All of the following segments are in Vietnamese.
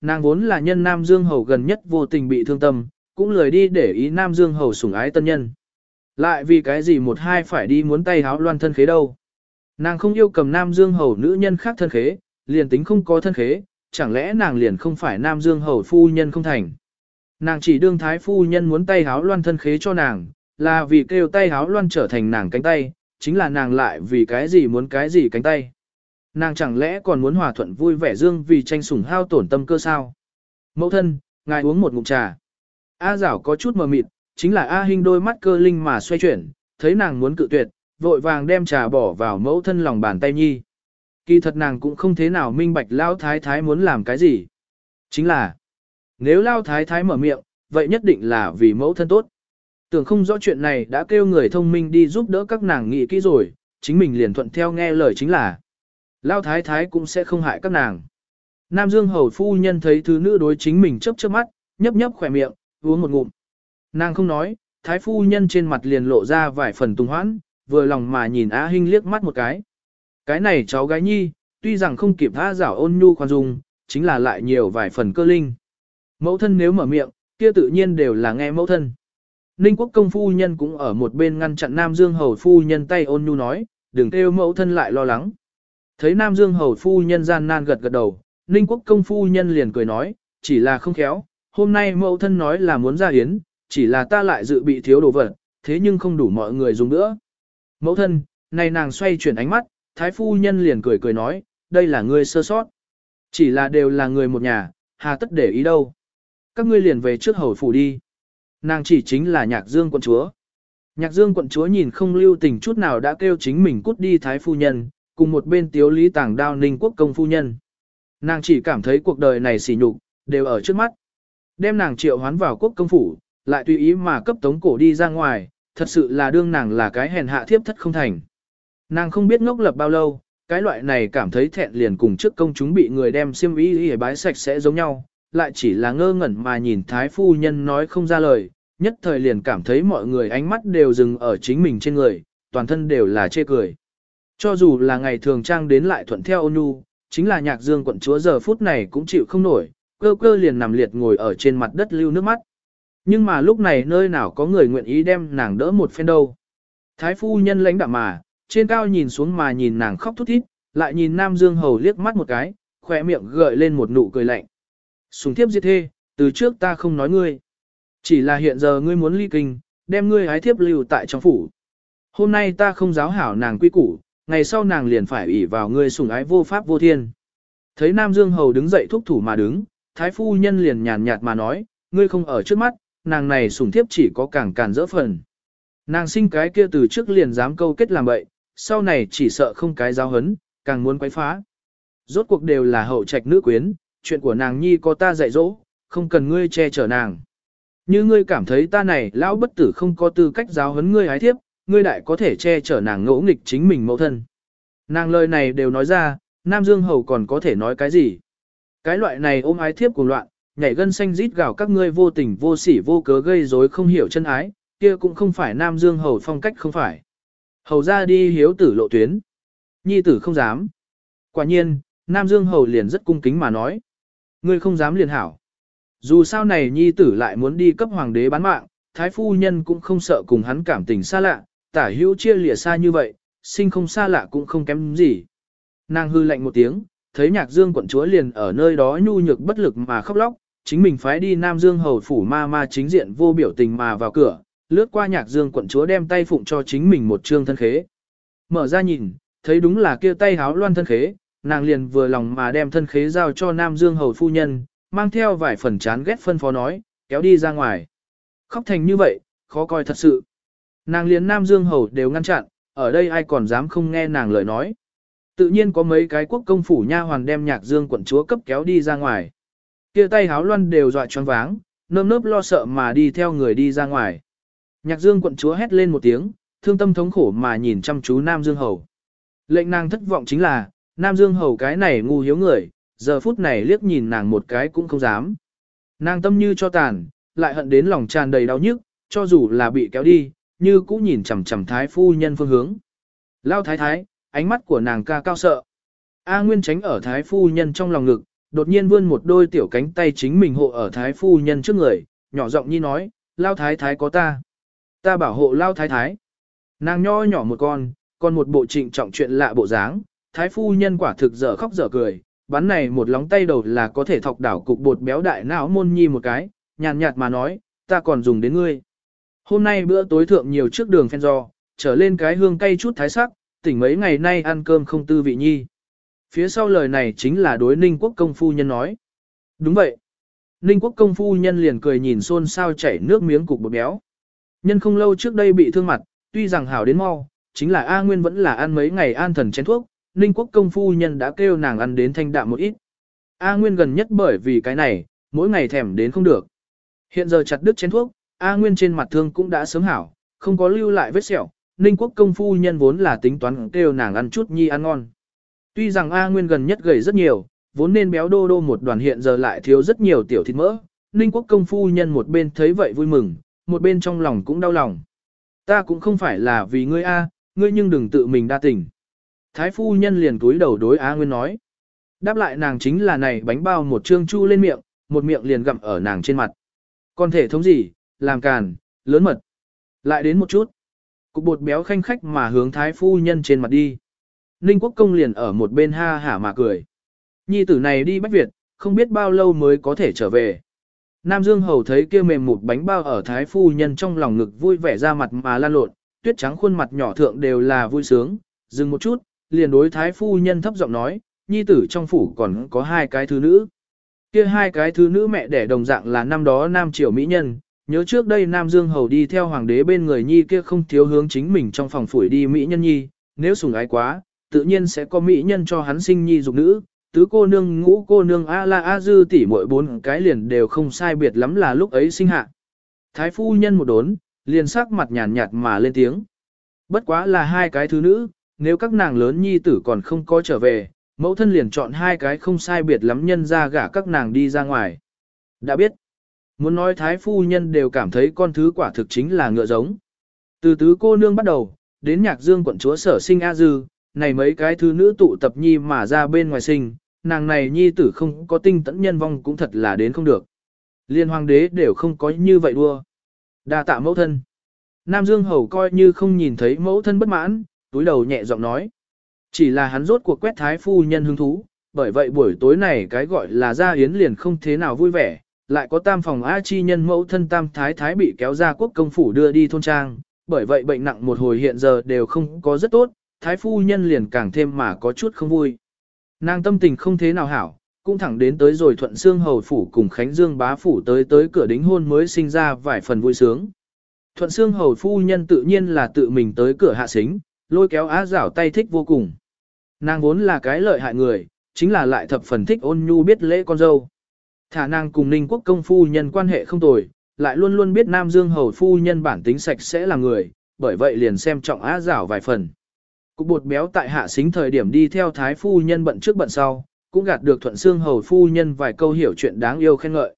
nàng vốn là nhân Nam Dương Hầu gần nhất vô tình bị thương tâm, cũng lười đi để ý Nam Dương Hầu sủng ái tân nhân. Lại vì cái gì một hai phải đi muốn tay háo loan thân khế đâu. Nàng không yêu cầm Nam Dương Hầu nữ nhân khác thân khế, liền tính không có thân khế, chẳng lẽ nàng liền không phải Nam Dương Hầu phu nhân không thành. Nàng chỉ đương thái phu nhân muốn tay háo loan thân khế cho nàng, là vì kêu tay háo loan trở thành nàng cánh tay, chính là nàng lại vì cái gì muốn cái gì cánh tay. Nàng chẳng lẽ còn muốn hòa thuận vui vẻ dương vì tranh sủng hao tổn tâm cơ sao? Mẫu thân, ngài uống một ngụm trà. A giảo có chút mờ mịt, chính là A Hinh đôi mắt cơ linh mà xoay chuyển, thấy nàng muốn cự tuyệt, vội vàng đem trà bỏ vào mẫu thân lòng bàn tay nhi. Kỳ thật nàng cũng không thế nào minh bạch lao thái thái muốn làm cái gì. Chính là, nếu lao thái thái mở miệng, vậy nhất định là vì mẫu thân tốt. Tưởng không rõ chuyện này đã kêu người thông minh đi giúp đỡ các nàng nghĩ kỹ rồi, chính mình liền thuận theo nghe lời chính là. Lao thái thái cũng sẽ không hại các nàng. Nam Dương hầu phu nhân thấy thứ nữ đối chính mình chớp chớp mắt, nhấp nhấp khỏe miệng, uống một ngụm. Nàng không nói, thái phu nhân trên mặt liền lộ ra vài phần tung hoãn, vừa lòng mà nhìn Á Hinh liếc mắt một cái. Cái này cháu gái nhi, tuy rằng không kịp tha giảo ôn nhu khoan dung, chính là lại nhiều vài phần cơ linh. Mẫu thân nếu mở miệng, kia tự nhiên đều là nghe mẫu thân. Ninh quốc công phu nhân cũng ở một bên ngăn chặn Nam Dương hầu phu nhân tay ôn nhu nói, đừng kêu mẫu thân lại lo lắng. Thấy Nam Dương hầu phu nhân gian nan gật gật đầu, Ninh quốc công phu nhân liền cười nói, chỉ là không khéo, hôm nay mẫu thân nói là muốn ra hiến, chỉ là ta lại dự bị thiếu đồ vật, thế nhưng không đủ mọi người dùng nữa. Mẫu thân, này nàng xoay chuyển ánh mắt, thái phu nhân liền cười cười nói, đây là ngươi sơ sót. Chỉ là đều là người một nhà, hà tất để ý đâu. Các ngươi liền về trước hầu phủ đi. Nàng chỉ chính là nhạc dương quận chúa. Nhạc dương quận chúa nhìn không lưu tình chút nào đã kêu chính mình cút đi thái phu nhân, cùng một bên tiếu lý tàng đao ninh quốc công phu nhân. Nàng chỉ cảm thấy cuộc đời này xỉ nhục, đều ở trước mắt. Đem nàng triệu hoán vào quốc công phủ, lại tùy ý mà cấp tống cổ đi ra ngoài, thật sự là đương nàng là cái hèn hạ thiếp thất không thành. Nàng không biết ngốc lập bao lâu, cái loại này cảm thấy thẹn liền cùng trước công chúng bị người đem xiêm y y bái sạch sẽ giống nhau, lại chỉ là ngơ ngẩn mà nhìn thái phu nhân nói không ra lời, nhất thời liền cảm thấy mọi người ánh mắt đều dừng ở chính mình trên người, toàn thân đều là chê cười. Cho dù là ngày thường trang đến lại thuận theo ôn nhu, chính là nhạc dương quận chúa giờ phút này cũng chịu không nổi, cơ cơ liền nằm liệt ngồi ở trên mặt đất lưu nước mắt. Nhưng mà lúc này nơi nào có người nguyện ý đem nàng đỡ một phen đâu. Thái phu nhân lãnh đạm mà, trên cao nhìn xuống mà nhìn nàng khóc thút thít, lại nhìn Nam Dương Hầu liếc mắt một cái, khỏe miệng gợi lên một nụ cười lạnh. Sùng thiếp diệt thê, từ trước ta không nói ngươi. Chỉ là hiện giờ ngươi muốn ly kinh, đem ngươi hái thiếp lưu tại trong phủ. Hôm nay ta không giáo hảo nàng quy củ, ngày sau nàng liền phải ủy vào ngươi sủng ái vô pháp vô thiên. Thấy Nam Dương Hầu đứng dậy thúc thủ mà đứng, Thái Phu Nhân liền nhàn nhạt mà nói, ngươi không ở trước mắt, nàng này sủng thiếp chỉ có càng càn dỡ phần. Nàng sinh cái kia từ trước liền dám câu kết làm bậy, sau này chỉ sợ không cái giáo hấn, càng muốn quấy phá. Rốt cuộc đều là hậu trạch nữ quyến, chuyện của nàng nhi có ta dạy dỗ, không cần ngươi che chở nàng. Như ngươi cảm thấy ta này lão bất tử không có tư cách giáo huấn ngươi hái thiếp, ngươi đại có thể che chở nàng ngỗ nghịch chính mình mẫu thân. Nàng lời này đều nói ra, Nam Dương Hầu còn có thể nói cái gì? Cái loại này ôm ái thiếp cùng loạn, nhảy gân xanh rít gào các ngươi vô tình vô sỉ vô cớ gây rối không hiểu chân ái, kia cũng không phải Nam Dương Hầu phong cách không phải. Hầu ra đi hiếu tử lộ tuyến. Nhi tử không dám. Quả nhiên, Nam Dương Hầu liền rất cung kính mà nói. Ngươi không dám liền hảo. Dù sao này nhi tử lại muốn đi cấp hoàng đế bán mạng, thái phu nhân cũng không sợ cùng hắn cảm tình xa lạ, tả hữu chia lìa xa như vậy, sinh không xa lạ cũng không kém gì. Nàng hư lạnh một tiếng, thấy nhạc dương quận chúa liền ở nơi đó nhu nhược bất lực mà khóc lóc, chính mình phái đi Nam Dương hầu phủ ma ma chính diện vô biểu tình mà vào cửa, lướt qua nhạc dương quận chúa đem tay phụng cho chính mình một trương thân khế. Mở ra nhìn, thấy đúng là kia tay háo loan thân khế, nàng liền vừa lòng mà đem thân khế giao cho Nam Dương hầu phu nhân, mang theo vài phần chán ghét phân phó nói, kéo đi ra ngoài. Khóc thành như vậy, khó coi thật sự. Nàng liền Nam Dương hầu đều ngăn chặn, ở đây ai còn dám không nghe nàng lời nói. Tự nhiên có mấy cái quốc công phủ nha hoàn đem nhạc dương quận chúa cấp kéo đi ra ngoài. kia tay háo loan đều dọa choáng váng, nơm nớp lo sợ mà đi theo người đi ra ngoài. Nhạc dương quận chúa hét lên một tiếng, thương tâm thống khổ mà nhìn chăm chú Nam Dương hầu. Lệnh nàng thất vọng chính là, Nam Dương hầu cái này ngu hiếu người, giờ phút này liếc nhìn nàng một cái cũng không dám. Nàng tâm như cho tàn, lại hận đến lòng tràn đầy đau nhức, cho dù là bị kéo đi, như cũ nhìn chằm chằm thái phu nhân phương hướng. Lao thái thái, ánh mắt của nàng ca cao sợ. A Nguyên tránh ở thái phu nhân trong lòng ngực, đột nhiên vươn một đôi tiểu cánh tay chính mình hộ ở thái phu nhân trước người, nhỏ giọng nhi nói, lao thái thái có ta. Ta bảo hộ lao thái thái. Nàng nho nhỏ một con, còn một bộ trịnh trọng chuyện lạ bộ dáng, thái phu nhân quả thực dở khóc dở cười, bắn này một lóng tay đầu là có thể thọc đảo cục bột béo đại não môn nhi một cái, nhàn nhạt mà nói, ta còn dùng đến ngươi. Hôm nay bữa tối thượng nhiều trước đường phen do, trở lên cái hương cay chút thái sắc, tỉnh mấy ngày nay ăn cơm không tư vị nhi. Phía sau lời này chính là đối ninh quốc công phu nhân nói. Đúng vậy. Ninh quốc công phu nhân liền cười nhìn xôn sao chảy nước miếng cục bột béo. Nhân không lâu trước đây bị thương mặt, tuy rằng hảo đến mau, chính là A Nguyên vẫn là ăn mấy ngày an thần chén thuốc, Ninh quốc công phu nhân đã kêu nàng ăn đến thanh đạm một ít. A Nguyên gần nhất bởi vì cái này, mỗi ngày thèm đến không được. Hiện giờ chặt đứt chén thuốc, A Nguyên trên mặt thương cũng đã sớm hảo, không có lưu lại vết sẹo. Ninh quốc công phu nhân vốn là tính toán kêu nàng ăn chút nhi ăn ngon. Tuy rằng A Nguyên gần nhất gầy rất nhiều, vốn nên béo đô đô một đoàn hiện giờ lại thiếu rất nhiều tiểu thịt mỡ. Ninh quốc công phu nhân một bên thấy vậy vui mừng, một bên trong lòng cũng đau lòng. Ta cũng không phải là vì ngươi A, ngươi nhưng đừng tự mình đa tình. Thái phu nhân liền túi đầu đối A Nguyên nói. Đáp lại nàng chính là này bánh bao một trương chu lên miệng, một miệng liền gặm ở nàng trên mặt. Còn thể thống gì, làm càn, lớn mật. Lại đến một chút. Cục bột béo khanh khách mà hướng thái phu nhân trên mặt đi. Ninh quốc công liền ở một bên ha hả mà cười. Nhi tử này đi Bách Việt, không biết bao lâu mới có thể trở về. Nam Dương Hầu thấy kia mềm một bánh bao ở thái phu nhân trong lòng ngực vui vẻ ra mặt mà lan lộn, tuyết trắng khuôn mặt nhỏ thượng đều là vui sướng, dừng một chút, liền đối thái phu nhân thấp giọng nói, nhi tử trong phủ còn có hai cái thứ nữ. Kia hai cái thứ nữ mẹ đẻ đồng dạng là năm đó nam triều mỹ nhân, nhớ trước đây Nam Dương Hầu đi theo hoàng đế bên người nhi kia không thiếu hướng chính mình trong phòng phủi đi mỹ nhân nhi, nếu sủng ái quá, tự nhiên sẽ có mỹ nhân cho hắn sinh nhi dục nữ, tứ cô nương ngũ cô nương A la A dư tỷ muội bốn cái liền đều không sai biệt lắm là lúc ấy sinh hạ. Thái phu nhân một đốn, liền sắc mặt nhàn nhạt mà lên tiếng. Bất quá là hai cái thứ nữ, nếu các nàng lớn nhi tử còn không có trở về, mẫu thân liền chọn hai cái không sai biệt lắm nhân ra gả các nàng đi ra ngoài. Đã biết, muốn nói thái phu nhân đều cảm thấy con thứ quả thực chính là ngựa giống. Từ tứ cô nương bắt đầu, đến nhạc dương quận chúa sở sinh A Dư, này mấy cái thứ nữ tụ tập nhi mà ra bên ngoài sinh, nàng này nhi tử không có tinh tẫn nhân vong cũng thật là đến không được. Liên hoàng đế đều không có như vậy đua. đa tạ mẫu thân. Nam Dương Hầu coi như không nhìn thấy mẫu thân bất mãn, túi đầu nhẹ giọng nói. Chỉ là hắn rốt cuộc quét thái phu nhân hứng thú, bởi vậy buổi tối này cái gọi là gia yến liền không thế nào vui vẻ, lại có tam phòng A chi nhân mẫu thân tam thái thái bị kéo ra quốc công phủ đưa đi thôn trang, bởi vậy bệnh nặng một hồi hiện giờ đều không có rất tốt, thái phu nhân liền càng thêm mà có chút không vui. Nàng tâm tình không thế nào hảo, cũng thẳng đến tới rồi thuận xương hầu phủ cùng Khánh Dương bá phủ tới tới cửa đính hôn mới sinh ra vài phần vui sướng. Thuận xương hầu phu nhân tự nhiên là tự mình tới cửa hạ xính, lôi kéo á rảo tay thích vô cùng. Nàng vốn là cái lợi hại người, chính là lại thập phần thích ôn nhu biết lễ con dâu. Thả nàng cùng ninh quốc công phu nhân quan hệ không tồi, lại luôn luôn biết Nam Dương hầu phu nhân bản tính sạch sẽ là người, bởi vậy liền xem trọng á rảo vài phần. Cục bột béo tại hạ xính thời điểm đi theo thái phu nhân bận trước bận sau, cũng gạt được thuận xương hầu phu nhân vài câu hiểu chuyện đáng yêu khen ngợi.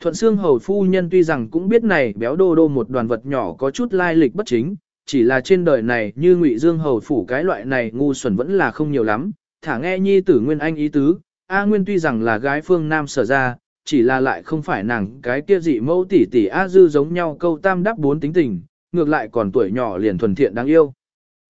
Thuận xương hầu phu nhân tuy rằng cũng biết này béo đô đô một đoàn vật nhỏ có chút lai lịch bất chính, chỉ là trên đời này như ngụy dương hầu phủ cái loại này ngu xuẩn vẫn là không nhiều lắm, thả nghe nhi tử nguyên anh ý tứ, A Nguyên tuy rằng là gái phương Nam sở ra, chỉ là lại không phải nàng cái kia dị mẫu tỷ tỷ A Dư giống nhau câu tam đáp bốn tính tình, ngược lại còn tuổi nhỏ liền thuần thiện đáng yêu.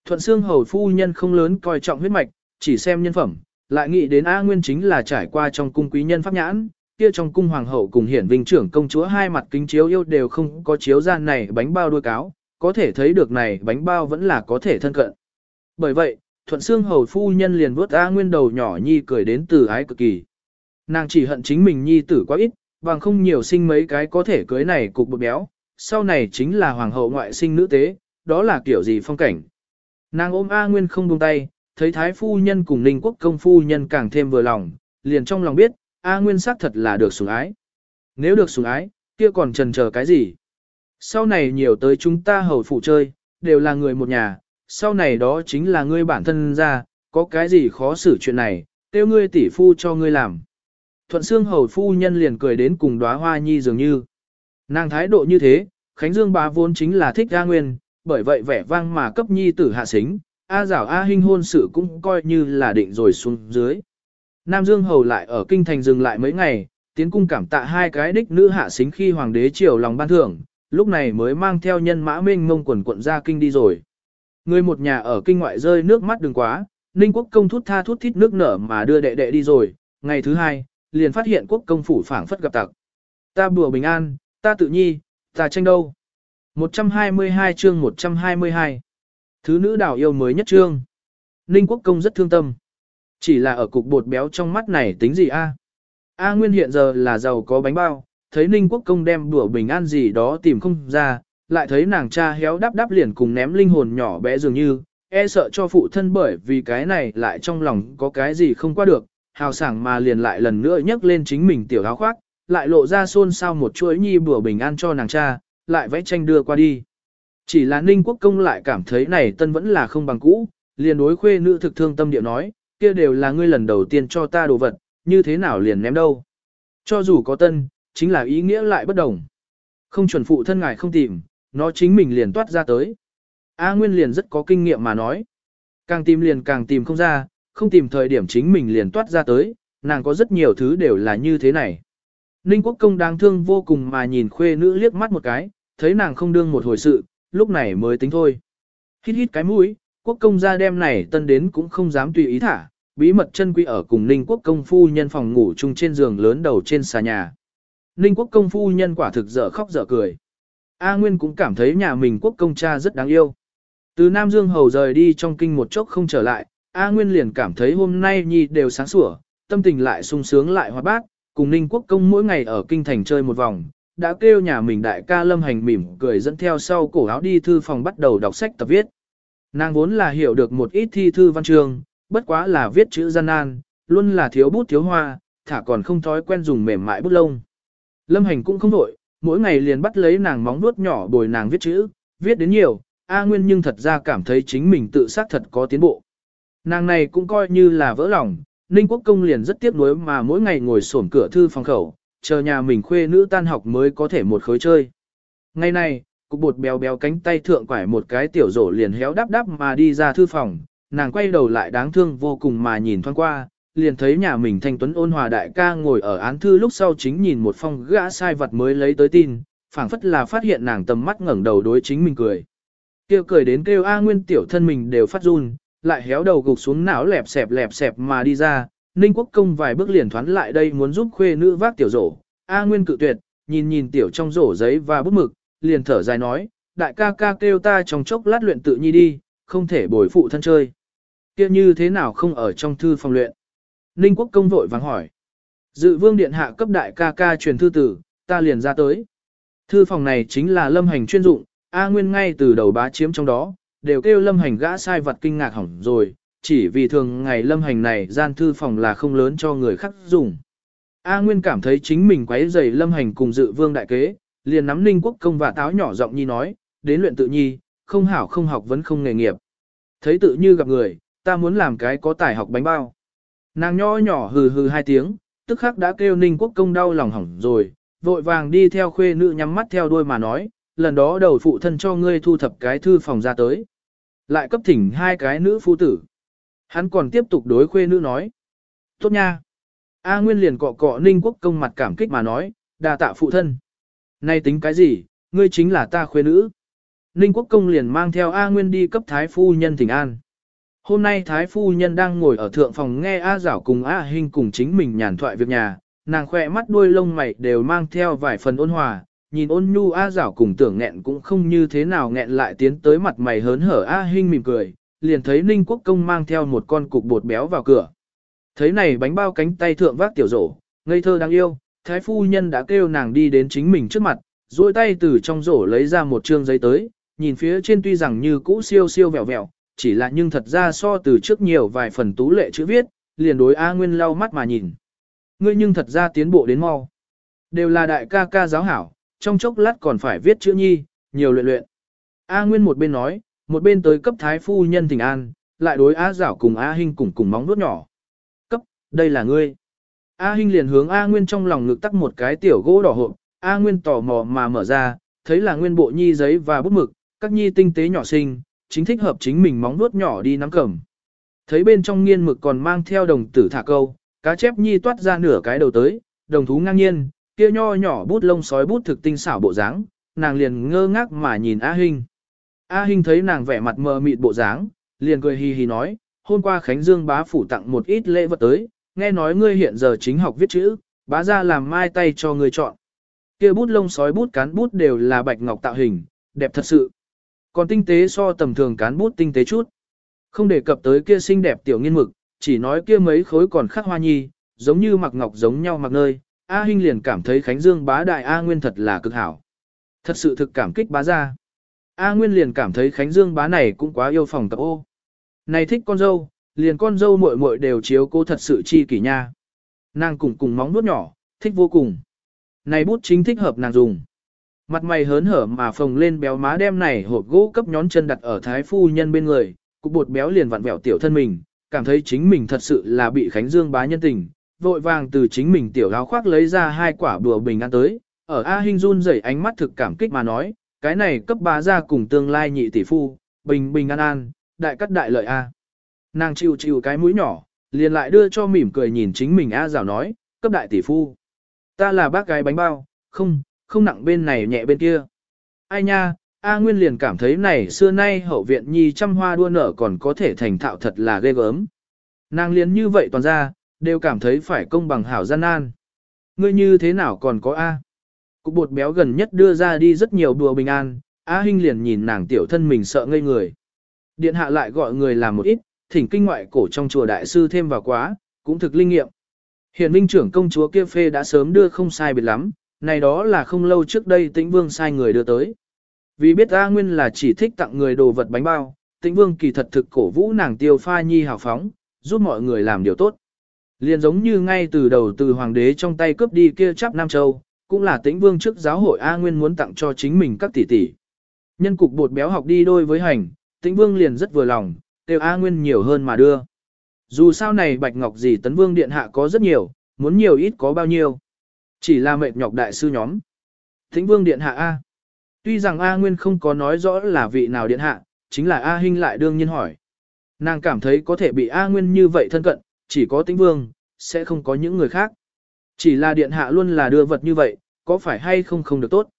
Thuận xương hầu phu nhân không lớn coi trọng huyết mạch, chỉ xem nhân phẩm, lại nghĩ đến A Nguyên chính là trải qua trong cung quý nhân pháp nhãn, kia trong cung hoàng hậu cùng hiển vinh trưởng công chúa hai mặt kính chiếu yêu đều không có chiếu gian này bánh bao đuôi cáo, có thể thấy được này bánh bao vẫn là có thể thân cận. Bởi vậy, thuận xương hầu phu nhân liền vuốt A Nguyên đầu nhỏ nhi cười đến từ ái cực kỳ. Nàng chỉ hận chính mình nhi tử quá ít, bằng không nhiều sinh mấy cái có thể cưới này cục bột béo, sau này chính là hoàng hậu ngoại sinh nữ tế, đó là kiểu gì phong cảnh. Nàng ôm A Nguyên không buông tay, thấy thái phu nhân cùng ninh quốc công phu nhân càng thêm vừa lòng, liền trong lòng biết, A Nguyên xác thật là được sủng ái. Nếu được sủng ái, kia còn trần chờ cái gì? Sau này nhiều tới chúng ta hầu phụ chơi, đều là người một nhà, sau này đó chính là ngươi bản thân ra, có cái gì khó xử chuyện này, tiêu ngươi tỷ phu cho ngươi làm. Thuận xương hầu phu nhân liền cười đến cùng đóa hoa nhi dường như. Nàng thái độ như thế, Khánh Dương bá vốn chính là thích A Nguyên, bởi vậy vẻ vang mà cấp nhi tử hạ xính, A giảo A Hinh hôn sự cũng coi như là định rồi xuống dưới. Nam Dương Hầu lại ở kinh thành dừng lại mấy ngày, tiến cung cảm tạ hai cái đích nữ hạ xính khi hoàng đế triều lòng ban thưởng, lúc này mới mang theo nhân mã mênh mông quần quận ra kinh đi rồi. Người một nhà ở kinh ngoại rơi nước mắt đừng quá, Ninh quốc công thút tha thút thít nước nở mà đưa đệ đệ đi rồi, ngày thứ hai, liền phát hiện quốc công phủ phảng phất gặp tặc. Ta bùa bình an, ta tự nhi, ta tranh đâu. 122 chương 122 Thứ nữ đảo yêu mới nhất chương. Ninh quốc công rất thương tâm. Chỉ là ở cục bột béo trong mắt này tính gì a? A Nguyên hiện giờ là giàu có bánh bao, thấy Ninh quốc công đem đùa bình an gì đó tìm không ra, lại thấy nàng cha héo đắp đắp liền cùng ném linh hồn nhỏ bé dường như, e sợ cho phụ thân bởi vì cái này lại trong lòng có cái gì không qua được, hào sảng mà liền lại lần nữa nhấc lên chính mình tiểu áo khoác, lại lộ ra xôn xao một chuỗi nhi bùa bình an cho nàng cha, lại vẽ tranh đưa qua đi. Chỉ là Ninh Quốc Công lại cảm thấy này tân vẫn là không bằng cũ, liền đối khuê nữ thực thương tâm điệu nói, kia đều là ngươi lần đầu tiên cho ta đồ vật, như thế nào liền ném đâu. Cho dù có tân, chính là ý nghĩa lại bất đồng. Không chuẩn phụ thân ngài không tìm, nó chính mình liền toát ra tới. A Nguyên liền rất có kinh nghiệm mà nói. Càng tìm liền càng tìm không ra, không tìm thời điểm chính mình liền toát ra tới, nàng có rất nhiều thứ đều là như thế này. Ninh Quốc Công đáng thương vô cùng mà nhìn khuê nữ liếc mắt một cái, thấy nàng không đương một hồi sự, lúc này mới tính thôi. Hít hít cái mũi, Quốc Công ra đêm này tân đến cũng không dám tùy ý thả, bí mật chân quý ở cùng Ninh Quốc Công phu nhân phòng ngủ chung trên giường lớn đầu trên xà nhà. Ninh Quốc Công phu nhân quả thực dở khóc dở cười. A Nguyên cũng cảm thấy nhà mình Quốc Công cha rất đáng yêu. Từ Nam Dương Hầu rời đi trong kinh một chốc không trở lại, A Nguyên liền cảm thấy hôm nay Nhi đều sáng sủa, tâm tình lại sung sướng lại hoạt bát, cùng Ninh Quốc Công mỗi ngày ở kinh thành chơi một vòng, đã kêu nhà mình đại ca Lâm Hành mỉm cười dẫn theo sau cổ áo đi thư phòng bắt đầu đọc sách tập viết. Nàng vốn là hiểu được một ít thi thư văn chương, bất quá là viết chữ gian nan, luôn là thiếu bút thiếu hoa, thả còn không thói quen dùng mềm mại bút lông. Lâm Hành cũng không đổi, mỗi ngày liền bắt lấy nàng móng nuốt nhỏ bồi nàng viết chữ, viết đến nhiều, A Nguyên nhưng thật ra cảm thấy chính mình tự xác thật có tiến bộ. Nàng này cũng coi như là vỡ lòng, Ninh Quốc Công liền rất tiếc nuối mà mỗi ngày ngồi sổm cửa thư phòng khẩu, chờ nhà mình khuê nữ tan học mới có thể một khối chơi. Ngày này, cục bột béo béo cánh tay thượng quải một cái tiểu rổ liền héo đắp đắp mà đi ra thư phòng, nàng quay đầu lại đáng thương vô cùng mà nhìn thoáng qua, liền thấy nhà mình thanh tuấn ôn hòa đại ca ngồi ở án thư lúc sau chính nhìn một phong gã sai vật mới lấy tới tin, phảng phất là phát hiện nàng tầm mắt ngẩng đầu đối chính mình cười. Kêu cười đến kêu A Nguyên tiểu thân mình đều phát run, lại héo đầu gục xuống não lẹp xẹp lẹp xẹp mà đi ra, Ninh Quốc Công vài bước liền thoán lại đây muốn giúp khuê nữ vác tiểu rổ. A Nguyên cự tuyệt, nhìn nhìn tiểu trong rổ giấy và bút mực, liền thở dài nói, đại ca ca kêu ta trong chốc lát luyện tự nhi đi, không thể bồi phụ thân chơi. kia như thế nào không ở trong thư phòng luyện? Ninh Quốc Công vội vàng hỏi. Dự vương điện hạ cấp đại ca ca truyền thư tử, ta liền ra tới. Thư phòng này chính là lâm hành chuyên dụng, A Nguyên ngay từ đầu bá chiếm trong đó, đều kêu lâm hành gã sai vật kinh ngạc hỏng rồi, chỉ vì thường ngày lâm hành này gian thư phòng là không lớn cho người khác dùng. A Nguyên cảm thấy chính mình quấy rầy lâm hành cùng dự vương đại kế, liền nắm ninh quốc công và táo nhỏ giọng nhi nói, đến luyện tự nhi, không hảo không học vẫn không nghề nghiệp. Thấy tự như gặp người, ta muốn làm cái có tài học bánh bao. Nàng nho nhỏ hừ hừ hai tiếng, tức khắc đã kêu ninh quốc công đau lòng hỏng rồi, vội vàng đi theo khuê nữ nhắm mắt theo đuôi mà nói, lần đó đầu phụ thân cho ngươi thu thập cái thư phòng ra tới. Lại cấp thỉnh hai cái nữ phu tử. Hắn còn tiếp tục đối khuê nữ nói. Tốt nha. A Nguyên liền cọ cọ ninh quốc công mặt cảm kích mà nói, đà tạ phụ thân. Nay tính cái gì, ngươi chính là ta khuê nữ. Ninh quốc công liền mang theo A Nguyên đi cấp thái phu nhân thỉnh an. Hôm nay thái phu nhân đang ngồi ở thượng phòng nghe A Giảo cùng A Hinh cùng chính mình nhàn thoại việc nhà, nàng khỏe mắt đuôi lông mày đều mang theo vài phần ôn hòa, nhìn ôn nhu A Giảo cùng tưởng nghẹn cũng không như thế nào nghẹn lại tiến tới mặt mày hớn hở A Hinh mỉm cười, liền thấy Ninh Quốc Công mang theo một con cục bột béo vào cửa. Thấy này bánh bao cánh tay thượng vác tiểu rổ, ngây thơ đáng yêu, thái phu nhân đã kêu nàng đi đến chính mình trước mặt, duỗi tay từ trong rổ lấy ra một trương giấy tới, nhìn phía trên tuy rằng như cũ siêu siêu vẹo vẹo, chỉ là nhưng thật ra so từ trước nhiều vài phần tú lệ chữ viết, liền đối A Nguyên lau mắt mà nhìn. Ngươi nhưng thật ra tiến bộ đến mau. Đều là đại ca ca giáo hảo, trong chốc lát còn phải viết chữ nhi, nhiều luyện luyện. A Nguyên một bên nói, một bên tới cấp thái phu nhân thỉnh an, lại đối A Giảo cùng A Hinh cùng cùng móng vuốt nhỏ. Cấp, đây là ngươi. A Hinh liền hướng A Nguyên trong lòng ngực tắc một cái tiểu gỗ đỏ hộp, A Nguyên tò mò mà mở ra, thấy là nguyên bộ nhi giấy và bút mực, các nhi tinh tế nhỏ xinh, chính thích hợp chính mình móng vuốt nhỏ đi nắm cầm. Thấy bên trong nghiên mực còn mang theo đồng tử thả câu, cá chép nhi toát ra nửa cái đầu tới, đồng thú ngang nhiên, kia nho nhỏ bút lông sói bút thực tinh xảo bộ dáng, nàng liền ngơ ngác mà nhìn A Hinh. A Hinh thấy nàng vẻ mặt mờ mịt bộ dáng, liền cười hì hì nói, hôm qua Khánh Dương bá phủ tặng một ít lễ vật tới, nghe nói ngươi hiện giờ chính học viết chữ, bá ra làm mai tay cho ngươi chọn. Kia bút lông sói bút cán bút đều là bạch ngọc tạo hình, đẹp thật sự. Còn tinh tế so tầm thường cán bút tinh tế chút. Không đề cập tới kia xinh đẹp tiểu nghiên mực, chỉ nói kia mấy khối còn khắc hoa nhi, giống như mặc ngọc giống nhau mặc nơi. A Hinh liền cảm thấy Khánh Dương bá đại A Nguyên thật là cực hảo. Thật sự thực cảm kích bá ra. A Nguyên liền cảm thấy Khánh Dương bá này cũng quá yêu phòng tập ô. Này thích con dâu, liền con dâu muội muội đều chiếu cô thật sự chi kỷ nha. Nàng cùng cùng móng nuốt nhỏ, thích vô cùng. Này bút chính thích hợp nàng dùng. Mặt mày hớn hở mà phồng lên béo má đem này hộp gỗ cấp nhón chân đặt ở thái phu nhân bên người, cục bột béo liền vặn vẹo tiểu thân mình, cảm thấy chính mình thật sự là bị Khánh Dương bá nhân tình, vội vàng từ chính mình tiểu áo khoác lấy ra hai quả bùa bình an tới, ở A Hinh run rẩy ánh mắt thực cảm kích mà nói, cái này cấp bá ra cùng tương lai nhị tỷ phu, bình bình an an, đại cắt đại lợi A. Nàng chịu chịu cái mũi nhỏ, liền lại đưa cho mỉm cười nhìn chính mình A rào nói, cấp đại tỷ phu. Ta là bác gái bánh bao, không, không nặng bên này nhẹ bên kia. Ai nha, A Nguyên liền cảm thấy này xưa nay hậu viện nhi trăm hoa đua nở còn có thể thành thạo thật là ghê gớm. Nàng liền như vậy toàn ra, đều cảm thấy phải công bằng hảo gian nan. Ngươi như thế nào còn có A? Cục bột béo gần nhất đưa ra đi rất nhiều đùa bình an, A Hinh liền nhìn nàng tiểu thân mình sợ ngây người. Điện hạ lại gọi người làm một ít, thỉnh kinh ngoại cổ trong chùa đại sư thêm vào quá, cũng thực linh nghiệm. Hiện minh trưởng công chúa kia phê đã sớm đưa không sai biệt lắm, này đó là không lâu trước đây tĩnh vương sai người đưa tới. Vì biết A Nguyên là chỉ thích tặng người đồ vật bánh bao, tĩnh vương kỳ thật thực cổ vũ nàng tiêu pha nhi hào phóng, giúp mọi người làm điều tốt. Liền giống như ngay từ đầu từ hoàng đế trong tay cướp đi kia chắp Nam Châu, cũng là tĩnh vương trước giáo hội A Nguyên muốn tặng cho chính mình các tỷ tỷ. Nhân cục bột béo học đi đôi với hành, tĩnh vương liền rất vừa lòng, tiêu A Nguyên nhiều hơn mà đưa. Dù sao này bạch ngọc gì tấn vương điện hạ có rất nhiều, muốn nhiều ít có bao nhiêu. Chỉ là mệt nhọc đại sư nhóm. Tĩnh vương điện hạ A. Tuy rằng A Nguyên không có nói rõ là vị nào điện hạ, chính là A Hinh lại đương nhiên hỏi. Nàng cảm thấy có thể bị A Nguyên như vậy thân cận, chỉ có tĩnh vương, sẽ không có những người khác. Chỉ là điện hạ luôn là đưa vật như vậy, có phải hay không không được tốt.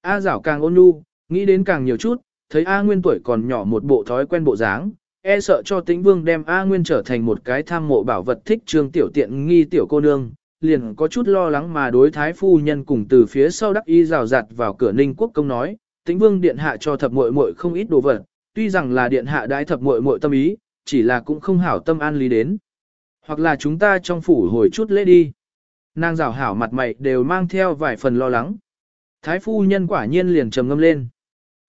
A giảo càng ôn nhu, nghĩ đến càng nhiều chút, thấy A Nguyên tuổi còn nhỏ một bộ thói quen bộ dáng, e sợ cho tĩnh vương đem A Nguyên trở thành một cái tham mộ bảo vật thích trương tiểu tiện nghi tiểu cô nương, liền có chút lo lắng mà đối thái phu nhân cùng từ phía sau đắc y rào rạt vào cửa ninh quốc công nói, tĩnh vương điện hạ cho thập muội muội không ít đồ vật, tuy rằng là điện hạ đãi thập muội muội tâm ý, chỉ là cũng không hảo tâm an lý đến. Hoặc là chúng ta trong phủ hồi chút lễ đi. Nàng rào hảo mặt mày đều mang theo vài phần lo lắng. Thái phu nhân quả nhiên liền trầm ngâm lên.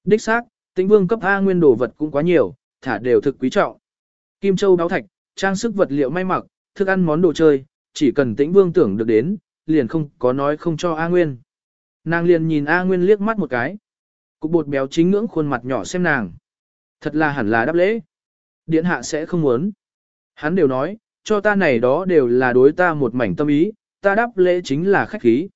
Đích xác, tĩnh vương cấp A nguyên đồ vật cũng quá nhiều, thả đều thực quý trọng. Kim châu đáo thạch, trang sức vật liệu may mặc, thức ăn món đồ chơi, chỉ cần tĩnh vương tưởng được đến, liền không có nói không cho A Nguyên. Nàng liền nhìn A Nguyên liếc mắt một cái. Cục bột béo chính ngưỡng khuôn mặt nhỏ xem nàng. Thật là hẳn là đáp lễ. Điện hạ sẽ không muốn. Hắn đều nói, cho ta này đó đều là đối ta một mảnh tâm ý, ta đáp lễ chính là khách khí.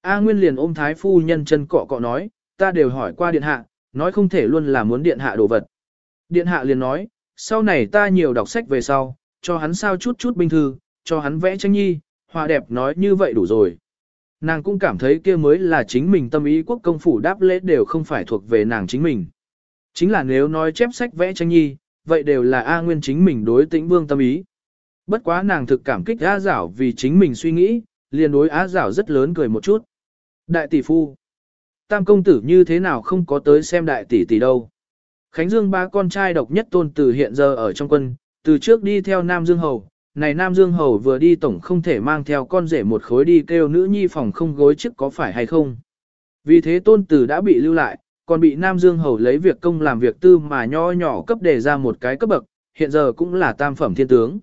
A Nguyên liền ôm thái phu nhân chân cọ cọ nói, ta đều hỏi qua điện hạ, nói không thể luôn là muốn điện hạ đồ vật. Điện hạ liền nói, sau này ta nhiều đọc sách về sau, cho hắn sao chút chút binh thư, cho hắn vẽ tranh nhi, hòa đẹp nói như vậy đủ rồi. Nàng cũng cảm thấy kia mới là chính mình tâm ý quốc công phủ đáp lễ đều không phải thuộc về nàng chính mình. Chính là nếu nói chép sách vẽ tranh nhi, vậy đều là A Nguyên chính mình đối tĩnh vương tâm ý. Bất quá nàng thực cảm kích A Giảo vì chính mình suy nghĩ, liền đối A Giảo rất lớn cười một chút. Đại tỷ phu, tam công tử như thế nào không có tới xem đại tỷ tỷ đâu. Khánh Dương ba con trai độc nhất tôn tử hiện giờ ở trong quân, từ trước đi theo Nam Dương Hầu, này Nam Dương Hầu vừa đi tổng không thể mang theo con rể một khối đi kêu nữ nhi phòng không gối trước có phải hay không. Vì thế tôn tử đã bị lưu lại, còn bị Nam Dương Hầu lấy việc công làm việc tư mà nho nhỏ cấp đề ra một cái cấp bậc, hiện giờ cũng là tam phẩm thiên tướng.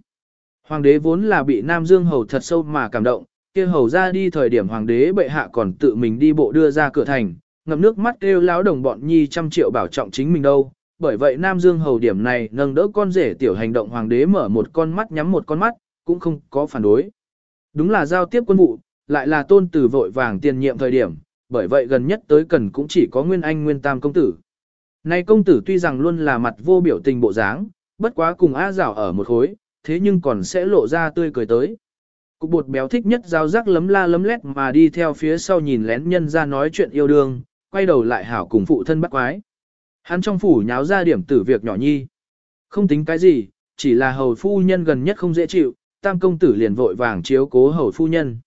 Hoàng đế vốn là bị Nam Dương Hầu thật sâu mà cảm động, kia hầu ra đi thời điểm hoàng đế bệ hạ còn tự mình đi bộ đưa ra cửa thành, ngậm nước mắt kêu láo đồng bọn nhi trăm triệu bảo trọng chính mình đâu, bởi vậy Nam Dương hầu điểm này nâng đỡ con rể tiểu hành động hoàng đế mở một con mắt nhắm một con mắt, cũng không có phản đối. Đúng là giao tiếp quân vụ, lại là tôn tử vội vàng tiền nhiệm thời điểm, bởi vậy gần nhất tới cần cũng chỉ có Nguyên Anh Nguyên Tam công tử. Nay công tử tuy rằng luôn là mặt vô biểu tình bộ dáng, bất quá cùng A Giảo ở một khối, thế nhưng còn sẽ lộ ra tươi cười tới. Cục bột béo thích nhất giao rắc lấm la lấm lét mà đi theo phía sau nhìn lén nhân ra nói chuyện yêu đương, quay đầu lại hảo cùng phụ thân bắt quái. Hắn trong phủ nháo ra điểm tử việc nhỏ nhi. Không tính cái gì, chỉ là hầu phu nhân gần nhất không dễ chịu, tam công tử liền vội vàng chiếu cố hầu phu nhân.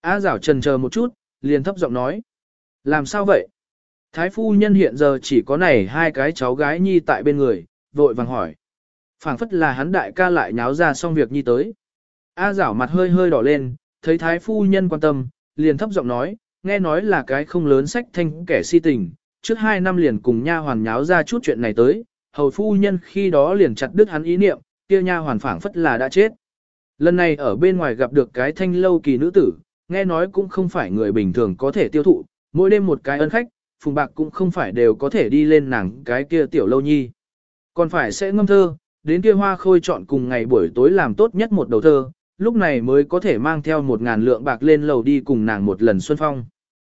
Á giảo trần chờ một chút, liền thấp giọng nói. Làm sao vậy? Thái phu nhân hiện giờ chỉ có này hai cái cháu gái nhi tại bên người, vội vàng hỏi phảng phất là hắn đại ca lại nháo ra xong việc nhi tới. A giảo mặt hơi hơi đỏ lên, thấy thái phu nhân quan tâm, liền thấp giọng nói, nghe nói là cái không lớn sách thanh kẻ si tình, trước hai năm liền cùng nha hoàn nháo ra chút chuyện này tới, hầu phu nhân khi đó liền chặt đứt hắn ý niệm, kia nha hoàn phảng phất là đã chết. Lần này ở bên ngoài gặp được cái thanh lâu kỳ nữ tử, nghe nói cũng không phải người bình thường có thể tiêu thụ, mỗi đêm một cái ân khách, phùng bạc cũng không phải đều có thể đi lên nàng cái kia tiểu lâu nhi. Còn phải sẽ ngâm thơ, đến kia hoa khôi chọn cùng ngày buổi tối làm tốt nhất một đầu thơ, lúc này mới có thể mang theo một ngàn lượng bạc lên lầu đi cùng nàng một lần xuân phong.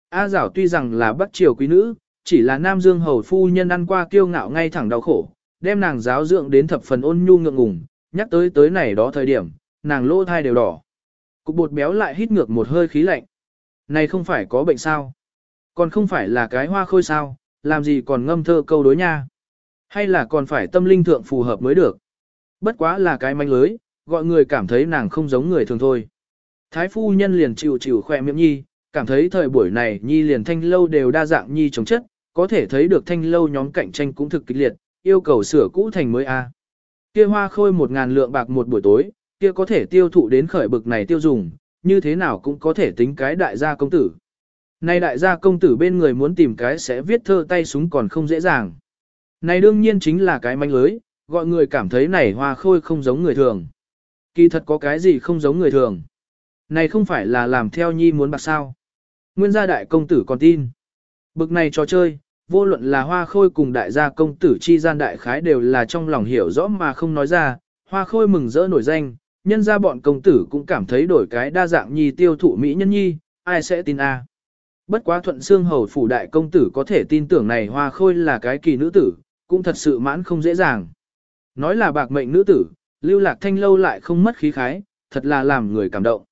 A giảo tuy rằng là bất triều quý nữ, chỉ là nam dương hầu phu nhân ăn qua kiêu ngạo ngay thẳng đau khổ, đem nàng giáo dưỡng đến thập phần ôn nhu ngượng ngùng, nhắc tới tới này đó thời điểm, nàng lỗ thai đều đỏ. Cục bột béo lại hít ngược một hơi khí lạnh. Này không phải có bệnh sao? Còn không phải là cái hoa khôi sao, làm gì còn ngâm thơ câu đối nha? Hay là còn phải tâm linh thượng phù hợp mới được? Bất quá là cái manh lưới, gọi người cảm thấy nàng không giống người thường thôi. Thái phu nhân liền chịu chịu khoe miệng nhi, cảm thấy thời buổi này nhi liền thanh lâu đều đa dạng nhi chống chất, có thể thấy được thanh lâu nhóm cạnh tranh cũng thực kịch liệt, yêu cầu sửa cũ thành mới a. Kia hoa khôi một ngàn lượng bạc một buổi tối, kia có thể tiêu thụ đến khởi bực này tiêu dùng, như thế nào cũng có thể tính cái đại gia công tử. Này đại gia công tử bên người muốn tìm cái sẽ viết thơ tay súng còn không dễ dàng. Này đương nhiên chính là cái manh lưới, gọi người cảm thấy này hoa khôi không giống người thường. Kỳ thật có cái gì không giống người thường. Này không phải là làm theo nhi muốn bạc sao. Nguyên gia đại công tử còn tin. Bực này trò chơi, vô luận là hoa khôi cùng đại gia công tử chi gian đại khái đều là trong lòng hiểu rõ mà không nói ra, hoa khôi mừng rỡ nổi danh, nhân ra bọn công tử cũng cảm thấy đổi cái đa dạng nhi tiêu thụ mỹ nhân nhi, ai sẽ tin a? Bất quá thuận xương hầu phủ đại công tử có thể tin tưởng này hoa khôi là cái kỳ nữ tử, cũng thật sự mãn không dễ dàng. Nói là bạc mệnh nữ tử, lưu lạc thanh lâu lại không mất khí khái, thật là làm người cảm động.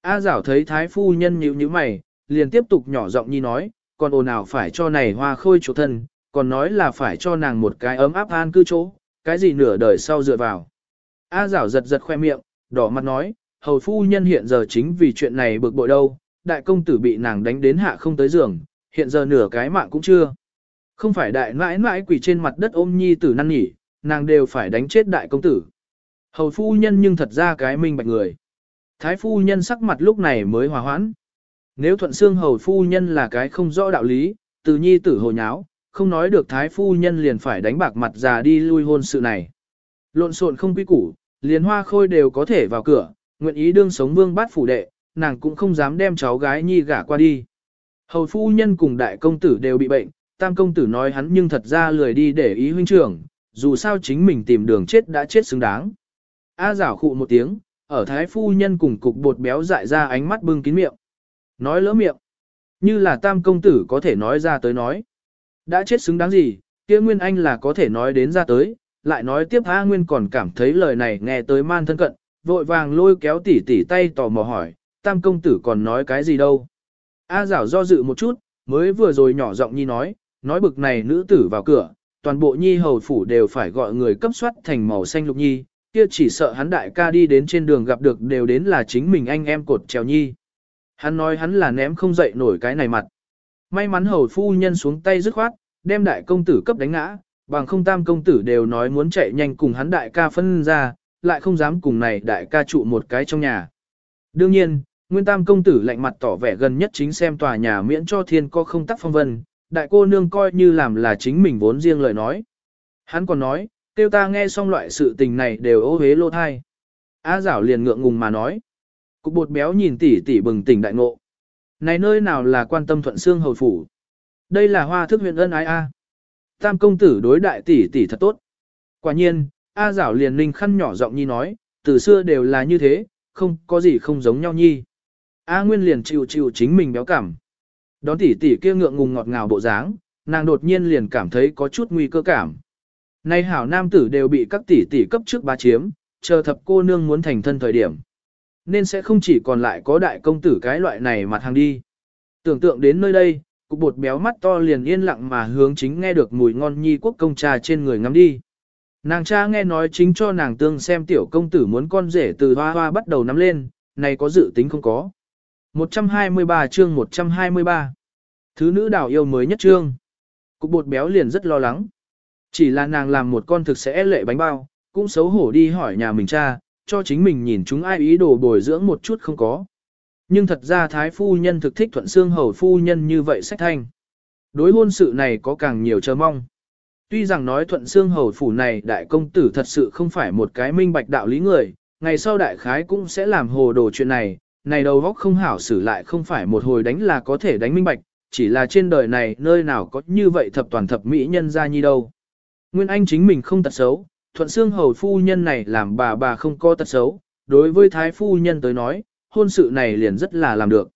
A giảo thấy thái phu nhân nhíu nhíu mày, liền tiếp tục nhỏ giọng nhi nói, còn ồn nào phải cho này hoa khôi chỗ thân, còn nói là phải cho nàng một cái ấm áp an cư chỗ, cái gì nửa đời sau dựa vào. A giảo giật giật khoe miệng, đỏ mặt nói, hầu phu nhân hiện giờ chính vì chuyện này bực bội đâu, đại công tử bị nàng đánh đến hạ không tới giường, hiện giờ nửa cái mạng cũng chưa. Không phải đại mãi mãi quỷ trên mặt đất ôm nhi tử năn nỉ, nàng đều phải đánh chết đại công tử. Hầu phu nhân nhưng thật ra cái minh bạch người. Thái phu nhân sắc mặt lúc này mới hòa hoãn. Nếu thuận xương hầu phu nhân là cái không rõ đạo lý, từ nhi tử hồ nháo, không nói được thái phu nhân liền phải đánh bạc mặt già đi lui hôn sự này. Lộn xộn không quy củ, liền hoa khôi đều có thể vào cửa, nguyện ý đương sống vương bát phủ đệ, nàng cũng không dám đem cháu gái nhi gả qua đi. Hầu phu nhân cùng đại công tử đều bị bệnh, tam công tử nói hắn nhưng thật ra lười đi để ý huynh trưởng, dù sao chính mình tìm đường chết đã chết xứng đáng. A giảo khụ một tiếng, ở thái phu nhân cùng cục bột béo dại ra ánh mắt bưng kín miệng. Nói lỡ miệng. Như là tam công tử có thể nói ra tới nói. Đã chết xứng đáng gì, kia Nguyên Anh là có thể nói đến ra tới, lại nói tiếp A Nguyên còn cảm thấy lời này nghe tới man thân cận, vội vàng lôi kéo tỉ tỉ tay tò mò hỏi, tam công tử còn nói cái gì đâu. A giảo do dự một chút, mới vừa rồi nhỏ giọng nhi nói, nói bực này nữ tử vào cửa, toàn bộ nhi hầu phủ đều phải gọi người cấp soát thành màu xanh lục nhi, kia chỉ sợ hắn đại ca đi đến trên đường gặp được đều đến là chính mình anh em cột trèo nhi. Hắn nói hắn là ném không dậy nổi cái này mặt. May mắn hầu phu nhân xuống tay dứt khoát, đem đại công tử cấp đánh ngã, bằng không tam công tử đều nói muốn chạy nhanh cùng hắn đại ca phân ra, lại không dám cùng này đại ca trụ một cái trong nhà. Đương nhiên, nguyên tam công tử lạnh mặt tỏ vẻ gần nhất chính xem tòa nhà miễn cho thiên co không tắc phong vân, đại cô nương coi như làm là chính mình vốn riêng lời nói. Hắn còn nói, tiêu ta nghe xong loại sự tình này đều ô hế lô thai. A giảo liền ngượng ngùng mà nói. Cục bột béo nhìn tỉ tỉ bừng tỉnh đại ngộ. Này nơi nào là quan tâm thuận xương hầu phủ. Đây là hoa thức huyện ân ái A. Tam công tử đối đại tỷ tỷ thật tốt. Quả nhiên, A giảo liền ninh khăn nhỏ giọng nhi nói, từ xưa đều là như thế, không có gì không giống nhau nhi. A Nguyên liền chịu chịu chính mình béo cảm. Đón tỷ tỷ kia ngượng ngùng ngọt ngào bộ dáng, nàng đột nhiên liền cảm thấy có chút nguy cơ cảm. Nay hảo nam tử đều bị các tỷ tỷ cấp trước ba chiếm, chờ thập cô nương muốn thành thân thời điểm. nên sẽ không chỉ còn lại có đại công tử cái loại này mặt hàng đi. Tưởng tượng đến nơi đây, cục bột béo mắt to liền yên lặng mà hướng chính nghe được mùi ngon nhi quốc công trà trên người ngắm đi. Nàng cha nghe nói chính cho nàng tương xem tiểu công tử muốn con rể từ hoa hoa bắt đầu nắm lên, này có dự tính không có. 123 chương 123 Thứ nữ đảo yêu mới nhất chương. Cục bột béo liền rất lo lắng. Chỉ là nàng làm một con thực sẽ lệ bánh bao, cũng xấu hổ đi hỏi nhà mình cha, cho chính mình nhìn chúng ai ý đồ bồi dưỡng một chút không có. Nhưng thật ra thái phu nhân thực thích thuận xương hầu phu nhân như vậy sách thanh. Đối hôn sự này có càng nhiều chờ mong. Tuy rằng nói thuận xương hầu phủ này đại công tử thật sự không phải một cái minh bạch đạo lý người, ngày sau đại khái cũng sẽ làm hồ đồ chuyện này, này đầu góc không hảo xử lại không phải một hồi đánh là có thể đánh minh bạch, chỉ là trên đời này nơi nào có như vậy thập toàn thập mỹ nhân ra như đâu. Nguyên Anh chính mình không tật xấu, thuận xương hầu phu nhân này làm bà bà không có tật xấu, đối với thái phu nhân tới nói, hôn sự này liền rất là làm được.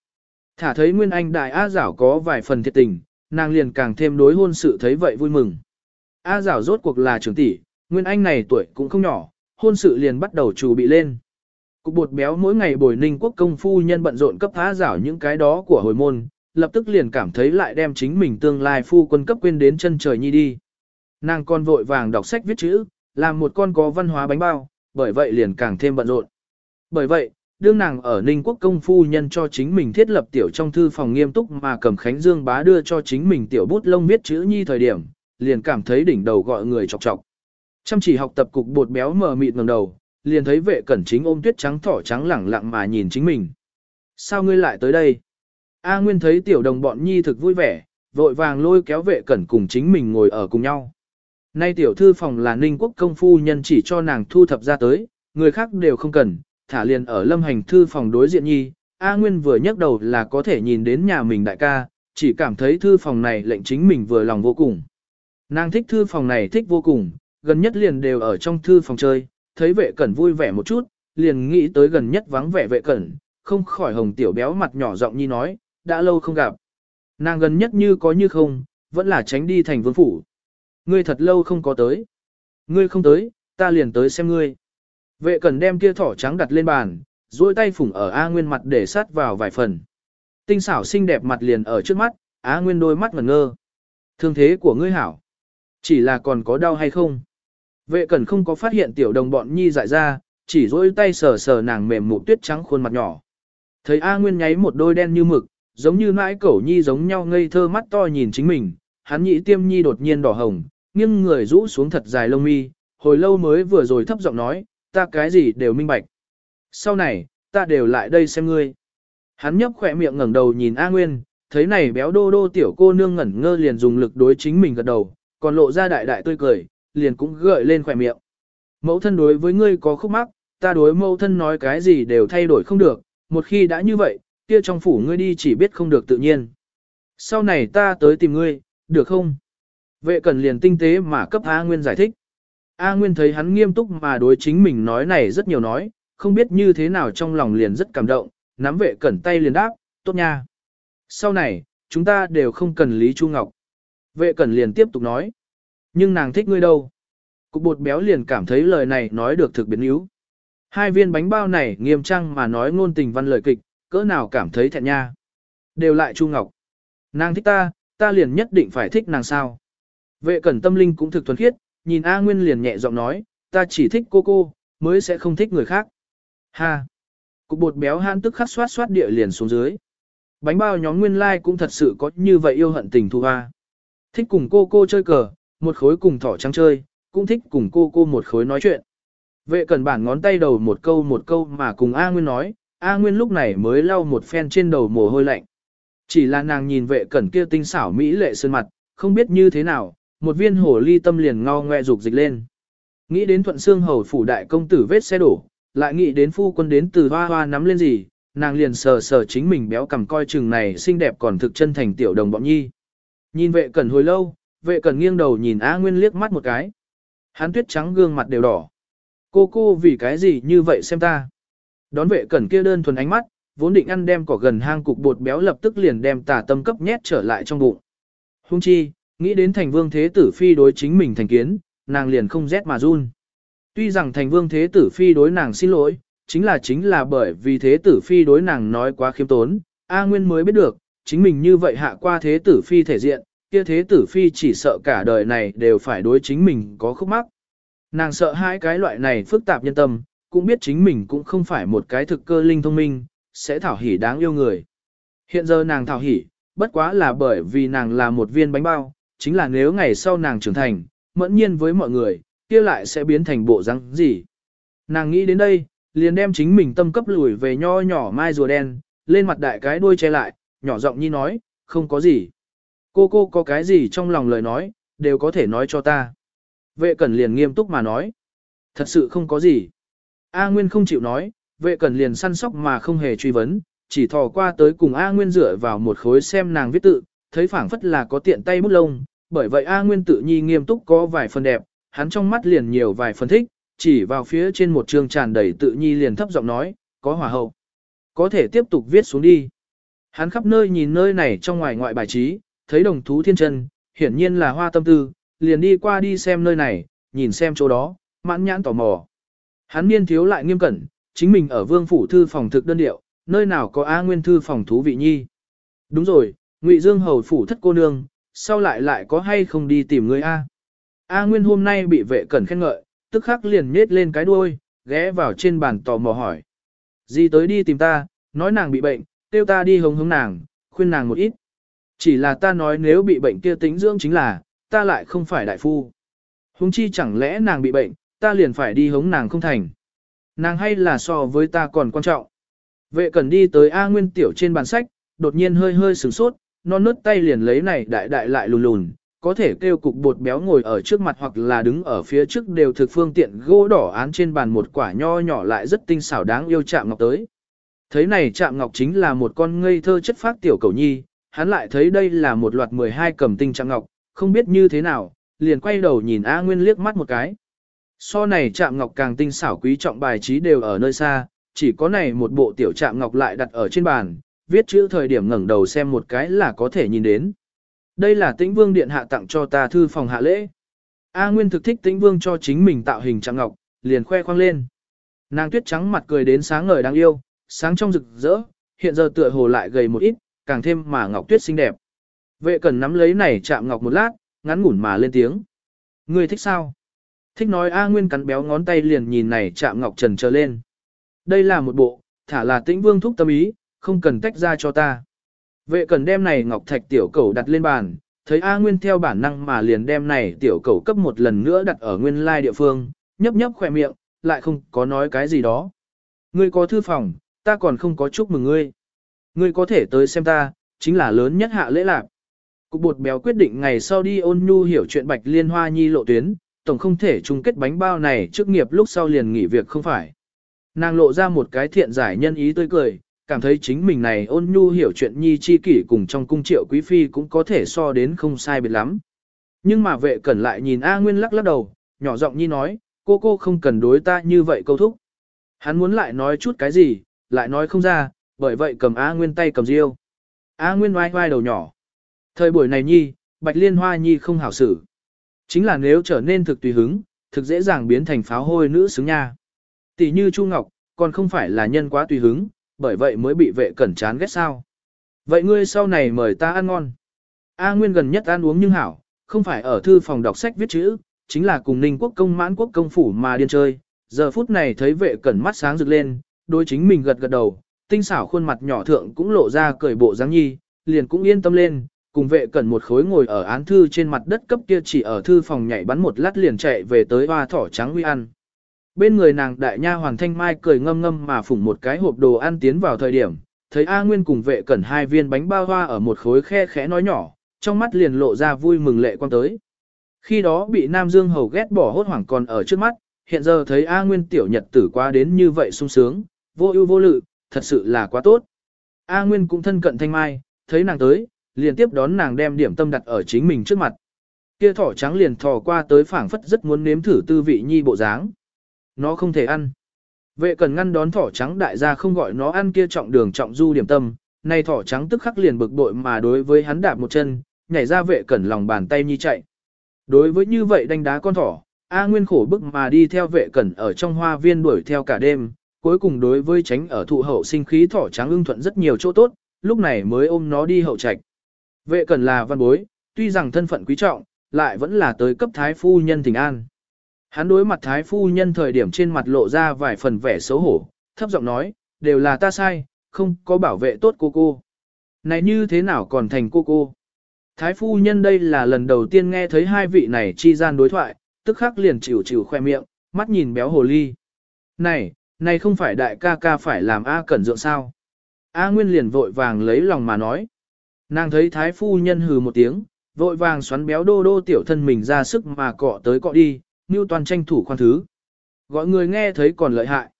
Thả thấy Nguyên Anh đại A giảo có vài phần thiệt tình, nàng liền càng thêm đối hôn sự thấy vậy vui mừng. A giảo rốt cuộc là trưởng tỷ, Nguyên Anh này tuổi cũng không nhỏ, hôn sự liền bắt đầu chủ bị lên. Cục bột béo mỗi ngày bồi ninh quốc công phu nhân bận rộn cấp phá rảo những cái đó của hồi môn, lập tức liền cảm thấy lại đem chính mình tương lai phu quân cấp quên đến chân trời nhi đi. Nàng con vội vàng đọc sách viết chữ, làm một con có văn hóa bánh bao, bởi vậy liền càng thêm bận rộn. Bởi vậy, đương nàng ở Ninh Quốc công phu nhân cho chính mình thiết lập tiểu trong thư phòng nghiêm túc mà cầm Khánh Dương bá đưa cho chính mình tiểu bút lông viết chữ nhi thời điểm, liền cảm thấy đỉnh đầu gọi người chọc chọc. Chăm chỉ học tập cục bột béo mờ mịt ngẩng đầu, liền thấy vệ cẩn chính ôm tuyết trắng thỏ trắng lẳng lặng mà nhìn chính mình. Sao ngươi lại tới đây? A Nguyên thấy tiểu đồng bọn nhi thực vui vẻ, vội vàng lôi kéo vệ cẩn cùng chính mình ngồi ở cùng nhau. Nay tiểu thư phòng là ninh quốc công phu nhân chỉ cho nàng thu thập ra tới, người khác đều không cần, thả liền ở lâm hành thư phòng đối diện nhi. A Nguyên vừa nhấc đầu là có thể nhìn đến nhà mình đại ca, chỉ cảm thấy thư phòng này lệnh chính mình vừa lòng vô cùng. Nàng thích thư phòng này thích vô cùng, gần nhất liền đều ở trong thư phòng chơi, thấy vệ cẩn vui vẻ một chút, liền nghĩ tới gần nhất vắng vẻ vệ cẩn, không khỏi hồng tiểu béo mặt nhỏ giọng nhi nói, đã lâu không gặp. Nàng gần nhất như có như không, vẫn là tránh đi thành vương phủ. Ngươi thật lâu không có tới. Ngươi không tới, ta liền tới xem ngươi. Vệ cẩn đem kia thỏ trắng đặt lên bàn, duỗi tay phủng ở A Nguyên mặt để sát vào vài phần. Tinh xảo xinh đẹp mặt liền ở trước mắt, Á Nguyên đôi mắt ngẩn ngơ. Thương thế của ngươi hảo. Chỉ là còn có đau hay không? Vệ cẩn không có phát hiện tiểu đồng bọn nhi dại ra, chỉ duỗi tay sờ sờ nàng mềm mụ tuyết trắng khuôn mặt nhỏ. Thấy A Nguyên nháy một đôi đen như mực, giống như nãi cẩu nhi giống nhau ngây thơ mắt to nhìn chính mình, hắn nhị tiêm nhi đột nhiên đỏ hồng, nghiêng người rũ xuống thật dài lông mi, hồi lâu mới vừa rồi thấp giọng nói, ta cái gì đều minh bạch. Sau này, ta đều lại đây xem ngươi. Hắn nhấp khỏe miệng ngẩng đầu nhìn A Nguyên, thấy này béo đô đô tiểu cô nương ngẩn ngơ liền dùng lực đối chính mình gật đầu, còn lộ ra đại đại tươi cười, liền cũng gợi lên khỏe miệng. Mẫu thân đối với ngươi có khúc mắc, ta đối mẫu thân nói cái gì đều thay đổi không được, một khi đã như vậy, kia trong phủ ngươi đi chỉ biết không được tự nhiên. Sau này ta tới tìm ngươi, được không? Vệ cần liền tinh tế mà cấp A Nguyên giải thích. A Nguyên thấy hắn nghiêm túc mà đối chính mình nói này rất nhiều nói, không biết như thế nào trong lòng liền rất cảm động, nắm vệ cẩn tay liền đáp, tốt nha. Sau này, chúng ta đều không cần Lý Chu Ngọc. Vệ cẩn liền tiếp tục nói. Nhưng nàng thích ngươi đâu? Cục bột béo liền cảm thấy lời này nói được thực biến yếu. Hai viên bánh bao này nghiêm trang mà nói ngôn tình văn lời kịch, cỡ nào cảm thấy thẹn nha. Đều lại Chu Ngọc. Nàng thích ta, ta liền nhất định phải thích nàng sao. Vệ cẩn tâm linh cũng thực thuần khiết, nhìn A Nguyên liền nhẹ giọng nói, ta chỉ thích cô cô, mới sẽ không thích người khác. Ha! Cục bột béo han tức khắc xoát xoát địa liền xuống dưới. Bánh bao nhóm nguyên lai like cũng thật sự có như vậy yêu hận tình thu hoa. Thích cùng cô cô chơi cờ, một khối cùng thỏ trắng chơi, cũng thích cùng cô cô một khối nói chuyện. Vệ cẩn bản ngón tay đầu một câu một câu mà cùng A Nguyên nói, A Nguyên lúc này mới lau một phen trên đầu mồ hôi lạnh. Chỉ là nàng nhìn vệ cẩn kia tinh xảo mỹ lệ sơn mặt, không biết như thế nào, một viên hồ ly tâm liền ngao ngoe dục dịch lên. Nghĩ đến thuận xương hầu phủ đại công tử vết xe đổ, lại nghĩ đến phu quân đến từ hoa hoa nắm lên gì, nàng liền sờ sờ chính mình béo cầm coi chừng này xinh đẹp còn thực chân thành tiểu đồng bọn nhi. Nhìn vệ cẩn hồi lâu, vệ Cần nghiêng đầu nhìn A Nguyên liếc mắt một cái. Hắn tuyết trắng gương mặt đều đỏ. Cô cô vì cái gì như vậy xem ta. Đón vệ cẩn kia đơn thuần ánh mắt, vốn định ăn đem cỏ gần hang cục bột béo lập tức liền đem tà tâm cấp nhét trở lại trong bụng. Hung chi, nghĩ đến thành vương thế tử phi đối chính mình thành kiến, nàng liền không rét mà run. Tuy rằng thành vương thế tử phi đối nàng xin lỗi, chính là chính là bởi vì thế tử phi đối nàng nói quá khiêm tốn, A Nguyên mới biết được, chính mình như vậy hạ qua thế tử phi thể diện, kia thế tử phi chỉ sợ cả đời này đều phải đối chính mình có khúc mắc. Nàng sợ hai cái loại này phức tạp nhân tâm, cũng biết chính mình cũng không phải một cái thực cơ linh thông minh, sẽ thảo hỉ đáng yêu người. Hiện giờ nàng thảo hỉ, bất quá là bởi vì nàng là một viên bánh bao, chính là nếu ngày sau nàng trưởng thành, mẫn nhiên với mọi người, kia lại sẽ biến thành bộ răng gì. Nàng nghĩ đến đây, liền đem chính mình tâm cấp lùi về nho nhỏ mai rùa đen, lên mặt đại cái đuôi che lại, nhỏ giọng nhi nói, không có gì. Cô cô có cái gì trong lòng lời nói, đều có thể nói cho ta. Vệ cẩn liền nghiêm túc mà nói. Thật sự không có gì. A Nguyên không chịu nói, vệ cẩn liền săn sóc mà không hề truy vấn, chỉ thò qua tới cùng A Nguyên dựa vào một khối xem nàng viết tự, thấy phảng phất là có tiện tay bút lông, bởi vậy A Nguyên tự nhi nghiêm túc có vài phần đẹp, hắn trong mắt liền nhiều vài phần thích, chỉ vào phía trên một trường tràn đầy tự nhi liền thấp giọng nói, có hòa hậu. Có thể tiếp tục viết xuống đi. Hắn khắp nơi nhìn nơi này trong ngoài ngoại bài trí, thấy đồng thú thiên chân, hiển nhiên là hoa tâm tư, liền đi qua đi xem nơi này, nhìn xem chỗ đó, mãn nhãn tò mò. Hắn niên thiếu lại nghiêm cẩn, chính mình ở vương phủ thư phòng thực đơn điệu, nơi nào có A Nguyên thư phòng thú vị nhi. Đúng rồi, Ngụy Dương hầu phủ thất cô nương, sau lại lại có hay không đi tìm người A. A Nguyên hôm nay bị vệ cẩn khen ngợi, tức khắc liền nết lên cái đuôi, ghé vào trên bàn tò mò hỏi. Gì tới đi tìm ta, nói nàng bị bệnh, tiêu ta đi hống hống nàng, khuyên nàng một ít. Chỉ là ta nói nếu bị bệnh kia tính dưỡng chính là, ta lại không phải đại phu. Húng chi chẳng lẽ nàng bị bệnh, ta liền phải đi hống nàng không thành. Nàng hay là so với ta còn quan trọng. Vệ cần đi tới A Nguyên Tiểu trên bàn sách, đột nhiên hơi hơi sửng sốt, non nứt tay liền lấy này đại đại lại lùn lùn, có thể kêu cục bột béo ngồi ở trước mặt hoặc là đứng ở phía trước đều thực phương tiện gỗ đỏ án trên bàn một quả nho nhỏ lại rất tinh xảo đáng yêu chạm ngọc tới. Thấy này chạm ngọc chính là một con ngây thơ chất phát tiểu cầu nhi, hắn lại thấy đây là một loạt 12 cầm tinh chạm ngọc, không biết như thế nào, liền quay đầu nhìn A Nguyên liếc mắt một cái. So này chạm ngọc càng tinh xảo quý trọng bài trí đều ở nơi xa, chỉ có này một bộ tiểu chạm ngọc lại đặt ở trên bàn, viết chữ thời điểm ngẩng đầu xem một cái là có thể nhìn đến. Đây là tĩnh vương điện hạ tặng cho ta thư phòng hạ lễ. A Nguyên thực thích tĩnh vương cho chính mình tạo hình chạm ngọc, liền khoe khoang lên. Nàng tuyết trắng mặt cười đến sáng ngời đáng yêu, sáng trong rực rỡ, hiện giờ tựa hồ lại gầy một ít, càng thêm mà ngọc tuyết xinh đẹp. Vệ cần nắm lấy này chạm ngọc một lát, ngắn ngủn mà lên tiếng. Ngươi thích sao? Thích nói A Nguyên cắn béo ngón tay liền nhìn này chạm ngọc trần trở lên. Đây là một bộ, thả là tĩnh vương thúc tâm ý, không cần tách ra cho ta. Vệ cần đem này ngọc thạch tiểu cầu đặt lên bàn, thấy A Nguyên theo bản năng mà liền đem này tiểu cầu cấp một lần nữa đặt ở nguyên lai địa phương, nhấp nhấp khỏe miệng, lại không có nói cái gì đó. Ngươi có thư phòng, ta còn không có chúc mừng ngươi. Ngươi có thể tới xem ta, chính là lớn nhất hạ lễ lạc. Cục bột béo quyết định ngày sau đi ôn nhu hiểu chuyện bạch liên hoa nhi lộ tuyến, tổng không thể chung kết bánh bao này trước nghiệp lúc sau liền nghỉ việc không phải. Nàng lộ ra một cái thiện giải nhân ý tươi cười, cảm thấy chính mình này ôn nhu hiểu chuyện nhi chi kỷ cùng trong cung triệu quý phi cũng có thể so đến không sai biệt lắm. Nhưng mà vệ cẩn lại nhìn A Nguyên lắc lắc đầu, nhỏ giọng nhi nói, cô cô không cần đối ta như vậy câu thúc. Hắn muốn lại nói chút cái gì, lại nói không ra, bởi vậy cầm A Nguyên tay cầm riêu. A Nguyên oai oai đầu nhỏ. Thời buổi này nhi, bạch liên hoa nhi không hảo xử. Chính là nếu trở nên thực tùy hứng, thực dễ dàng biến thành pháo hôi nữ xứng nha. Tỷ như Chu Ngọc, còn không phải là nhân quá tùy hứng, bởi vậy mới bị vệ cẩn chán ghét sao. Vậy ngươi sau này mời ta ăn ngon. A Nguyên gần nhất ăn uống nhưng hảo, không phải ở thư phòng đọc sách viết chữ, chính là cùng Ninh Quốc công mãn quốc công phủ mà điên chơi. Giờ phút này thấy vệ cẩn mắt sáng rực lên, đôi chính mình gật gật đầu, tinh xảo khuôn mặt nhỏ thượng cũng lộ ra cười bộ dáng nhi, liền cũng yên tâm lên, cùng vệ cẩn một khối ngồi ở án thư trên mặt đất cấp kia chỉ ở thư phòng nhảy bắn một lát liền chạy về tới hoa thỏ trắng huy ăn. Bên người nàng đại nha hoàng thanh mai cười ngâm ngâm mà phủng một cái hộp đồ ăn tiến vào thời điểm, thấy A Nguyên cùng vệ cẩn hai viên bánh bao hoa ở một khối khe khẽ nói nhỏ, trong mắt liền lộ ra vui mừng lệ quan tới. Khi đó bị Nam Dương hầu ghét bỏ hốt hoảng còn ở trước mắt, hiện giờ thấy A Nguyên tiểu nhật tử qua đến như vậy sung sướng, vô ưu vô lự, thật sự là quá tốt. A Nguyên cũng thân cận thanh mai, thấy nàng tới, liền tiếp đón nàng đem điểm tâm đặt ở chính mình trước mặt. Kia thỏ trắng liền thò qua tới phảng phất rất muốn nếm thử tư vị nhi bộ dáng. Nó không thể ăn. Vệ cần ngăn đón thỏ trắng đại gia không gọi nó ăn kia trọng đường trọng du điểm tâm, nay thỏ trắng tức khắc liền bực bội mà đối với hắn đạp một chân, nhảy ra vệ cẩn lòng bàn tay nhi chạy. Đối với như vậy đánh đá con thỏ, A Nguyên khổ bức mà đi theo vệ cẩn ở trong hoa viên đuổi theo cả đêm, cuối cùng đối với tránh ở thụ hậu sinh khí thỏ trắng ưng thuận rất nhiều chỗ tốt, lúc này mới ôm nó đi hậu trạch. Vệ cần là văn bối, tuy rằng thân phận quý trọng, lại vẫn là tới cấp thái phu nhân thỉnh an. Hắn đối mặt thái phu nhân thời điểm trên mặt lộ ra vài phần vẻ xấu hổ, thấp giọng nói, đều là ta sai, không có bảo vệ tốt cô cô. Này như thế nào còn thành cô cô? Thái phu nhân đây là lần đầu tiên nghe thấy hai vị này chi gian đối thoại, tức khắc liền chịu chịu khoe miệng, mắt nhìn béo hồ ly. Này, này không phải đại ca ca phải làm A cẩn dượng sao? A Nguyên liền vội vàng lấy lòng mà nói. Nàng thấy thái phu nhân hừ một tiếng, vội vàng xoắn béo đô đô tiểu thân mình ra sức mà cọ tới cọ đi, như toàn tranh thủ khoan thứ. Gọi người nghe thấy còn lợi hại.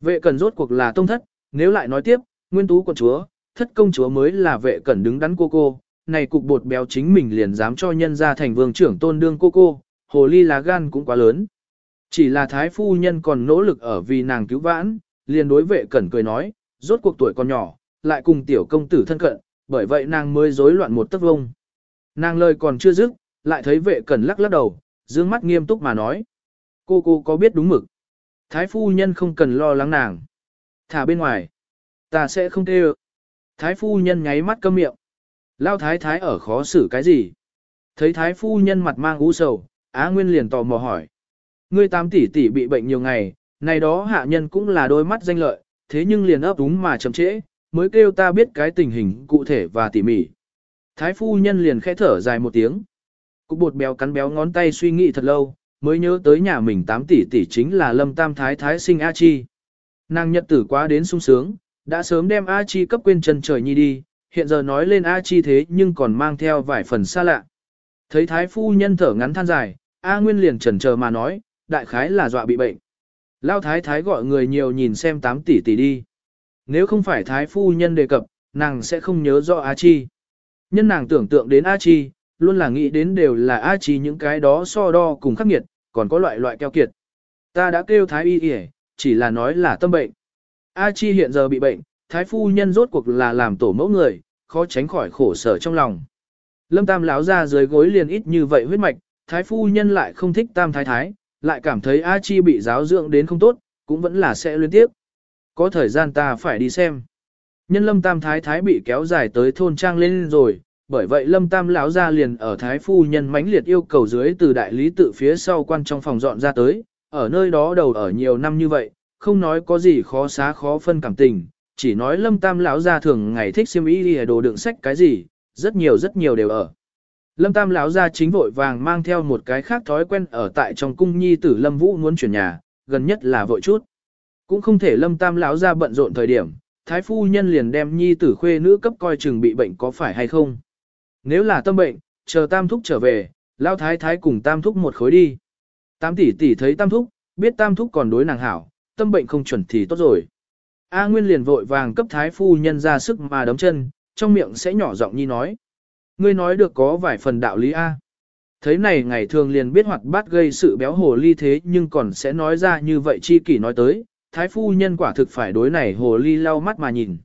Vệ cẩn rốt cuộc là tông thất, nếu lại nói tiếp, nguyên tú quận chúa, thất công chúa mới là vệ cẩn đứng đắn cô cô, này cục bột béo chính mình liền dám cho nhân ra thành vương trưởng tôn đương cô cô, hồ ly lá gan cũng quá lớn. Chỉ là thái phu nhân còn nỗ lực ở vì nàng cứu vãn, liền đối vệ cẩn cười nói, rốt cuộc tuổi còn nhỏ, lại cùng tiểu công tử thân cận, bởi vậy nàng mới rối loạn một tấc vông. Nàng lời còn chưa dứt, lại thấy vệ cẩn lắc lắc đầu, dương mắt nghiêm túc mà nói. Cô cô có biết đúng mực. Thái phu nhân không cần lo lắng nàng. Thả bên ngoài. Ta sẽ không tê Thái phu nhân nháy mắt câm miệng. Lao thái thái ở khó xử cái gì? Thấy thái phu nhân mặt mang u sầu, Á Nguyên liền tò mò hỏi. Ngươi tám tỷ tỷ bị bệnh nhiều ngày, này đó hạ nhân cũng là đôi mắt danh lợi, thế nhưng liền ấp úng mà chậm trễ, mới kêu ta biết cái tình hình cụ thể và tỉ mỉ. Thái phu nhân liền khẽ thở dài một tiếng. Cục bột béo cắn béo ngón tay suy nghĩ thật lâu, mới nhớ tới nhà mình 8 tỷ tỷ chính là lâm tam thái thái sinh A Chi. Nàng nhật tử quá đến sung sướng, đã sớm đem A Chi cấp quên chân trời nhi đi, hiện giờ nói lên A Chi thế nhưng còn mang theo vài phần xa lạ. Thấy thái phu nhân thở ngắn than dài, A Nguyên liền chần chờ mà nói, đại khái là dọa bị bệnh. Lao thái thái gọi người nhiều nhìn xem 8 tỷ tỷ đi. Nếu không phải thái phu nhân đề cập, nàng sẽ không nhớ rõ A Chi. Nhân nàng tưởng tượng đến A Chi, luôn là nghĩ đến đều là A Chi những cái đó so đo cùng khắc nghiệt, còn có loại loại keo kiệt. Ta đã kêu thái y y, chỉ là nói là tâm bệnh. A Chi hiện giờ bị bệnh, thái phu nhân rốt cuộc là làm tổ mẫu người, khó tránh khỏi khổ sở trong lòng. Lâm Tam lão ra dưới gối liền ít như vậy huyết mạch, thái phu nhân lại không thích Tam thái thái, lại cảm thấy A Chi bị giáo dưỡng đến không tốt, cũng vẫn là sẽ liên tiếp. Có thời gian ta phải đi xem. Nhân Lâm Tam thái thái bị kéo dài tới thôn trang lên rồi, bởi vậy Lâm Tam lão ra liền ở thái phu nhân mãnh liệt yêu cầu dưới từ đại lý tự phía sau quan trong phòng dọn ra tới, ở nơi đó đầu ở nhiều năm như vậy, không nói có gì khó xá khó phân cảm tình, chỉ nói Lâm Tam lão ra thường ngày thích xem ý đi đồ đựng sách cái gì, rất nhiều rất nhiều đều ở. Lâm Tam lão gia chính vội vàng mang theo một cái khác thói quen ở tại trong cung nhi tử Lâm Vũ muốn chuyển nhà, gần nhất là vội chút. Cũng không thể Lâm Tam lão gia bận rộn thời điểm, thái phu nhân liền đem nhi tử khuê nữ cấp coi chừng bị bệnh có phải hay không. Nếu là tâm bệnh, chờ tam thúc trở về, Lão thái thái cùng tam thúc một khối đi. Tam tỷ tỷ thấy tam thúc, biết tam thúc còn đối nàng hảo, tâm bệnh không chuẩn thì tốt rồi. A Nguyên liền vội vàng cấp thái phu nhân ra sức mà đấm chân, trong miệng sẽ nhỏ giọng nhi nói. Ngươi nói được có vài phần đạo lý A. Thấy này ngày thường liền biết hoạt bát gây sự béo hồ ly thế nhưng còn sẽ nói ra như vậy chi kỷ nói tới, thái phu nhân quả thực phải đối này hồ ly lau mắt mà nhìn.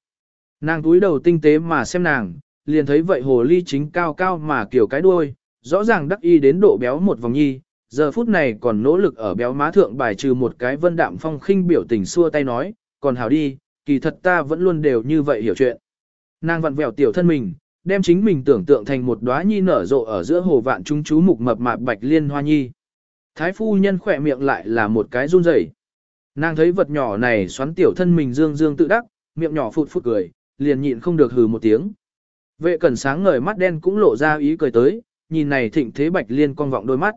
Nàng túi đầu tinh tế mà xem nàng, liền thấy vậy hồ ly chính cao cao mà kiểu cái đuôi, rõ ràng đắc y đến độ béo một vòng nhi, giờ phút này còn nỗ lực ở béo má thượng bài trừ một cái vân đạm phong khinh biểu tình xua tay nói, còn hảo đi, kỳ thật ta vẫn luôn đều như vậy hiểu chuyện. Nàng vặn vẹo tiểu thân mình, đem chính mình tưởng tượng thành một đóa nhi nở rộ ở giữa hồ vạn trung chú mục mập mạp bạch liên hoa nhi. Thái phu nhân khỏe miệng lại là một cái run rẩy. Nàng thấy vật nhỏ này xoắn tiểu thân mình dương dương tự đắc, miệng nhỏ phụt phụt cười, liền nhịn không được hừ một tiếng. Vệ cẩn sáng ngời mắt đen cũng lộ ra ý cười tới, nhìn này thịnh thế bạch liên con vọng đôi mắt.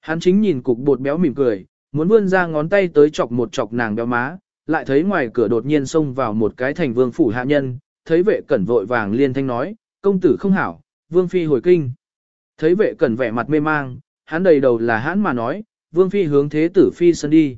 Hắn chính nhìn cục bột béo mỉm cười, muốn vươn ra ngón tay tới chọc một chọc nàng béo má, lại thấy ngoài cửa đột nhiên xông vào một cái thành vương phủ hạ nhân, thấy vệ cẩn vội vàng liên thanh nói, công tử không hảo, vương phi hồi kinh. Thấy vệ cẩn vẻ mặt mê mang, hắn đầy đầu là hắn mà nói, vương phi hướng thế tử phi sân đi.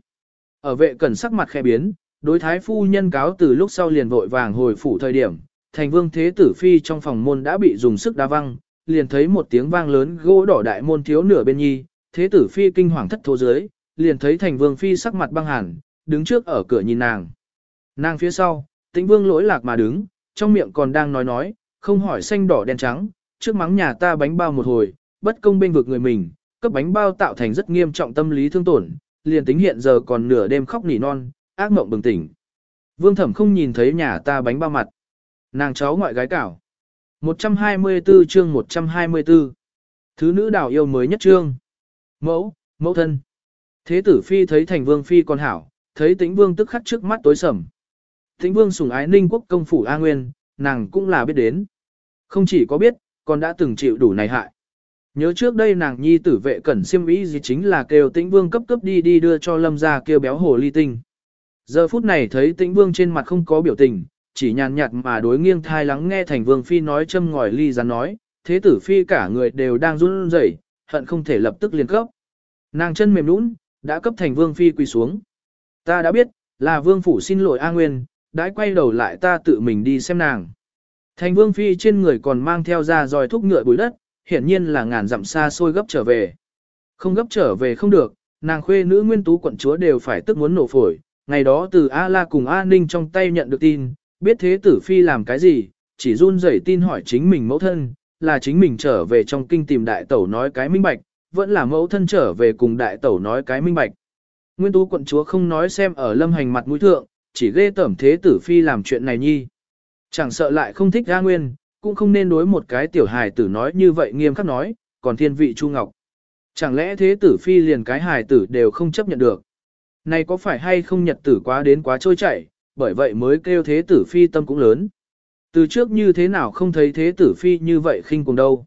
Ở vệ cẩn sắc mặt khẽ biến, đối thái phu nhân cáo từ lúc sau liền vội vàng hồi phủ thời điểm, thành vương thế tử phi trong phòng môn đã bị dùng sức đá văng, liền thấy một tiếng vang lớn gỗ đỏ đại môn thiếu nửa bên nhi, thế tử phi kinh hoàng thất thố dưới, liền thấy thành vương phi sắc mặt băng hẳn, đứng trước ở cửa nhìn nàng. Nàng phía sau, tĩnh vương lỗi lạc mà đứng, trong miệng còn đang nói nói, không hỏi xanh đỏ đen trắng, trước mắng nhà ta bánh bao một hồi, bất công bên vực người mình, cấp bánh bao tạo thành rất nghiêm trọng tâm lý thương tổn, liền tính hiện giờ còn nửa đêm khóc nỉ non, ác mộng bừng tỉnh. Vương thẩm không nhìn thấy nhà ta bánh bao mặt. Nàng cháu ngoại gái cảo. 124 chương 124. Thứ nữ đảo yêu mới nhất chương. Mẫu, mẫu thân. Thế tử phi thấy thành vương phi còn hảo, thấy tĩnh vương tức khắc trước mắt tối sầm. Tĩnh vương sủng ái ninh quốc công phủ A Nguyên, nàng cũng là biết đến. Không chỉ có biết, còn đã từng chịu đủ này hại. Nhớ trước đây nàng nhi tử vệ cẩn siêm ý gì chính là kêu tĩnh vương cấp cấp đi đi đưa cho lâm ra kêu béo hồ ly tinh. Giờ phút này thấy tĩnh vương trên mặt không có biểu tình, chỉ nhàn nhạt mà đối nghiêng thai lắng nghe thành vương phi nói châm ngòi ly rắn nói, thế tử phi cả người đều đang run rẩy, hận không thể lập tức liền cấp. Nàng chân mềm nũng, đã cấp thành vương phi quỳ xuống. Ta đã biết, là vương phủ xin lỗi A Nguyên, đã quay đầu lại ta tự mình đi xem nàng. Thành vương phi trên người còn mang theo ra dòi thúc ngựa bụi đất, hiển nhiên là ngàn dặm xa xôi gấp trở về. Không gấp trở về không được, nàng khuê nữ nguyên tú quận chúa đều phải tức muốn nổ phổi. Ngày đó từ A La cùng A Ninh trong tay nhận được tin, biết thế tử phi làm cái gì, chỉ run rẩy tin hỏi chính mình mẫu thân, là chính mình trở về trong kinh tìm đại tẩu nói cái minh bạch, vẫn là mẫu thân trở về cùng đại tẩu nói cái minh bạch. Nguyên tú quận chúa không nói xem ở lâm hành mặt mũi thượng, chỉ ghê tẩm thế tử phi làm chuyện này nhi. Chẳng sợ lại không thích A nguyên, cũng không nên đối một cái tiểu hài tử nói như vậy nghiêm khắc nói, còn thiên vị Chu Ngọc. Chẳng lẽ thế tử phi liền cái hài tử đều không chấp nhận được. Này có phải hay không nhật tử quá đến quá trôi chảy, bởi vậy mới kêu thế tử phi tâm cũng lớn. Từ trước như thế nào không thấy thế tử phi như vậy khinh cùng đâu.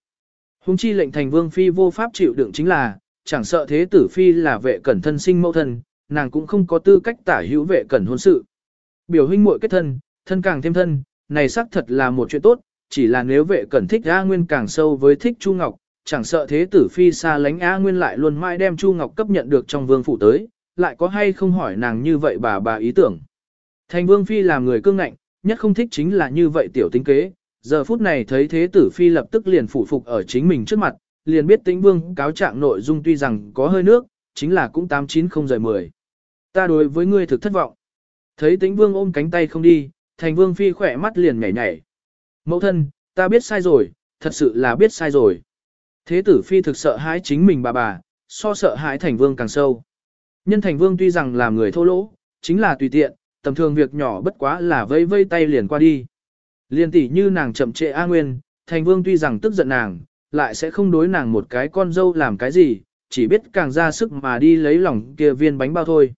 Hùng chi lệnh thành vương phi vô pháp chịu đựng chính là, chẳng sợ thế tử phi là vệ cẩn thân sinh mẫu thân, nàng cũng không có tư cách tả hữu vệ cẩn hôn sự. Biểu huynh muội kết thân, thân càng thêm thân, này xác thật là một chuyện tốt, chỉ là nếu vệ cẩn thích A Nguyên càng sâu với thích Chu Ngọc, chẳng sợ thế tử phi xa lánh A Nguyên lại luôn mãi đem Chu Ngọc cấp nhận được trong vương phủ tới, lại có hay không hỏi nàng như vậy bà bà ý tưởng. Thành vương phi làm người cương ngạnh, nhất không thích chính là như vậy tiểu tính kế, giờ phút này thấy thế tử phi lập tức liền phủ phục ở chính mình trước mặt, liền biết tĩnh vương cáo trạng nội dung tuy rằng có hơi nước, chính là cũng 890 rời 10. Ta đối với ngươi thực thất vọng. Thấy tĩnh vương ôm cánh tay không đi, thành vương phi khỏe mắt liền nhảy nhảy. Mẫu thân, ta biết sai rồi, thật sự là biết sai rồi. Thế tử phi thực sợ hãi chính mình bà bà, so sợ hãi thành vương càng sâu. Nhân thành vương tuy rằng là người thô lỗ, chính là tùy tiện, tầm thường việc nhỏ bất quá là vây vây tay liền qua đi. Liên tỷ như nàng chậm trễ A Nguyên, thành vương tuy rằng tức giận nàng, lại sẽ không đối nàng một cái con dâu làm cái gì, chỉ biết càng ra sức mà đi lấy lòng kia viên bánh bao thôi.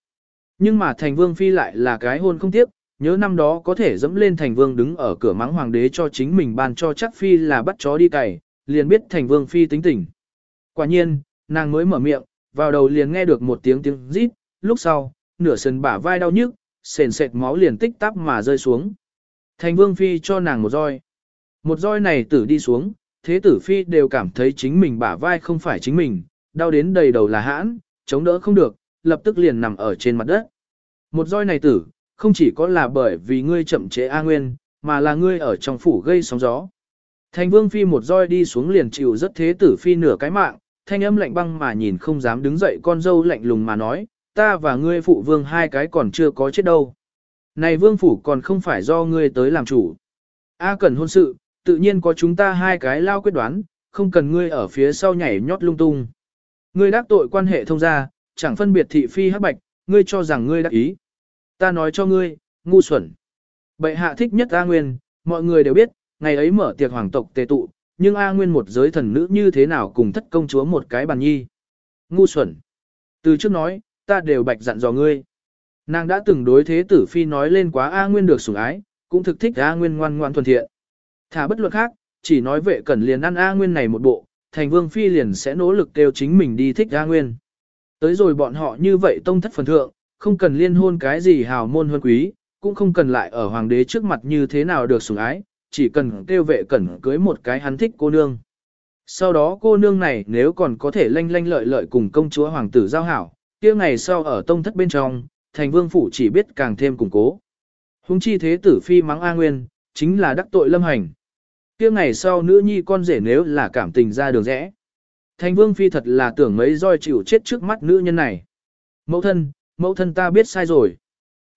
Nhưng mà thành vương phi lại là cái hôn không tiếc, nhớ năm đó có thể dẫm lên thành vương đứng ở cửa mắng hoàng đế cho chính mình ban cho chắc phi là bắt chó đi cày, liền biết thành vương phi tính tình. Quả nhiên, nàng mới mở miệng, vào đầu liền nghe được một tiếng tiếng rít, lúc sau, nửa sườn bả vai đau nhức, sền sệt máu liền tích tắp mà rơi xuống. Thành vương phi cho nàng một roi. Một roi này tử đi xuống, thế tử phi đều cảm thấy chính mình bả vai không phải chính mình, đau đến đầy đầu là hãn, chống đỡ không được, lập tức liền nằm ở trên mặt đất. Một roi này tử, không chỉ có là bởi vì ngươi chậm chế A Nguyên, mà là ngươi ở trong phủ gây sóng gió. Thành vương phi một roi đi xuống liền chịu rất thế tử phi nửa cái mạng, thanh âm lạnh băng mà nhìn không dám đứng dậy con dâu lạnh lùng mà nói, ta và ngươi phụ vương hai cái còn chưa có chết đâu. Này vương phủ còn không phải do ngươi tới làm chủ. A cần hôn sự, tự nhiên có chúng ta hai cái lao quyết đoán, không cần ngươi ở phía sau nhảy nhót lung tung. Ngươi đắc tội quan hệ thông gia, chẳng phân biệt thị phi hắc bạch, ngươi cho rằng ngươi đắc ý. Ta nói cho ngươi, ngu xuẩn. Bệ hạ thích nhất A Nguyên, mọi người đều biết, ngày ấy mở tiệc hoàng tộc tề tụ, nhưng A Nguyên một giới thần nữ như thế nào cùng thất công chúa một cái bàn nhi. Ngu xuẩn. Từ trước nói, ta đều bạch dặn dò ngươi. Nàng đã từng đối thế tử phi nói lên quá A Nguyên được sủng ái, cũng thực thích A Nguyên ngoan ngoan thuần thiện. Thả bất luận khác, chỉ nói vệ cẩn liền ăn A Nguyên này một bộ, thành vương phi liền sẽ nỗ lực kêu chính mình đi thích A Nguyên. Tới rồi bọn họ như vậy tông thất phần thượng, không cần liên hôn cái gì hào môn huân quý, cũng không cần lại ở hoàng đế trước mặt như thế nào được sủng ái, chỉ cần tiêu vệ cẩn cưới một cái hắn thích cô nương. Sau đó cô nương này nếu còn có thể lanh lanh lợi lợi cùng công chúa hoàng tử giao hảo, kia ngày sau ở tông thất bên trong, thành vương phủ chỉ biết càng thêm củng cố. Hùng chi thế tử phi mắng A Nguyên, chính là đắc tội lâm hành. kia ngày sau nữ nhi con rể nếu là cảm tình ra đường rẽ. Thành vương phi thật là tưởng mấy roi chịu chết trước mắt nữ nhân này. Mẫu thân, mẫu thân ta biết sai rồi.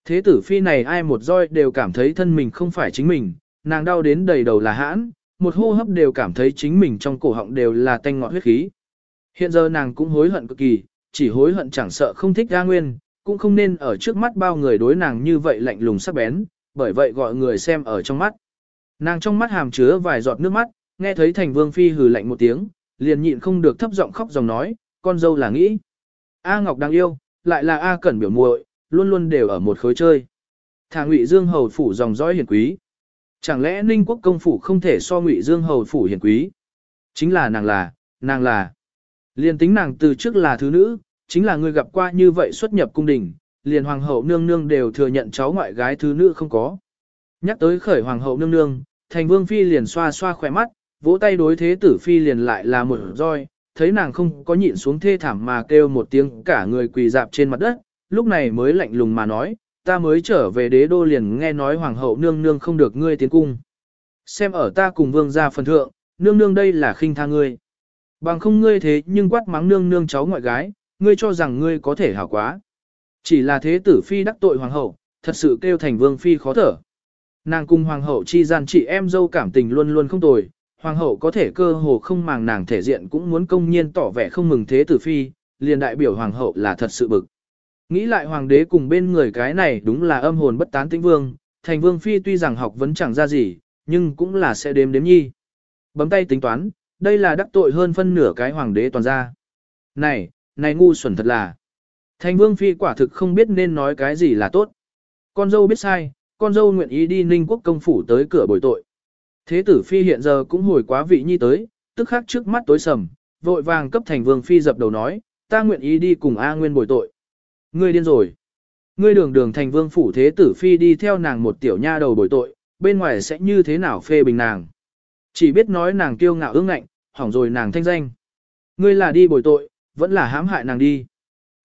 Thế tử phi này ai một roi đều cảm thấy thân mình không phải chính mình, nàng đau đến đầy đầu là hãn, một hô hấp đều cảm thấy chính mình trong cổ họng đều là tanh ngọt huyết khí. Hiện giờ nàng cũng hối hận cực kỳ, chỉ hối hận chẳng sợ không thích A Nguyên, cũng không nên ở trước mắt bao người đối nàng như vậy lạnh lùng sắc bén, bởi vậy gọi người xem ở trong mắt. Nàng trong mắt hàm chứa vài giọt nước mắt, nghe thấy thành vương phi hừ lạnh một tiếng, liền nhịn không được thấp giọng khóc dòng nói, con dâu là nghĩ. A Ngọc đáng yêu, lại là A Cẩn biểu muội, luôn luôn đều ở một khối chơi. Thả Ngụy Dương hầu phủ dòng dõi hiển quý. Chẳng lẽ Ninh Quốc công phủ không thể so Ngụy Dương hầu phủ hiển quý? Chính là nàng là, nàng là. Liền tính nàng từ trước là thứ nữ, chính là người gặp qua như vậy xuất nhập cung đình, liền hoàng hậu nương nương đều thừa nhận cháu ngoại gái thứ nữ không có. Nhắc tới khởi hoàng hậu nương nương, thành vương phi liền xoa xoa khỏe mắt, vỗ tay đối thế tử phi liền lại là một roi, thấy nàng không có nhịn xuống thê thảm mà kêu một tiếng cả người quỳ dạp trên mặt đất, lúc này mới lạnh lùng mà nói, ta mới trở về đế đô liền nghe nói hoàng hậu nương nương không được ngươi tiến cung. Xem ở ta cùng vương gia phần thượng, nương nương đây là khinh tha ngươi. Bằng không ngươi thế nhưng quát mắng nương nương cháu ngoại gái, ngươi cho rằng ngươi có thể hảo quá. Chỉ là thế tử phi đắc tội hoàng hậu, thật sự kêu thành vương phi khó thở. Nàng cùng hoàng hậu chi gian chị em dâu cảm tình luôn luôn không tồi, hoàng hậu có thể cơ hồ không màng nàng thể diện cũng muốn công nhiên tỏ vẻ không mừng thế tử phi, liền đại biểu hoàng hậu là thật sự bực. Nghĩ lại hoàng đế cùng bên người cái này đúng là âm hồn bất tán tĩnh vương, thành vương phi tuy rằng học vẫn chẳng ra gì, nhưng cũng là sẽ đếm đếm nhi. Bấm tay tính toán, đây là đắc tội hơn phân nửa cái hoàng đế toàn ra. Này, này ngu xuẩn thật là. Thành vương phi quả thực không biết nên nói cái gì là tốt. Con dâu biết sai, con dâu nguyện ý đi ninh quốc công phủ tới cửa bồi tội. Thế tử phi hiện giờ cũng hồi quá vị nhi tới, tức khắc trước mắt tối sầm, vội vàng cấp thành vương phi dập đầu nói, ta nguyện ý đi cùng A Nguyên bồi tội. Ngươi điên rồi. Ngươi đường đường thành vương phủ thế tử phi đi theo nàng một tiểu nha đầu bồi tội, bên ngoài sẽ như thế nào phê bình nàng. Chỉ biết nói nàng kiêu ngạo ương ngạnh, hỏng rồi nàng thanh danh. Ngươi là đi bồi tội, vẫn là hãm hại nàng đi.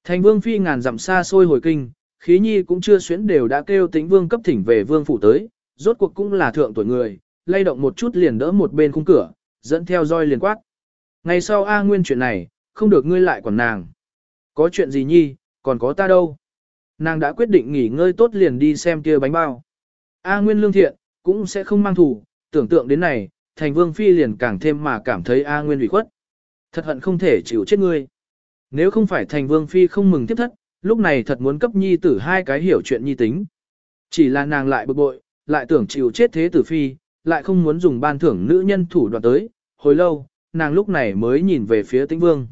Thành vương phi ngàn dặm xa xôi hồi kinh, khí nhi cũng chưa xuyến đều đã kêu tính vương cấp thỉnh về vương phủ tới, rốt cuộc cũng là thượng tuổi người, lay động một chút liền đỡ một bên khung cửa, dẫn theo roi liền quát. Ngày sau A Nguyên chuyện này, không được ngươi lại quản nàng. Có chuyện gì nhi, còn có ta đâu. Nàng đã quyết định nghỉ ngơi tốt liền đi xem kia bánh bao. A Nguyên lương thiện, cũng sẽ không mang thủ, tưởng tượng đến này, thành vương phi liền càng thêm mà cảm thấy A Nguyên ủy khuất. Thật hận không thể chịu chết ngươi. Nếu không phải thành vương phi không mừng tiếp thất, lúc này thật muốn cấp nhi tử hai cái hiểu chuyện nhi tính. Chỉ là nàng lại bực bội, lại tưởng chịu chết thế tử phi, lại không muốn dùng ban thưởng nữ nhân thủ đoạn tới, hồi lâu, nàng lúc này mới nhìn về phía tĩnh vương.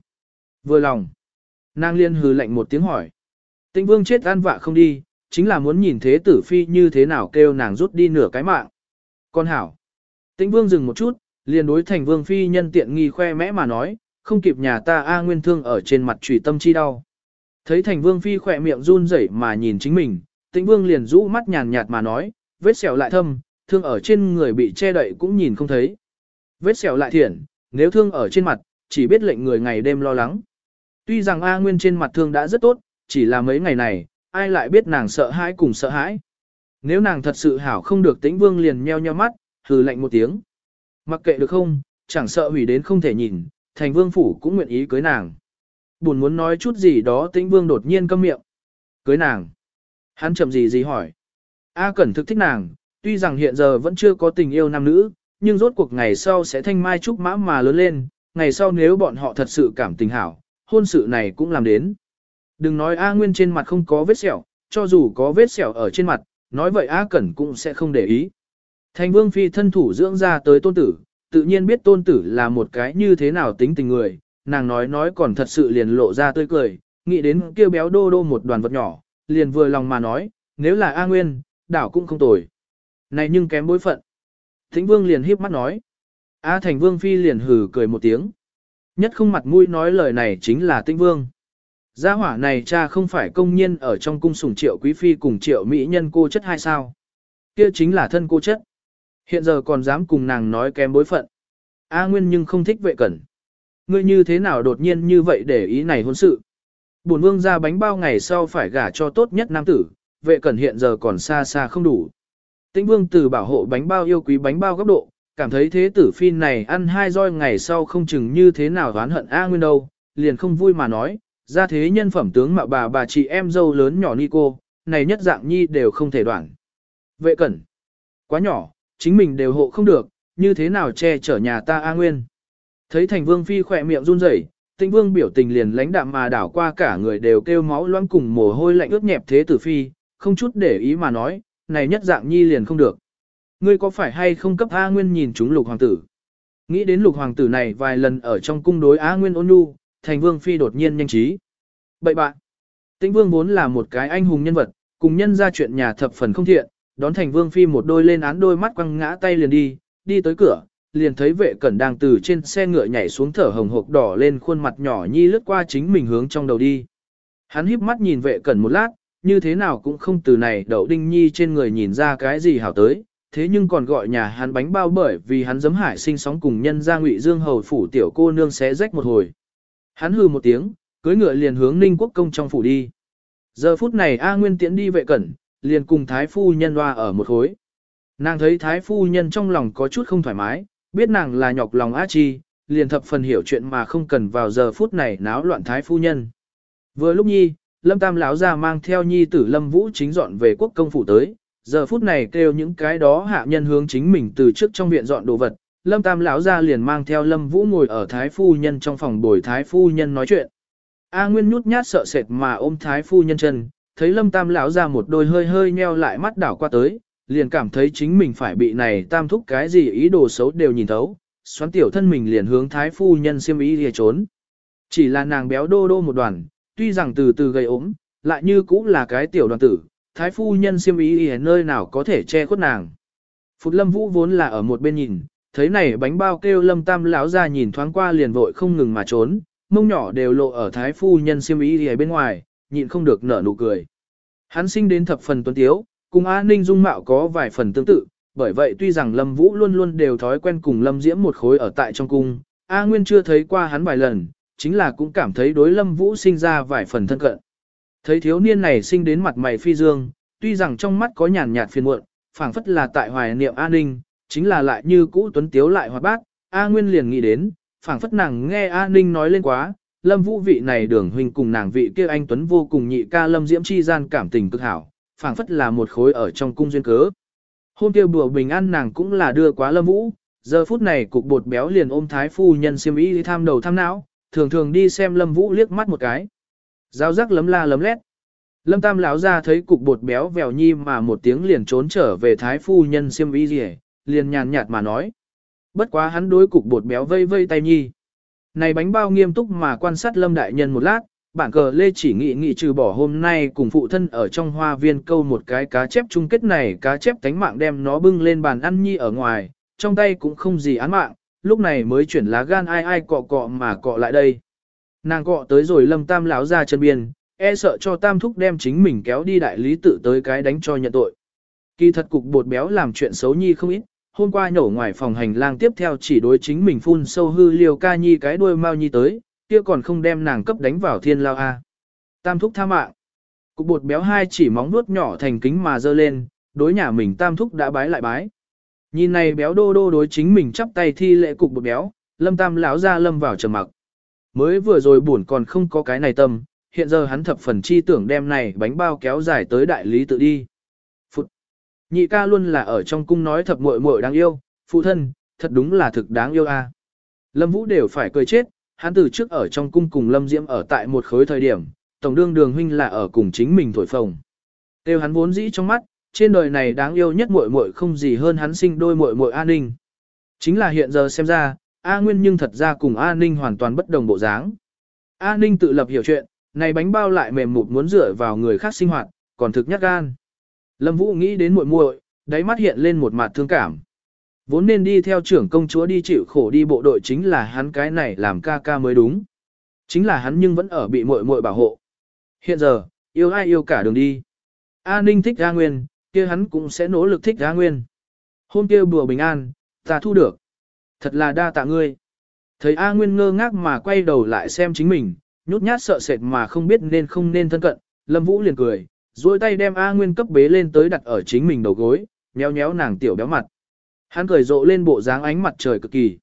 Vừa lòng, nàng liên hừ lạnh một tiếng hỏi. Tĩnh vương chết an vạ không đi, chính là muốn nhìn thế tử phi như thế nào kêu nàng rút đi nửa cái mạng. Con hảo, tĩnh vương dừng một chút, liền đối thành vương phi nhân tiện nghi khoe mẽ mà nói, không kịp nhà ta A nguyên thương ở trên mặt trùy tâm chi đau. Thấy thành vương phi khỏe miệng run rẩy mà nhìn chính mình, tĩnh vương liền rũ mắt nhàn nhạt mà nói, vết sẹo lại thâm, thương ở trên người bị che đậy cũng nhìn không thấy. Vết sẹo lại thiển nếu thương ở trên mặt, chỉ biết lệnh người ngày đêm lo lắng. Tuy rằng A Nguyên trên mặt thương đã rất tốt, chỉ là mấy ngày này, ai lại biết nàng sợ hãi cùng sợ hãi. Nếu nàng thật sự hảo không được tĩnh vương liền nheo nheo mắt, hừ lạnh một tiếng. Mặc kệ được không, chẳng sợ hủy đến không thể nhìn, thành vương phủ cũng nguyện ý cưới nàng. Buồn muốn nói chút gì đó tĩnh vương đột nhiên câm miệng. Cưới nàng. Hắn chậm gì gì hỏi. A Cẩn thực thích nàng, tuy rằng hiện giờ vẫn chưa có tình yêu nam nữ, nhưng rốt cuộc ngày sau sẽ thanh mai trúc mã mà lớn lên, ngày sau nếu bọn họ thật sự cảm tình hảo, hôn sự này cũng làm đến. Đừng nói A Nguyên trên mặt không có vết sẹo, cho dù có vết sẹo ở trên mặt, nói vậy A Cẩn cũng sẽ không để ý. Thành vương phi thân thủ dưỡng ra tới tôn tử, tự nhiên biết tôn tử là một cái như thế nào tính tình người, nàng nói nói còn thật sự liền lộ ra tươi cười, nghĩ đến kêu béo đô đô một đoàn vật nhỏ, liền vừa lòng mà nói, nếu là A Nguyên, đảo cũng không tồi. Này nhưng kém bối phận. Thính vương liền híp mắt nói. A thành vương phi liền hừ cười một tiếng. Nhất không mặt mũi nói lời này chính là tĩnh vương. Gia hỏa này cha không phải công nhân ở trong cung sủng triệu quý phi cùng triệu mỹ nhân cô chất hay sao? Kia chính là thân cô chất. Hiện giờ còn dám cùng nàng nói kém bối phận. A Nguyên nhưng không thích vệ cẩn. Ngươi như thế nào đột nhiên như vậy để ý này hôn sự? Bổn vương ra bánh bao ngày sau phải gả cho tốt nhất nam tử, vệ cẩn hiện giờ còn xa xa không đủ. Tĩnh vương từ bảo hộ bánh bao yêu quý bánh bao góc độ, cảm thấy thế tử phi này ăn hai roi ngày sau không chừng như thế nào oán hận A Nguyên đâu, liền không vui mà nói, ra thế nhân phẩm tướng mạo bà bà chị em dâu lớn nhỏ ni cô, này nhất dạng nhi đều không thể đoạn. Vệ cẩn, quá nhỏ, chính mình đều hộ không được, như thế nào che chở nhà ta A Nguyên. Thấy thành vương phi khỏe miệng run rẩy, Tĩnh Vương biểu tình liền lãnh đạm mà đảo qua cả người đều kêu máu loãng cùng mồ hôi lạnh ướt nhẹp thế tử phi, không chút để ý mà nói, này nhất dạng nhi liền không được. Ngươi có phải hay không cấp A Nguyên nhìn chúng lục hoàng tử? Nghĩ đến lục hoàng tử này vài lần ở trong cung đối A Nguyên ôn nhu, thành vương phi đột nhiên nhanh trí. Bậy bạn, tĩnh vương vốn là một cái anh hùng nhân vật, cùng nhân ra chuyện nhà thập phần không thiện, đón thành vương phi một đôi lên án đôi mắt quăng ngã tay liền đi, đi tới cửa, liền thấy vệ cẩn đang từ trên xe ngựa nhảy xuống thở hồng hộc đỏ lên khuôn mặt nhỏ nhi lướt qua chính mình hướng trong đầu đi. Hắn híp mắt nhìn vệ cẩn một lát, như thế nào cũng không từ này đậu đinh nhi trên người nhìn ra cái gì hảo tới, thế nhưng còn gọi nhà hắn bánh bao bởi vì hắn giấm hải sinh sóng cùng nhân ra ngụy dương hầu phủ tiểu cô nương xé rách một hồi. Hắn hừ một tiếng, cưới ngựa liền hướng ninh quốc công trong phủ đi. Giờ phút này A Nguyên tiễn đi vệ cẩn, liền cùng thái phu nhân loa ở một khối. Nàng thấy thái phu nhân trong lòng có chút không thoải mái, biết nàng là nhọc lòng A Chi, liền thập phần hiểu chuyện mà không cần vào giờ phút này náo loạn thái phu nhân. Vừa lúc nhi, Lâm Tam lão ra mang theo nhi tử Lâm Vũ chính dọn về quốc công phủ tới, giờ phút này kêu những cái đó hạ nhân hướng chính mình từ trước trong viện dọn đồ vật. Lâm Tam lão ra liền mang theo Lâm Vũ ngồi ở thái phu nhân trong phòng bồi thái phu nhân nói chuyện. A Nguyên nhút nhát sợ sệt mà ôm thái phu nhân chân, thấy Lâm Tam lão ra một đôi hơi hơi nheo lại mắt đảo qua tới, liền cảm thấy chính mình phải bị này tam thúc cái gì ý đồ xấu đều nhìn thấu, xoắn tiểu thân mình liền hướng thái phu nhân xiêm ý lìa trốn. Chỉ là nàng béo đô đô một đoàn, tuy rằng từ từ gây ốm, lại như cũng là cái tiểu đoàn tử, thái phu nhân xiêm ý ở nơi nào có thể che khuất nàng. Phụt lâm vũ vốn là ở một bên nhìn, thấy này bánh bao kêu lâm tam lão ra nhìn thoáng qua liền vội không ngừng mà trốn, mông nhỏ đều lộ ở thái phu nhân xiêm ý ở bên ngoài, nhịn không được nở nụ cười. Hắn sinh đến thập phần tuấn tiếu, cùng A Ninh dung mạo có vài phần tương tự, bởi vậy tuy rằng Lâm Vũ luôn luôn đều thói quen cùng Lâm Diễm một khối ở tại trong cung, A Nguyên chưa thấy qua hắn vài lần, chính là cũng cảm thấy đối Lâm Vũ sinh ra vài phần thân cận. Thấy thiếu niên này sinh đến mặt mày phi dương, tuy rằng trong mắt có nhàn nhạt phiền muộn, phảng phất là tại hoài niệm A Ninh, chính là lại như cũ tuấn tiếu lại hoạt bát, A Nguyên liền nghĩ đến, phảng phất nàng nghe A Ninh nói lên quá, Lâm Vũ vị này đường huynh cùng nàng vị kia anh tuấn vô cùng nhị ca Lâm Diễm chi gian cảm tình cực hảo, phảng phất là một khối ở trong cung duyên cớ. Hôm kia bữa bình an nàng cũng là đưa quá Lâm Vũ, giờ phút này cục bột béo liền ôm thái phu nhân xiêm y tham đầu tham não, thường thường đi xem Lâm Vũ liếc mắt một cái. Giao giác lấm la lấm lét. Lâm Tam lão ra thấy cục bột béo vèo nhi mà một tiếng liền trốn trở về thái phu nhân xiêm y gì, liền nhàn nhạt mà nói. Bất quá hắn đối cục bột béo vây vây tay nhi. Này bánh bao nghiêm túc mà quan sát Lâm đại nhân một lát, bản cờ lê chỉ nghị nghị trừ bỏ hôm nay cùng phụ thân ở trong hoa viên câu một cái cá chép chung kết này cá chép tánh mạng đem nó bưng lên bàn ăn nhi ở ngoài, trong tay cũng không gì án mạng, lúc này mới chuyển lá gan ai ai cọ cọ mà cọ lại đây. Nàng cọ tới rồi lâm tam lão ra chân biên, e sợ cho tam thúc đem chính mình kéo đi đại lý tự tới cái đánh cho nhận tội. Kỳ thật cục bột béo làm chuyện xấu nhi không ít, hôm qua nhổ ngoài phòng hành lang tiếp theo chỉ đối chính mình phun sâu hư liều ca nhi cái đuôi mau nhi tới, kia còn không đem nàng cấp đánh vào thiên lao a. Tam thúc tha mạng. Cục bột béo hai chỉ móng nuốt nhỏ thành kính mà dơ lên, đối nhà mình tam thúc đã bái lại bái. Nhìn này béo đô đô đối chính mình chắp tay thi lễ cục bột béo, lâm tam lão ra lâm vào trầm mặc. Mới vừa rồi buồn còn không có cái này tâm, hiện giờ hắn thập phần chi tưởng đem này bánh bao kéo dài tới đại lý tự đi. Phụt. Nhị ca luôn là ở trong cung nói thập muội muội đáng yêu, phụ thân, thật đúng là thực đáng yêu a. Lâm Vũ đều phải cười chết, hắn từ trước ở trong cung cùng Lâm Diễm ở tại một khối thời điểm, tổng đương đường huynh là ở cùng chính mình thổi phồng. Tiêu hắn vốn dĩ trong mắt, trên đời này đáng yêu nhất muội muội không gì hơn hắn sinh đôi muội muội An Ninh. Chính là hiện giờ xem ra, A Nguyên nhưng thật ra cùng A Ninh hoàn toàn bất đồng bộ dáng. A Ninh tự lập hiểu chuyện, này bánh bao lại mềm mụt muốn dựa vào người khác sinh hoạt, còn thực nhát gan. Lâm Vũ nghĩ đến muội muội, đáy mắt hiện lên một mặt thương cảm. Vốn nên đi theo trưởng công chúa đi chịu khổ đi bộ đội chính là hắn cái này làm ca ca mới đúng. Chính là hắn nhưng vẫn ở bị muội muội bảo hộ. Hiện giờ, yêu ai yêu cả đường đi. A Ninh thích A Nguyên, kia hắn cũng sẽ nỗ lực thích A Nguyên. Hôm kia bùa bình an, ta thu được. Thật là đa tạ ngươi. Thấy A Nguyên ngơ ngác mà quay đầu lại xem chính mình, nhút nhát sợ sệt mà không biết nên không nên thân cận, Lâm Vũ liền cười, duỗi tay đem A Nguyên cấp bế lên tới đặt ở chính mình đầu gối, nhéo nhéo nàng tiểu béo mặt. Hắn cười rộ lên bộ dáng ánh mặt trời cực kỳ.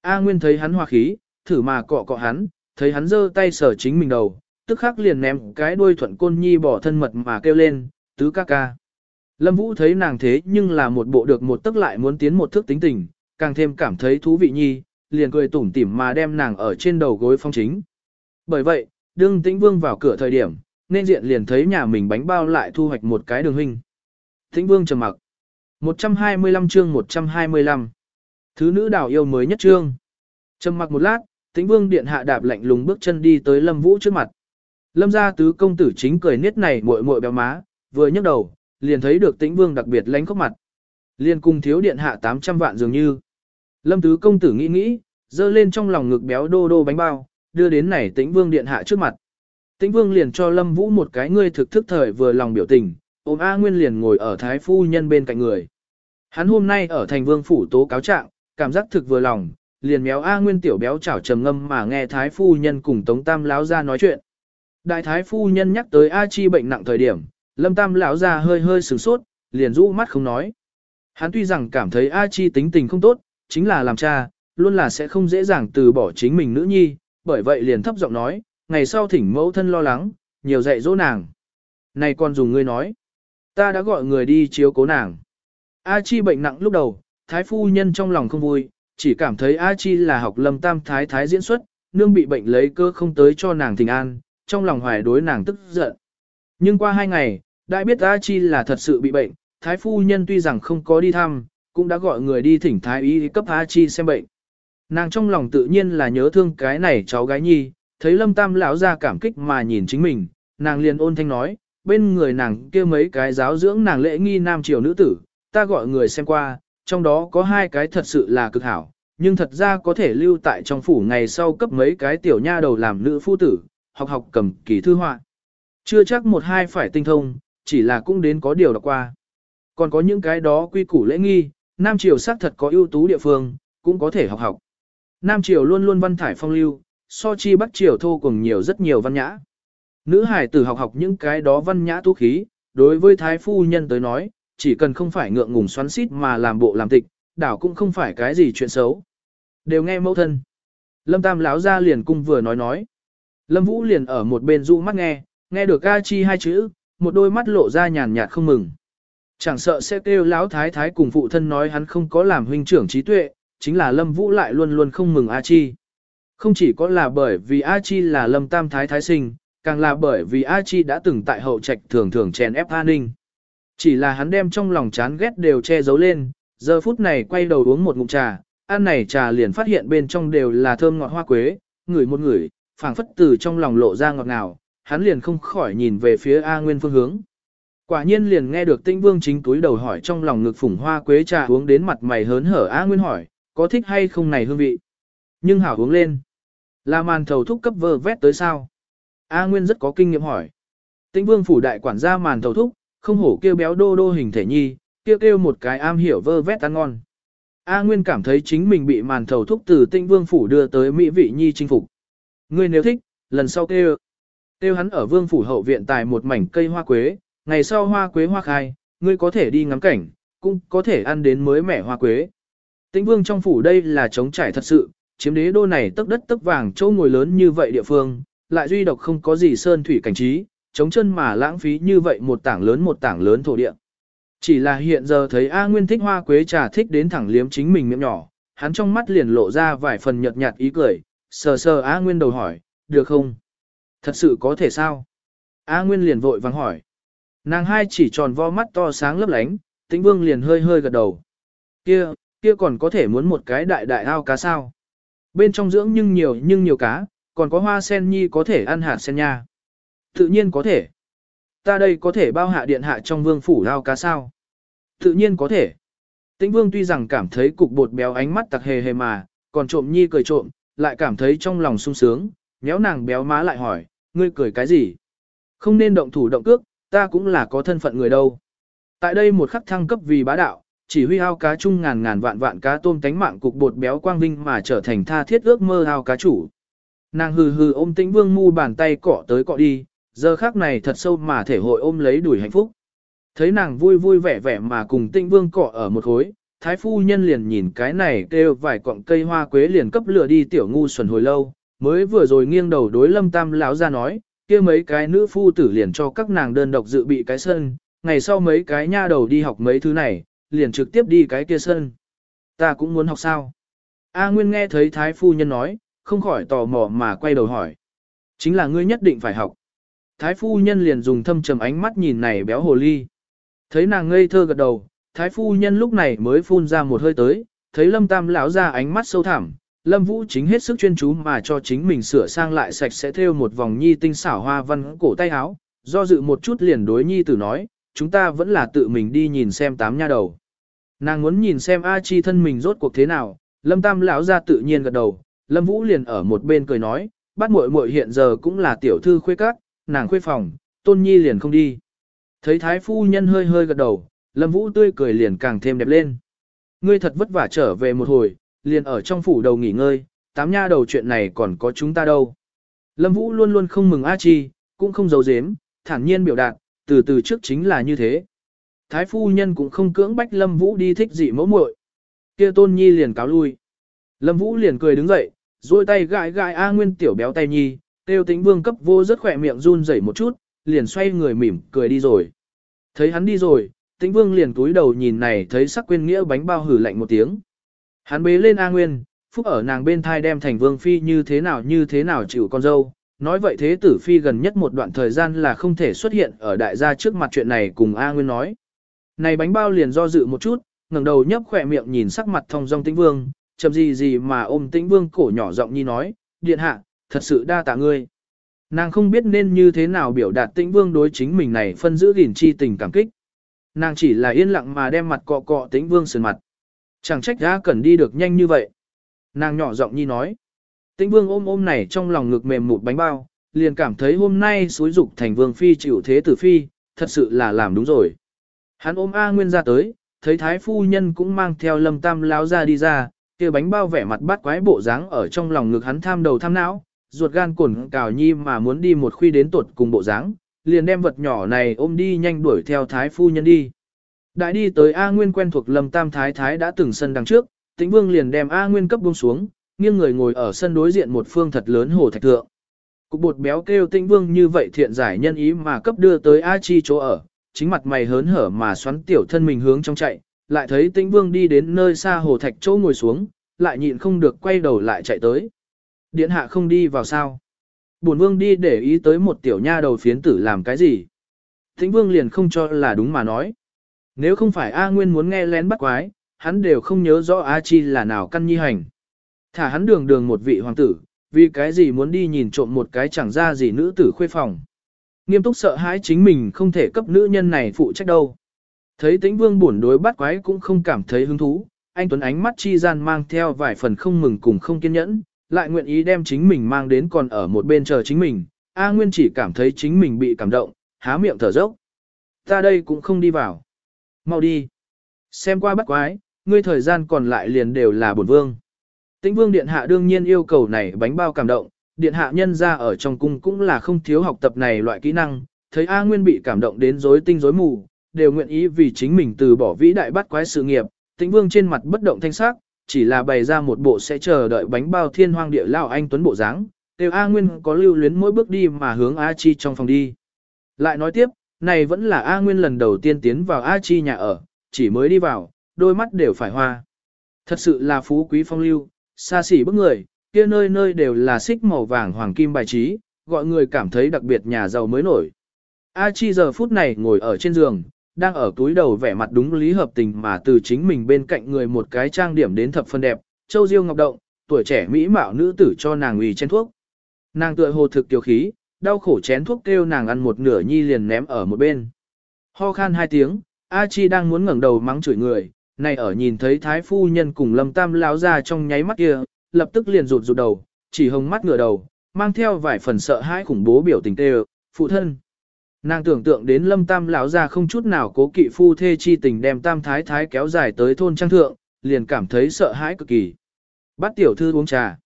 A Nguyên thấy hắn hoa khí, thử mà cọ cọ hắn, thấy hắn giơ tay sờ chính mình đầu, tức khắc liền ném cái đuôi thuận côn nhi bỏ thân mật mà kêu lên, tứ ca ca. Lâm Vũ thấy nàng thế nhưng là một bộ được một tức lại muốn tiến một thước tính tình, càng thêm cảm thấy thú vị nhi, liền cười tủm tỉm mà đem nàng ở trên đầu gối phong chính, Bởi vậy, đương tĩnh vương vào cửa thời điểm, nên diện liền thấy nhà mình bánh bao lại thu hoạch một cái đường huynh. Tĩnh vương trầm mặc. 125 chương 125. Thứ nữ đảo yêu mới nhất chương. Trầm mặc một lát, tĩnh vương điện hạ đạp lạnh lùng bước chân đi tới lâm vũ trước mặt. Lâm gia tứ công tử chính cười niết này muội muội béo má, vừa nhấc đầu, liền thấy được tĩnh vương đặc biệt lánh khóc mặt. Liền cùng thiếu điện hạ 800 vạn dường như. Lâm tứ công tử nghĩ nghĩ, dơ lên trong lòng ngực béo đô đô bánh bao, đưa đến này tĩnh vương điện hạ trước mặt. Tĩnh vương liền cho lâm vũ một cái ngươi thực thức thời vừa lòng biểu tình, ôm A Nguyên liền ngồi ở thái phu nhân bên cạnh người. Hắn hôm nay ở thành vương phủ tố cáo trạng, cảm giác thực vừa lòng, liền méo A Nguyên tiểu béo chảo trầm ngâm mà nghe thái phu nhân cùng Tống Tam láo ra nói chuyện. Đại thái phu nhân nhắc tới A Chi bệnh nặng thời điểm, Lâm Tam lão ra hơi hơi sửng sốt, liền rũ mắt không nói. Hắn tuy rằng cảm thấy A Chi tính tình không tốt, chính là làm cha, luôn là sẽ không dễ dàng từ bỏ chính mình nữ nhi, bởi vậy liền thấp giọng nói, ngày sau thỉnh mẫu thân lo lắng, nhiều dạy dỗ nàng. Này con dùng ngươi nói, ta đã gọi người đi chiếu cố nàng. A Chi bệnh nặng lúc đầu, thái phu nhân trong lòng không vui, chỉ cảm thấy A Chi là học lâm tam thái thái diễn xuất, nương bị bệnh lấy cơ không tới cho nàng thỉnh an, trong lòng hoài đối nàng tức giận. Nhưng qua hai ngày, Đại biết A Chi là thật sự bị bệnh, thái phu nhân tuy rằng không có đi thăm, cũng đã gọi người đi thỉnh thái y cấp A Chi xem bệnh. Nàng trong lòng tự nhiên là nhớ thương cái này cháu gái nhi, thấy lâm tam lão ra cảm kích mà nhìn chính mình, nàng liền ôn thanh nói, bên người nàng kia mấy cái giáo dưỡng nàng lễ nghi nam triều nữ tử, ta gọi người xem qua, trong đó có hai cái thật sự là cực hảo, nhưng thật ra có thể lưu tại trong phủ ngày sau cấp mấy cái tiểu nha đầu làm nữ phu tử, học học cầm kỳ thư họa. Chưa chắc một hai phải tinh thông, chỉ là cũng đến có điều đọc qua. Còn có những cái đó quy củ lễ nghi, Nam Triều xác thật có ưu tú địa phương, cũng có thể học học. Nam Triều luôn luôn văn thải phong lưu, so chi Bắc Triều thô cùng nhiều rất nhiều văn nhã. Nữ hải tử học học những cái đó văn nhã tú khí, đối với thái phu nhân tới nói, chỉ cần không phải ngượng ngùng xoắn xít mà làm bộ làm tịch, đảo cũng không phải cái gì chuyện xấu. Đều nghe mẫu thân. Lâm Tam lão ra liền cung vừa nói nói. Lâm Vũ liền ở một bên du mắt nghe, nghe được ca chi hai chữ, một đôi mắt lộ ra nhàn nhạt không mừng. Chẳng sợ sẽ kêu lão thái thái cùng phụ thân nói hắn không có làm huynh trưởng trí tuệ, chính là Lâm Vũ lại luôn luôn không mừng A Chi. Không chỉ có là bởi vì A Chi là Lâm Tam thái thái sinh, càng là bởi vì A Chi đã từng tại hậu trạch thường thường chèn ép a ninh. Chỉ là hắn đem trong lòng chán ghét đều che giấu lên, giờ phút này quay đầu uống một ngụm trà, ăn này trà liền phát hiện bên trong đều là thơm ngọt hoa quế, ngửi một ngửi, phảng phất từ trong lòng lộ ra ngọt ngào, hắn liền không khỏi nhìn về phía A Nguyên phương hướng. Quả nhiên liền nghe được Tĩnh Vương chính túi đầu hỏi trong lòng ngực phủng hoa quế trà uống đến mặt mày hớn hở A Nguyên hỏi, có thích hay không này hương vị. Nhưng hảo uống lên. Là màn thầu thúc cấp vơ vét tới sao? A Nguyên rất có kinh nghiệm hỏi. Tĩnh Vương phủ đại quản gia màn thầu thúc, không hổ kêu béo đô đô hình thể nhi, kêu kêu một cái am hiểu vơ vét ăn ngon. A Nguyên cảm thấy chính mình bị màn thầu thúc từ Tĩnh Vương phủ đưa tới mỹ vị nhi chinh phục. Ngươi nếu thích, lần sau kêu. Tiêu hắn ở Vương phủ hậu viện tài một mảnh cây hoa quế, ngày sau hoa quế hoa khai, ngươi có thể đi ngắm cảnh, cũng có thể ăn đến mới mẻ hoa quế. Tĩnh vương trong phủ đây là trống trải thật sự, chiếm đế đô này tấc đất tấc vàng chỗ ngồi lớn như vậy địa phương, lại duy độc không có gì sơn thủy cảnh trí, chống chân mà lãng phí như vậy một tảng lớn một tảng lớn thổ địa. Chỉ là hiện giờ thấy A Nguyên thích hoa quế trà thích đến thẳng liếm chính mình miệng nhỏ, hắn trong mắt liền lộ ra vài phần nhợt nhạt ý cười, sờ sờ A Nguyên đầu hỏi, được không? Thật sự có thể sao? A Nguyên liền vội vắng hỏi. Nàng hai chỉ tròn vo mắt to sáng lấp lánh, tĩnh vương liền hơi hơi gật đầu. Kia, kia còn có thể muốn một cái đại đại ao cá sao. Bên trong dưỡng nhưng nhiều nhưng nhiều cá, còn có hoa sen nhi có thể ăn hạt sen nha. Tự nhiên có thể. Ta đây có thể bao hạ điện hạ trong vương phủ ao cá sao. Tự nhiên có thể. Tĩnh vương tuy rằng cảm thấy cục bột béo ánh mắt tặc hề hề mà, còn trộm nhi cười trộm, lại cảm thấy trong lòng sung sướng, nhéo nàng béo má lại hỏi, ngươi cười cái gì? Không nên động thủ động cước, ta cũng là có thân phận người đâu. Tại đây một khắc thăng cấp vì bá đạo, chỉ huy ao cá chung ngàn ngàn vạn vạn cá tôm tánh mạng cục bột béo quang vinh mà trở thành tha thiết ước mơ ao cá chủ. Nàng hừ hừ ôm tĩnh vương mu bàn tay cọ tới cọ đi, giờ khắc này thật sâu mà thể hội ôm lấy đuổi hạnh phúc. Thấy nàng vui vui vẻ vẻ mà cùng tĩnh vương cọ ở một khối, thái phu nhân liền nhìn cái này kêu vài cọng cây hoa quế liền cấp lửa đi tiểu ngu xuẩn hồi lâu, mới vừa rồi nghiêng đầu đối lâm tam lão ra nói, kia mấy cái nữ phu tử liền cho các nàng đơn độc dự bị cái sân, ngày sau mấy cái nha đầu đi học mấy thứ này, liền trực tiếp đi cái kia sân. Ta cũng muốn học sao? A Nguyên nghe thấy Thái Phu Nhân nói, không khỏi tò mò mà quay đầu hỏi. Chính là ngươi nhất định phải học. Thái phu nhân liền dùng thâm trầm ánh mắt nhìn này béo hồ ly. Thấy nàng ngây thơ gật đầu, thái phu nhân lúc này mới phun ra một hơi tới, thấy lâm tam lão ra ánh mắt sâu thẳm, lâm vũ chính hết sức chuyên chú mà cho chính mình sửa sang lại sạch sẽ theo một vòng nhi tinh xảo hoa văn cổ tay áo, do dự một chút liền đối nhi tử nói, chúng ta vẫn là tự mình đi nhìn xem tám nha đầu. Nàng muốn nhìn xem A Chi thân mình rốt cuộc thế nào, Lâm Tam lão ra tự nhiên gật đầu, Lâm Vũ liền ở một bên cười nói, bắt muội muội hiện giờ cũng là tiểu thư khuê các, nàng khuê phòng, Tôn Nhi liền không đi. Thấy thái phu nhân hơi hơi gật đầu, Lâm Vũ tươi cười liền càng thêm đẹp lên. Ngươi thật vất vả trở về một hồi, liền ở trong phủ đầu nghỉ ngơi, tám nha đầu chuyện này còn có chúng ta đâu. Lâm Vũ luôn luôn không mừng A Chi, cũng không giấu giếm, thản nhiên biểu đạt, từ từ trước chính là như thế. Thái phu nhân cũng không cưỡng bách Lâm Vũ đi thích dị mẫu muội. Kia Tôn Nhi liền cáo lui. Lâm Vũ liền cười đứng dậy, duỗi tay gãi gãi A Nguyên tiểu béo tay nhi, Tiêu Tĩnh Vương cấp vô rất khỏe miệng run rẩy một chút, liền xoay người mỉm cười đi rồi. Thấy hắn đi rồi, Tĩnh Vương liền túi đầu nhìn này thấy sắc quên nghĩa bánh bao hử lạnh một tiếng. Hắn bế lên A Nguyên, phúc ở nàng bên thai đem thành vương phi như thế nào như thế nào chịu con dâu. Nói vậy thế tử phi gần nhất một đoạn thời gian là không thể xuất hiện ở đại gia trước mặt chuyện này cùng A Nguyên nói. Này bánh bao liền do dự một chút, ngẩng đầu nhấp khỏe miệng nhìn sắc mặt thông dong tĩnh vương, chậm gì gì mà ôm tĩnh vương cổ nhỏ giọng nhi nói, điện hạ, thật sự đa tạ ngươi. Nàng không biết nên như thế nào biểu đạt tĩnh vương đối chính mình này phân giữ gìn chi tình cảm kích. Nàng chỉ là yên lặng mà đem mặt cọ cọ tĩnh vương sườn mặt. Chẳng trách ra cần đi được nhanh như vậy. Nàng nhỏ giọng nhi nói. Tĩnh vương ôm ôm này trong lòng ngực mềm một bánh bao, liền cảm thấy hôm nay suối dục thành vương phi chịu thế tử phi, thật sự là làm đúng rồi. Hắn ôm A Nguyên ra tới, thấy thái phu nhân cũng mang theo lâm tam láo ra đi ra, kia bánh bao vẻ mặt bắt quái bộ dáng ở trong lòng ngực hắn tham đầu tham não, ruột gan cồn cào nhi mà muốn đi một khuy đến tuột cùng bộ dáng, liền đem vật nhỏ này ôm đi nhanh đuổi theo thái phu nhân đi. Đại đi tới A Nguyên quen thuộc Lâm Tam Thái Thái đã từng sân đằng trước, Tĩnh Vương liền đem A Nguyên cấp buông xuống, nghiêng người ngồi ở sân đối diện một phương thật lớn hồ thạch thượng. Cục bột béo kêu Tĩnh Vương như vậy thiện giải nhân ý mà cấp đưa tới A Chi chỗ ở, chính mặt mày hớn hở mà xoắn tiểu thân mình hướng trong chạy, lại thấy Tĩnh Vương đi đến nơi xa hồ thạch chỗ ngồi xuống, lại nhịn không được quay đầu lại chạy tới. Điện hạ không đi vào sao? Bổn Vương đi để ý tới một tiểu nha đầu phiến tử làm cái gì? Tĩnh Vương liền không cho là đúng mà nói. Nếu không phải A Nguyên muốn nghe lén bắt quái, hắn đều không nhớ rõ A Chi là nào căn nhi hành. Thả hắn đường đường một vị hoàng tử, vì cái gì muốn đi nhìn trộm một cái chẳng ra gì nữ tử khuê phòng. Nghiêm túc sợ hãi chính mình không thể cấp nữ nhân này phụ trách đâu. Thấy tĩnh vương buồn đối bắt quái cũng không cảm thấy hứng thú, anh Tuấn ánh mắt chi gian mang theo vài phần không mừng cùng không kiên nhẫn, lại nguyện ý đem chính mình mang đến còn ở một bên chờ chính mình. A Nguyên chỉ cảm thấy chính mình bị cảm động, há miệng thở dốc. Ta đây cũng không đi vào mau đi. Xem qua bắt quái, ngươi thời gian còn lại liền đều là bổn vương. Tĩnh vương điện hạ đương nhiên yêu cầu này bánh bao cảm động, điện hạ nhân ra ở trong cung cũng là không thiếu học tập này loại kỹ năng, thấy A Nguyên bị cảm động đến rối tinh rối mù, đều nguyện ý vì chính mình từ bỏ vĩ đại bắt quái sự nghiệp. Tĩnh vương trên mặt bất động thanh sắc, chỉ là bày ra một bộ sẽ chờ đợi bánh bao thiên hoang địa lao anh tuấn bộ dáng. Tiêu A Nguyên có lưu luyến mỗi bước đi mà hướng A Chi trong phòng đi. Lại nói tiếp, này vẫn là A Nguyên lần đầu tiên tiến vào A Chi nhà ở, chỉ mới đi vào, đôi mắt đều phải hoa. Thật sự là phú quý phong lưu, xa xỉ bức người, kia nơi nơi đều là xích màu vàng hoàng kim bài trí, gọi người cảm thấy đặc biệt nhà giàu mới nổi. A Chi giờ phút này ngồi ở trên giường, đang ở túi đầu vẻ mặt đúng lý hợp tình mà từ chính mình bên cạnh người một cái trang điểm đến thập phân đẹp, châu diêu ngọc động, tuổi trẻ mỹ mạo nữ tử cho nàng ủy trên thuốc. Nàng tựa hồ thực tiểu khí, đau khổ chén thuốc kêu nàng ăn một nửa nhi liền ném ở một bên. Ho khan hai tiếng, A Chi đang muốn ngẩng đầu mắng chửi người, này ở nhìn thấy thái phu nhân cùng lâm tam lão ra trong nháy mắt kia, lập tức liền rụt rụt đầu, chỉ hồng mắt ngửa đầu, mang theo vài phần sợ hãi khủng bố biểu tình tê phụ thân. Nàng tưởng tượng đến lâm tam lão ra không chút nào cố kỵ phu thê chi tình đem tam thái thái kéo dài tới thôn trang thượng, liền cảm thấy sợ hãi cực kỳ. Bắt tiểu thư uống trà.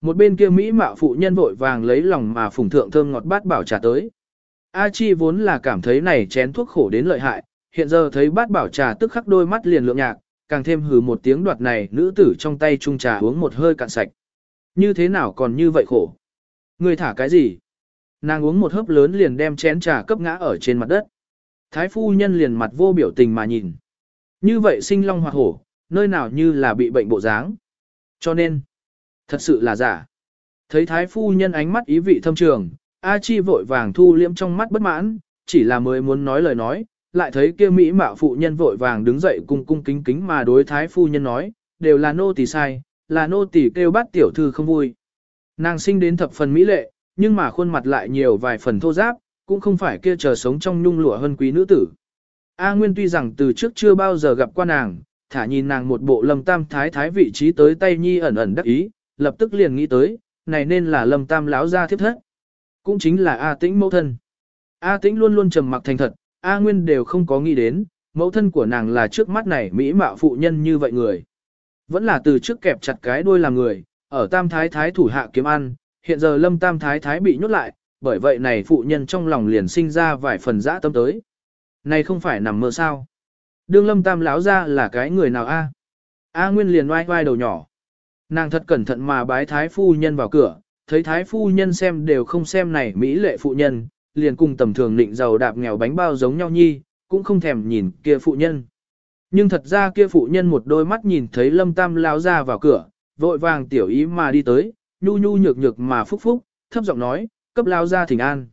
Một bên kia Mỹ mạo phụ nhân vội vàng lấy lòng mà phùng thượng thơm ngọt bát bảo trà tới. A Chi vốn là cảm thấy này chén thuốc khổ đến lợi hại, hiện giờ thấy bát bảo trà tức khắc đôi mắt liền lượng nhạc, càng thêm hừ một tiếng đoạt này nữ tử trong tay chung trà uống một hơi cạn sạch. Như thế nào còn như vậy khổ? Người thả cái gì? Nàng uống một hớp lớn liền đem chén trà cấp ngã ở trên mặt đất. Thái phu nhân liền mặt vô biểu tình mà nhìn. Như vậy sinh long hoạt hổ, nơi nào như là bị bệnh bộ dáng. Cho nên, Thật sự là giả. Thấy thái phu nhân ánh mắt ý vị thâm trường, A Chi vội vàng thu liễm trong mắt bất mãn, chỉ là mới muốn nói lời nói, lại thấy kia mỹ mạo phụ nhân vội vàng đứng dậy cung cung kính kính mà đối thái phu nhân nói, đều là nô tỳ sai, là nô tỳ kêu bắt tiểu thư không vui. Nàng sinh đến thập phần mỹ lệ, nhưng mà khuôn mặt lại nhiều vài phần thô giáp, cũng không phải kia chờ sống trong nhung lụa hơn quý nữ tử. A Nguyên tuy rằng từ trước chưa bao giờ gặp qua nàng, thả nhìn nàng một bộ lâm tam thái thái vị trí tới tay nhi ẩn ẩn đắc ý, lập tức liền nghĩ tới, này nên là lâm tam lão gia thiếp thất. Cũng chính là A tĩnh mẫu thân. A tĩnh luôn luôn trầm mặc thành thật, A Nguyên đều không có nghĩ đến, mẫu thân của nàng là trước mắt này mỹ mạo phụ nhân như vậy người. Vẫn là từ trước kẹp chặt cái đuôi làm người, ở tam thái thái thủ hạ kiếm ăn, hiện giờ lâm tam thái thái bị nhốt lại, bởi vậy này phụ nhân trong lòng liền sinh ra vài phần dã tâm tới. Này không phải nằm mơ sao. Đương lâm tam lão ra là cái người nào a? A Nguyên liền oai oai đầu nhỏ. Nàng thật cẩn thận mà bái thái phu nhân vào cửa, thấy thái phu nhân xem đều không xem này mỹ lệ phụ nhân, liền cùng tầm thường định giàu đạp nghèo bánh bao giống nhau nhi, cũng không thèm nhìn kia phụ nhân. Nhưng thật ra kia phụ nhân một đôi mắt nhìn thấy lâm tam lao ra vào cửa, vội vàng tiểu ý mà đi tới, nhu nhu nhược nhược mà phúc phúc, thấp giọng nói, cấp lao ra thỉnh an.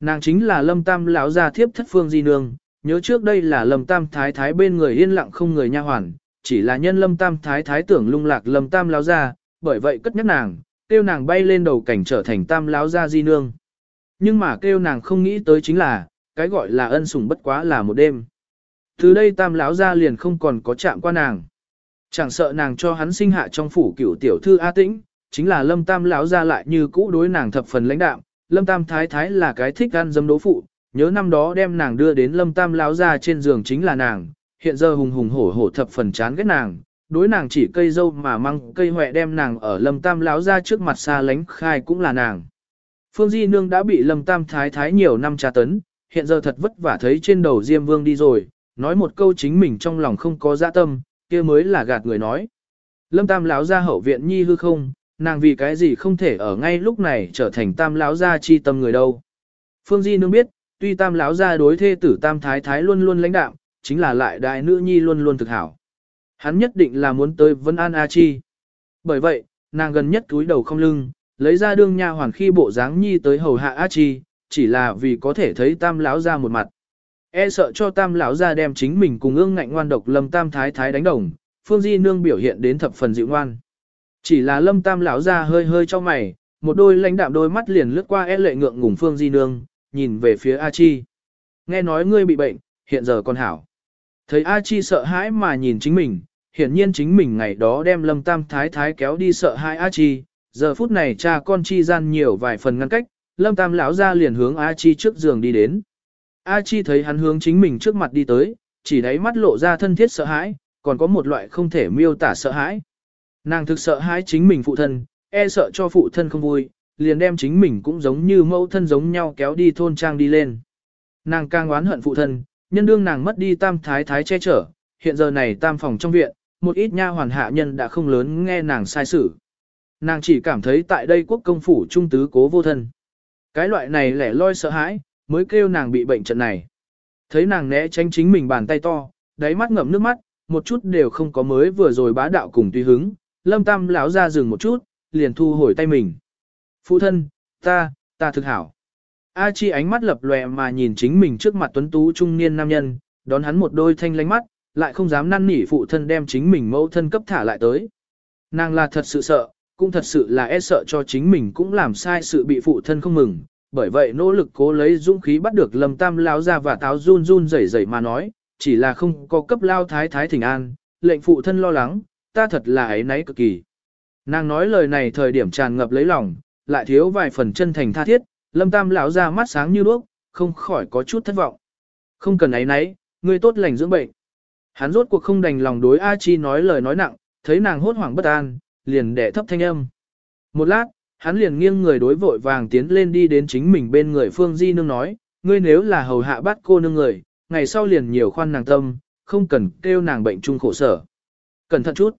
Nàng chính là lâm tam lão gia thiếp thất phương di nương, nhớ trước đây là lâm tam thái thái bên người yên lặng không người nha hoàn, chỉ là nhân lâm tam thái thái tưởng lung lạc lâm tam lão gia, bởi vậy cất nhắc nàng, kêu nàng bay lên đầu cảnh trở thành tam lão gia di nương. Nhưng mà kêu nàng không nghĩ tới chính là, cái gọi là ân sủng bất quá là một đêm. Từ đây tam lão gia liền không còn có chạm qua nàng. Chẳng sợ nàng cho hắn sinh hạ trong phủ cửu tiểu thư A Tĩnh, chính là lâm tam lão gia lại như cũ đối nàng thập phần lãnh đạm, lâm tam thái thái là cái thích ăn dâm đố phụ, nhớ năm đó đem nàng đưa đến lâm tam lão gia trên giường chính là nàng, hiện giờ hùng hùng hổ hổ thập phần chán ghét nàng, đối nàng chỉ cây dâu mà măng cây hoẹ đem nàng ở lâm tam láo gia trước mặt xa lánh khai cũng là nàng. Phương Di Nương đã bị lâm tam thái thái nhiều năm tra tấn, hiện giờ thật vất vả thấy trên đầu Diêm Vương đi rồi, nói một câu chính mình trong lòng không có dạ tâm, kia mới là gạt người nói. Lâm Tam láo gia hậu viện nhi hư không, nàng vì cái gì không thể ở ngay lúc này trở thành Tam láo gia chi tâm người đâu. Phương Di nương biết, tuy Tam láo gia đối thê tử Tam thái thái luôn luôn lãnh đạm, chính là lại đại nữ nhi luôn luôn thực hảo. Hắn nhất định là muốn tới Vân An A Chi. Bởi vậy, nàng gần nhất túi đầu không lưng, lấy ra đương nha hoàn khi bộ dáng nhi tới hầu hạ A Chi, chỉ là vì có thể thấy Tam lão gia một mặt. E sợ cho tam lão ra đem chính mình cùng ương ngạnh ngoan độc lâm tam thái thái đánh đồng, phương di nương biểu hiện đến thập phần dịu ngoan. Chỉ là lâm tam lão ra hơi hơi cho mày, một đôi lãnh đạm đôi mắt liền lướt qua e lệ ngượng ngùng phương di nương, nhìn về phía A Chi. Nghe nói ngươi bị bệnh, hiện giờ còn hảo. Thấy A Chi sợ hãi mà nhìn chính mình, hiển nhiên chính mình ngày đó đem lâm tam thái thái kéo đi sợ hãi A Chi, giờ phút này cha con Chi gian nhiều vài phần ngăn cách, lâm tam lão ra liền hướng A Chi trước giường đi đến. A Chi thấy hắn hướng chính mình trước mặt đi tới, chỉ đáy mắt lộ ra thân thiết sợ hãi, còn có một loại không thể miêu tả sợ hãi. Nàng thực sợ hãi chính mình phụ thân, e sợ cho phụ thân không vui, liền đem chính mình cũng giống như mẫu thân giống nhau kéo đi thôn trang đi lên. Nàng càng oán hận phụ thân, nhân đương nàng mất đi tam thái thái che chở, hiện giờ này tam phòng trong viện, một ít nha hoàn hạ nhân đã không lớn nghe nàng sai xử. Nàng chỉ cảm thấy tại đây quốc công phủ trung tứ cố vô thân. Cái loại này lẻ loi sợ hãi, mới kêu nàng bị bệnh trận này. Thấy nàng né tránh chính mình bàn tay to, đáy mắt ngậm nước mắt, một chút đều không có mới vừa rồi bá đạo cùng tùy hứng, lâm tam lão ra dừng một chút, liền thu hồi tay mình. Phụ thân, ta, ta thực hảo. A Chi ánh mắt lập lòe mà nhìn chính mình trước mặt tuấn tú trung niên nam nhân, đón hắn một đôi thanh lánh mắt, lại không dám năn nỉ phụ thân đem chính mình mẫu thân cấp thả lại tới. Nàng là thật sự sợ, cũng thật sự là e sợ cho chính mình cũng làm sai sự bị phụ thân không mừng, bởi vậy nỗ lực cố lấy dũng khí bắt được lâm tam lao ra và táo run run rẩy rẩy mà nói, chỉ là không có cấp lao thái thái thỉnh an, lệnh phụ thân lo lắng, ta thật là ấy nấy cực kỳ. Nàng nói lời này thời điểm tràn ngập lấy lòng, lại thiếu vài phần chân thành tha thiết, lâm tam lão ra mắt sáng như đuốc, không khỏi có chút thất vọng. Không cần ấy nấy, ngươi tốt lành dưỡng bệnh. Hắn rốt cuộc không đành lòng đối A Chi nói lời nói nặng, thấy nàng hốt hoảng bất an, liền đẻ thấp thanh âm. Một lát, hắn liền nghiêng người đối vội vàng tiến lên đi đến chính mình bên người Phương Di Nương nói, ngươi nếu là hầu hạ bắt cô nương người, ngày sau liền nhiều khoan nàng tâm, không cần kêu nàng bệnh chung khổ sở. Cẩn thận chút.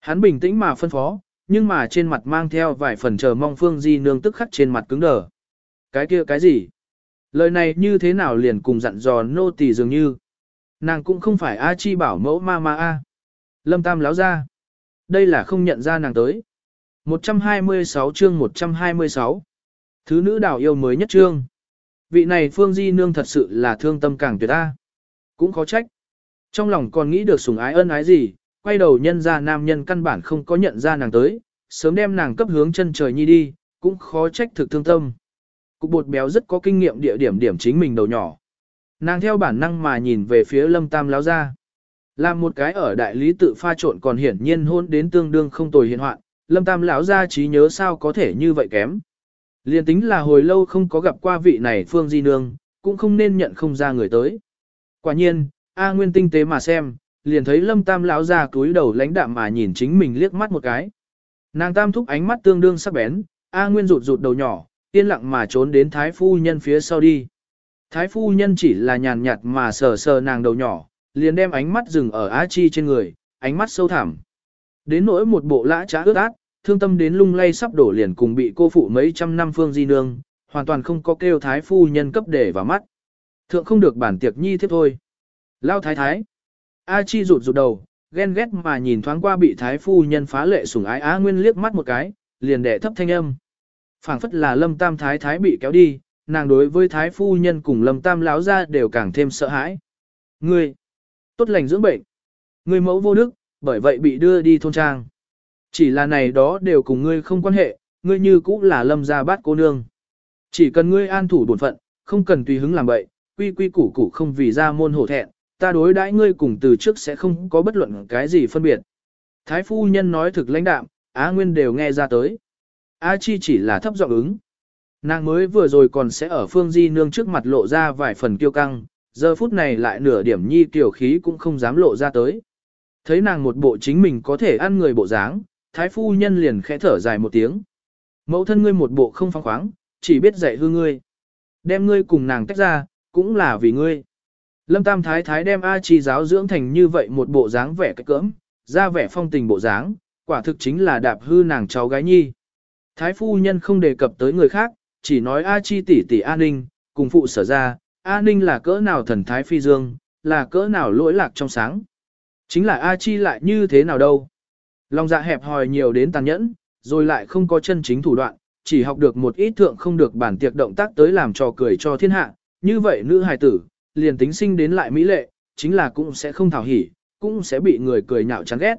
Hắn bình tĩnh mà phân phó, nhưng mà trên mặt mang theo vài phần chờ mong Phương Di Nương tức khắc trên mặt cứng đờ. Cái kia cái gì? Lời này như thế nào liền cùng dặn dò nô tỳ dường như. Nàng cũng không phải A Chi bảo mẫu ma ma A. Lâm Tam láo ra. Đây là không nhận ra nàng tới. 126 chương 126 Thứ nữ đảo yêu mới nhất chương. Vị này Phương Di Nương thật sự là thương tâm càng tuyệt ta. Cũng khó trách. Trong lòng còn nghĩ được sủng ái ân ái gì, quay đầu nhân ra nam nhân căn bản không có nhận ra nàng tới, sớm đem nàng cấp hướng chân trời nhi đi, cũng khó trách thực thương tâm. Cục bột béo rất có kinh nghiệm địa điểm điểm chính mình đầu nhỏ. Nàng theo bản năng mà nhìn về phía lâm tam láo ra. Làm một cái ở đại lý tự pha trộn còn hiển nhiên hôn đến tương đương không tồi hiện hoạn, lâm tam lão ra trí nhớ sao có thể như vậy kém. Liên tính là hồi lâu không có gặp qua vị này Phương Di Nương, cũng không nên nhận không ra người tới. Quả nhiên, A Nguyên tinh tế mà xem, liền thấy Lâm Tam lão ra túi đầu lãnh đạm mà nhìn chính mình liếc mắt một cái. Nàng Tam thúc ánh mắt tương đương sắc bén, A Nguyên rụt rụt đầu nhỏ, yên lặng mà trốn đến Thái Phu Nhân phía sau đi. Thái Phu Nhân chỉ là nhàn nhạt mà sờ sờ nàng đầu nhỏ, liền đem ánh mắt dừng ở A Chi trên người, ánh mắt sâu thẳm. Đến nỗi một bộ lã trá ướt át, thương tâm đến lung lay sắp đổ liền cùng bị cô phụ mấy trăm năm phương di nương, hoàn toàn không có kêu thái phu nhân cấp để vào mắt. Thượng không được bản tiệc nhi thiếp thôi. Lao thái thái. A chi rụt rụt đầu, ghen ghét mà nhìn thoáng qua bị thái phu nhân phá lệ sủng ái Á Nguyên liếc mắt một cái, liền đệ thấp thanh âm phảng phất là lâm tam thái thái bị kéo đi, nàng đối với thái phu nhân cùng lâm tam láo ra đều càng thêm sợ hãi. Ngươi, tốt lành dưỡng bệnh. Ngươi mẫu vô đức, bởi vậy bị đưa đi thôn trang. Chỉ là này đó đều cùng ngươi không quan hệ, ngươi như cũng là lâm gia bát cô nương. Chỉ cần ngươi an thủ bổn phận, không cần tùy hứng làm bậy, quy quy củ củ không vì ra môn hổ thẹn, ta đối đãi ngươi cùng từ trước sẽ không có bất luận cái gì phân biệt. Thái phu nhân nói thực lãnh đạm, Á Nguyên đều nghe ra tới. A Chi chỉ là thấp giọng ứng. Nàng mới vừa rồi còn sẽ ở phương di nương trước mặt lộ ra vài phần kiêu căng, giờ phút này lại nửa điểm nhi tiểu khí cũng không dám lộ ra tới. Thấy nàng một bộ chính mình có thể ăn người bộ dáng, thái phu nhân liền khẽ thở dài một tiếng. Mẫu thân ngươi một bộ không phong khoáng, chỉ biết dạy hư ngươi. Đem ngươi cùng nàng tách ra, cũng là vì ngươi. Lâm Tam Thái Thái đem A Chi giáo dưỡng thành như vậy một bộ dáng vẻ cách cỡm, ra vẻ phong tình bộ dáng, quả thực chính là đạp hư nàng cháu gái nhi. Thái phu nhân không đề cập tới người khác, chỉ nói A Chi tỷ tỷ A Ninh, cùng phụ sở ra, A Ninh là cỡ nào thần thái phi dương, là cỡ nào lỗi lạc trong sáng. Chính là A Chi lại như thế nào đâu. Lòng dạ hẹp hòi nhiều đến tàn nhẫn, rồi lại không có chân chính thủ đoạn, chỉ học được một ít thượng không được bản tiệc động tác tới làm trò cười cho thiên hạ. Như vậy nữ hài tử, liền tính sinh đến lại mỹ lệ, chính là cũng sẽ không thảo hỉ, cũng sẽ bị người cười nhạo chán ghét.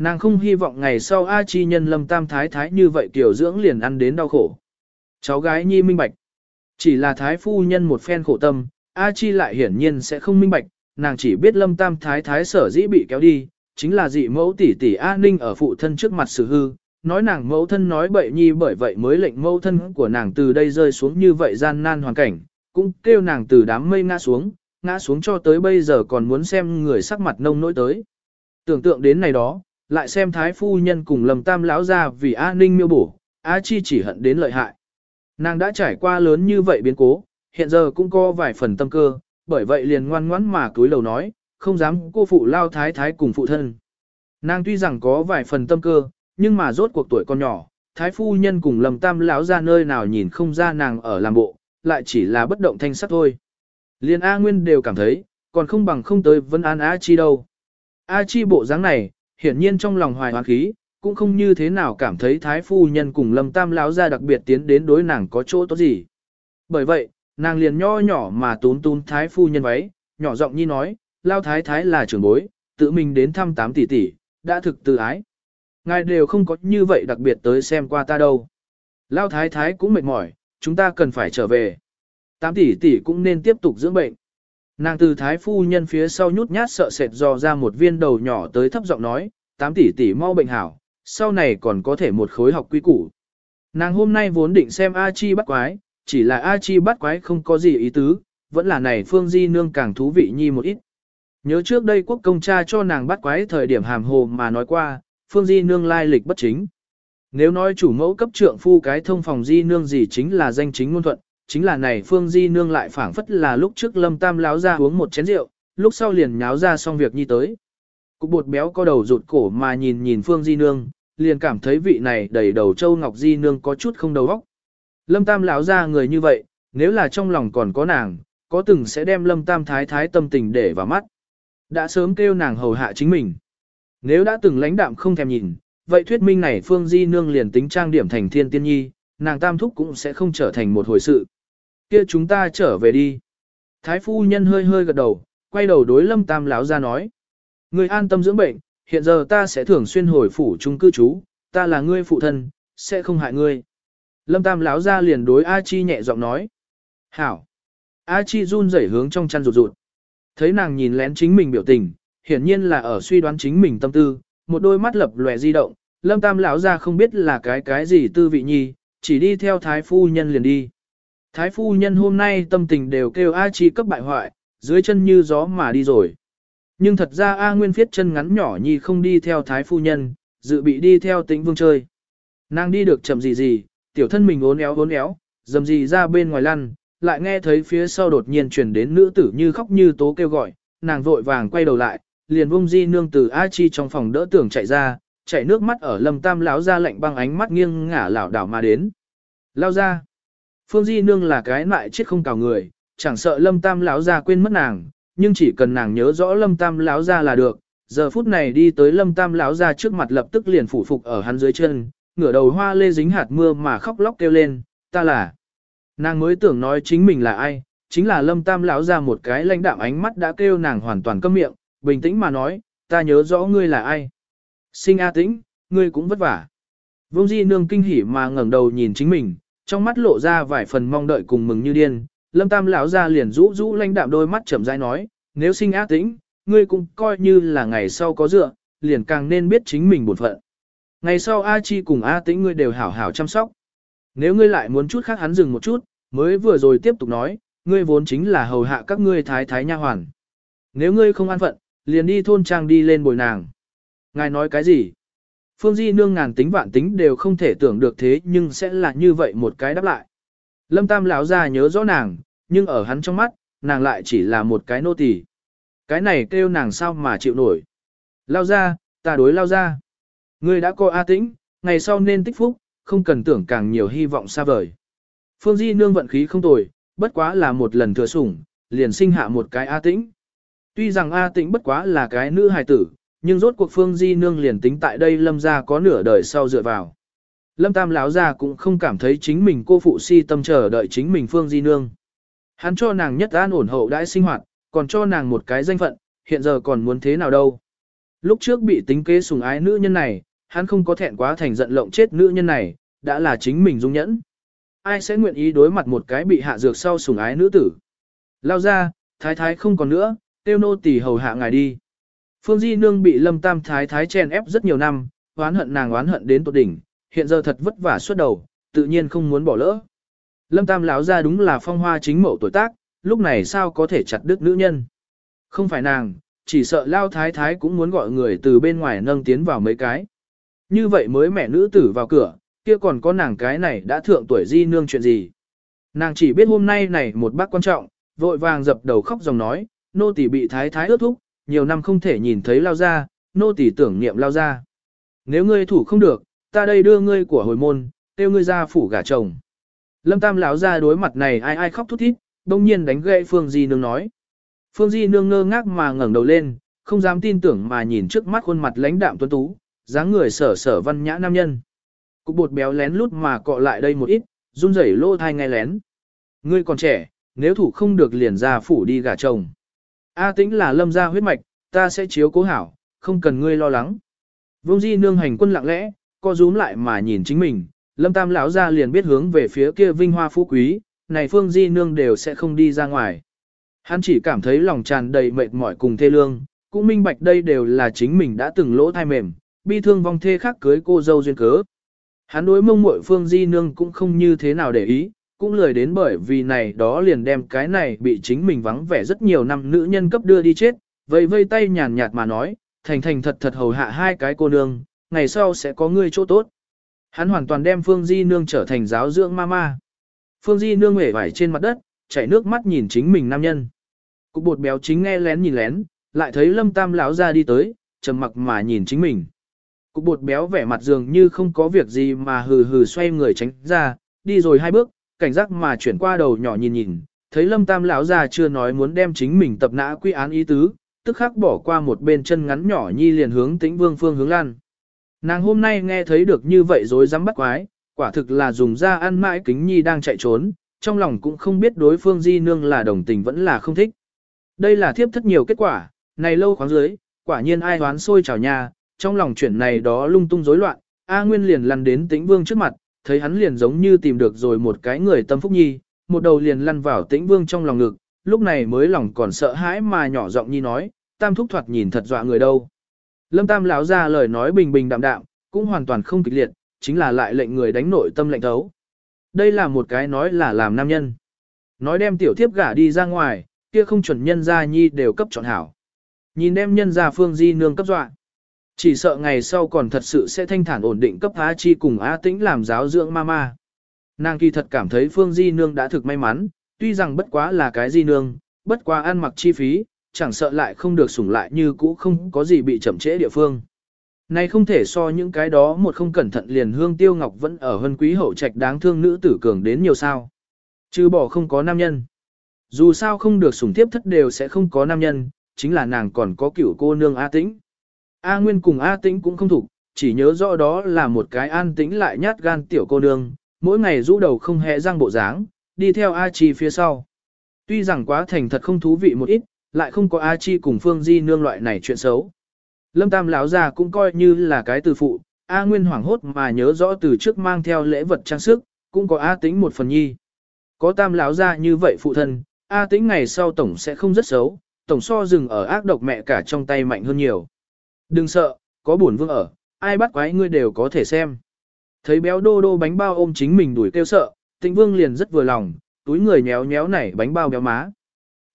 Nàng không hy vọng ngày sau A Chi nhân lâm tam thái thái như vậy tiểu dưỡng liền ăn đến đau khổ. Cháu gái nhi minh bạch. Chỉ là thái phu nhân một phen khổ tâm, A Chi lại hiển nhiên sẽ không minh bạch, nàng chỉ biết lâm tam thái thái sở dĩ bị kéo đi, chính là dị mẫu tỷ tỷ A Ninh ở phụ thân trước mặt sự hư, nói nàng mẫu thân nói bậy nhi bởi vậy mới lệnh mẫu thân của nàng từ đây rơi xuống như vậy gian nan hoàn cảnh, cũng kêu nàng từ đám mây ngã xuống, ngã xuống cho tới bây giờ còn muốn xem người sắc mặt nông nỗi tới. Tưởng tượng đến này đó, lại xem thái phu nhân cùng lầm tam lão ra vì A Ninh miêu bổ, A Chi chỉ hận đến lợi hại. Nàng đã trải qua lớn như vậy biến cố, hiện giờ cũng có vài phần tâm cơ, bởi vậy liền ngoan ngoãn mà cúi đầu nói, không dám cô phụ lao thái thái cùng phụ thân. Nàng tuy rằng có vài phần tâm cơ, nhưng mà rốt cuộc tuổi còn nhỏ, thái phu nhân cùng lầm tam lão ra nơi nào nhìn không ra nàng ở làm bộ, lại chỉ là bất động thanh sắc thôi. Liên A Nguyên đều cảm thấy, còn không bằng không tới vấn an A Chi đâu. A Chi bộ dáng này, hiển nhiên trong lòng hoài hoán khí, cũng không như thế nào cảm thấy thái phu nhân cùng lâm tam lão ra đặc biệt tiến đến đối nàng có chỗ tốt gì. Bởi vậy, nàng liền nho nhỏ mà tún tún thái phu nhân váy, nhỏ giọng nhi nói, lao thái thái là trưởng bối, tự mình đến thăm tám tỷ tỷ, đã thực tự ái. Ngài đều không có như vậy đặc biệt tới xem qua ta đâu. Lao thái thái cũng mệt mỏi, chúng ta cần phải trở về. Tám tỷ tỷ cũng nên tiếp tục dưỡng bệnh. Nàng từ thái phu nhân phía sau nhút nhát sợ sệt dò ra một viên đầu nhỏ tới thấp giọng nói, tám tỷ tỷ mau bệnh hảo, sau này còn có thể một khối học quy củ. Nàng hôm nay vốn định xem A Chi bắt quái, chỉ là A Chi bắt quái không có gì ý tứ, vẫn là này Phương Di Nương càng thú vị nhi một ít. Nhớ trước đây quốc công cha cho nàng bắt quái thời điểm hàm hồ mà nói qua, Phương Di Nương lai lịch bất chính. Nếu nói chủ mẫu cấp trượng phu cái thông phòng Di Nương gì chính là danh chính ngôn thuận, chính là này Phương Di Nương lại phảng phất là lúc trước lâm tam láo ra uống một chén rượu, lúc sau liền nháo ra xong việc nhi tới. Cục bột béo có đầu rụt cổ mà nhìn nhìn Phương Di Nương, liền cảm thấy vị này đầy đầu châu Ngọc Di Nương có chút không đầu óc. Lâm tam láo ra người như vậy, nếu là trong lòng còn có nàng, có từng sẽ đem lâm tam thái thái tâm tình để vào mắt. Đã sớm kêu nàng hầu hạ chính mình. Nếu đã từng lãnh đạm không thèm nhìn, vậy thuyết minh này Phương Di Nương liền tính trang điểm thành thiên tiên nhi, nàng tam thúc cũng sẽ không trở thành một hồi sự kia chúng ta trở về đi. Thái phu nhân hơi hơi gật đầu, quay đầu đối lâm tam lão ra nói. Người an tâm dưỡng bệnh, hiện giờ ta sẽ thường xuyên hồi phủ trung cư trú, ta là ngươi phụ thân, sẽ không hại ngươi. Lâm tam lão ra liền đối A Chi nhẹ giọng nói. Hảo. A Chi run rẩy hướng trong chăn rụt rụt. Thấy nàng nhìn lén chính mình biểu tình, hiển nhiên là ở suy đoán chính mình tâm tư, một đôi mắt lập lòe di động, lâm tam lão ra không biết là cái cái gì tư vị nhi, chỉ đi theo thái phu nhân liền đi. Thái phu nhân hôm nay tâm tình đều kêu A Chi cấp bại hoại, dưới chân như gió mà đi rồi. Nhưng thật ra A Nguyên phiết chân ngắn nhỏ nhi không đi theo thái phu nhân, dự bị đi theo tĩnh vương chơi. Nàng đi được chậm gì gì, tiểu thân mình ốn éo ốn éo, dầm gì ra bên ngoài lăn, lại nghe thấy phía sau đột nhiên truyền đến nữ tử như khóc như tố kêu gọi, nàng vội vàng quay đầu lại, liền vung di nương từ A Chi trong phòng đỡ tưởng chạy ra, chạy nước mắt ở lâm tam lão ra lạnh băng ánh mắt nghiêng ngả lảo đảo mà đến. Lao ra. Phương Di nương là cái lại chết không cào người, chẳng sợ lâm tam lão gia quên mất nàng, nhưng chỉ cần nàng nhớ rõ lâm tam lão gia là được. Giờ phút này đi tới lâm tam lão gia trước mặt lập tức liền phủ phục ở hắn dưới chân, ngửa đầu hoa lê dính hạt mưa mà khóc lóc kêu lên, ta là. Nàng mới tưởng nói chính mình là ai, chính là lâm tam lão ra một cái lãnh đạm ánh mắt đã kêu nàng hoàn toàn câm miệng, bình tĩnh mà nói, ta nhớ rõ ngươi là ai. Sinh A tĩnh, ngươi cũng vất vả. Vương Di nương kinh hỉ mà ngẩng đầu nhìn chính mình, trong mắt lộ ra vài phần mong đợi cùng mừng như điên. Lâm Tam lão ra liền rũ rũ lanh đạm đôi mắt chậm rãi nói, nếu sinh A tĩnh, ngươi cũng coi như là ngày sau có dựa, liền càng nên biết chính mình bổn phận. Ngày sau A Chi cùng A tĩnh ngươi đều hảo hảo chăm sóc. Nếu ngươi lại muốn chút khác hắn dừng một chút, mới vừa rồi tiếp tục nói, ngươi vốn chính là hầu hạ các ngươi thái thái nha hoàn. Nếu ngươi không an phận, liền đi thôn trang đi lên bồi nàng. Ngài nói cái gì? Phương Di nương ngàn tính vạn tính đều không thể tưởng được thế nhưng sẽ là như vậy một cái đáp lại. Lâm Tam lão ra nhớ rõ nàng, nhưng ở hắn trong mắt, nàng lại chỉ là một cái nô tỳ. Cái này kêu nàng sao mà chịu nổi. Lao ra, ta đối lao ra. Ngươi đã coi A tĩnh, ngày sau nên tích phúc, không cần tưởng càng nhiều hy vọng xa vời. Phương Di nương vận khí không tồi, bất quá là một lần thừa sủng, liền sinh hạ một cái A tĩnh. Tuy rằng A tĩnh bất quá là cái nữ hài tử, nhưng rốt cuộc Phương Di nương liền tính tại đây lâm gia có nửa đời sau dựa vào. Lâm Tam lão gia cũng không cảm thấy chính mình cô phụ si tâm chờ đợi chính mình Phương Di nương. Hắn cho nàng nhất an ổn hậu đãi sinh hoạt, còn cho nàng một cái danh phận, hiện giờ còn muốn thế nào đâu. Lúc trước bị tính kế sùng ái nữ nhân này, hắn không có thẹn quá thành giận lộng chết nữ nhân này, đã là chính mình dung nhẫn. Ai sẽ nguyện ý đối mặt một cái bị hạ dược sau sùng ái nữ tử. Lao ra, thái thái không còn nữa, tiêu nô tỳ hầu hạ ngài đi. Phương Di Nương bị Lâm Tam Thái Thái chèn ép rất nhiều năm, oán hận nàng oán hận đến tột đỉnh, hiện giờ thật vất vả suốt đầu, tự nhiên không muốn bỏ lỡ. Lâm Tam lão ra đúng là phong hoa chính mẫu tuổi tác, lúc này sao có thể chặt đứt nữ nhân. Không phải nàng, chỉ sợ Lao Thái Thái cũng muốn gọi người từ bên ngoài nâng tiến vào mấy cái. Như vậy mới mẹ nữ tử vào cửa, kia còn có nàng cái này đã thượng tuổi Di Nương chuyện gì. Nàng chỉ biết hôm nay này một bác quan trọng, vội vàng dập đầu khóc dòng nói, nô tỳ bị Thái Thái ước thúc, nhiều năm không thể nhìn thấy lao ra, nô tỳ tưởng niệm lao ra. Nếu ngươi thủ không được, ta đây đưa ngươi của hồi môn, tiêu ngươi ra phủ gả chồng. Lâm Tam lão ra đối mặt này ai ai khóc thút thít, đông nhiên đánh gậy Phương Di Nương nói. Phương Di Nương ngơ ngác mà ngẩng đầu lên, không dám tin tưởng mà nhìn trước mắt khuôn mặt lãnh đạm tuấn tú, dáng người sở sở văn nhã nam nhân. Cục bột béo lén lút mà cọ lại đây một ít, run rẩy lô thai ngay lén. Ngươi còn trẻ, nếu thủ không được liền ra phủ đi gả chồng. A tĩnh là lâm gia huyết mạch, ta sẽ chiếu cố hảo, không cần ngươi lo lắng. Vương Di nương hành quân lặng lẽ, co rúm lại mà nhìn chính mình, lâm tam lão gia liền biết hướng về phía kia vinh hoa phú quý, này Phương Di nương đều sẽ không đi ra ngoài. Hắn chỉ cảm thấy lòng tràn đầy mệt mỏi cùng thê lương, cũng minh bạch đây đều là chính mình đã từng lỗ thai mềm, bi thương vong thê khác cưới cô dâu duyên cớ. Hắn đối mông muội Phương Di nương cũng không như thế nào để ý, cũng lười đến bởi vì này đó liền đem cái này bị chính mình vắng vẻ rất nhiều năm nữ nhân cấp đưa đi chết, vây vây tay nhàn nhạt mà nói, thành thành thật thật hầu hạ hai cái cô nương, ngày sau sẽ có ngươi chỗ tốt. Hắn hoàn toàn đem Phương Di Nương trở thành giáo dưỡng mama. Phương Di Nương mể vải trên mặt đất, chảy nước mắt nhìn chính mình nam nhân. Cục bột béo chính nghe lén nhìn lén, lại thấy lâm tam lão ra đi tới, trầm mặc mà nhìn chính mình. Cục bột béo vẻ mặt dường như không có việc gì mà hừ hừ xoay người tránh ra, đi rồi hai bước, cảnh giác mà chuyển qua đầu nhỏ nhìn nhìn, thấy lâm tam lão già chưa nói muốn đem chính mình tập nã quy án ý tứ, tức khắc bỏ qua một bên chân ngắn nhỏ nhi liền hướng tĩnh vương phương hướng lan. Nàng hôm nay nghe thấy được như vậy rồi dám bắt quái, quả thực là dùng ra ăn mãi kính nhi đang chạy trốn, trong lòng cũng không biết đối phương di nương là đồng tình vẫn là không thích. Đây là thiếp thất nhiều kết quả, này lâu khoáng dưới, quả nhiên ai hoán sôi chào nhà, trong lòng chuyện này đó lung tung rối loạn, A Nguyên liền lăn đến tĩnh vương trước mặt, thấy hắn liền giống như tìm được rồi một cái người tâm phúc nhi, một đầu liền lăn vào tĩnh vương trong lòng ngực, lúc này mới lòng còn sợ hãi mà nhỏ giọng nhi nói, tam thúc thoạt nhìn thật dọa người đâu. Lâm tam lão ra lời nói bình bình đạm đạm, cũng hoàn toàn không kịch liệt, chính là lại lệnh người đánh nội tâm lệnh thấu. Đây là một cái nói là làm nam nhân. Nói đem tiểu thiếp gả đi ra ngoài, kia không chuẩn nhân gia nhi đều cấp chọn hảo. Nhìn đem nhân gia phương di nương cấp dọa. Chỉ sợ ngày sau còn thật sự sẽ thanh thản ổn định cấp A Chi cùng A Tĩnh làm giáo dưỡng mama. Nàng kỳ thật cảm thấy Phương Di Nương đã thực may mắn, tuy rằng bất quá là cái Di Nương, bất quá ăn mặc chi phí, chẳng sợ lại không được sủng lại như cũ không có gì bị chậm trễ địa phương. Này không thể so những cái đó một không cẩn thận liền hương tiêu ngọc vẫn ở hân quý hậu trạch đáng thương nữ tử cường đến nhiều sao. Chứ bỏ không có nam nhân. Dù sao không được sủng tiếp thất đều sẽ không có nam nhân, chính là nàng còn có cửu cô nương A Tĩnh. A Nguyên cùng A Tĩnh cũng không thủ, chỉ nhớ rõ đó là một cái an tĩnh lại nhát gan tiểu cô nương, mỗi ngày rũ đầu không hề răng bộ dáng, đi theo A Chi phía sau. Tuy rằng quá thành thật không thú vị một ít, lại không có A Chi cùng Phương Di nương loại này chuyện xấu. Lâm Tam lão già cũng coi như là cái từ phụ, A Nguyên hoảng hốt mà nhớ rõ từ trước mang theo lễ vật trang sức, cũng có A Tĩnh một phần nhi. Có Tam lão già như vậy phụ thân, A Tĩnh ngày sau tổng sẽ không rất xấu, tổng so dừng ở ác độc mẹ cả trong tay mạnh hơn nhiều. Đừng sợ, có buồn vương ở, ai bắt quái ngươi đều có thể xem. Thấy béo đô đô bánh bao ôm chính mình đuổi kêu sợ, tịnh vương liền rất vừa lòng, túi người nhéo nhéo nảy bánh bao béo má.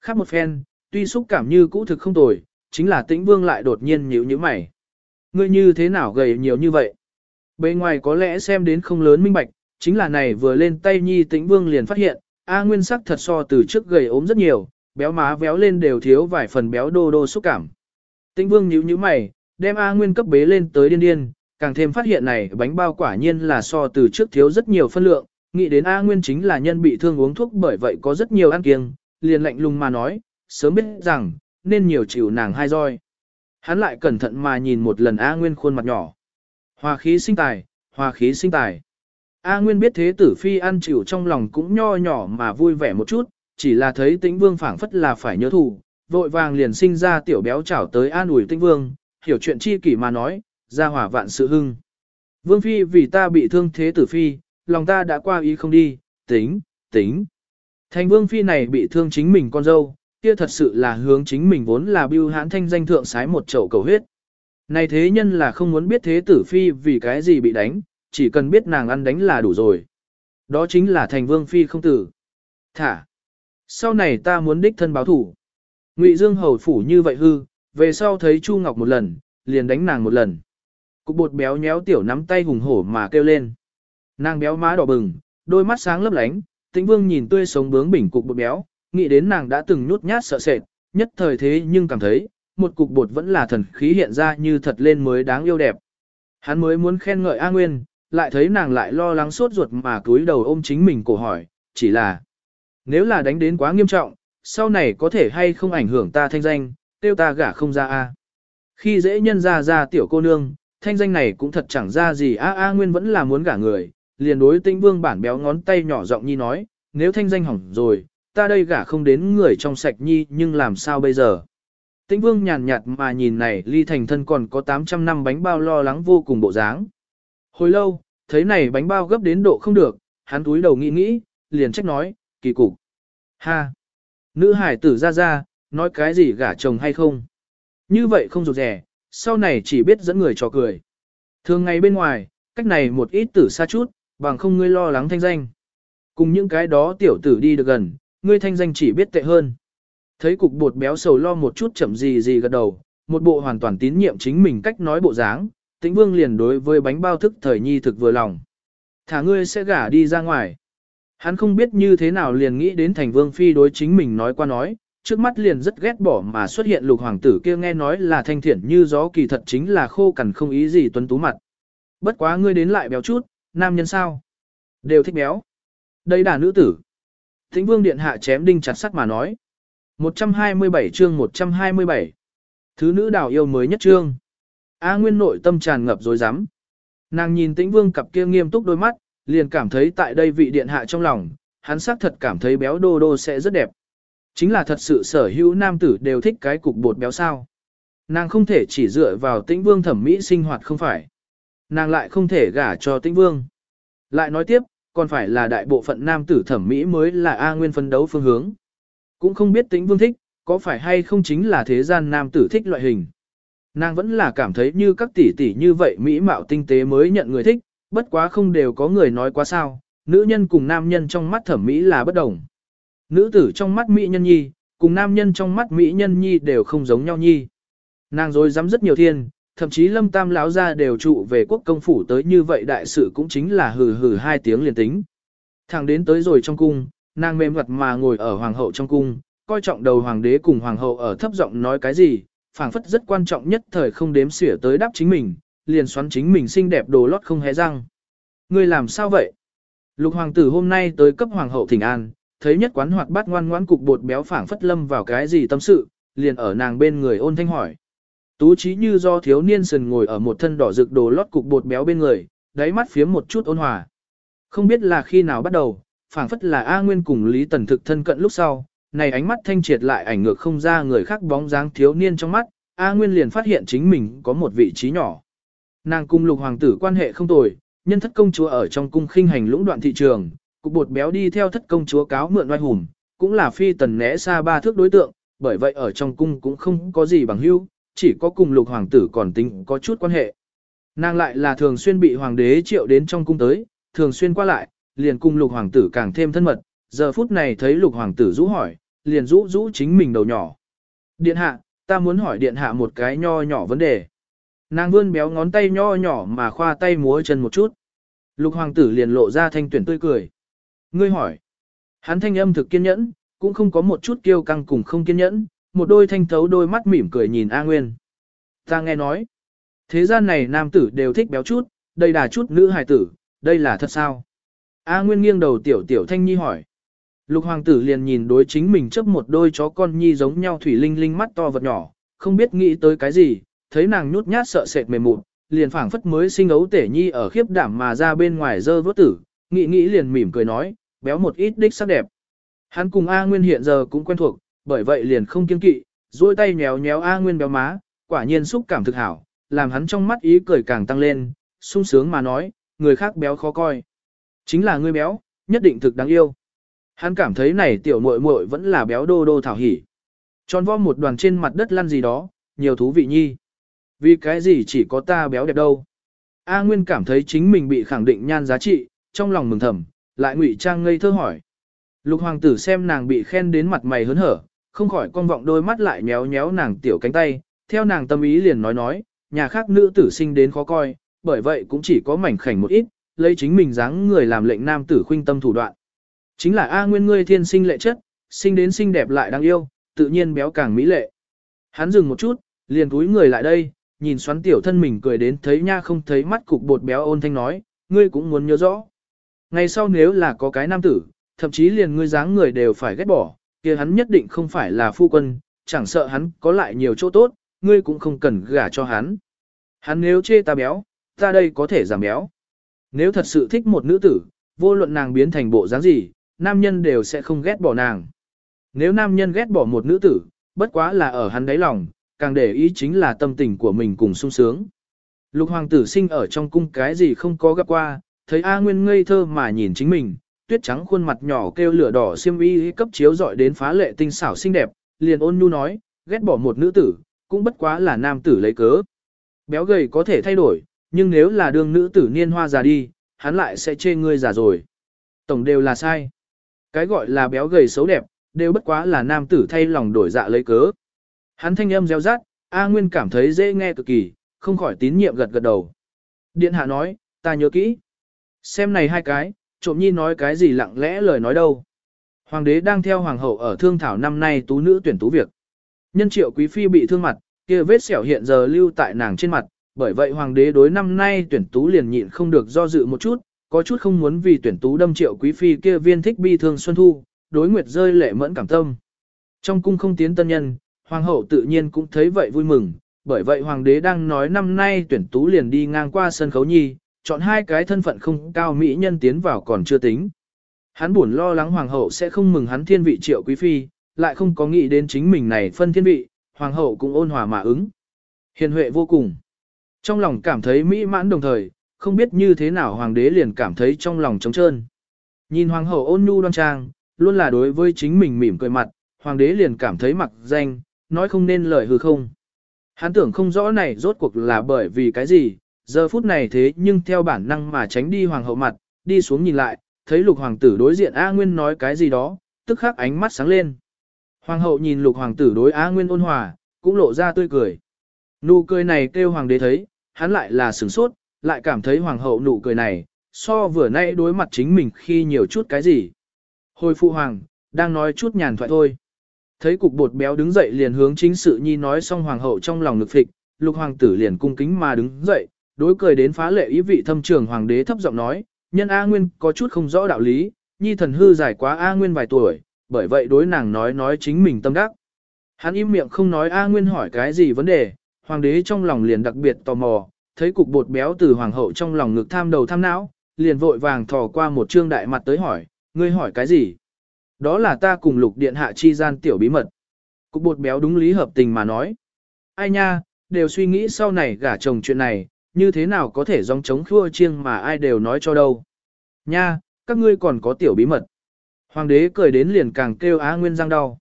Khác một phen, tuy xúc cảm như cũ thực không tồi, chính là tĩnh vương lại đột nhiên nhíu như mày. Ngươi như thế nào gầy nhiều như vậy? Bề ngoài có lẽ xem đến không lớn minh bạch, chính là này vừa lên tay nhi tĩnh vương liền phát hiện, A nguyên sắc thật so từ trước gầy ốm rất nhiều, béo má véo lên đều thiếu vài phần béo đô đô xúc cảm. Tĩnh vương nhíu nhíu mày, đem A Nguyên cấp bế lên tới điên điên, càng thêm phát hiện này bánh bao quả nhiên là so từ trước thiếu rất nhiều phân lượng, nghĩ đến A Nguyên chính là nhân bị thương uống thuốc bởi vậy có rất nhiều ăn kiêng, liền lạnh lùng mà nói, sớm biết rằng, nên nhiều chịu nàng hai roi. Hắn lại cẩn thận mà nhìn một lần A Nguyên khuôn mặt nhỏ. Hòa khí sinh tài, hòa khí sinh tài. A Nguyên biết thế tử phi ăn chịu trong lòng cũng nho nhỏ mà vui vẻ một chút, chỉ là thấy tĩnh vương phảng phất là phải nhớ thù, vội vàng liền sinh ra tiểu béo chảo tới an ủi tĩnh vương, hiểu chuyện chi kỷ mà nói, ra hỏa vạn sự hưng. Vương Phi vì ta bị thương thế tử Phi, lòng ta đã qua ý không đi, tính, tính. Thành Vương Phi này bị thương chính mình con dâu, kia thật sự là hướng chính mình vốn là bưu hãn thanh danh thượng sái một chậu cầu huyết. Này thế nhân là không muốn biết thế tử Phi vì cái gì bị đánh, chỉ cần biết nàng ăn đánh là đủ rồi. Đó chính là thành Vương Phi không tử. Thả. Sau này ta muốn đích thân báo thủ. Ngụy Dương hầu phủ như vậy hư, về sau thấy Chu Ngọc một lần, liền đánh nàng một lần. Cục bột béo nhéo tiểu nắm tay hùng hổ mà kêu lên. Nàng béo má đỏ bừng, đôi mắt sáng lấp lánh, tĩnh vương nhìn tươi sống bướng bỉnh cục bột béo, nghĩ đến nàng đã từng nhút nhát sợ sệt, nhất thời thế nhưng cảm thấy, một cục bột vẫn là thần khí hiện ra như thật lên mới đáng yêu đẹp. Hắn mới muốn khen ngợi A Nguyên, lại thấy nàng lại lo lắng sốt ruột mà cúi đầu ôm chính mình cổ hỏi, chỉ là, nếu là đánh đến quá nghiêm trọng, sau này có thể hay không ảnh hưởng ta thanh danh, tiêu ta gả không ra a. Khi dễ nhân ra ra tiểu cô nương, thanh danh này cũng thật chẳng ra gì a a nguyên vẫn là muốn gả người, liền đối tinh vương bản béo ngón tay nhỏ giọng nhi nói, nếu thanh danh hỏng rồi, ta đây gả không đến người trong sạch nhi nhưng làm sao bây giờ. Tĩnh vương nhàn nhạt mà nhìn này ly thành thân còn có 800 năm bánh bao lo lắng vô cùng bộ dáng. Hồi lâu, thấy này bánh bao gấp đến độ không được, hắn túi đầu nghĩ nghĩ, liền trách nói, kỳ cục. Ha! Nữ hải tử ra ra, nói cái gì gả chồng hay không. Như vậy không rụt rẻ, sau này chỉ biết dẫn người trò cười. Thường ngày bên ngoài, cách này một ít tử xa chút, bằng không ngươi lo lắng thanh danh. Cùng những cái đó tiểu tử đi được gần, ngươi thanh danh chỉ biết tệ hơn. Thấy cục bột béo sầu lo một chút chậm gì gì gật đầu, một bộ hoàn toàn tín nhiệm chính mình cách nói bộ dáng, tĩnh vương liền đối với bánh bao thức thời nhi thực vừa lòng. Thả ngươi sẽ gả đi ra ngoài. Hắn không biết như thế nào liền nghĩ đến thành vương phi đối chính mình nói qua nói, trước mắt liền rất ghét bỏ mà xuất hiện lục hoàng tử kia nghe nói là thanh thiện như gió kỳ thật chính là khô cằn không ý gì tuấn tú mặt. Bất quá ngươi đến lại béo chút, nam nhân sao? Đều thích béo. Đây đà nữ tử. Thính vương điện hạ chém đinh chặt sắt mà nói. 127 chương 127. Thứ nữ đào yêu mới nhất chương. A Nguyên nội tâm tràn ngập dối rắm Nàng nhìn tĩnh vương cặp kia nghiêm túc đôi mắt, liền cảm thấy tại đây vị điện hạ trong lòng, hắn xác thật cảm thấy béo đô đô sẽ rất đẹp. Chính là thật sự sở hữu nam tử đều thích cái cục bột béo sao. Nàng không thể chỉ dựa vào tĩnh vương thẩm mỹ sinh hoạt không phải. Nàng lại không thể gả cho tĩnh vương. Lại nói tiếp, còn phải là đại bộ phận nam tử thẩm mỹ mới là A nguyên phân đấu phương hướng. Cũng không biết tĩnh vương thích, có phải hay không chính là thế gian nam tử thích loại hình. Nàng vẫn là cảm thấy như các tỷ tỷ như vậy mỹ mạo tinh tế mới nhận người thích, bất quá không đều có người nói quá sao, nữ nhân cùng nam nhân trong mắt thẩm mỹ là bất đồng. Nữ tử trong mắt mỹ nhân nhi, cùng nam nhân trong mắt mỹ nhân nhi đều không giống nhau nhi. Nàng rồi dám rất nhiều thiên, thậm chí lâm tam lão ra đều trụ về quốc công phủ tới như vậy đại sự cũng chính là hừ hừ hai tiếng liền tính. Thằng đến tới rồi trong cung, nàng mềm mặt mà ngồi ở hoàng hậu trong cung, coi trọng đầu hoàng đế cùng hoàng hậu ở thấp giọng nói cái gì, phảng phất rất quan trọng nhất thời không đếm xỉa tới đáp chính mình, liền xoắn chính mình xinh đẹp đồ lót không hé răng. Ngươi làm sao vậy? Lục hoàng tử hôm nay tới cấp hoàng hậu thỉnh an, thấy nhất quán hoạt bát ngoan ngoãn cục bột béo phảng phất lâm vào cái gì tâm sự, liền ở nàng bên người ôn thanh hỏi. Tú trí như do thiếu niên sần ngồi ở một thân đỏ rực đồ lót cục bột béo bên người, đáy mắt phía một chút ôn hòa. Không biết là khi nào bắt đầu, phảng phất là A Nguyên cùng Lý Tần thực thân cận lúc sau, này ánh mắt thanh triệt lại ảnh ngược không ra người khác bóng dáng thiếu niên trong mắt, A Nguyên liền phát hiện chính mình có một vị trí nhỏ. Nàng cung lục hoàng tử quan hệ không tồi, nhân thất công chúa ở trong cung khinh hành lũng đoạn thị trường, cục bột béo đi theo thất công chúa cáo mượn oai hùng, cũng là phi tần né xa ba thước đối tượng, bởi vậy ở trong cung cũng không có gì bằng hữu, chỉ có cùng lục hoàng tử còn tính có chút quan hệ. Nàng lại là thường xuyên bị hoàng đế triệu đến trong cung tới, thường xuyên qua lại, liền cùng lục hoàng tử càng thêm thân mật, giờ phút này thấy lục hoàng tử rũ hỏi, liền rũ rũ chính mình đầu nhỏ. Điện hạ, ta muốn hỏi điện hạ một cái nho nhỏ vấn đề. Nàng vươn béo ngón tay nho nhỏ mà khoa tay múa chân một chút. Lục hoàng tử liền lộ ra thanh tuyển tươi cười. Ngươi hỏi. Hắn thanh âm thực kiên nhẫn, cũng không có một chút kiêu căng cùng không kiên nhẫn, một đôi thanh thấu đôi mắt mỉm cười nhìn A Nguyên. Ta nghe nói. Thế gian này nam tử đều thích béo chút, đây là chút nữ hài tử, đây là thật sao? A Nguyên nghiêng đầu tiểu tiểu thanh nhi hỏi. Lục hoàng tử liền nhìn đối chính mình chấp một đôi chó con nhi giống nhau thủy linh linh mắt to vật nhỏ, không biết nghĩ tới cái gì, thấy nàng nhút nhát sợ sệt mềm mụn, liền phảng phất mới sinh ấu tể nhi ở khiếp đảm mà ra bên ngoài dơ vớt tử, nghĩ nghĩ liền mỉm cười nói, béo một ít đích sắc đẹp. Hắn cùng A Nguyên hiện giờ cũng quen thuộc, bởi vậy liền không kiên kỵ, duỗi tay nhéo nhéo A Nguyên béo má, quả nhiên xúc cảm thực hảo, làm hắn trong mắt ý cười càng tăng lên, sung sướng mà nói, người khác béo khó coi. Chính là ngươi béo, nhất định thực đáng yêu. Hắn cảm thấy này tiểu muội muội vẫn là béo đô đô thảo hỉ. Tròn vo một đoàn trên mặt đất lăn gì đó, nhiều thú vị nhi. Vì cái gì chỉ có ta béo đẹp đâu. A Nguyên cảm thấy chính mình bị khẳng định nhan giá trị, trong lòng mừng thầm, lại ngụy trang ngây thơ hỏi. Lục hoàng tử xem nàng bị khen đến mặt mày hớn hở, không khỏi con vọng đôi mắt lại nhéo nhéo nàng tiểu cánh tay, theo nàng tâm ý liền nói nói, nhà khác nữ tử sinh đến khó coi, bởi vậy cũng chỉ có mảnh khảnh một ít, lấy chính mình dáng người làm lệnh nam tử khuynh tâm thủ đoạn. Chính là A Nguyên ngươi thiên sinh lệ chất, sinh đến xinh đẹp lại đáng yêu, tự nhiên béo càng mỹ lệ. Hắn dừng một chút, liền túi người lại đây, nhìn xoắn tiểu thân mình cười đến thấy nha không thấy mắt cục bột béo ôn thanh nói, ngươi cũng muốn nhớ rõ. Ngày sau nếu là có cái nam tử, thậm chí liền ngươi dáng người đều phải ghét bỏ, kia hắn nhất định không phải là phu quân, chẳng sợ hắn có lại nhiều chỗ tốt, ngươi cũng không cần gả cho hắn. Hắn nếu chê ta béo, ta đây có thể giảm béo. Nếu thật sự thích một nữ tử, vô luận nàng biến thành bộ dáng gì, nam nhân đều sẽ không ghét bỏ nàng. Nếu nam nhân ghét bỏ một nữ tử, bất quá là ở hắn đáy lòng, càng để ý chính là tâm tình của mình cùng sung sướng. Lục hoàng tử sinh ở trong cung cái gì không có gặp qua, thấy A Nguyên ngây thơ mà nhìn chính mình, tuyết trắng khuôn mặt nhỏ kêu lửa đỏ xiêm y cấp chiếu dọi đến phá lệ tinh xảo xinh đẹp, liền ôn nhu nói, ghét bỏ một nữ tử, cũng bất quá là nam tử lấy cớ. Béo gầy có thể thay đổi, nhưng nếu là đương nữ tử niên hoa già đi, hắn lại sẽ chê ngươi già rồi. Tổng đều là sai. Cái gọi là béo gầy xấu đẹp, đều bất quá là nam tử thay lòng đổi dạ lấy cớ. Hắn thanh âm reo rát, A Nguyên cảm thấy dễ nghe cực kỳ, không khỏi tín nhiệm gật gật đầu. Điện hạ nói, ta nhớ kỹ. Xem này hai cái, trộm nhi nói cái gì lặng lẽ lời nói đâu. Hoàng đế đang theo hoàng hậu ở thương thảo năm nay tú nữ tuyển tú việc. Nhân triệu quý phi bị thương mặt, kia vết sẹo hiện giờ lưu tại nàng trên mặt, bởi vậy hoàng đế đối năm nay tuyển tú liền nhịn không được do dự một chút, có chút không muốn vì tuyển tú đâm triệu quý phi kia viên thích bi thương xuân thu, đối nguyệt rơi lệ mẫn cảm tâm. Trong cung không tiến tân nhân, hoàng hậu tự nhiên cũng thấy vậy vui mừng, bởi vậy hoàng đế đang nói năm nay tuyển tú liền đi ngang qua sân khấu nhi, chọn hai cái thân phận không cao mỹ nhân tiến vào còn chưa tính. Hắn buồn lo lắng hoàng hậu sẽ không mừng hắn thiên vị triệu quý phi, lại không có nghĩ đến chính mình này phân thiên vị, hoàng hậu cũng ôn hòa mà ứng. Hiền huệ vô cùng. Trong lòng cảm thấy mỹ mãn đồng thời, không biết như thế nào hoàng đế liền cảm thấy trong lòng trống trơn. Nhìn hoàng hậu ôn nhu đoan trang, luôn là đối với chính mình mỉm cười mặt, hoàng đế liền cảm thấy mặc danh, nói không nên lời hư không. Hắn tưởng không rõ này rốt cuộc là bởi vì cái gì, giờ phút này thế nhưng theo bản năng mà tránh đi hoàng hậu mặt, đi xuống nhìn lại, thấy lục hoàng tử đối diện A Nguyên nói cái gì đó, tức khắc ánh mắt sáng lên. Hoàng hậu nhìn lục hoàng tử đối A Nguyên ôn hòa, cũng lộ ra tươi cười. Nụ cười này kêu hoàng đế thấy, hắn lại là sửng sốt, lại cảm thấy hoàng hậu nụ cười này, so vừa nay đối mặt chính mình khi nhiều chút cái gì. Hồi phụ hoàng, đang nói chút nhàn thoại thôi. Thấy cục bột béo đứng dậy liền hướng chính sự nhi nói xong hoàng hậu trong lòng ngực phịch, lục hoàng tử liền cung kính mà đứng dậy, đối cười đến phá lệ ý vị thâm trường hoàng đế thấp giọng nói, nhân A Nguyên có chút không rõ đạo lý, nhi thần hư dài quá A Nguyên vài tuổi, bởi vậy đối nàng nói nói chính mình tâm đắc. Hắn im miệng không nói A Nguyên hỏi cái gì vấn đề, hoàng đế trong lòng liền đặc biệt tò mò, thấy cục bột béo từ hoàng hậu trong lòng ngực tham đầu tham não, liền vội vàng thò qua một trương đại mặt tới hỏi, ngươi hỏi cái gì? Đó là ta cùng lục điện hạ chi gian tiểu bí mật. Cục bột béo đúng lý hợp tình mà nói. Ai nha, đều suy nghĩ sau này gả chồng chuyện này, như thế nào có thể dòng chống khua chiêng mà ai đều nói cho đâu. Nha, các ngươi còn có tiểu bí mật. Hoàng đế cười đến liền càng kêu á nguyên răng đau.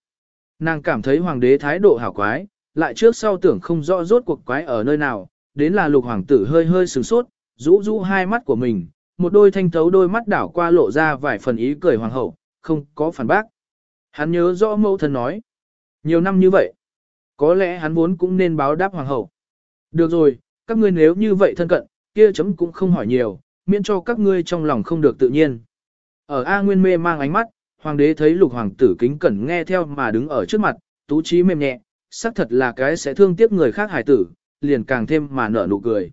Nàng cảm thấy hoàng đế thái độ hảo quái, lại trước sau tưởng không rõ rốt cuộc quái ở nơi nào, đến là lục hoàng tử hơi hơi sửng sốt, rũ rũ hai mắt của mình, một đôi thanh thấu đôi mắt đảo qua lộ ra vài phần ý cười hoàng hậu, không có phản bác. Hắn nhớ rõ mẫu thân nói. Nhiều năm như vậy, có lẽ hắn vốn cũng nên báo đáp hoàng hậu. Được rồi, các ngươi nếu như vậy thân cận, kia chấm cũng không hỏi nhiều, miễn cho các ngươi trong lòng không được tự nhiên. Ở A Nguyên mê mang ánh mắt, hoàng đế thấy lục hoàng tử kính cẩn nghe theo mà đứng ở trước mặt, tú trí mềm nhẹ, xác thật là cái sẽ thương tiếc người khác hải tử, liền càng thêm mà nở nụ cười.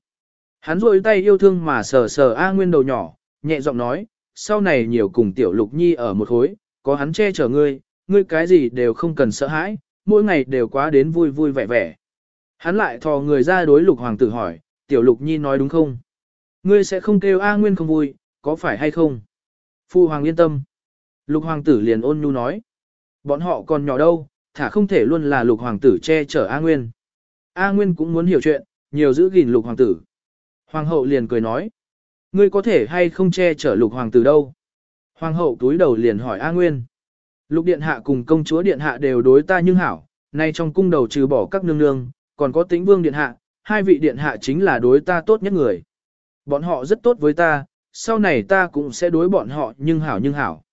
Hắn rôi tay yêu thương mà sờ sờ A Nguyên đầu nhỏ, nhẹ giọng nói, sau này nhiều cùng tiểu lục nhi ở một khối, có hắn che chở ngươi, ngươi cái gì đều không cần sợ hãi, mỗi ngày đều quá đến vui vui vẻ vẻ. Hắn lại thò người ra đối lục hoàng tử hỏi, tiểu lục nhi nói đúng không? Ngươi sẽ không kêu A Nguyên không vui, có phải hay không? Phu hoàng yên tâm. Lục hoàng tử liền ôn nhu nói. Bọn họ còn nhỏ đâu, thả không thể luôn là lục hoàng tử che chở A Nguyên. A Nguyên cũng muốn hiểu chuyện, nhiều giữ gìn lục hoàng tử. Hoàng hậu liền cười nói. Ngươi có thể hay không che chở lục hoàng tử đâu? Hoàng hậu túi đầu liền hỏi A Nguyên. Lục điện hạ cùng công chúa điện hạ đều đối ta nhưng hảo, nay trong cung đầu trừ bỏ các nương nương, còn có tĩnh vương điện hạ, hai vị điện hạ chính là đối ta tốt nhất người. Bọn họ rất tốt với ta, sau này ta cũng sẽ đối bọn họ nhưng hảo nhưng hảo.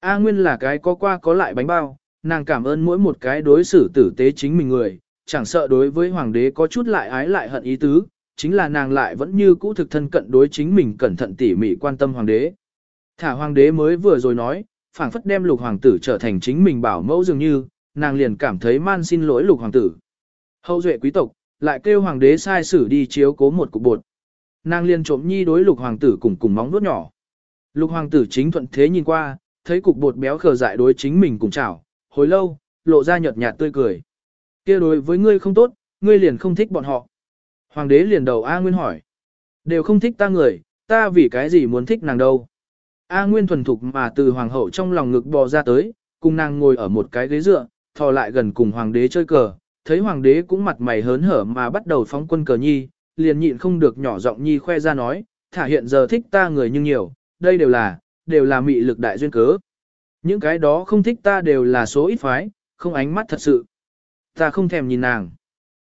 A Nguyên là cái có qua có lại bánh bao, nàng cảm ơn mỗi một cái đối xử tử tế chính mình người, chẳng sợ đối với hoàng đế có chút lại ái lại hận ý tứ, chính là nàng lại vẫn như cũ thực thân cận đối chính mình cẩn thận tỉ mỉ quan tâm hoàng đế. Thả hoàng đế mới vừa rồi nói, phảng phất đem lục hoàng tử trở thành chính mình bảo mẫu dường như, nàng liền cảm thấy man xin lỗi lục hoàng tử. Hậu duệ quý tộc, lại kêu hoàng đế sai sử đi chiếu cố một cục bột. Nàng liền trộm nhi đối lục hoàng tử cùng cùng móng nuốt nhỏ. Lục hoàng tử chính thuận thế nhìn qua, thấy cục bột béo khờ dại đối chính mình cùng chảo, hồi lâu, lộ ra nhợt nhạt tươi cười. kia đối với ngươi không tốt, ngươi liền không thích bọn họ. Hoàng đế liền đầu A Nguyên hỏi. Đều không thích ta người, ta vì cái gì muốn thích nàng đâu. A Nguyên thuần thục mà từ hoàng hậu trong lòng ngực bò ra tới, cùng nàng ngồi ở một cái ghế dựa, thò lại gần cùng hoàng đế chơi cờ, thấy hoàng đế cũng mặt mày hớn hở mà bắt đầu phóng quân cờ nhi, liền nhịn không được nhỏ giọng nhi khoe ra nói, thả hiện giờ thích ta người nhưng nhiều, đây đều là, đều là mị lực đại duyên cớ. Những cái đó không thích ta đều là số ít phái, không ánh mắt thật sự. Ta không thèm nhìn nàng.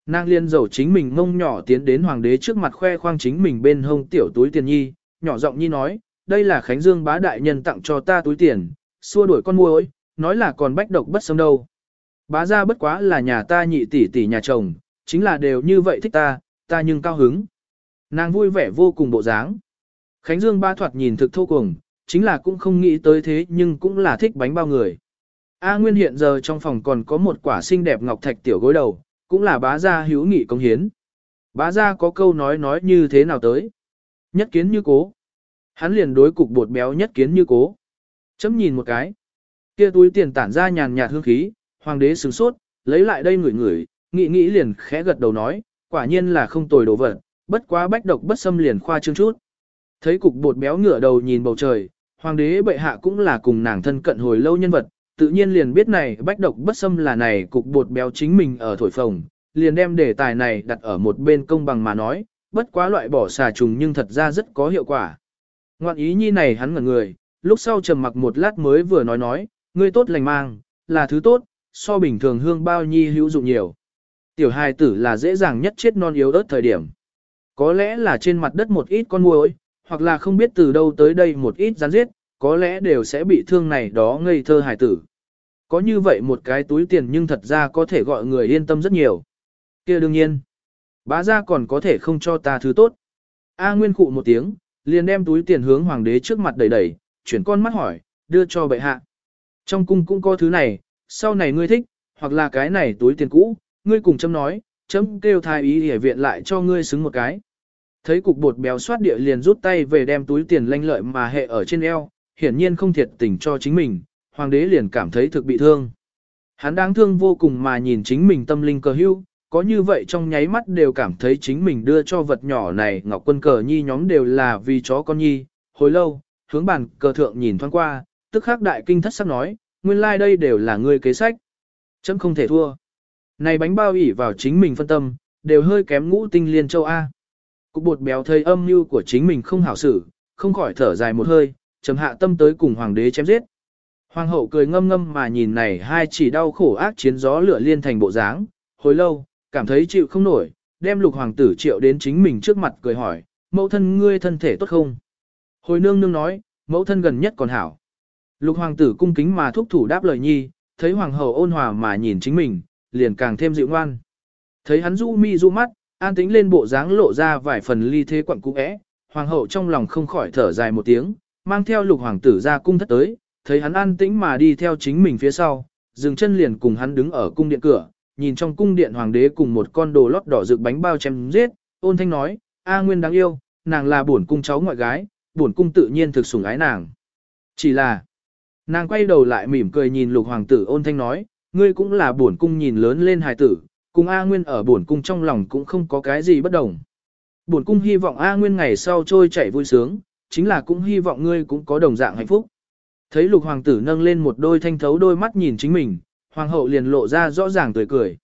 Nàng liên dầu chính mình mông nhỏ tiến đến hoàng đế trước mặt khoe khoang chính mình bên hông tiểu túi tiền nhi, nhỏ giọng nhi nói, đây là Khánh Dương bá đại nhân tặng cho ta túi tiền, xua đuổi con muỗi, nói là còn bách độc bất xâm đâu. Bá ra bất quá là nhà ta nhị tỷ tỷ nhà chồng, chính là đều như vậy thích ta, ta nhưng cao hứng. Nàng vui vẻ vô cùng bộ dáng. Khánh Dương ba thoạt nhìn thực thô cùng, chính là cũng không nghĩ tới thế nhưng cũng là thích bánh bao người. A Nguyên hiện giờ trong phòng còn có một quả xinh đẹp ngọc thạch tiểu gối đầu, cũng là bá gia hữu nghị công hiến. Bá gia có câu nói nói như thế nào tới? Nhất kiến như cố. Hắn liền đối cục bột béo nhất kiến như cố. Chấm nhìn một cái. Kia túi tiền tản ra nhàn nhạt hương khí, hoàng đế sửng sốt, lấy lại đây ngửi ngửi, nghĩ nghĩ liền khẽ gật đầu nói, quả nhiên là không tồi đồ vật, bất quá bách độc bất xâm liền khoa trương chút. Thấy cục bột béo ngửa đầu nhìn bầu trời, hoàng đế bệ hạ cũng là cùng nàng thân cận hồi lâu nhân vật, tự nhiên liền biết này bách độc bất xâm là này cục bột béo chính mình ở thổi phồng, liền đem đề tài này đặt ở một bên công bằng mà nói, bất quá loại bỏ xà trùng nhưng thật ra rất có hiệu quả. Ngoạn ý nhi này hắn ngẩn người, lúc sau trầm mặc một lát mới vừa nói nói, ngươi tốt lành mang, là thứ tốt, so bình thường hương bao nhi hữu dụng nhiều. Tiểu hài tử là dễ dàng nhất chết non yếu ớt thời điểm. Có lẽ là trên mặt đất một ít con muỗi, hoặc là không biết từ đâu tới đây một ít rắn giết, có lẽ đều sẽ bị thương này đó ngây thơ hài tử. Có như vậy một cái túi tiền nhưng thật ra có thể gọi người yên tâm rất nhiều. kia đương nhiên, bá ra còn có thể không cho ta thứ tốt. A Nguyên khụ một tiếng, liền đem túi tiền hướng hoàng đế trước mặt đẩy đẩy, chuyển con mắt hỏi, đưa cho bệ hạ. Trong cung cũng có thứ này, sau này ngươi thích, hoặc là cái này túi tiền cũ, ngươi cùng chấm nói, chấm kêu thái ý để viện lại cho ngươi xứng một cái. Thấy cục bột béo xoát địa liền rút tay về đem túi tiền lanh lợi mà hệ ở trên eo, hiển nhiên không thiệt tình cho chính mình, hoàng đế liền cảm thấy thực bị thương. Hắn đáng thương vô cùng mà nhìn chính mình tâm linh cờ hưu, có như vậy trong nháy mắt đều cảm thấy chính mình đưa cho vật nhỏ này ngọc quân cờ nhi nhóm đều là vì chó con nhi. Hồi lâu, hướng bàn cờ thượng nhìn thoáng qua, tức khắc đại kinh thất sắc nói, nguyên lai like đây đều là ngươi kế sách. Chấm không thể thua. Này bánh bao ỉ vào chính mình phân tâm, đều hơi kém ngũ tinh liên châu A. Cục bột béo thầy âm mưu của chính mình không hảo xử, không khỏi thở dài một hơi, trầm hạ tâm tới cùng hoàng đế chém giết. Hoàng hậu cười ngâm ngâm mà nhìn này hai chỉ đau khổ ác chiến gió lửa liên thành bộ dáng, hồi lâu, cảm thấy chịu không nổi, đem lục hoàng tử triệu đến chính mình trước mặt cười hỏi, mẫu thân ngươi thân thể tốt không? Hồi nương nương nói, mẫu thân gần nhất còn hảo. Lục hoàng tử cung kính mà thúc thủ đáp lời nhi, thấy hoàng hậu ôn hòa mà nhìn chính mình, liền càng thêm dịu ngoan. Thấy hắn du mi du mắt, an tĩnh lên bộ dáng lộ ra vài phần ly thế quặng cũ é, hoàng hậu trong lòng không khỏi thở dài một tiếng, mang theo lục hoàng tử ra cung thất tới, thấy hắn an tĩnh mà đi theo chính mình phía sau, dừng chân liền cùng hắn đứng ở cung điện cửa, nhìn trong cung điện hoàng đế cùng một con đồ lót đỏ rực bánh bao chém giết, ôn thanh nói, A Nguyên đáng yêu, nàng là bổn cung cháu ngoại gái, bổn cung tự nhiên thực sủng ái nàng. Chỉ là, nàng quay đầu lại mỉm cười nhìn lục hoàng tử ôn thanh nói, ngươi cũng là bổn cung nhìn lớn lên hài tử, cùng A Nguyên ở bổn cung trong lòng cũng không có cái gì bất đồng. Bổn cung hy vọng A Nguyên ngày sau trôi chảy vui sướng, chính là cũng hy vọng ngươi cũng có đồng dạng hạnh phúc. Thấy lục hoàng tử nâng lên một đôi thanh thấu đôi mắt nhìn chính mình, hoàng hậu liền lộ ra rõ ràng tươi cười.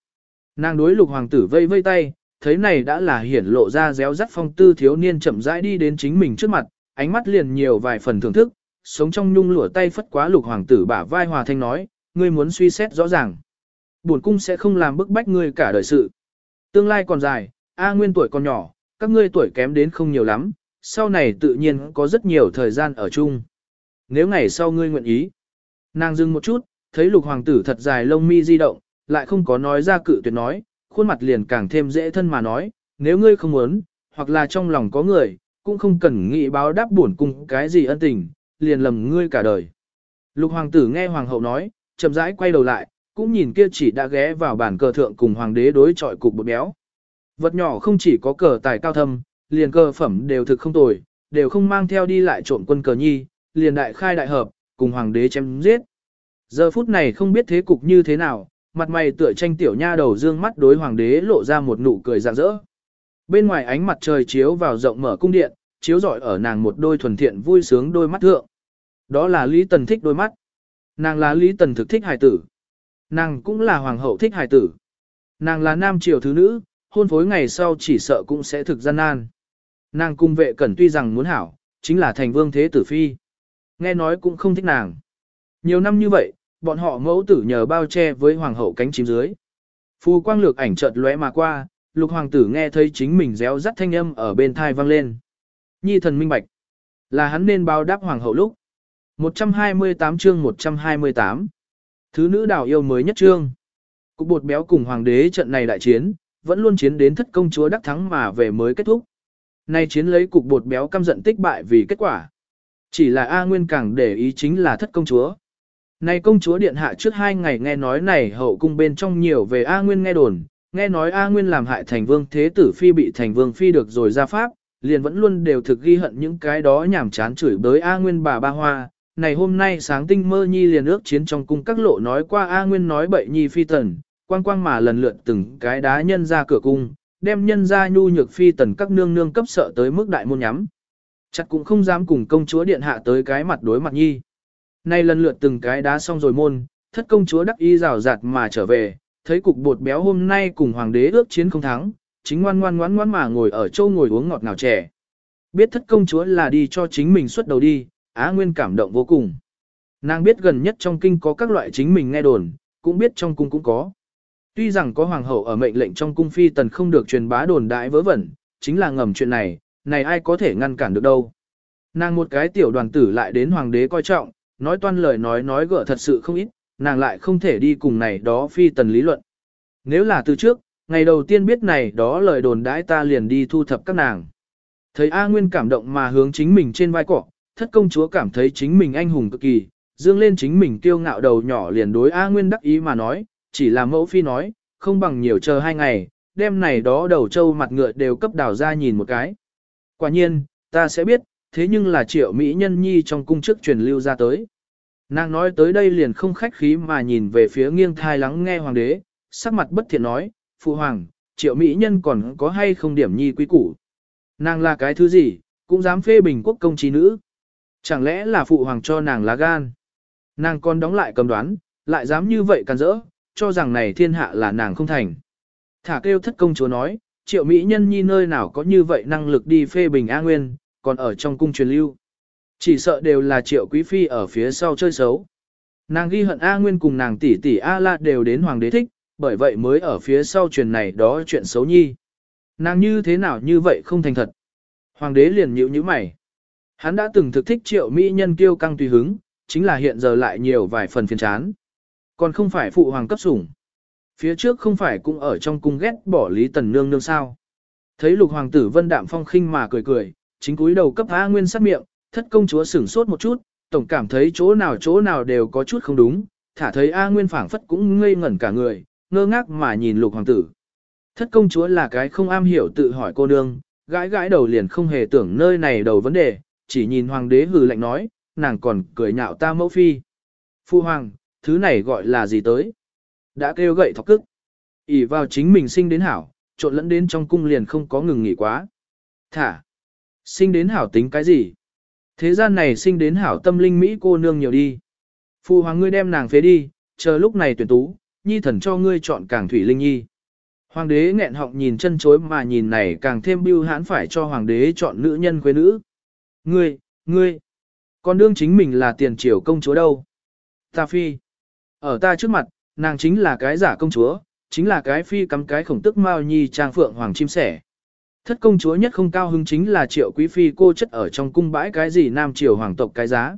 Nàng đối lục hoàng tử vây vây tay, thấy này đã là hiển lộ ra réo rắt phong tư thiếu niên chậm rãi đi đến chính mình trước mặt, ánh mắt liền nhiều vài phần thưởng thức, sống trong nhung lụa tay phất quá lục hoàng tử bả vai hòa thanh nói, ngươi muốn suy xét rõ ràng. Bổn cung sẽ không làm bức bách ngươi cả đời sự. Tương lai còn dài, A Nguyên tuổi còn nhỏ, các ngươi tuổi kém đến không nhiều lắm, sau này tự nhiên có rất nhiều thời gian ở chung. Nếu ngày sau ngươi nguyện ý. Nàng dừng một chút, thấy lục hoàng tử thật dài lông mi di động, lại không có nói ra cự tuyệt nói, khuôn mặt liền càng thêm dễ thân mà nói, nếu ngươi không muốn, hoặc là trong lòng có người, cũng không cần nghĩ báo đáp bổn cung cái gì ân tình, liền lầm ngươi cả đời. Lục hoàng tử nghe hoàng hậu nói, chậm rãi quay đầu lại, cũng nhìn kia chỉ đã ghé vào bàn cờ thượng cùng hoàng đế đối chọi cục bột béo. Vật nhỏ không chỉ có cờ tài cao thâm, liền cờ phẩm đều thực không tồi, đều không mang theo đi lại trộn quân cờ nhi, liền đại khai đại hợp, cùng hoàng đế chém giết. Giờ phút này không biết thế cục như thế nào, mặt mày tựa tranh tiểu nha đầu dương mắt đối hoàng đế lộ ra một nụ cười rạng rỡ. Bên ngoài ánh mặt trời chiếu vào rộng mở cung điện, chiếu rọi ở nàng một đôi thuần thiện vui sướng đôi mắt thượng. Đó là Lý Tần thích đôi mắt. Nàng là Lý Tần thực thích hài tử. Nàng cũng là hoàng hậu thích hài tử. Nàng là nam triều thứ nữ, hôn phối ngày sau chỉ sợ cũng sẽ thực gian nan. Nàng cung vệ cẩn tuy rằng muốn hảo, chính là thành vương thế tử phi. Nghe nói cũng không thích nàng. Nhiều năm như vậy, bọn họ mẫu tử nhờ bao che với hoàng hậu cánh chim dưới. Phù quang lược ảnh chợt lóe mà qua, lục hoàng tử nghe thấy chính mình réo rắt thanh âm ở bên thai vang lên. Nhi thần minh bạch. Là hắn nên bao đáp hoàng hậu lúc. 128 chương 128 Thứ nữ đảo yêu mới nhất chương. Cục bột béo cùng hoàng đế trận này đại chiến, vẫn luôn chiến đến thất công chúa đắc thắng mà về mới kết thúc. Nay chiến lấy cục bột béo căm giận tích bại vì kết quả. Chỉ là A Nguyên càng để ý chính là thất công chúa. Này công chúa điện hạ trước hai ngày nghe nói này hậu cung bên trong nhiều về A Nguyên nghe đồn, nghe nói A Nguyên làm hại thành vương thế tử phi bị thành vương phi được rồi ra pháp, liền vẫn luôn đều thực ghi hận những cái đó nhảm chán chửi bới A Nguyên bà ba hoa. Này hôm nay sáng tinh mơ nhi liền ước chiến trong cung các lộ nói qua A Nguyên nói bậy nhi phi tần, quang quang mà lần lượt từng cái đá nhân ra cửa cung, đem nhân ra nhu nhược phi tần các nương nương cấp sợ tới mức đại môn nhắm. Chắc cũng không dám cùng công chúa điện hạ tới cái mặt đối mặt nhi. Nay lần lượt từng cái đá xong rồi môn, thất công chúa đắc y rào rạt mà trở về, thấy cục bột béo hôm nay cùng hoàng đế ước chiến không thắng, chính ngoan ngoan ngoan ngoan mà ngồi ở châu ngồi uống ngọt ngào trẻ. Biết thất công chúa là đi cho chính mình xuất đầu đi, Á Nguyên cảm động vô cùng. Nàng biết gần nhất trong kinh có các loại chính mình nghe đồn, cũng biết trong cung cũng có. Tuy rằng có hoàng hậu ở mệnh lệnh trong cung phi tần không được truyền bá đồn đại vớ vẩn, chính là ngầm chuyện này, này ai có thể ngăn cản được đâu. Nàng một cái tiểu đoàn tử lại đến hoàng đế coi trọng, nói toan lời nói nói gỡ thật sự không ít, nàng lại không thể đi cùng này đó phi tần lý luận. Nếu là từ trước, ngày đầu tiên biết này đó lời đồn đãi ta liền đi thu thập các nàng. Thấy A Nguyên cảm động mà hướng chính mình trên vai cỏ, thất công chúa cảm thấy chính mình anh hùng cực kỳ, dương lên chính mình kiêu ngạo đầu nhỏ liền đối A Nguyên đắc ý mà nói, chỉ là mẫu phi nói, không bằng nhiều chờ hai ngày, đêm này đó đầu trâu mặt ngựa đều cấp đảo ra nhìn một cái. Quả nhiên, ta sẽ biết, thế nhưng là triệu Mỹ nhân nhi trong cung chức truyền lưu ra tới. Nàng nói tới đây liền không khách khí mà nhìn về phía nghiêng thai lắng nghe hoàng đế, sắc mặt bất thiện nói, phụ hoàng, triệu Mỹ nhân còn có hay không điểm nhi quý củ. Nàng là cái thứ gì, cũng dám phê bình quốc công trí nữ. Chẳng lẽ là phụ hoàng cho nàng lá gan. Nàng còn đóng lại cầm đoán, lại dám như vậy can rỡ, cho rằng này thiên hạ là nàng không thành. Thả kêu thất công chúa nói, triệu Mỹ nhân nhi nơi nào có như vậy năng lực đi phê bình A Nguyên, còn ở trong cung truyền lưu. Chỉ sợ đều là triệu quý phi ở phía sau chơi xấu. Nàng ghi hận A Nguyên cùng nàng tỷ tỷ A La đều đến hoàng đế thích, bởi vậy mới ở phía sau truyền này đó chuyện xấu nhi. Nàng như thế nào như vậy không thành thật. Hoàng đế liền nhịu như mày. Hắn đã từng thực thích triệu mỹ nhân kiêu căng tùy hứng, chính là hiện giờ lại nhiều vài phần phiền chán. Còn không phải phụ hoàng cấp sủng. Phía trước không phải cũng ở trong cung ghét bỏ Lý Tần Nương nương sao. Thấy lục hoàng tử vân đạm phong khinh mà cười cười, chính cúi đầu cấp A Nguyên sát miệng, thất công chúa sửng sốt một chút, tổng cảm thấy chỗ nào chỗ nào đều có chút không đúng, thả thấy A Nguyên phảng phất cũng ngây ngẩn cả người, ngơ ngác mà nhìn lục hoàng tử. Thất công chúa là cái không am hiểu tự hỏi cô nương, gãi gãi đầu liền không hề tưởng nơi này đầu vấn đề, chỉ nhìn hoàng đế hừ lạnh nói, nàng còn cười nhạo ta mẫu phi. Phu hoàng, thứ này gọi là gì tới? Đã kêu gậy thọc cức. ỉ vào chính mình sinh đến hảo, trộn lẫn đến trong cung liền không có ngừng nghỉ quá. Thả. Sinh đến hảo tính cái gì? Thế gian này sinh đến hảo tâm linh Mỹ cô nương nhiều đi. Phu hoàng ngươi đem nàng phế đi, chờ lúc này tuyển tú, nhi thần cho ngươi chọn càng thủy linh nhi. Hoàng đế nghẹn họng nhìn chân chối mà nhìn này càng thêm bưu hãn phải cho hoàng đế chọn nữ nhân quê nữ. Ngươi, ngươi, còn đương chính mình là tiền triều công chúa đâu. Ta phi, ở ta trước mặt, nàng chính là cái giả công chúa, chính là cái phi cắm cái khổng tức mao nhi trang phượng hoàng chim sẻ. Thất công chúa nhất không cao hứng chính là triệu quý phi cô chất ở trong cung bãi cái gì nam triều hoàng tộc cái giá.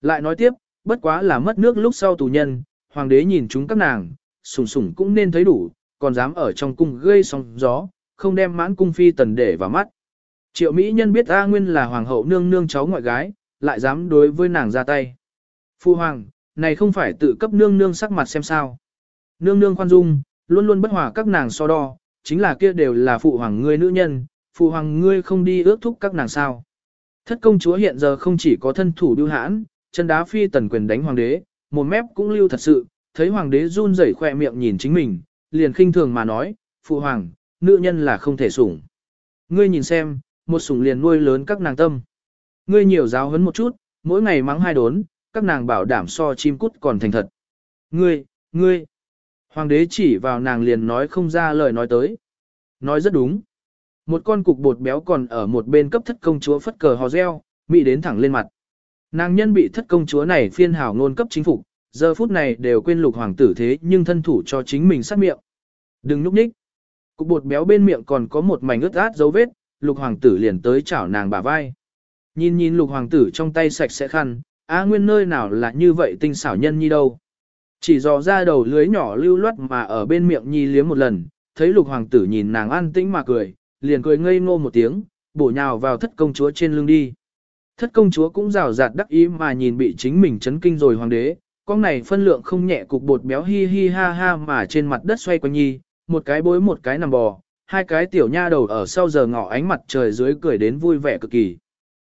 Lại nói tiếp, bất quá là mất nước lúc sau tù nhân, hoàng đế nhìn chúng các nàng, sủng sủng cũng nên thấy đủ, còn dám ở trong cung gây sóng gió, không đem mãn cung phi tần để vào mắt. Triệu Mỹ nhân biết A Nguyên là hoàng hậu nương nương cháu ngoại gái, lại dám đối với nàng ra tay. Phu hoàng, này không phải tự cấp nương nương sắc mặt xem sao. Nương nương khoan dung, luôn luôn bất hòa các nàng so đo, chính là kia đều là phụ hoàng ngươi nữ nhân, phụ hoàng ngươi không đi ước thúc các nàng sao. Thất công chúa hiện giờ không chỉ có thân thủ điêu hãn, chân đá phi tần quyền đánh hoàng đế, một mép cũng lưu thật sự, thấy hoàng đế run rẩy khỏe miệng nhìn chính mình, liền khinh thường mà nói, phụ hoàng, nữ nhân là không thể sủng. Ngươi nhìn xem, một sủng liền nuôi lớn các nàng tâm. Ngươi nhiều giáo huấn một chút, mỗi ngày mắng hai đốn, các nàng bảo đảm so chim cút còn thành thật. Ngươi, ngươi. Hoàng đế chỉ vào nàng liền nói không ra lời nói tới. Nói rất đúng. Một con cục bột béo còn ở một bên cấp thất công chúa phất cờ hò reo, mị đến thẳng lên mặt. Nàng nhân bị thất công chúa này phiên hào ngôn cấp chính phục, giờ phút này đều quên lục hoàng tử thế nhưng thân thủ cho chính mình sát miệng. Đừng núp nhích. Cục bột béo bên miệng còn có một mảnh ướt át dấu vết, lục hoàng tử liền tới chảo nàng bả vai. Nhìn nhìn lục hoàng tử trong tay sạch sẽ khăn, á nguyên nơi nào là như vậy tinh xảo nhân nhi đâu. Chỉ dò ra đầu lưới nhỏ lưu loát mà ở bên miệng nhi liếm một lần, thấy lục hoàng tử nhìn nàng an tĩnh mà cười, liền cười ngây ngô một tiếng, bổ nhào vào thất công chúa trên lưng đi. Thất công chúa cũng rào rạt đắc ý mà nhìn bị chính mình chấn kinh rồi hoàng đế, con này phân lượng không nhẹ cục bột béo hi hi ha ha mà trên mặt đất xoay quanh nhi, một cái bối một cái nằm bò, hai cái tiểu nha đầu ở sau giờ ngọ ánh mặt trời dưới cười đến vui vẻ cực kỳ.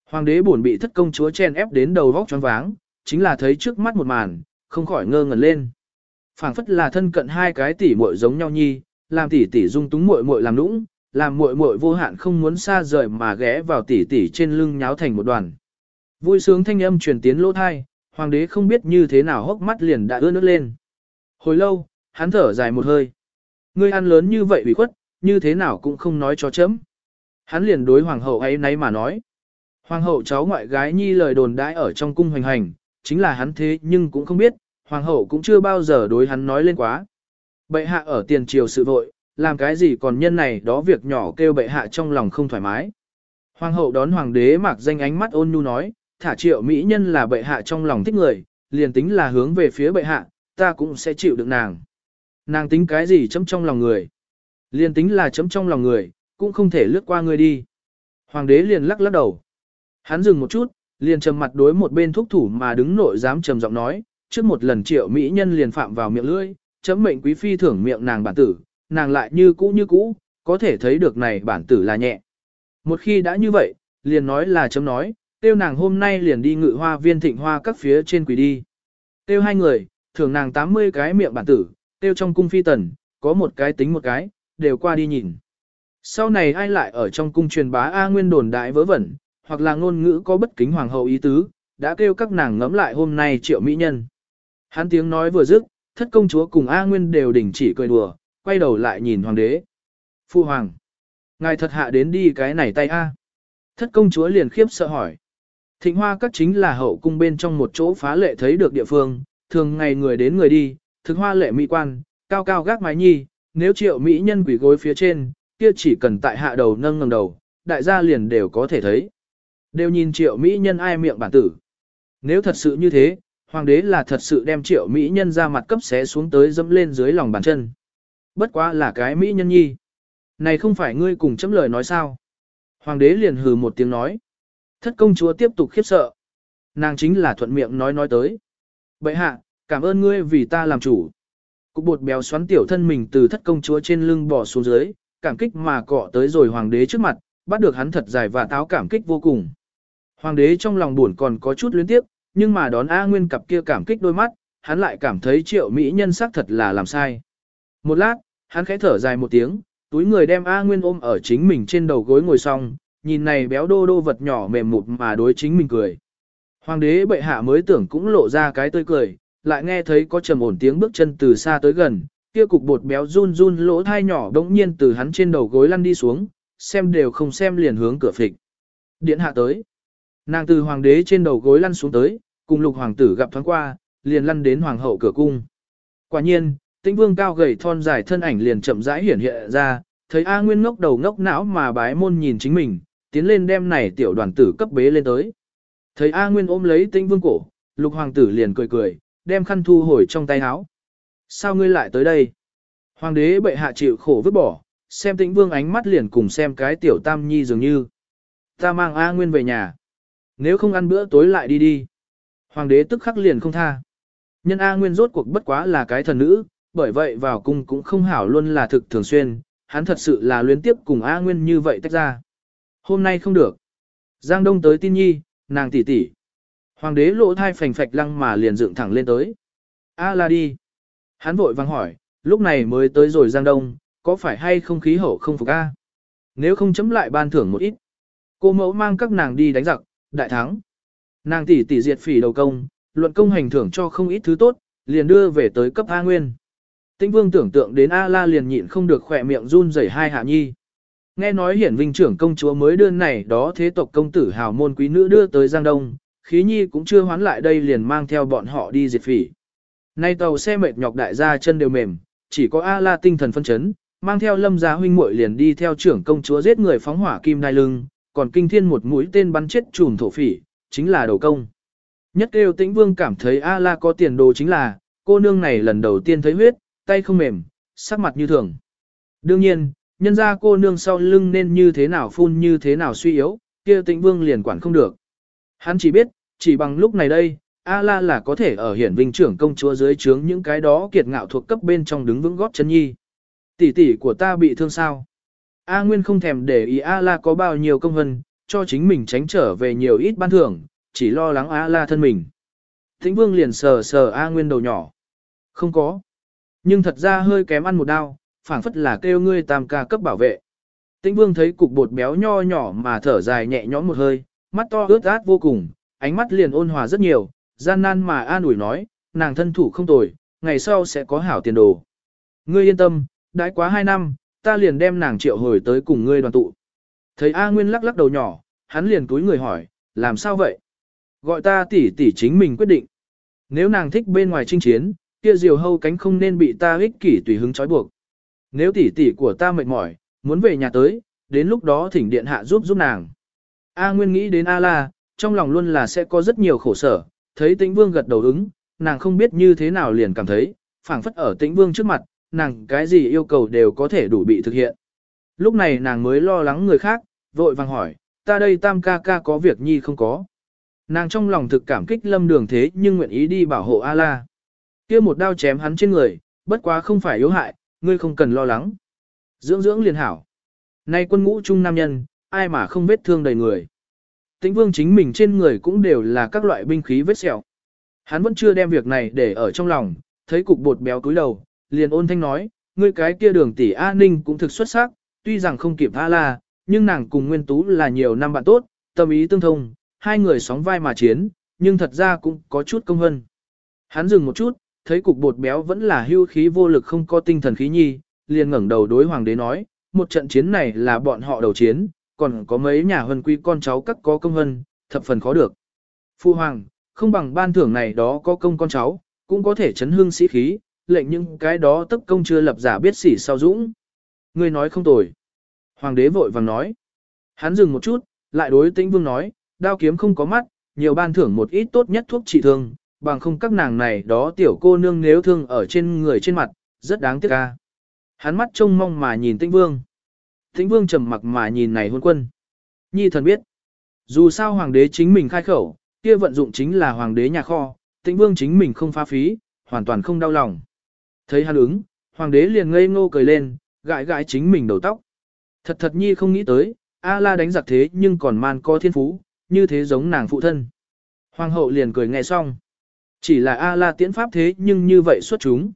Hoàng đế buồn bị thất công chúa chen ép đến đầu vóc choáng váng, chính là thấy trước mắt một màn, không khỏi ngơ ngẩn lên. phảng phất là thân cận hai cái tỷ muội giống nhau nhi, làm tỷ tỷ dung túng muội muội làm nũng, làm muội muội vô hạn không muốn xa rời mà ghé vào tỷ tỷ trên lưng nháo thành một đoàn. Vui sướng thanh âm truyền tiến lỗ thai, hoàng đế không biết như thế nào hốc mắt liền đã ướt nước lên. Hồi lâu, hắn thở dài một hơi. Ngươi ăn lớn như vậy ủy khuất, như thế nào cũng không nói cho chấm. Hắn liền đối hoàng hậu ấy nấy mà nói. Hoàng hậu cháu ngoại gái nhi lời đồn đãi ở trong cung hoành hành, chính là hắn thế nhưng cũng không biết, hoàng hậu cũng chưa bao giờ đối hắn nói lên quá. Bệ hạ ở tiền triều sự vội, làm cái gì còn nhân này đó việc nhỏ kêu bệ hạ trong lòng không thoải mái. Hoàng hậu đón hoàng đế mặc danh ánh mắt ôn nhu nói, thả triệu mỹ nhân là bệ hạ trong lòng thích người, liền tính là hướng về phía bệ hạ, ta cũng sẽ chịu được nàng. Nàng tính cái gì chấm trong lòng người. Liền tính là chấm trong lòng người, cũng không thể lướt qua người đi. Hoàng đế liền lắc lắc đầu. Hắn dừng một chút, liền trầm mặt đối một bên thúc thủ mà đứng nội dám trầm giọng nói, trước một lần triệu mỹ nhân liền phạm vào miệng lưỡi, chấm mệnh quý phi thưởng miệng nàng bản tử, nàng lại như cũ như cũ, có thể thấy được này bản tử là nhẹ. Một khi đã như vậy, liền nói là chấm nói, tiêu nàng hôm nay liền đi ngự hoa viên thịnh hoa các phía trên quỷ đi. Tiêu hai người, thưởng nàng 80 cái miệng bản tử, tiêu trong cung phi tần, có một cái tính một cái, đều qua đi nhìn. Sau này ai lại ở trong cung truyền bá A nguyên đồn đại vớ vẩn, hoặc là ngôn ngữ có bất kính hoàng hậu ý tứ, đã kêu các nàng ngẫm lại hôm nay triệu mỹ nhân. Hắn tiếng nói vừa dứt, thất công chúa cùng A Nguyên đều đình chỉ cười đùa, quay đầu lại nhìn hoàng đế. Phu hoàng, ngài thật hạ đến đi cái này tay A. Thất công chúa liền khiếp sợ hỏi. Thịnh hoa các chính là hậu cung bên trong một chỗ phá lệ thấy được địa phương, thường ngày người đến người đi, thực hoa lệ mỹ quan, cao cao gác mái nhi, nếu triệu mỹ nhân quỷ gối phía trên, kia chỉ cần tại hạ đầu nâng ngẩng đầu, đại gia liền đều có thể thấy. Đều nhìn triệu mỹ nhân ai miệng bản tử. Nếu thật sự như thế, hoàng đế là thật sự đem triệu mỹ nhân ra mặt cấp xé xuống tới dẫm lên dưới lòng bàn chân. Bất quá là cái mỹ nhân nhi. Này không phải ngươi cùng chấm lời nói sao. Hoàng đế liền hừ một tiếng nói. Thất công chúa tiếp tục khiếp sợ. Nàng chính là thuận miệng nói nói tới. Bậy hạ, cảm ơn ngươi vì ta làm chủ. Cục bột béo xoắn tiểu thân mình từ thất công chúa trên lưng bỏ xuống dưới, cảm kích mà cọ tới rồi hoàng đế trước mặt, bắt được hắn thật dài và táo cảm kích vô cùng. Hoàng đế trong lòng buồn còn có chút luyến tiếp, nhưng mà đón A Nguyên cặp kia cảm kích đôi mắt, hắn lại cảm thấy triệu mỹ nhân sắc thật là làm sai. Một lát, hắn khẽ thở dài một tiếng, túi người đem A Nguyên ôm ở chính mình trên đầu gối ngồi xong, nhìn này béo đô đô vật nhỏ mềm mụt mà đối chính mình cười. Hoàng đế bệ hạ mới tưởng cũng lộ ra cái tươi cười, lại nghe thấy có trầm ổn tiếng bước chân từ xa tới gần, kia cục bột béo run run lỗ thai nhỏ đống nhiên từ hắn trên đầu gối lăn đi xuống, xem đều không xem liền hướng cửa phịch. Điện hạ tới. Nàng từ hoàng đế trên đầu gối lăn xuống tới, cùng lục hoàng tử gặp thoáng qua, liền lăn đến hoàng hậu cửa cung. Quả nhiên, tĩnh vương cao gầy thon dài thân ảnh liền chậm rãi hiển hiện ra, thấy A Nguyên ngốc đầu ngốc não mà bái môn nhìn chính mình, tiến lên đem này tiểu đoàn tử cấp bế lên tới. Thấy A Nguyên ôm lấy tĩnh vương cổ, lục hoàng tử liền cười cười, đem khăn thu hồi trong tay áo. Sao ngươi lại tới đây? Hoàng đế bệ hạ chịu khổ vứt bỏ, xem tĩnh vương ánh mắt liền cùng xem cái tiểu tam nhi dường như. Ta mang A Nguyên về nhà. Nếu không ăn bữa tối lại đi đi. Hoàng đế tức khắc liền không tha. Nhân A Nguyên rốt cuộc bất quá là cái thần nữ, bởi vậy vào cung cũng không hảo luôn là thực thường xuyên, hắn thật sự là luyến tiếp cùng A Nguyên như vậy tách ra. Hôm nay không được. Giang Đông tới tin nhi, nàng tỷ tỷ. Hoàng đế lộ thai phành phạch lăng mà liền dựng thẳng lên tới. A la đi. Hắn vội vang hỏi, lúc này mới tới rồi Giang Đông, có phải hay không khí hậu không phục A? Nếu không chấm lại ban thưởng một ít. Cô mẫu mang các nàng đi đánh giặc, đại thắng. Nàng tỷ tỷ diệt phỉ đầu công, luận công hành thưởng cho không ít thứ tốt, liền đưa về tới cấp A Nguyên. Tĩnh Vương tưởng tượng đến A La liền nhịn không được khỏe miệng run rẩy hai hạ nhi. Nghe nói hiển vinh trưởng công chúa mới đơn này đó thế tộc công tử hào môn quý nữ đưa tới Giang Đông, khí nhi cũng chưa hoán lại đây liền mang theo bọn họ đi diệt phỉ. Nay tàu xe mệt nhọc đại gia chân đều mềm, chỉ có A La tinh thần phân chấn, mang theo lâm gia huynh muội liền đi theo trưởng công chúa giết người phóng hỏa kim đai lưng, còn kinh thiên một mũi tên bắn chết trùm thổ phỉ, chính là đầu công. Nhất kêu tĩnh vương cảm thấy A-la có tiền đồ chính là, cô nương này lần đầu tiên thấy huyết, tay không mềm, sắc mặt như thường. Đương nhiên, nhân ra cô nương sau lưng nên như thế nào phun như thế nào suy yếu, kia tĩnh vương liền quản không được. Hắn chỉ biết, chỉ bằng lúc này đây, A-la là có thể ở hiển vinh trưởng công chúa dưới trướng những cái đó kiệt ngạo thuộc cấp bên trong đứng vững góp chân nhi. Tỷ tỷ của ta bị thương sao? A Nguyên không thèm để ý A-la có bao nhiêu công hân, cho chính mình tránh trở về nhiều ít ban thưởng, chỉ lo lắng A-la thân mình. Thính vương liền sờ sờ A Nguyên đầu nhỏ. Không có. Nhưng thật ra hơi kém ăn một đao, phảng phất là kêu ngươi tam ca cấp bảo vệ. Tĩnh Vương thấy cục bột béo nho nhỏ mà thở dài nhẹ nhõm một hơi, mắt to ướt át vô cùng, ánh mắt liền ôn hòa rất nhiều, gian nan mà an ủi nói, nàng thân thủ không tồi, ngày sau sẽ có hảo tiền đồ. Ngươi yên tâm, đãi quá hai năm, ta liền đem nàng triệu hồi tới cùng ngươi đoàn tụ. Thấy A Nguyên lắc lắc đầu nhỏ, hắn liền túi người hỏi, làm sao vậy? Gọi ta tỷ tỷ chính mình quyết định. Nếu nàng thích bên ngoài chinh chiến, kia diều hâu cánh không nên bị ta ích kỷ tùy hứng trói buộc. Nếu tỷ tỷ của ta mệt mỏi, muốn về nhà tới, đến lúc đó thỉnh điện hạ giúp giúp nàng. A Nguyên nghĩ đến A La, trong lòng luôn là sẽ có rất nhiều khổ sở, thấy tĩnh vương gật đầu ứng, nàng không biết như thế nào liền cảm thấy, phảng phất ở tĩnh vương trước mặt, nàng cái gì yêu cầu đều có thể đủ bị thực hiện. Lúc này nàng mới lo lắng người khác, vội vàng hỏi, ta đây tam ca ca có việc nhi không có. Nàng trong lòng thực cảm kích lâm đường thế nhưng nguyện ý đi bảo hộ A-la. kia một đao chém hắn trên người, bất quá không phải yếu hại, ngươi không cần lo lắng. Dưỡng dưỡng liền hảo. Nay quân ngũ trung nam nhân, ai mà không vết thương đầy người. Tĩnh vương chính mình trên người cũng đều là các loại binh khí vết sẹo. Hắn vẫn chưa đem việc này để ở trong lòng, thấy cục bột béo cúi đầu, liền ôn thanh nói, ngươi cái kia đường tỷ A Ninh cũng thực xuất sắc, tuy rằng không kịp A La, nhưng nàng cùng Nguyên Tú là nhiều năm bạn tốt, tâm ý tương thông, hai người sóng vai mà chiến, nhưng thật ra cũng có chút công hân. Hắn dừng một chút, thấy cục bột béo vẫn là hưu khí vô lực không có tinh thần khí nhi, liền ngẩng đầu đối hoàng đế nói, một trận chiến này là bọn họ đầu chiến, còn có mấy nhà hân quý con cháu các có công hân, thập phần khó được. Phu hoàng, không bằng ban thưởng này đó có công con cháu, cũng có thể chấn hương sĩ khí, lệnh những cái đó tất công chưa lập giả biết sỉ sao dũng. Ngươi nói không tồi. Hoàng đế vội vàng nói. Hắn dừng một chút, lại đối tĩnh vương nói, đao kiếm không có mắt, nhiều ban thưởng một ít tốt nhất thuốc trị thương, bằng không các nàng này đó tiểu cô nương nếu thương ở trên người trên mặt, rất đáng tiếc ca. Hắn mắt trông mong mà nhìn tĩnh vương. Thính vương trầm mặc mà nhìn này hôn quân. Nhi thần biết. Dù sao hoàng đế chính mình khai khẩu, kia vận dụng chính là hoàng đế nhà kho, tĩnh vương chính mình không phá phí, hoàn toàn không đau lòng. Thấy hắn ứng, hoàng đế liền ngây ngô cười lên, gãi gãi chính mình đầu tóc. Thật thật nhi không nghĩ tới, A la đánh giặc thế nhưng còn man co thiên phú, như thế giống nàng phụ thân. Hoàng hậu liền cười nghe xong. Chỉ là A la tiễn pháp thế nhưng như vậy xuất chúng.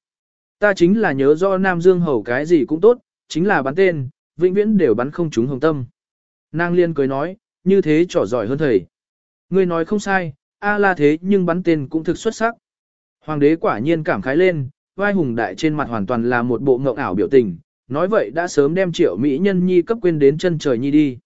Ta chính là nhớ do Nam Dương hầu cái gì cũng tốt, chính là bắn tên, vĩnh viễn đều bắn không trúng hồng tâm. Nàng liên cười nói, như thế trò giỏi hơn thầy. Ngươi nói không sai, A la thế nhưng bắn tên cũng thực xuất sắc. Hoàng đế quả nhiên cảm khái lên, vai hùng đại trên mặt hoàn toàn là một bộ ngộng ảo biểu tình, nói vậy đã sớm đem triệu mỹ nhân nhi cấp quên đến chân trời nhi đi.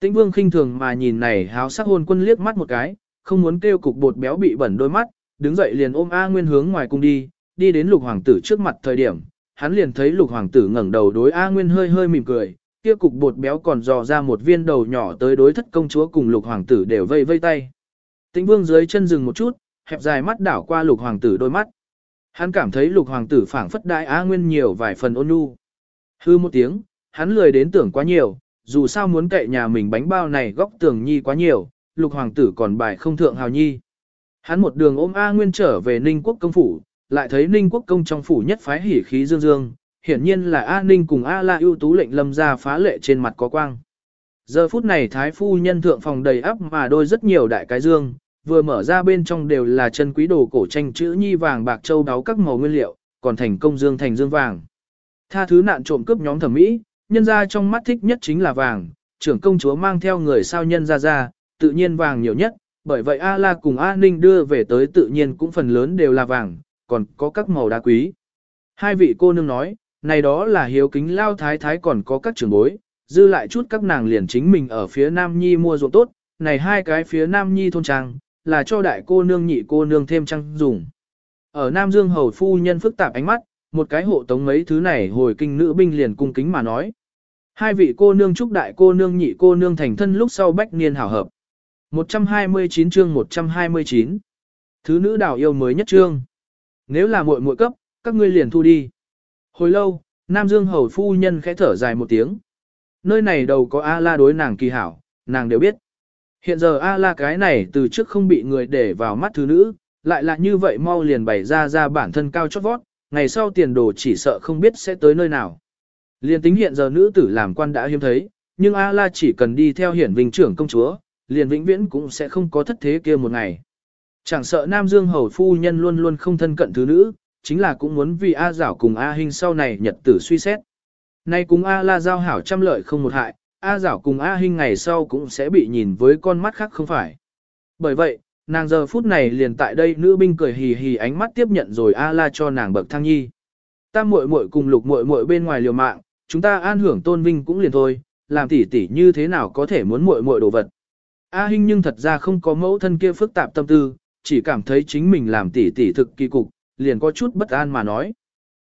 Tĩnh vương khinh thường mà nhìn này háo sắc hôn quân liếc mắt một cái, không muốn kêu cục bột béo bị bẩn đôi mắt, đứng dậy liền ôm A Nguyên hướng ngoài cung đi, đi đến lục hoàng tử trước mặt thời điểm, hắn liền thấy lục hoàng tử ngẩng đầu đối A Nguyên hơi hơi mỉm cười, kia cục bột béo còn dò ra một viên đầu nhỏ tới đối thất công chúa cùng lục hoàng tử đều vây vây tay. Tĩnh vương dưới chân dừng một chút, hẹp dài mắt đảo qua lục hoàng tử đôi mắt. Hắn cảm thấy lục hoàng tử phảng phất đại A Nguyên nhiều vài phần ôn nhu. Hư một tiếng, hắn lười đến tưởng quá nhiều, dù sao muốn cậy nhà mình bánh bao này góc tường nhi quá nhiều, lục hoàng tử còn bài không thượng hào nhi. Hắn một đường ôm A Nguyên trở về Ninh quốc công phủ, lại thấy Ninh quốc công trong phủ nhất phái hỉ khí dương dương, hiển nhiên là A Ninh cùng A La ưu tú lệnh lâm ra phá lệ trên mặt có quang. Giờ phút này thái phu nhân thượng phòng đầy ắp mà đôi rất nhiều đại cái dương, vừa mở ra bên trong đều là chân quý đồ cổ tranh chữ nhi vàng bạc châu đáo các màu nguyên liệu, còn thành công dương thành dương vàng. Tha thứ nạn trộm cướp nhóm thẩm mỹ, nhân ra trong mắt thích nhất chính là vàng, trưởng công chúa mang theo người sao nhân ra ra, tự nhiên vàng nhiều nhất, bởi vậy A La cùng A Ninh đưa về tới tự nhiên cũng phần lớn đều là vàng, còn có các màu đá quý. Hai vị cô nương nói, này đó là hiếu kính lao thái thái còn có các trưởng bối, dư lại chút các nàng liền chính mình ở phía Nam Nhi mua ruộng tốt, này hai cái phía Nam Nhi thôn trang, là cho đại cô nương nhị cô nương thêm trang dùng. Ở Nam Dương hầu phu nhân phức tạp ánh mắt, một cái hộ tống mấy thứ này hồi kinh nữ binh liền cung kính mà nói. Hai vị cô nương chúc đại cô nương nhị cô nương thành thân lúc sau bách niên hảo hợp. 129 chương 129 Thứ nữ đảo yêu mới nhất chương. Nếu là muội muội cấp, các ngươi liền thu đi. Hồi lâu, Nam Dương hầu phu nhân khẽ thở dài một tiếng. Nơi này đầu có A-la đối nàng kỳ hảo, nàng đều biết. Hiện giờ A-la cái này từ trước không bị người để vào mắt thứ nữ, lại là như vậy mau liền bày ra ra bản thân cao chót vót, ngày sau tiền đồ chỉ sợ không biết sẽ tới nơi nào. liền tính hiện giờ nữ tử làm quan đã hiếm thấy, nhưng A-la chỉ cần đi theo hiển vinh trưởng công chúa, liền vĩnh viễn cũng sẽ không có thất thế kia một ngày. Chẳng sợ Nam Dương hầu phu nhân luôn luôn không thân cận thứ nữ, chính là cũng muốn vì A giảo cùng A hình sau này nhật tử suy xét. Nay cùng A la giao hảo trăm lợi không một hại, A Giảo cùng A Hinh ngày sau cũng sẽ bị nhìn với con mắt khác không phải. Bởi vậy, nàng giờ phút này liền tại đây nữ binh cười hì hì ánh mắt tiếp nhận rồi A La cho nàng bậc thang nhi. Ta muội muội cùng lục muội muội bên ngoài liều mạng, chúng ta an hưởng tôn vinh cũng liền thôi, làm tỷ tỷ như thế nào có thể muốn muội muội đồ vật. A Hinh nhưng thật ra không có mẫu thân kia phức tạp tâm tư, chỉ cảm thấy chính mình làm tỷ tỷ thực kỳ cục, liền có chút bất an mà nói.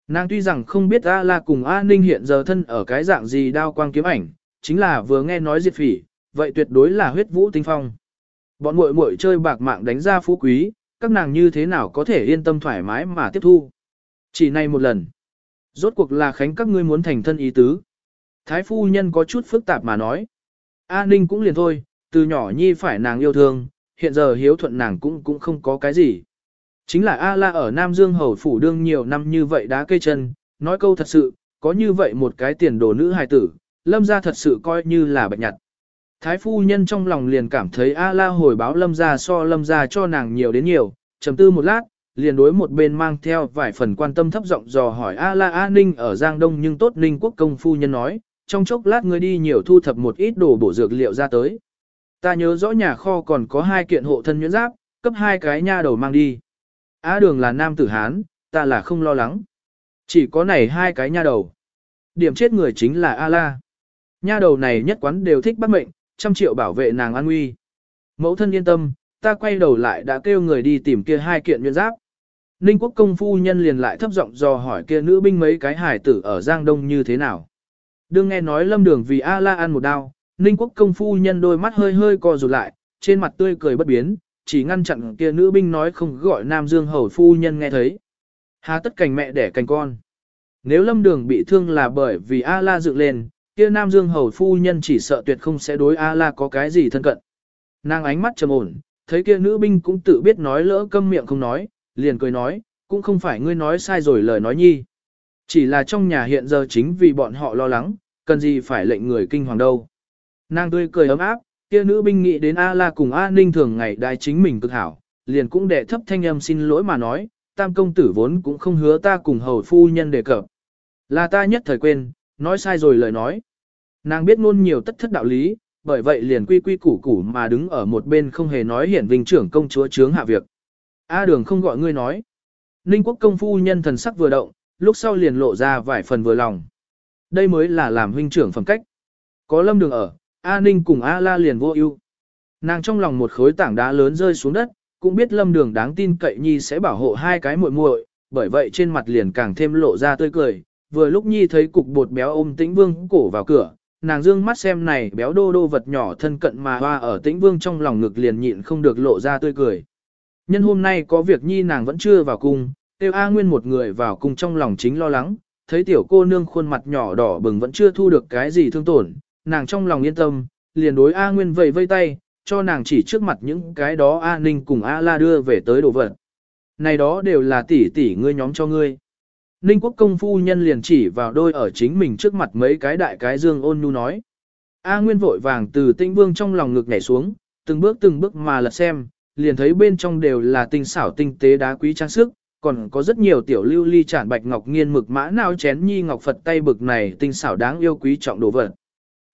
Nàng tuy rằng không biết A La cùng A Ninh hiện giờ thân ở cái dạng gì đao quang kiếm ảnh, chính là vừa nghe nói diệt phỉ, vậy tuyệt đối là huyết vũ tinh phong. Bọn muội muội chơi bạc mạng đánh ra phú quý, các nàng như thế nào có thể yên tâm thoải mái mà tiếp thu. Chỉ này một lần. Rốt cuộc là khánh các ngươi muốn thành thân ý tứ. Thái phu nhân có chút phức tạp mà nói. A Ninh cũng liền thôi, từ nhỏ nhi phải nàng yêu thương, hiện giờ hiếu thuận nàng cũng cũng không có cái gì. Chính là A La ở Nam Dương Hầu Phủ đương nhiều năm như vậy đá cây chân, nói câu thật sự, có như vậy một cái tiền đồ nữ hài tử, lâm gia thật sự coi như là bệnh nhặt. Thái phu nhân trong lòng liền cảm thấy A La hồi báo lâm gia so lâm gia cho nàng nhiều đến nhiều, trầm tư một lát, liền đối một bên mang theo vài phần quan tâm thấp giọng dò hỏi A La A Ninh ở Giang Đông nhưng tốt Ninh quốc công phu nhân nói, trong chốc lát ngươi đi nhiều thu thập một ít đồ bổ dược liệu ra tới. Ta nhớ rõ nhà kho còn có hai kiện hộ thân nhuyễn giáp, cấp hai cái nha đầu mang đi. Á đường là nam tử Hán, ta là không lo lắng. Chỉ có này hai cái nha đầu. Điểm chết người chính là A La. Nha đầu này nhất quán đều thích bắt mệnh, trăm triệu bảo vệ nàng an nguy. Mẫu thân yên tâm, ta quay đầu lại đã kêu người đi tìm kia hai kiện nhuyễn giáp. Ninh quốc công phu nhân liền lại thấp giọng dò hỏi kia nữ binh mấy cái hải tử ở Giang Đông như thế nào. Đương nghe nói lâm đường vì A La ăn một đao, Ninh quốc công phu nhân đôi mắt hơi hơi co rụt lại, trên mặt tươi cười bất biến, chỉ ngăn chặn kia nữ binh nói không gọi Nam Dương hầu phu nhân nghe thấy. Há tất cành mẹ đẻ cành con. Nếu lâm đường bị thương là bởi vì A La dựng lên, kia Nam Dương hầu phu nhân chỉ sợ tuyệt không sẽ đối A La có cái gì thân cận. Nàng ánh mắt trầm ổn, thấy kia nữ binh cũng tự biết nói lỡ câm miệng không nói, liền cười nói, cũng không phải ngươi nói sai rồi lời nói nhi. Chỉ là trong nhà hiện giờ chính vì bọn họ lo lắng, cần gì phải lệnh người kinh hoàng đâu. Nàng tươi cười ấm áp, kia nữ binh nghĩ đến A La cùng A Ninh thường ngày đại chính mình cực hảo, liền cũng đệ thấp thanh âm xin lỗi mà nói, tam công tử vốn cũng không hứa ta cùng hầu phu nhân đề cập. Là ta nhất thời quên, nói sai rồi lời nói. Nàng biết ngôn nhiều tất thất đạo lý, bởi vậy liền quy quy củ củ mà đứng ở một bên không hề nói hiển vinh trưởng công chúa chướng hạ việc. A đường không gọi ngươi nói. Ninh quốc công phu nhân thần sắc vừa động, lúc sau liền lộ ra vài phần vừa lòng. Đây mới là làm huynh trưởng phẩm cách. Có lâm đường ở, A Ninh cùng A La liền vô ưu. Nàng trong lòng một khối tảng đá lớn rơi xuống đất, cũng biết lâm đường đáng tin cậy nhi sẽ bảo hộ hai cái muội muội, bởi vậy trên mặt liền càng thêm lộ ra tươi cười. Vừa lúc nhi thấy cục bột béo ôm tĩnh vương cổ vào cửa, nàng dương mắt xem này béo đô đô vật nhỏ thân cận mà hoa ở tĩnh vương trong lòng ngực liền nhịn không được lộ ra tươi cười. Nhân hôm nay có việc nhi nàng vẫn chưa vào cung, tiêu A Nguyên một người vào cung trong lòng chính lo lắng, thấy tiểu cô nương khuôn mặt nhỏ đỏ bừng vẫn chưa thu được cái gì thương tổn, nàng trong lòng yên tâm, liền đối A Nguyên vẫy vây tay, cho nàng chỉ trước mặt những cái đó A Ninh cùng A La đưa về tới đồ vật. Này đó đều là tỷ tỷ ngươi nhóm cho ngươi. Ninh quốc công phu nhân liền chỉ vào đôi ở chính mình trước mặt mấy cái đại cái dương ôn nhu nói. A Nguyên vội vàng từ tinh vương trong lòng ngực nhảy xuống, từng bước từng bước mà lật xem, liền thấy bên trong đều là tinh xảo tinh tế đá quý trang sức, còn có rất nhiều tiểu lưu ly tràn bạch ngọc nghiên mực mã nao chén nhi ngọc Phật tay bực này tinh xảo đáng yêu quý trọng đồ vật.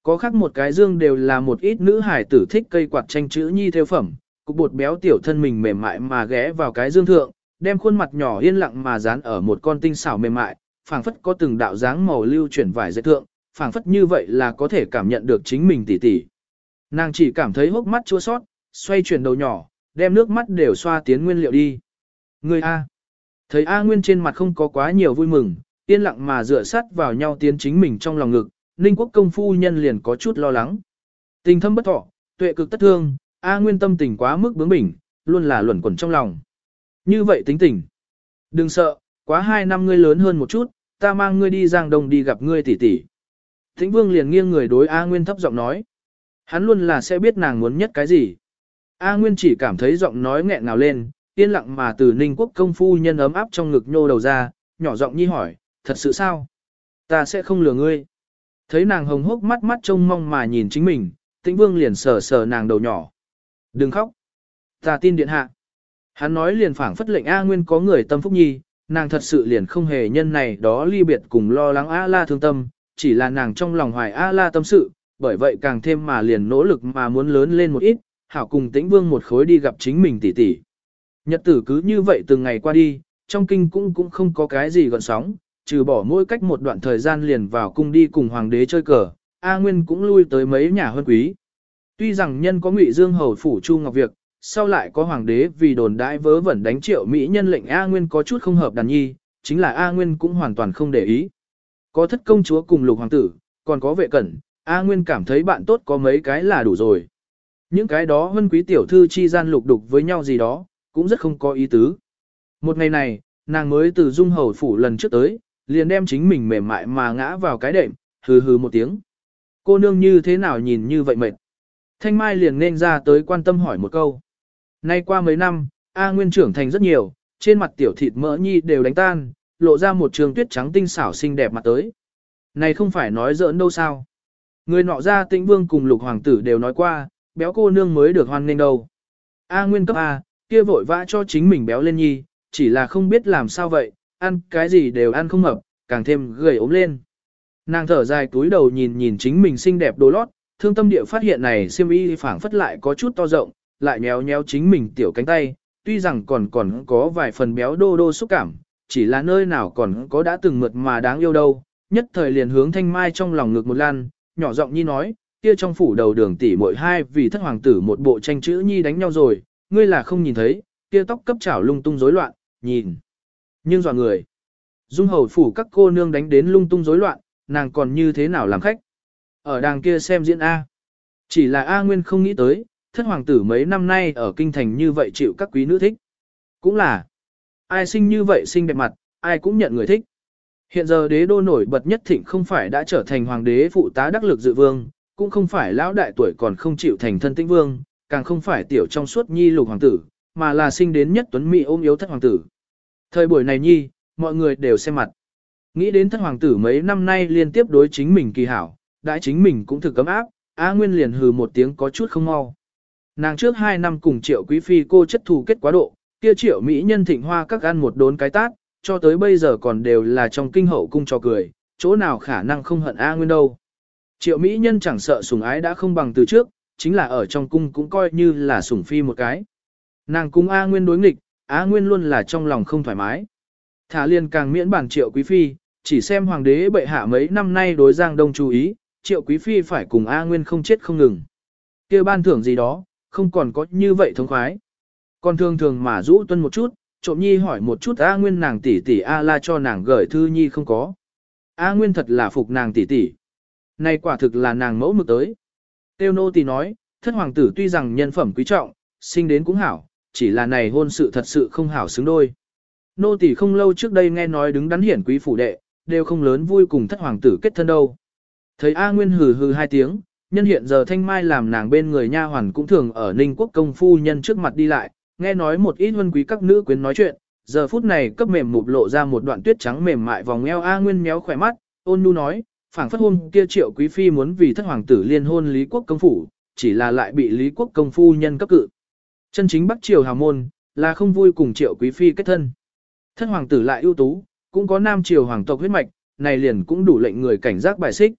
Có khác một cái dương đều là một ít nữ hải tử thích cây quạt tranh chữ nhi theo phẩm, cục bột béo tiểu thân mình mềm mại mà ghé vào cái dương thượng, đem khuôn mặt nhỏ yên lặng mà dán ở một con tinh xảo mềm mại, phảng phất có từng đạo dáng màu lưu chuyển vải dây thượng, phảng phất như vậy là có thể cảm nhận được chính mình tỉ tỉ. Nàng chỉ cảm thấy hốc mắt chua sót, xoay chuyển đầu nhỏ, đem nước mắt đều xoa tiến nguyên liệu đi. Người A. Thấy A Nguyên trên mặt không có quá nhiều vui mừng, yên lặng mà dựa sát vào nhau tiến chính mình trong lòng ngực, Ninh quốc công phu nhân liền có chút lo lắng. Tình thâm bất thọ, tuệ cực tất thương, A Nguyên tâm tình quá mức bướng bỉnh, luôn là luẩn quẩn trong lòng. Như vậy tính tình. Đừng sợ, quá hai năm ngươi lớn hơn một chút, ta mang ngươi đi Giang Đông đi gặp ngươi tỷ tỷ. Thính Vương liền nghiêng người đối A Nguyên thấp giọng nói. Hắn luôn là sẽ biết nàng muốn nhất cái gì. A Nguyên chỉ cảm thấy giọng nói nghẹn ngào lên, yên lặng mà từ Ninh Quốc công phu nhân ấm áp trong ngực nhô đầu ra, nhỏ giọng nhi hỏi, thật sự sao? Ta sẽ không lừa ngươi. Thấy nàng hồng hốc mắt mắt trông mong mà nhìn chính mình, tĩnh vương liền sờ sờ nàng đầu nhỏ. Đừng khóc. Ta tin điện hạ. Hắn nói liền phảng phất lệnh A Nguyên có người tâm phúc nhi, nàng thật sự liền không hề nhân này đó ly biệt cùng lo lắng A La thương tâm, chỉ là nàng trong lòng hoài A La tâm sự, bởi vậy càng thêm mà liền nỗ lực mà muốn lớn lên một ít, hảo cùng tĩnh vương một khối đi gặp chính mình tỷ tỷ. Nhật tử cứ như vậy từng ngày qua đi, trong kinh cũng cũng không có cái gì gọn sóng, trừ bỏ mỗi cách một đoạn thời gian liền vào cung đi cùng hoàng đế chơi cờ, A Nguyên cũng lui tới mấy nhà hơn quý. Tuy rằng nhân có ngụy dương hầu phủ chu ngọc việc, sau lại có hoàng đế vì đồn đãi vớ vẩn đánh triệu Mỹ nhân lệnh A Nguyên có chút không hợp đàn nhi, chính là A Nguyên cũng hoàn toàn không để ý. Có thất công chúa cùng lục hoàng tử, còn có vệ cẩn, A Nguyên cảm thấy bạn tốt có mấy cái là đủ rồi. Những cái đó hân quý tiểu thư chi gian lục đục với nhau gì đó, cũng rất không có ý tứ. Một ngày này, nàng mới từ dung hầu phủ lần trước tới, liền đem chính mình mềm mại mà ngã vào cái đệm, hừ hừ một tiếng. Cô nương như thế nào nhìn như vậy mệt. Thanh Mai liền nên ra tới quan tâm hỏi một câu. Nay qua mấy năm, A Nguyên trưởng thành rất nhiều, trên mặt tiểu thịt mỡ nhi đều đánh tan, lộ ra một trường tuyết trắng tinh xảo xinh đẹp mặt tới. Này không phải nói giỡn đâu sao. Người nọ ra tĩnh vương cùng lục hoàng tử đều nói qua, béo cô nương mới được hoan nghênh đâu. A Nguyên cấp A, kia vội vã cho chính mình béo lên nhi, chỉ là không biết làm sao vậy, ăn cái gì đều ăn không hợp, càng thêm gầy ốm lên. Nàng thở dài túi đầu nhìn nhìn chính mình xinh đẹp đồ lót, thương tâm địa phát hiện này siêm y phảng phất lại có chút to rộng, lại nhéo nhéo chính mình tiểu cánh tay, tuy rằng còn còn có vài phần béo đô đô xúc cảm, chỉ là nơi nào còn có đã từng mượt mà đáng yêu đâu, nhất thời liền hướng thanh mai trong lòng ngực một lan, nhỏ giọng nhi nói, kia trong phủ đầu đường tỷ muội hai vì thất hoàng tử một bộ tranh chữ nhi đánh nhau rồi, ngươi là không nhìn thấy, kia tóc cấp chảo lung tung rối loạn, nhìn. Nhưng dọa người. Dung hầu phủ các cô nương đánh đến lung tung rối loạn, nàng còn như thế nào làm khách. Ở đàng kia xem diễn A. Chỉ là A Nguyên không nghĩ tới, thất hoàng tử mấy năm nay ở kinh thành như vậy chịu các quý nữ thích. Cũng là, ai sinh như vậy sinh đẹp mặt, ai cũng nhận người thích. Hiện giờ đế đô nổi bật nhất thịnh không phải đã trở thành hoàng đế phụ tá đắc lực dự vương, cũng không phải lão đại tuổi còn không chịu thành thân tĩnh vương, càng không phải tiểu trong suốt nhi lục hoàng tử, mà là sinh đến nhất tuấn mỹ ôm yếu thất hoàng tử. Thời buổi này nhi, mọi người đều xem mặt. Nghĩ đến thất hoàng tử mấy năm nay liên tiếp đối chính mình kỳ hảo, đại chính mình cũng thực cấm áp, A Nguyên liền hừ một tiếng có chút không mau. Nàng trước hai năm cùng triệu quý phi cô chất thù kết quá độ, kia triệu mỹ nhân thịnh hoa các ăn một đốn cái tát, cho tới bây giờ còn đều là trong kinh hậu cung cho cười, chỗ nào khả năng không hận A Nguyên đâu. Triệu mỹ nhân chẳng sợ sủng ái đã không bằng từ trước, chính là ở trong cung cũng coi như là sủng phi một cái. Nàng cung A Nguyên đối nghịch, A Nguyên luôn là trong lòng không thoải mái. Thả liên càng miễn bản triệu quý phi, chỉ xem hoàng đế bệ hạ mấy năm nay đối Giang Đông chú ý, triệu quý phi phải cùng A Nguyên không chết không ngừng. kia ban thưởng gì đó, không còn có như vậy thống khoái. Còn thường thường mà rũ tuân một chút, trộm nhi hỏi một chút A Nguyên nàng tỷ tỷ A la cho nàng gửi thư nhi không có. A Nguyên thật là phục nàng tỷ tỷ. Này quả thực là nàng mẫu mực tới. Tiêu nô tỷ nói, thất hoàng tử tuy rằng nhân phẩm quý trọng, sinh đến cũng hảo, chỉ là này hôn sự thật sự không hảo xứng đôi. Nô tỳ không lâu trước đây nghe nói đứng đắn hiển quý phủ đệ, đều không lớn vui cùng thất hoàng tử kết thân đâu. Thấy A Nguyên hừ hừ hai tiếng, nhân hiện giờ thanh mai làm nàng bên người nha hoàn cũng thường ở ninh quốc công phu nhân trước mặt đi lại, nghe nói một ít vân quý các nữ quyến nói chuyện, giờ phút này cấp mềm mụp lộ ra một đoạn tuyết trắng mềm mại vòng eo A Nguyên méo khỏe mắt, ôn nhu nói, phảng phất hôm kia triệu quý phi muốn vì thất hoàng tử liên hôn Lý Quốc công phủ, chỉ là lại bị Lý Quốc công phu nhân cấp cự. Chân chính Bắc triều hào môn, là không vui cùng triệu quý phi kết thân. Thất hoàng tử lại ưu tú, cũng có nam triều hoàng tộc huyết mạch, này liền cũng đủ lệnh người cảnh giác bài xích.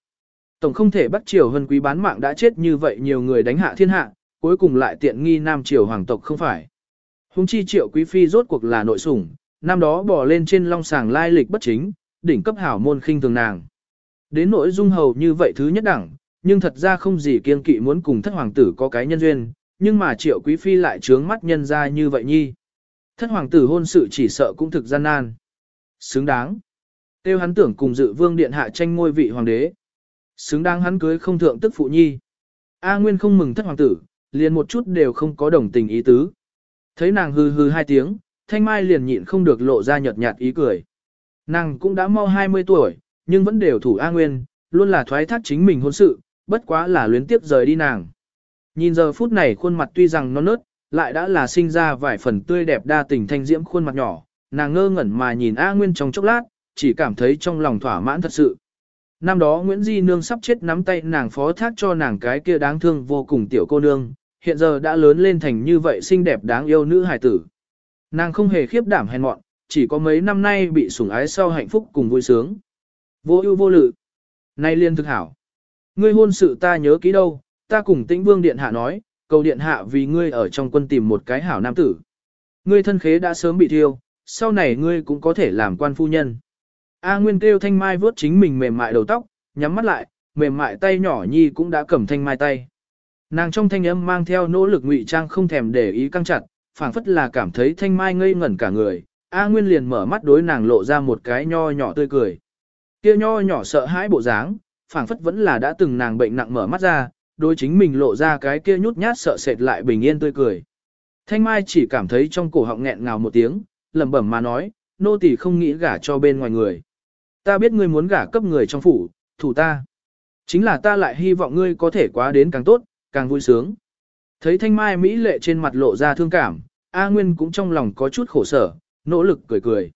Tổng không thể Bắc triều hân quý bán mạng đã chết như vậy nhiều người đánh hạ thiên hạ, cuối cùng lại tiện nghi nam triều hoàng tộc không phải. Hùng chi triệu quý phi rốt cuộc là nội sủng, năm đó bỏ lên trên long sàng lai lịch bất chính, đỉnh cấp hảo môn khinh thường nàng. Đến nỗi dung hầu như vậy thứ nhất đẳng, nhưng thật ra không gì kiên kỵ muốn cùng thất hoàng tử có cái nhân duyên, nhưng mà triệu quý phi lại trướng mắt nhân ra như vậy nhi. Thất hoàng tử hôn sự chỉ sợ cũng thực gian nan. Xứng đáng. Tiêu hắn tưởng cùng dự vương điện hạ tranh ngôi vị hoàng đế. Xứng đáng hắn cưới không thượng tức phụ nhi. A Nguyên không mừng thất hoàng tử, liền một chút đều không có đồng tình ý tứ. Thấy nàng hư hư hai tiếng, thanh mai liền nhịn không được lộ ra nhợt nhạt ý cười. Nàng cũng đã mau 20 tuổi, nhưng vẫn đều thủ A Nguyên, luôn là thoái thác chính mình hôn sự, bất quá là luyến tiếp rời đi nàng. Nhìn giờ phút này khuôn mặt tuy rằng non nớt, lại đã là sinh ra vài phần tươi đẹp đa tình thanh diễm khuôn mặt nhỏ, nàng ngơ ngẩn mà nhìn A Nguyên trong chốc lát, chỉ cảm thấy trong lòng thỏa mãn thật sự. Năm đó Nguyễn Di Nương sắp chết nắm tay nàng phó thác cho nàng cái kia đáng thương vô cùng tiểu cô nương, hiện giờ đã lớn lên thành như vậy xinh đẹp đáng yêu nữ hài tử. Nàng không hề khiếp đảm hèn mọn, chỉ có mấy năm nay bị sủng ái sau hạnh phúc cùng vui sướng. Vô ưu vô lự. Nay liên thực hảo. Ngươi hôn sự ta nhớ kỹ đâu, ta cùng tĩnh vương điện hạ nói, cầu điện hạ vì ngươi ở trong quân tìm một cái hảo nam tử. Ngươi thân khế đã sớm bị thiêu, sau này ngươi cũng có thể làm quan phu nhân. A Nguyên kêu thanh mai vớt chính mình mềm mại đầu tóc, nhắm mắt lại, mềm mại tay nhỏ nhi cũng đã cầm thanh mai tay. Nàng trong thanh âm mang theo nỗ lực ngụy trang không thèm để ý căng chặt, phảng phất là cảm thấy thanh mai ngây ngẩn cả người. A Nguyên liền mở mắt đối nàng lộ ra một cái nho nhỏ tươi cười. Kia nho nhỏ sợ hãi bộ dáng, phảng phất vẫn là đã từng nàng bệnh nặng mở mắt ra, đối chính mình lộ ra cái kia nhút nhát sợ sệt lại bình yên tươi cười. Thanh Mai chỉ cảm thấy trong cổ họng nghẹn ngào một tiếng, lẩm bẩm mà nói, nô tỳ không nghĩ gả cho bên ngoài người. Ta biết ngươi muốn gả cấp người trong phủ, thủ ta. Chính là ta lại hy vọng ngươi có thể quá đến càng tốt, càng vui sướng. Thấy Thanh Mai Mỹ lệ trên mặt lộ ra thương cảm, A Nguyên cũng trong lòng có chút khổ sở, nỗ lực cười cười.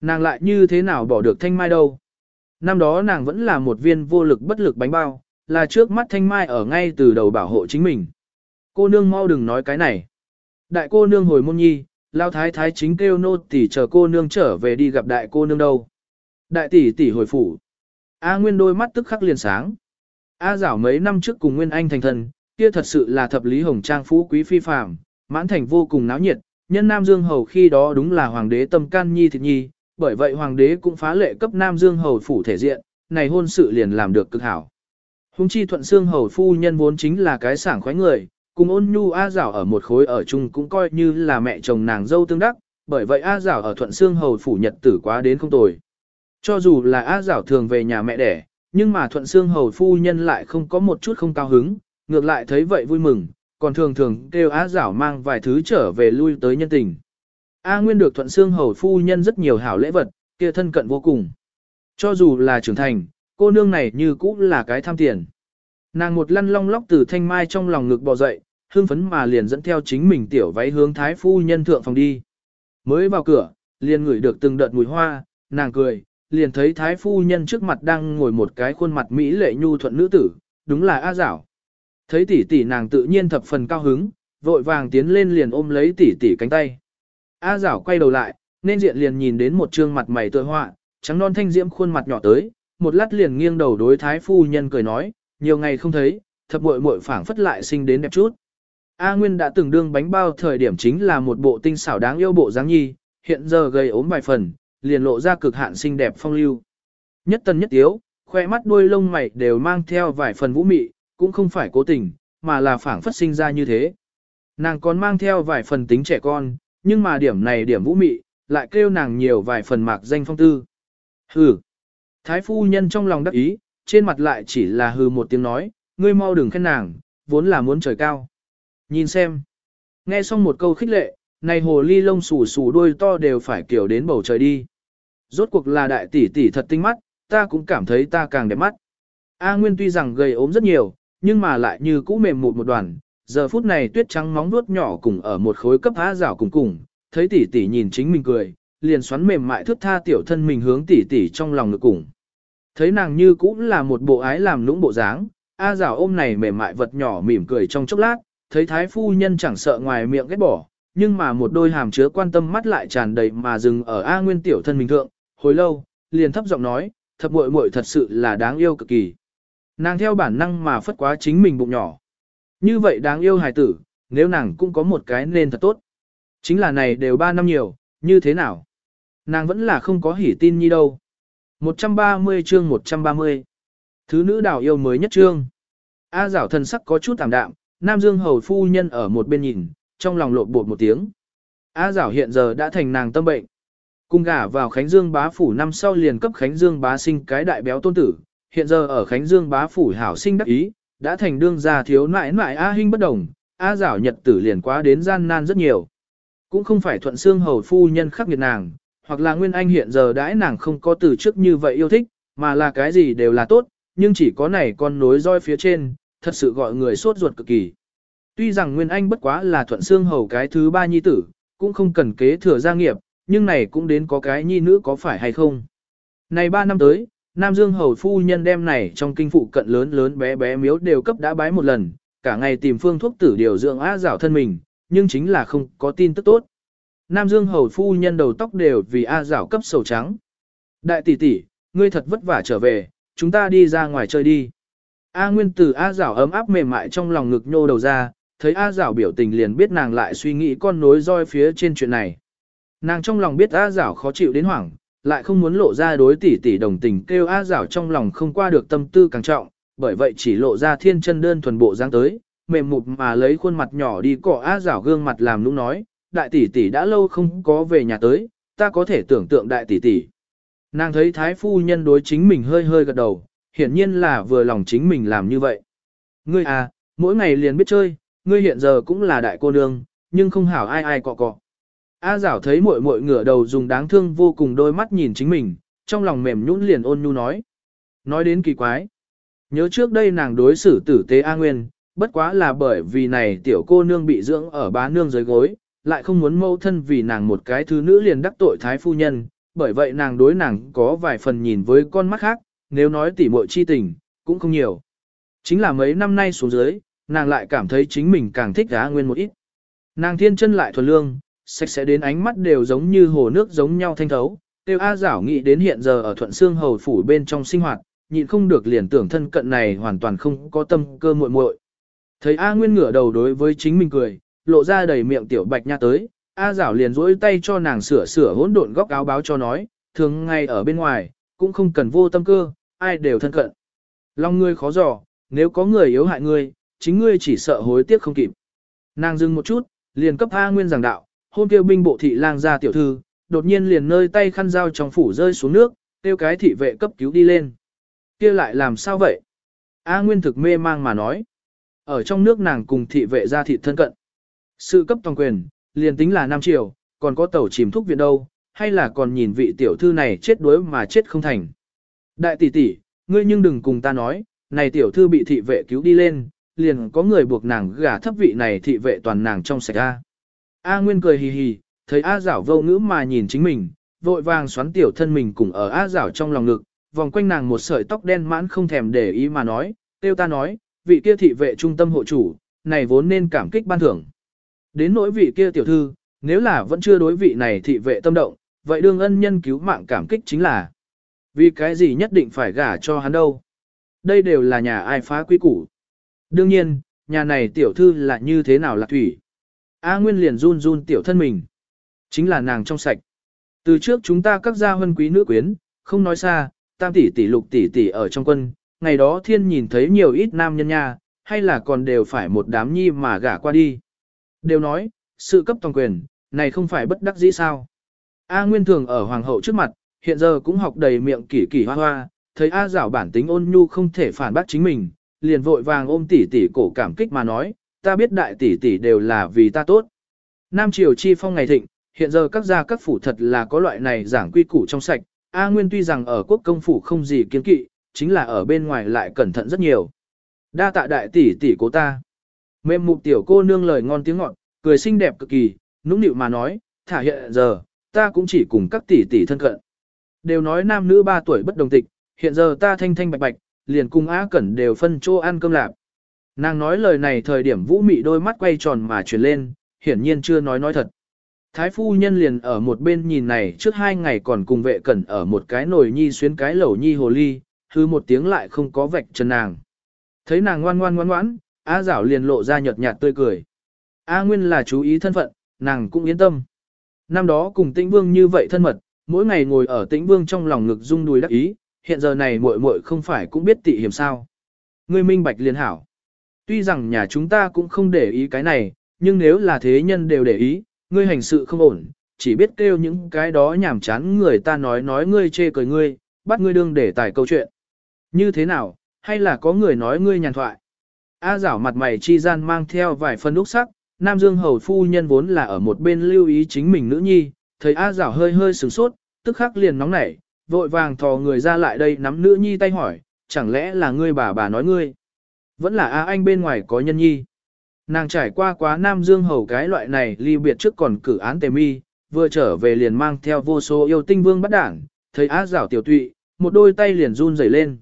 Nàng lại như thế nào bỏ được Thanh Mai đâu. Năm đó nàng vẫn là một viên vô lực bất lực bánh bao, là trước mắt Thanh Mai ở ngay từ đầu bảo hộ chính mình. Cô nương mau đừng nói cái này. Đại cô nương hồi môn nhi, lao thái thái chính kêu nô tỷ chờ cô nương trở về đi gặp đại cô nương đâu. Đại tỷ tỷ hồi phủ. A Nguyên đôi mắt tức khắc liền sáng. A Giảo mấy năm trước cùng Nguyên Anh thành thần, kia thật sự là thập lý hồng trang phú quý phi phàm, mãn thành vô cùng náo nhiệt, nhân Nam Dương Hầu khi đó đúng là hoàng đế tâm can nhi thịt nhi, bởi vậy hoàng đế cũng phá lệ cấp Nam Dương Hầu phủ thể diện, này hôn sự liền làm được cực hảo. Hùng chi thuận xương hầu phu nhân vốn chính là cái sảng khoái người, cùng ôn nhu A Giảo ở một khối ở chung cũng coi như là mẹ chồng nàng dâu tương đắc, bởi vậy A Giảo ở thuận xương hầu phủ nhật tử quá đến không tồi. Cho dù là A Giảo thường về nhà mẹ đẻ, nhưng mà thuận xương hầu phu nhân lại không có một chút không cao hứng, ngược lại thấy vậy vui mừng, còn thường thường kêu A Giảo mang vài thứ trở về lui tới nhân tình. A Nguyên được thuận xương hầu phu nhân rất nhiều hảo lễ vật, kia thân cận vô cùng. Cho dù là trưởng thành, cô nương này như cũ là cái tham tiền. Nàng một lăn long lóc từ thanh mai trong lòng ngực bò dậy, hương phấn mà liền dẫn theo chính mình tiểu váy hướng thái phu nhân thượng phòng đi. Mới vào cửa, liền ngửi được từng đợt mùi hoa, nàng cười, liền thấy thái phu nhân trước mặt đang ngồi một cái khuôn mặt mỹ lệ nhu thuận nữ tử, đúng là A Giảo. Thấy tỷ tỷ nàng tự nhiên thập phần cao hứng, vội vàng tiến lên liền ôm lấy tỷ tỷ cánh tay. A Giảo quay đầu lại, nên diện liền nhìn đến một trương mặt mày tươi họa, trắng non thanh diễm khuôn mặt nhỏ tới, một lát liền nghiêng đầu đối thái phu nhân cười nói, nhiều ngày không thấy, thập muội muội phảng phất lại sinh đến đẹp chút. A Nguyên đã từng đương bánh bao thời điểm chính là một bộ tinh xảo đáng yêu bộ dáng nhi, hiện giờ gầy ốm vài phần, liền lộ ra cực hạn xinh đẹp phong lưu. Nhất tân nhất tiếu, khoe mắt đuôi lông mày đều mang theo vài phần vũ mị, cũng không phải cố tình, mà là phảng phất sinh ra như thế. Nàng còn mang theo vài phần tính trẻ con, nhưng mà điểm này điểm vũ mị, lại kêu nàng nhiều vài phần mạc danh phong tư. Hừ. Thái phu nhân trong lòng đắc ý, trên mặt lại chỉ là hừ một tiếng nói, ngươi mau đừng khen nàng, vốn là muốn trời cao. Nhìn xem. Nghe xong một câu khích lệ, này hồ ly lông xù xù đuôi to đều phải kiểu đến bầu trời đi. Rốt cuộc là đại tỷ tỷ thật tinh mắt, ta cũng cảm thấy ta càng đẹp mắt. A Nguyên tuy rằng gầy ốm rất nhiều, nhưng mà lại như cũ mềm mụt một đoàn. Giờ phút này tuyết trắng móng vuốt nhỏ cùng ở một khối cấp há rảo cùng cùng, thấy tỷ tỷ nhìn chính mình cười, liền xoắn mềm mại thước tha tiểu thân mình hướng tỷ tỷ trong lòng ngực cùng. Thấy nàng như cũng là một bộ ái làm lũng bộ dáng, A rảo ôm này mềm mại vật nhỏ mỉm cười trong chốc lát, thấy thái phu nhân chẳng sợ ngoài miệng ghét bỏ, nhưng mà một đôi hàm chứa quan tâm mắt lại tràn đầy mà dừng ở A Nguyên tiểu thân mình thượng, hồi lâu, liền thấp giọng nói, thập muội muội thật sự là đáng yêu cực kỳ. Nàng theo bản năng mà phất quá chính mình bụng nhỏ. Như vậy đáng yêu hài tử, nếu nàng cũng có một cái nên thật tốt. Chính là này đều ba năm nhiều, như thế nào? Nàng vẫn là không có hỉ tin nhi đâu. 130 chương 130 Thứ nữ đào yêu mới nhất chương. A giảo thần sắc có chút tạm đạm, Nam Dương hầu phu nhân ở một bên nhìn, trong lòng lộn bột một tiếng. A giảo hiện giờ đã thành nàng tâm bệnh. Cung gả vào Khánh Dương bá phủ năm sau liền cấp Khánh Dương bá sinh cái đại béo tôn tử, hiện giờ ở Khánh Dương bá phủ hảo sinh đắc ý, đã thành đương gia thiếu nại nại A Hinh bất đồng, A giảo nhật tử liền quá đến gian nan rất nhiều. Cũng không phải thuận xương hầu phu nhân khắc nghiệt nàng, hoặc là nguyên anh hiện giờ đãi nàng không có từ trước như vậy yêu thích, mà là cái gì đều là tốt, nhưng chỉ có này con nối roi phía trên, thật sự gọi người sốt ruột cực kỳ. Tuy rằng Nguyên Anh bất quá là thuận xương hầu cái thứ ba nhi tử, cũng không cần kế thừa gia nghiệp, nhưng này cũng đến có cái nhi nữ có phải hay không. Này ba năm tới, Nam Dương hầu phu nhân đem này trong kinh phụ cận lớn lớn bé bé miếu đều cấp đã bái một lần, cả ngày tìm phương thuốc tử điều dưỡng á dạo thân mình, nhưng chính là không có tin tức tốt. Nam Dương hầu phu nhân đầu tóc đều vì A rảo cấp sầu trắng. Đại tỷ tỷ, ngươi thật vất vả trở về, chúng ta đi ra ngoài chơi đi. A Nguyên từ A Giảo ấm áp mềm mại trong lòng ngực nhô đầu ra, thấy A Giảo biểu tình liền biết nàng lại suy nghĩ con nối roi phía trên chuyện này. Nàng trong lòng biết A Giảo khó chịu đến hoảng, lại không muốn lộ ra đối tỷ tỷ đồng tình kêu A Giảo trong lòng không qua được tâm tư càng trọng, bởi vậy chỉ lộ ra thiên chân đơn thuần bộ dáng tới, mềm mụt mà lấy khuôn mặt nhỏ đi cọ A Giảo gương mặt làm nũng nói, đại tỷ tỷ đã lâu không có về nhà tới, ta có thể tưởng tượng đại tỷ tỷ. Nàng thấy thái phu nhân đối chính mình hơi hơi gật đầu, hiển nhiên là vừa lòng chính mình làm như vậy. Ngươi à, mỗi ngày liền biết chơi, ngươi hiện giờ cũng là đại cô nương, nhưng không hảo ai ai cọ cọ. A giảo thấy muội muội ngửa đầu dùng đáng thương vô cùng đôi mắt nhìn chính mình, trong lòng mềm nhũn liền ôn nhu nói. Nói đến kỳ quái. Nhớ trước đây nàng đối xử tử tế A Nguyên, bất quá là bởi vì này tiểu cô nương bị dưỡng ở bá nương dưới gối, lại không muốn mâu thân vì nàng một cái thứ nữ liền đắc tội thái phu nhân, bởi vậy nàng đối nàng có vài phần nhìn với con mắt khác, nếu nói tỉ muội chi tình, cũng không nhiều. Chính là mấy năm nay xuống dưới, nàng lại cảm thấy chính mình càng thích giá Nguyên một ít. Nàng thiên chân lại thuần lương, sạch sẽ đến ánh mắt đều giống như hồ nước giống nhau thanh thấu. Tiêu A Giảo nghĩ đến hiện giờ ở Thuận xương Hầu phủ bên trong sinh hoạt, nhịn không được liền tưởng thân cận này hoàn toàn không có tâm cơ muội muội. Thấy A Nguyên ngửa đầu đối với chính mình cười, lộ ra đầy miệng tiểu bạch nha tới, A Giảo liền duỗi tay cho nàng sửa sửa hỗn độn góc áo báo cho nói, thường ngay ở bên ngoài, cũng không cần vô tâm cơ, ai đều thân cận. long ngươi khó dò, nếu có người yếu hại ngươi, chính ngươi chỉ sợ hối tiếc không kịp. Nàng dừng một chút, liền cấp A Nguyên giảng đạo, hôm kia binh bộ thị lang ra tiểu thư, đột nhiên liền nơi tay khăn dao trong phủ rơi xuống nước, tiêu cái thị vệ cấp cứu đi lên. kia lại làm sao vậy? A Nguyên thực mê mang mà nói. Ở trong nước nàng cùng thị vệ ra thị thân cận. Sự cấp toàn quyền, liền tính là Nam Triều, còn có tàu chìm thúc viện đâu, hay là còn nhìn vị tiểu thư này chết đuối mà chết không thành. Đại tỷ tỷ, ngươi nhưng đừng cùng ta nói, này tiểu thư bị thị vệ cứu đi lên, liền có người buộc nàng gả thấp vị này thị vệ toàn nàng trong sạch A. A Nguyên cười hì hì, thấy A Giảo vô ngữ mà nhìn chính mình, vội vàng xoắn tiểu thân mình cùng ở A Giảo trong lòng ngực, vòng quanh nàng một sợi tóc đen mãn không thèm để ý mà nói, tiêu ta nói, vị kia thị vệ trung tâm hộ chủ, này vốn nên cảm kích ban thưởng. Đến nỗi vị kia tiểu thư, nếu là vẫn chưa đối vị này thị vệ tâm động, vậy đương ân nhân cứu mạng cảm kích chính là vì cái gì nhất định phải gả cho hắn đâu. Đây đều là nhà ai phá quy củ. Đương nhiên, nhà này tiểu thư là như thế nào là thủy. A Nguyên liền run run tiểu thân mình. Chính là nàng trong sạch. Từ trước chúng ta các gia huân quý nữ quyến, không nói xa, tam tỷ tỷ lục tỷ tỷ ở trong quân, ngày đó thiên nhìn thấy nhiều ít nam nhân nha, hay là còn đều phải một đám nhi mà gả qua đi. Đều nói, sự cấp toàn quyền, này không phải bất đắc dĩ sao. A Nguyên thường ở hoàng hậu trước mặt, hiện giờ cũng học đầy miệng kỷ kỷ hoa hoa, thấy A giảo bản tính ôn nhu không thể phản bác chính mình, liền vội vàng ôm tỷ tỷ cổ cảm kích mà nói, ta biết đại tỷ tỷ đều là vì ta tốt. Nam Triều chi phong ngày thịnh, hiện giờ các gia các phủ thật là có loại này giảng quy củ trong sạch, A Nguyên tuy rằng ở quốc công phủ không gì kiên kỵ, chính là ở bên ngoài lại cẩn thận rất nhiều. Đa tạ đại tỷ tỷ cố ta. Mềm mục tiểu cô nương lời ngon tiếng ngọt, cười xinh đẹp cực kỳ, nũng nịu mà nói, thả hiện giờ, ta cũng chỉ cùng các tỷ tỷ thân cận. Đều nói nam nữ ba tuổi bất đồng tịch, hiện giờ ta thanh thanh bạch bạch, liền cùng Á Cẩn đều phân chỗ ăn cơm lạp. Nàng nói lời này thời điểm vũ mị đôi mắt quay tròn mà chuyển lên, hiển nhiên chưa nói nói thật. Thái phu nhân liền ở một bên nhìn này trước hai ngày còn cùng vệ cẩn ở một cái nồi nhi xuyến cái lẩu nhi hồ ly, hư một tiếng lại không có vạch chân nàng. Thấy nàng ngoan ngoan ngoan ngoãn, A giảo liền lộ ra nhợt nhạt tươi cười. A Nguyên là chú ý thân phận, nàng cũng yên tâm. Năm đó cùng tĩnh vương như vậy thân mật, mỗi ngày ngồi ở tĩnh vương trong lòng ngực rung đùi đắc ý, hiện giờ này muội muội không phải cũng biết tị hiểm sao. Ngươi minh bạch liền hảo. Tuy rằng nhà chúng ta cũng không để ý cái này, nhưng nếu là thế nhân đều để ý, ngươi hành sự không ổn, chỉ biết kêu những cái đó nhảm chán người ta nói nói ngươi chê cười ngươi, bắt ngươi đương để tải câu chuyện. Như thế nào, hay là có người nói ngươi nhàn thoại? A rảo mặt mày chi gian mang theo vài phân úc sắc, Nam Dương hầu phu nhân vốn là ở một bên lưu ý chính mình nữ nhi, thấy A rảo hơi hơi sửng sốt, tức khắc liền nóng nảy, vội vàng thò người ra lại đây nắm nữ nhi tay hỏi, chẳng lẽ là ngươi bà bà nói ngươi? Vẫn là A anh bên ngoài có nhân nhi. Nàng trải qua quá Nam Dương hầu cái loại này ly biệt trước còn cử án tề mi, vừa trở về liền mang theo vô số yêu tinh vương bắt đảng, thấy á rảo tiểu tụy, một đôi tay liền run rẩy lên.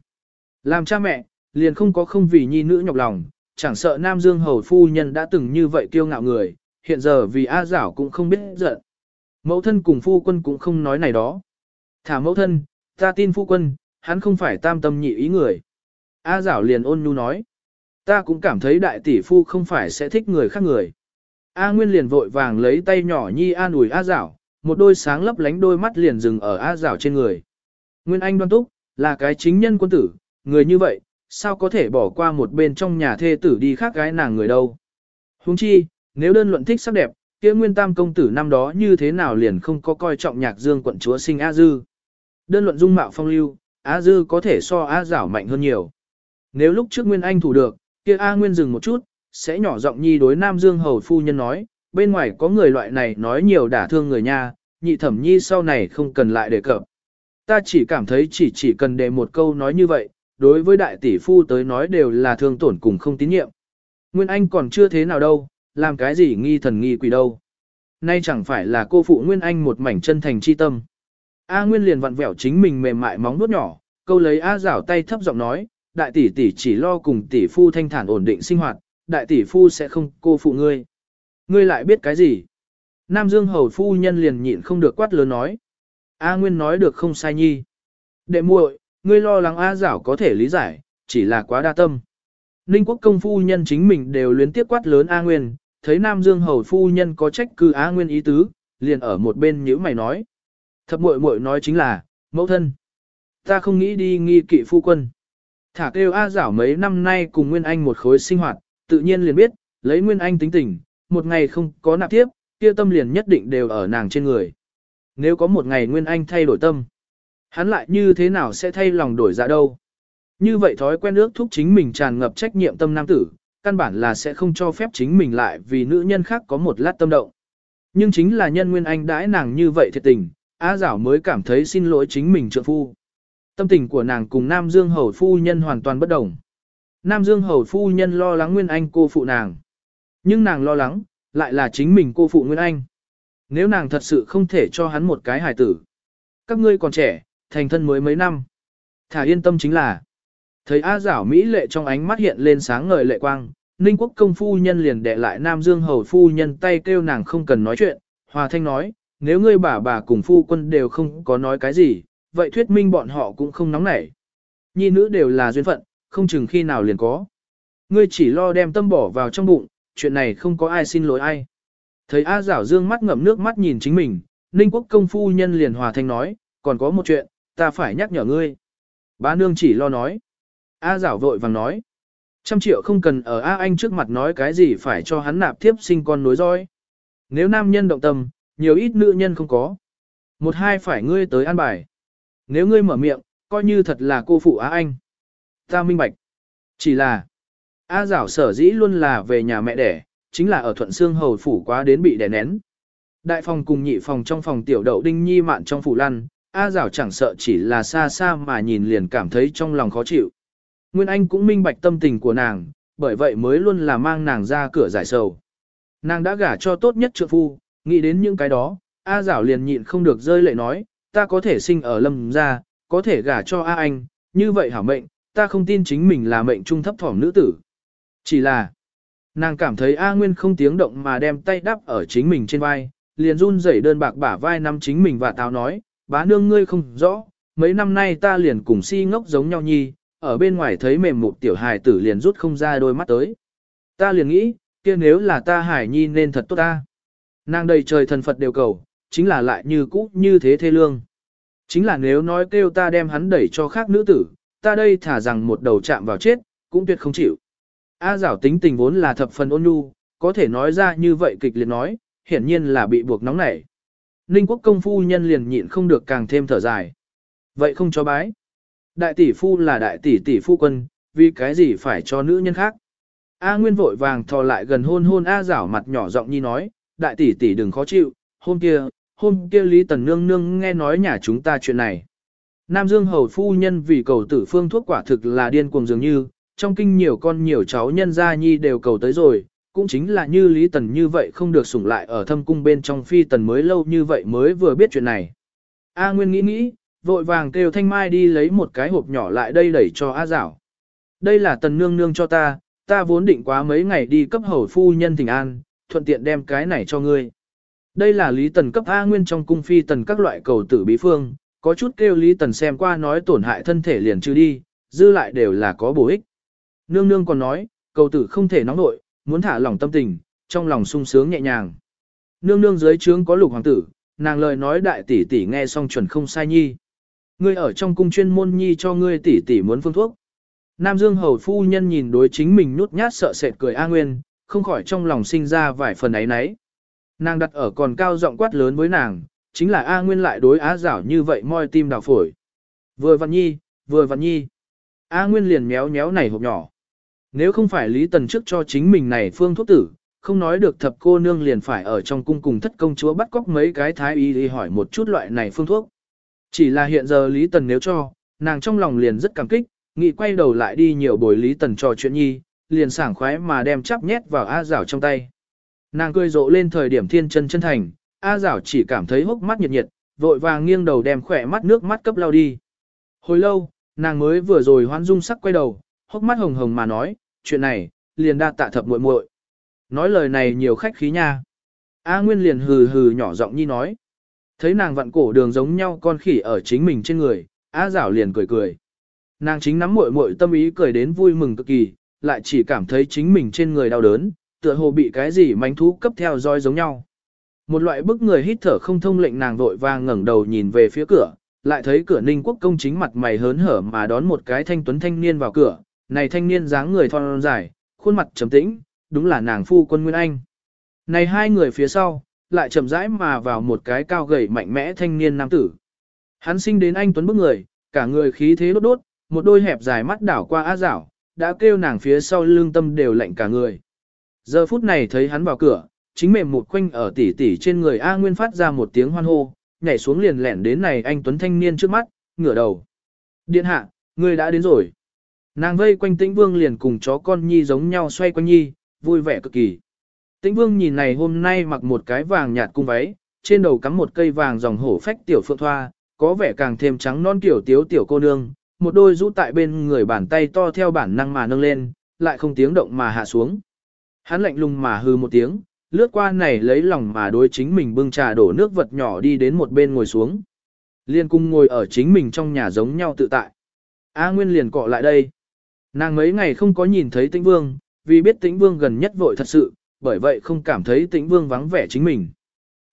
Làm cha mẹ, liền không có không vì nhi nữ nhọc lòng, chẳng sợ Nam Dương hầu phu nhân đã từng như vậy kiêu ngạo người, hiện giờ vì A giảo cũng không biết giận. Mẫu thân cùng phu quân cũng không nói này đó. Thả mẫu thân, ta tin phu quân, hắn không phải tam tâm nhị ý người. A Giảo liền ôn nhu nói. Ta cũng cảm thấy đại tỷ phu không phải sẽ thích người khác người. A Nguyên liền vội vàng lấy tay nhỏ nhi an ủi A Giảo, một đôi sáng lấp lánh đôi mắt liền dừng ở A Giảo trên người. Nguyên Anh đoan túc, là cái chính nhân quân tử, người như vậy, sao có thể bỏ qua một bên trong nhà thê tử đi khác gái nàng người đâu. Huống chi, nếu đơn luận thích sắc đẹp, kia Nguyên Tam công tử năm đó như thế nào liền không có coi trọng nhạc dương quận chúa sinh A Dư. Đơn luận dung mạo phong lưu, A Dư có thể so A Giảo mạnh hơn nhiều. Nếu lúc trước Nguyên Anh thủ được, kia A Nguyên dừng một chút, sẽ nhỏ giọng nhi đối Nam Dương hầu phu nhân nói, bên ngoài có người loại này nói nhiều đả thương người nha, nhị thẩm nhi sau này không cần lại đề cập. Ta chỉ cảm thấy chỉ chỉ cần để một câu nói như vậy, đối với đại tỷ phu tới nói đều là thương tổn cùng không tín nhiệm. Nguyên Anh còn chưa thế nào đâu, làm cái gì nghi thần nghi quỷ đâu. Nay chẳng phải là cô phụ Nguyên Anh một mảnh chân thành chi tâm. A Nguyên liền vặn vẹo chính mình mềm mại móng nuốt nhỏ, câu lấy A rảo tay thấp giọng nói, đại tỷ tỷ chỉ lo cùng tỷ phu thanh thản ổn định sinh hoạt, đại tỷ phu sẽ không cô phụ ngươi. Ngươi lại biết cái gì? Nam Dương hầu phu nhân liền nhịn không được quát lớn nói. A Nguyên nói được không sai nhi. Đệ muội, ngươi lo lắng A giảo có thể lý giải, chỉ là quá đa tâm. Ninh quốc công phu nhân chính mình đều luyến tiếp quát lớn A Nguyên, thấy Nam Dương hầu phu nhân có trách cứ A Nguyên ý tứ, liền ở một bên nhíu mày nói. Thập muội muội nói chính là, mẫu thân. Ta không nghĩ đi nghi kỵ phu quân. Thả kêu A giảo mấy năm nay cùng Nguyên Anh một khối sinh hoạt, tự nhiên liền biết, lấy Nguyên Anh tính tình, một ngày không có nạp tiếp, kia tâm liền nhất định đều ở nàng trên người. Nếu có một ngày Nguyên Anh thay đổi tâm, hắn lại như thế nào sẽ thay lòng đổi dạ đâu. Như vậy thói quen ước thúc chính mình tràn ngập trách nhiệm tâm nam tử, căn bản là sẽ không cho phép chính mình lại vì nữ nhân khác có một lát tâm động. Nhưng chính là nhân Nguyên Anh đãi nàng như vậy thiệt tình, Á Giảo mới cảm thấy xin lỗi chính mình trượng phu. Tâm tình của nàng cùng Nam Dương Hầu Phu Nhân hoàn toàn bất đồng. Nam Dương Hầu Phu Nhân lo lắng Nguyên Anh cô phụ nàng. Nhưng nàng lo lắng, lại là chính mình cô phụ Nguyên Anh. Nếu nàng thật sự không thể cho hắn một cái hài tử. Các ngươi còn trẻ, thành thân mới mấy năm. Thả yên tâm chính là. Thấy A giảo Mỹ lệ trong ánh mắt hiện lên sáng ngời lệ quang, Ninh quốc công phu nhân liền đệ lại Nam Dương Hầu phu nhân tay kêu nàng không cần nói chuyện. Hòa thanh nói, nếu ngươi bà bà cùng phu quân đều không có nói cái gì, vậy thuyết minh bọn họ cũng không nóng nảy. Nhi nữ đều là duyên phận, không chừng khi nào liền có. Ngươi chỉ lo đem tâm bỏ vào trong bụng, chuyện này không có ai xin lỗi ai. Thấy A Giảo dương mắt ngậm nước mắt nhìn chính mình, Ninh quốc công phu nhân liền hòa thanh nói, còn có một chuyện, ta phải nhắc nhở ngươi. Bá nương chỉ lo nói. A Giảo vội vàng nói. Trăm triệu không cần ở A Anh trước mặt nói cái gì phải cho hắn nạp tiếp sinh con nối roi. Nếu nam nhân động tâm, nhiều ít nữ nhân không có. Một hai phải ngươi tới an bài. Nếu ngươi mở miệng, coi như thật là cô phụ A Anh. Ta minh bạch. Chỉ là, A giảo sở dĩ luôn là về nhà mẹ đẻ, chính là ở thuận xương hầu phủ quá đến bị đè nén. Đại phòng cùng nhị phòng trong phòng tiểu đậu đinh nhi mạn trong phủ lăn, A giảo chẳng sợ chỉ là xa xa mà nhìn liền cảm thấy trong lòng khó chịu. Nguyên Anh cũng minh bạch tâm tình của nàng, bởi vậy mới luôn là mang nàng ra cửa giải sầu. Nàng đã gả cho tốt nhất trượng phu, nghĩ đến những cái đó, A giảo liền nhịn không được rơi lệ nói, ta có thể sinh ở lâm gia, có thể gả cho A Anh, như vậy hảo mệnh, ta không tin chính mình là mệnh trung thấp thỏm nữ tử. Chỉ là, nàng cảm thấy A Nguyên không tiếng động mà đem tay đắp ở chính mình trên vai, liền run rẩy đơn bạc bả vai nắm chính mình và táo nói, bá nương ngươi không rõ, mấy năm nay ta liền cùng si ngốc giống nhau nhi, ở bên ngoài thấy mềm mục tiểu hài tử liền rút không ra đôi mắt tới. Ta liền nghĩ, kia nếu là ta hải nhi nên thật tốt ta. Nàng đầy trời thần Phật đều cầu, chính là lại như cũ như thế thê lương. Chính là nếu nói kêu ta đem hắn đẩy cho khác nữ tử, ta đây thả rằng một đầu chạm vào chết, cũng tuyệt không chịu. A giảo tính tình vốn là thập phần ôn nhu, có thể nói ra như vậy kịch liệt nói, hiển nhiên là bị buộc nóng nảy. Ninh quốc công phu nhân liền nhịn không được càng thêm thở dài. Vậy không cho bái. Đại tỷ phu là đại tỷ tỷ phu quân, vì cái gì phải cho nữ nhân khác. A Nguyên vội vàng thò lại gần hôn hôn A rảo mặt nhỏ giọng nhi nói, đại tỷ tỷ đừng khó chịu, hôm kia, hôm kia Lý Tần Nương Nương nghe nói nhà chúng ta chuyện này. Nam Dương Hầu Phu Nhân vì cầu tử phương thuốc quả thực là điên cuồng dường như, trong kinh nhiều con nhiều cháu nhân gia nhi đều cầu tới rồi, cũng chính là như Lý Tần như vậy không được sủng lại ở thâm cung bên trong phi tần mới lâu như vậy mới vừa biết chuyện này. A Nguyên nghĩ nghĩ, vội vàng kêu Thanh Mai đi lấy một cái hộp nhỏ lại đây đẩy cho A Giảo. Đây là Tần Nương Nương cho ta, ta vốn định quá mấy ngày đi cấp hầu phu nhân thỉnh an, thuận tiện đem cái này cho ngươi. Đây là Lý Tần cấp A Nguyên trong cung phi tần các loại cầu tử bí phương, có chút kêu Lý Tần xem qua nói tổn hại thân thể liền trừ đi, dư lại đều là có bổ ích. Nương nương còn nói, cầu tử không thể nóng nội, muốn thả lỏng tâm tình, trong lòng sung sướng nhẹ nhàng. Nương nương dưới trướng có lục hoàng tử, nàng lời nói đại tỷ tỷ nghe xong chuẩn không sai nhi. Ngươi ở trong cung chuyên môn nhi cho ngươi tỷ tỷ muốn phương thuốc. Nam Dương hầu phu nhân nhìn đối chính mình nhút nhát sợ sệt cười A Nguyên, không khỏi trong lòng sinh ra vài phần ấy nấy. Nàng đặt ở còn cao giọng quát lớn với nàng, chính là A Nguyên lại đối Á Giảo như vậy moi tim đào phổi. Vừa vặn nhi, vừa vặn nhi. A Nguyên liền méo méo này hộp nhỏ. Nếu không phải Lý Tần trước cho chính mình này phương thuốc tử, không nói được thập cô nương liền phải ở trong cung cùng thất công chúa bắt cóc mấy cái thái y đi hỏi một chút loại này phương thuốc. Chỉ là hiện giờ Lý Tần nếu cho, nàng trong lòng liền rất cảm kích, nghĩ quay đầu lại đi nhiều buổi Lý Tần trò chuyện nhi, liền sảng khoái mà đem chắp nhét vào A Giảo trong tay. Nàng cười rộ lên thời điểm thiên chân chân thành, A Giảo chỉ cảm thấy hốc mắt nhiệt nhiệt, vội vàng nghiêng đầu đem khỏe mắt nước mắt cấp lao đi. Hồi lâu, nàng mới vừa rồi hoan dung sắc quay đầu, hốc mắt hồng hồng mà nói, chuyện này, liền đa tạ thập muội muội. Nói lời này nhiều khách khí nha. A Nguyên liền hừ hừ nhỏ giọng nhi nói. Thấy nàng vặn cổ đường giống nhau con khỉ ở chính mình trên người, A Giảo liền cười cười. Nàng chính nắm muội muội tâm ý cười đến vui mừng cực kỳ, lại chỉ cảm thấy chính mình trên người đau đớn, tựa hồ bị cái gì mánh thú cấp theo dõi giống nhau. Một loại bức người hít thở không thông lệnh nàng vội vàng ngẩng đầu nhìn về phía cửa, lại thấy cửa ninh quốc công chính mặt mày hớn hở mà đón một cái thanh tuấn thanh niên vào cửa, này thanh niên dáng người thon dài, khuôn mặt trầm tĩnh, đúng là nàng phu quân Nguyên Anh. Này hai người phía sau, lại chậm rãi mà vào một cái cao gầy mạnh mẽ thanh niên nam tử. Hắn sinh đến anh tuấn bức người, cả người khí thế đốt đốt, một đôi hẹp dài mắt đảo qua á dảo, đã kêu nàng phía sau lương tâm đều lạnh cả người. Giờ phút này thấy hắn vào cửa, chính mềm một quanh ở tỉ tỉ trên người A Nguyên phát ra một tiếng hoan hô, nhảy xuống liền lẻn đến này anh Tuấn thanh niên trước mắt, ngửa đầu. Điện hạ, người đã đến rồi. Nàng vây quanh tĩnh vương liền cùng chó con nhi giống nhau xoay quanh nhi, vui vẻ cực kỳ. Tĩnh vương nhìn này hôm nay mặc một cái vàng nhạt cung váy, trên đầu cắm một cây vàng dòng hổ phách tiểu phượng thoa, có vẻ càng thêm trắng non tiểu tiếu tiểu cô nương, một đôi rũ tại bên người bàn tay to theo bản năng mà nâng lên, lại không tiếng động mà hạ xuống. Hắn lạnh lùng mà hư một tiếng, lướt qua này lấy lòng mà đối chính mình bưng trà đổ nước vật nhỏ đi đến một bên ngồi xuống. Liên cung ngồi ở chính mình trong nhà giống nhau tự tại. A Nguyên liền cọ lại đây. Nàng mấy ngày không có nhìn thấy tĩnh vương, vì biết tĩnh vương gần nhất vội thật sự, bởi vậy không cảm thấy tĩnh vương vắng vẻ chính mình.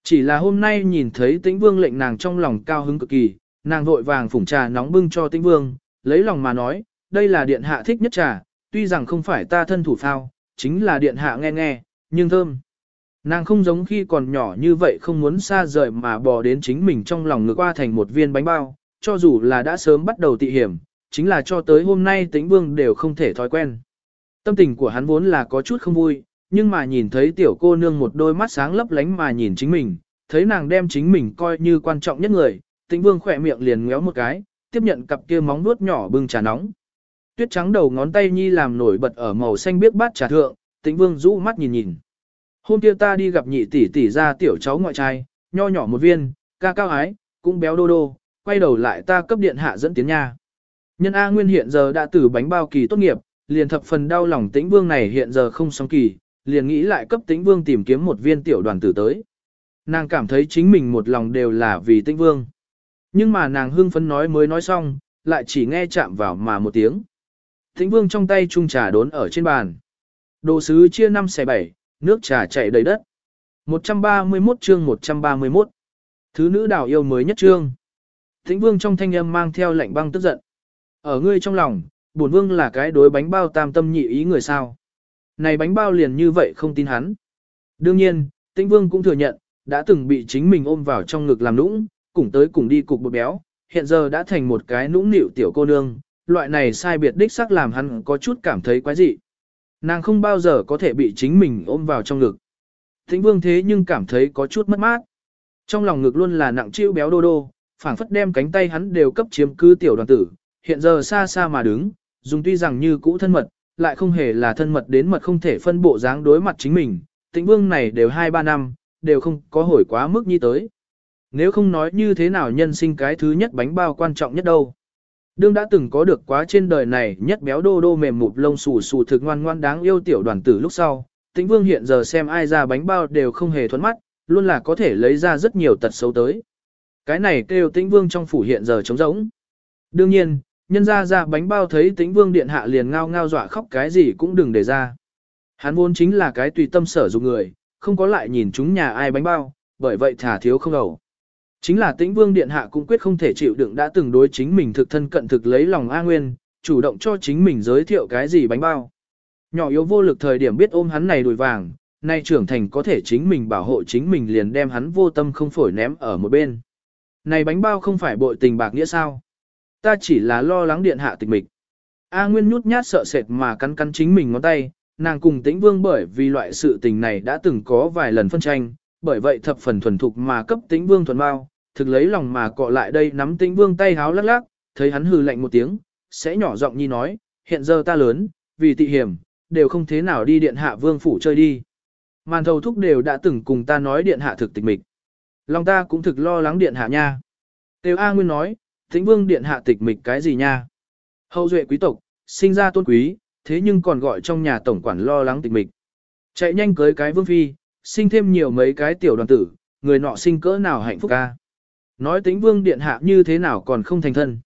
Chỉ là hôm nay nhìn thấy tĩnh vương lệnh nàng trong lòng cao hứng cực kỳ, nàng vội vàng phủng trà nóng bưng cho tĩnh vương, lấy lòng mà nói, đây là điện hạ thích nhất trà, tuy rằng không phải ta thân thủ phao, chính là điện hạ nghe nghe, nhưng thơm. Nàng không giống khi còn nhỏ như vậy không muốn xa rời mà bò đến chính mình trong lòng ngược qua thành một viên bánh bao, cho dù là đã sớm bắt đầu tị hiểm, chính là cho tới hôm nay tĩnh vương đều không thể thói quen. Tâm tình của hắn vốn là có chút không vui, nhưng mà nhìn thấy tiểu cô nương một đôi mắt sáng lấp lánh mà nhìn chính mình, thấy nàng đem chính mình coi như quan trọng nhất người, tĩnh vương khỏe miệng liền ngéo một cái, tiếp nhận cặp kia móng vuốt nhỏ bưng trà nóng. Tuyết trắng đầu ngón tay nhi làm nổi bật ở màu xanh biếc bát trà thượng, tĩnh vương rũ mắt nhìn nhìn. Hôm kia ta đi gặp nhị tỷ tỷ ra tiểu cháu ngoại trai, nho nhỏ một viên, ca cao ái, cũng béo đô đô, quay đầu lại ta cấp điện hạ dẫn tiến nha. Nhân A Nguyên hiện giờ đã từ bánh bao kỳ tốt nghiệp, liền thập phần đau lòng tĩnh vương này hiện giờ không xong kỳ, liền nghĩ lại cấp tĩnh vương tìm kiếm một viên tiểu đoàn tử tới. Nàng cảm thấy chính mình một lòng đều là vì tĩnh vương. Nhưng mà nàng hưng phấn nói mới nói xong, lại chỉ nghe chạm vào mà một tiếng. Tĩnh vương trong tay chung trà đốn ở trên bàn. Đồ sứ chia 5 xe 7, nước trà chảy đầy đất. 131 chương 131. Thứ nữ đào yêu mới nhất chương. Tĩnh vương trong thanh âm mang theo lạnh băng tức giận. Ở ngươi trong lòng, bổn vương là cái đối bánh bao tam tâm nhị ý người sao. Này bánh bao liền như vậy không tin hắn. Đương nhiên, tĩnh vương cũng thừa nhận, đã từng bị chính mình ôm vào trong ngực làm nũng, cùng tới cùng đi cục bột béo, hiện giờ đã thành một cái nũng nịu tiểu cô nương, loại này sai biệt đích xác làm hắn có chút cảm thấy quái dị. Nàng không bao giờ có thể bị chính mình ôm vào trong ngực. Tĩnh vương thế nhưng cảm thấy có chút mất mát. Trong lòng ngực luôn là nặng chịu béo đô đô, phảng phất đem cánh tay hắn đều cấp chiếm cứ tiểu đoàn tử, hiện giờ xa xa mà đứng, dùng tuy rằng như cũ thân mật, lại không hề là thân mật đến mật không thể phân bộ dáng đối mặt chính mình, tĩnh vương này đều 2-3 năm, đều không có hồi quá mức như tới. Nếu không nói như thế nào nhân sinh cái thứ nhất bánh bao quan trọng nhất đâu. Đương đã từng có được quá trên đời này nhất béo đô đô mềm mụp lông xù xù thực ngoan ngoan đáng yêu tiểu đoàn tử lúc sau, tĩnh vương hiện giờ xem ai ra bánh bao đều không hề thuẫn mắt, luôn là có thể lấy ra rất nhiều tật xấu tới. Cái này kêu tĩnh vương trong phủ hiện giờ trống rỗng. Đương nhiên, Nhân ra ra bánh bao thấy tĩnh vương điện hạ liền ngao ngao dọa khóc cái gì cũng đừng để ra. Hắn vốn chính là cái tùy tâm sở dụng người, không có lại nhìn chúng nhà ai bánh bao, bởi vậy thả thiếu không đầu. Chính là tĩnh vương điện hạ cũng quyết không thể chịu đựng đã từng đối chính mình thực thân cận thực lấy lòng A Nguyên, chủ động cho chính mình giới thiệu cái gì bánh bao. Nhỏ yếu vô lực thời điểm biết ôm hắn này đùi vàng, nay trưởng thành có thể chính mình bảo hộ chính mình liền đem hắn vô tâm không phổi ném ở một bên. Này bánh bao không phải bội tình bạc nghĩa sao? Ta chỉ là lo lắng điện hạ tịch mịch. A Nguyên nhút nhát sợ sệt mà cắn cắn chính mình ngón tay, nàng cùng tĩnh vương bởi vì loại sự tình này đã từng có vài lần phân tranh, bởi vậy thập phần thuần thục mà cấp tĩnh vương thuần bao, thực lấy lòng mà cọ lại đây nắm tĩnh vương tay háo lắc lắc, thấy hắn hừ lạnh một tiếng, sẽ nhỏ giọng nhi nói, hiện giờ ta lớn, vì tị hiểm, đều không thế nào đi điện hạ vương phủ chơi đi. Màn thầu thúc đều đã từng cùng ta nói điện hạ thực tịch mịch. Lòng ta cũng thực lo lắng điện hạ nha. Tiêu A Nguyên nói, Thính vương điện hạ tịch mịch cái gì nha. Hậu duệ quý tộc, sinh ra tôn quý, thế nhưng còn gọi trong nhà tổng quản lo lắng tịch mịch. Chạy nhanh cưới cái vương phi, sinh thêm nhiều mấy cái tiểu đoàn tử, người nọ sinh cỡ nào hạnh phúc ca. Nói tính vương điện hạ như thế nào còn không thành thân.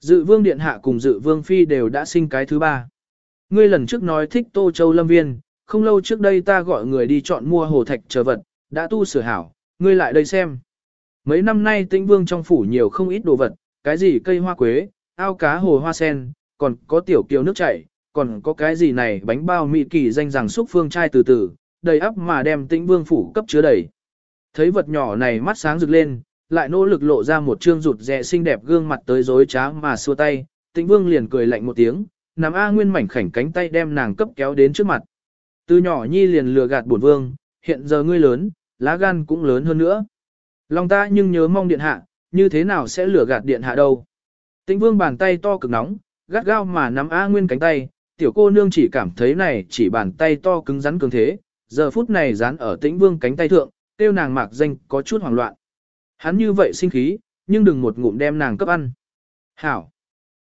Dự vương điện hạ cùng dự vương phi đều đã sinh cái thứ ba. Ngươi lần trước nói thích Tô Châu Lâm Viên, không lâu trước đây ta gọi người đi chọn mua hồ thạch chờ vật, đã tu sửa hảo, ngươi lại đây xem. Mấy năm nay tĩnh vương trong phủ nhiều không ít đồ vật, cái gì cây hoa quế, ao cá hồ hoa sen, còn có tiểu kiều nước chảy, còn có cái gì này bánh bao mỹ kỳ danh rằng xúc phương trai từ từ, đầy ắp mà đem tĩnh vương phủ cấp chứa đầy. Thấy vật nhỏ này mắt sáng rực lên, lại nỗ lực lộ ra một trương rụt rẻ xinh đẹp gương mặt tới dối trá mà xua tay, tĩnh vương liền cười lạnh một tiếng, nằm A Nguyên mảnh khảnh cánh tay đem nàng cấp kéo đến trước mặt. Từ nhỏ nhi liền lừa gạt bổn vương, hiện giờ ngươi lớn, lá gan cũng lớn hơn nữa. Lòng ta nhưng nhớ mong điện hạ, như thế nào sẽ lừa gạt điện hạ đâu. Tĩnh vương bàn tay to cực nóng, gắt gao mà nắm A Nguyên cánh tay, tiểu cô nương chỉ cảm thấy này chỉ bàn tay to cứng rắn cường thế, giờ phút này dán ở tĩnh vương cánh tay thượng, tiêu nàng mạc danh có chút hoảng loạn. Hắn như vậy sinh khí, nhưng đừng một ngụm đem nàng cấp ăn. Hảo!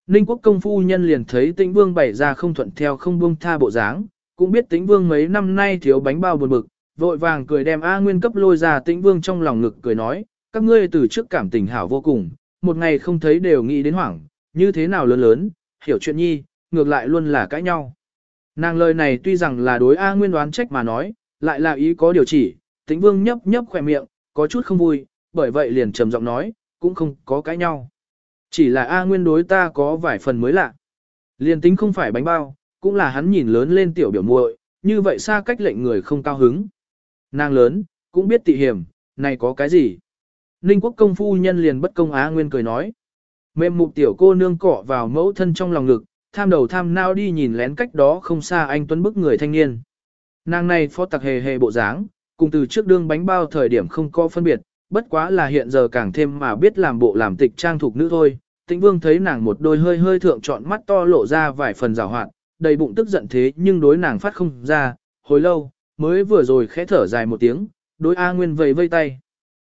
Ninh quốc công phu nhân liền thấy tĩnh vương bày ra không thuận theo không buông tha bộ dáng, cũng biết tĩnh vương mấy năm nay thiếu bánh bao buồn bực, vội vàng cười đem A Nguyên cấp lôi ra tĩnh vương trong lòng ngực cười nói, các ngươi từ trước cảm tình hảo vô cùng, một ngày không thấy đều nghĩ đến hoảng, như thế nào lớn lớn, hiểu chuyện nhi, ngược lại luôn là cãi nhau. Nàng lời này tuy rằng là đối A Nguyên đoán trách mà nói, lại là ý có điều chỉ, tĩnh vương nhấp nhấp khỏe miệng, có chút không vui, bởi vậy liền trầm giọng nói, cũng không có cãi nhau. Chỉ là A Nguyên đối ta có vài phần mới lạ. Liền tính không phải bánh bao, cũng là hắn nhìn lớn lên tiểu biểu muội, như vậy xa cách lệnh người không cao hứng. Nàng lớn, cũng biết tị hiểm, này có cái gì? Ninh quốc công phu nhân liền bất công Á Nguyên cười nói. Mềm mục tiểu cô nương cọ vào mẫu thân trong lòng ngực, tham đầu tham nao đi nhìn lén cách đó không xa anh tuấn bức người thanh niên. Nàng này phó tặc hề hề bộ dáng, cùng từ trước đương bánh bao thời điểm không có phân biệt, bất quá là hiện giờ càng thêm mà biết làm bộ làm tịch trang thuộc nữ thôi. Tĩnh vương thấy nàng một đôi hơi hơi thượng trọn mắt to lộ ra vài phần rào hoạt, đầy bụng tức giận thế nhưng đối nàng phát không ra, hồi lâu, mới vừa rồi khẽ thở dài một tiếng, đối A Nguyên vây vây tay.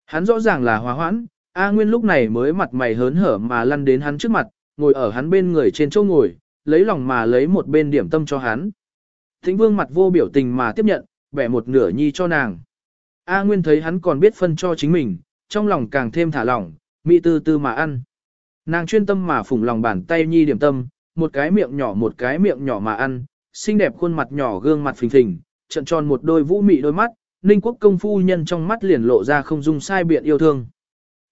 Hắn rõ ràng là hòa hoãn, A Nguyên lúc này mới mặt mày hớn hở mà lăn đến hắn trước mặt, ngồi ở hắn bên người trên chỗ ngồi, lấy lòng mà lấy một bên điểm tâm cho hắn. Thính vương mặt vô biểu tình mà tiếp nhận, bẻ một nửa nhi cho nàng. A Nguyên thấy hắn còn biết phân cho chính mình, trong lòng càng thêm thả lỏng, mị tư tư mà ăn. Nàng chuyên tâm mà phủng lòng bàn tay nhi điểm tâm, một cái miệng nhỏ một cái miệng nhỏ mà ăn, xinh đẹp khuôn mặt nhỏ gương mặt phình phình, trận tròn một đôi vũ mị đôi mắt, ninh quốc công phu nhân trong mắt liền lộ ra không dung sai biện yêu thương.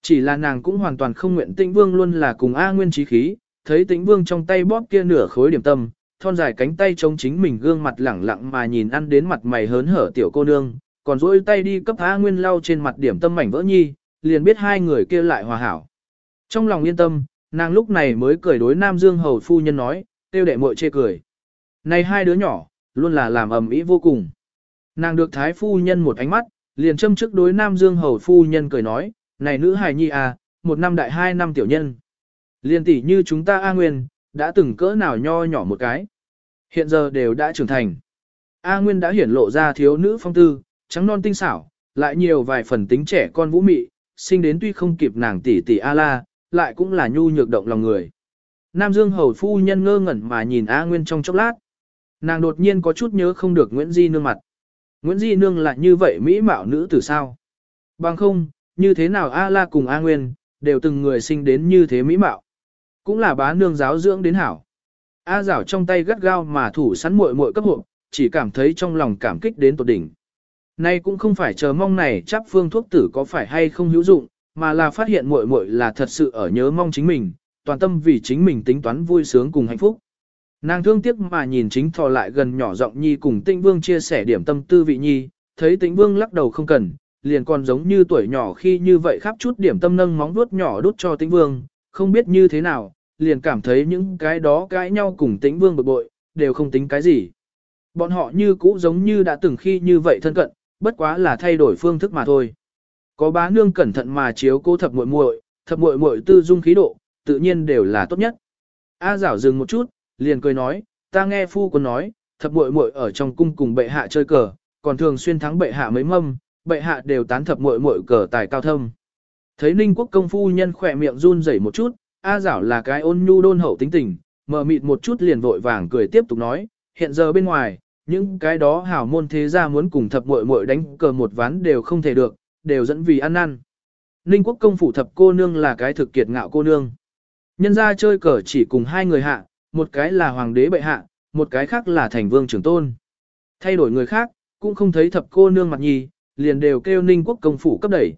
Chỉ là nàng cũng hoàn toàn không nguyện tĩnh vương luôn là cùng A Nguyên trí khí, thấy tĩnh vương trong tay bóp kia nửa khối điểm tâm, thon dài cánh tay chống chính mình gương mặt lẳng lặng mà nhìn ăn đến mặt mày hớn hở tiểu cô nương, còn duỗi tay đi cấp A Nguyên lau trên mặt điểm tâm mảnh vỡ nhi, liền biết hai người kia lại hòa hảo. Trong lòng yên tâm, nàng lúc này mới cười đối Nam Dương hầu phu nhân nói, tiêu đệ muội chê cười. Này hai đứa nhỏ, luôn là làm ầm ĩ vô cùng. Nàng được thái phu nhân một ánh mắt, liền châm trước đối Nam Dương hầu phu nhân cười nói, này nữ hài nhi à, một năm đại hai năm tiểu nhân. Liên tỷ như chúng ta A Nguyên, đã từng cỡ nào nho nhỏ một cái. Hiện giờ đều đã trưởng thành. A Nguyên đã hiển lộ ra thiếu nữ phong tư, trắng non tinh xảo, lại nhiều vài phần tính trẻ con vũ mị, sinh đến tuy không kịp nàng tỷ tỷ A La, lại cũng là nhu nhược động lòng người. Nam Dương hầu phu nhân ngơ ngẩn mà nhìn A Nguyên trong chốc lát. Nàng đột nhiên có chút nhớ không được Nguyễn Di nương mặt. Nguyễn Di nương lại như vậy mỹ mạo nữ tử sao? Bằng không, như thế nào A La cùng A Nguyên, đều từng người sinh đến như thế mỹ mạo. Cũng là bá nương giáo dưỡng đến hảo. A rảo trong tay gắt gao mà thủ sắn muội muội cấp hộp, chỉ cảm thấy trong lòng cảm kích đến tột đỉnh. Nay cũng không phải chờ mong này chắp phương thuốc tử có phải hay không hữu dụng, mà là phát hiện muội muội là thật sự ở nhớ mong chính mình, toàn tâm vì chính mình tính toán vui sướng cùng hạnh phúc. Nàng thương tiếc mà nhìn chính thò lại gần nhỏ giọng nhi cùng tĩnh vương chia sẻ điểm tâm tư vị nhi, thấy tĩnh vương lắc đầu không cần, liền còn giống như tuổi nhỏ khi như vậy khắp chút điểm tâm nâng móng vuốt nhỏ đút cho tĩnh vương, không biết như thế nào, liền cảm thấy những cái đó cãi nhau cùng tĩnh vương bực bội, đều không tính cái gì. Bọn họ như cũ giống như đã từng khi như vậy thân cận, bất quá là thay đổi phương thức mà thôi. Có bá nương cẩn thận mà chiếu cô thập muội muội, thập muội muội tư dung khí độ, tự nhiên đều là tốt nhất. A giảo dừng một chút, liền cười nói, ta nghe phu quân nói, thập muội muội ở trong cung cùng bệ hạ chơi cờ, còn thường xuyên thắng bệ hạ mấy mâm, bệ hạ đều tán thập muội muội cờ tài cao thâm. Thấy Ninh Quốc công phu nhân khỏe miệng run rẩy một chút, A giảo là cái ôn nhu đôn hậu tính tình, mờ mịt một chút liền vội vàng cười tiếp tục nói, hiện giờ bên ngoài, những cái đó hảo môn thế gia muốn cùng thập muội muội đánh cờ một ván đều không thể được, đều dẫn vì ăn năn. Ninh quốc công phủ thập cô nương là cái thực kiệt ngạo cô nương. Nhân ra chơi cờ chỉ cùng hai người hạ, một cái là hoàng đế bệ hạ, một cái khác là thành vương trưởng tôn. Thay đổi người khác, cũng không thấy thập cô nương mặt nhì, liền đều kêu ninh quốc công phủ cấp đẩy.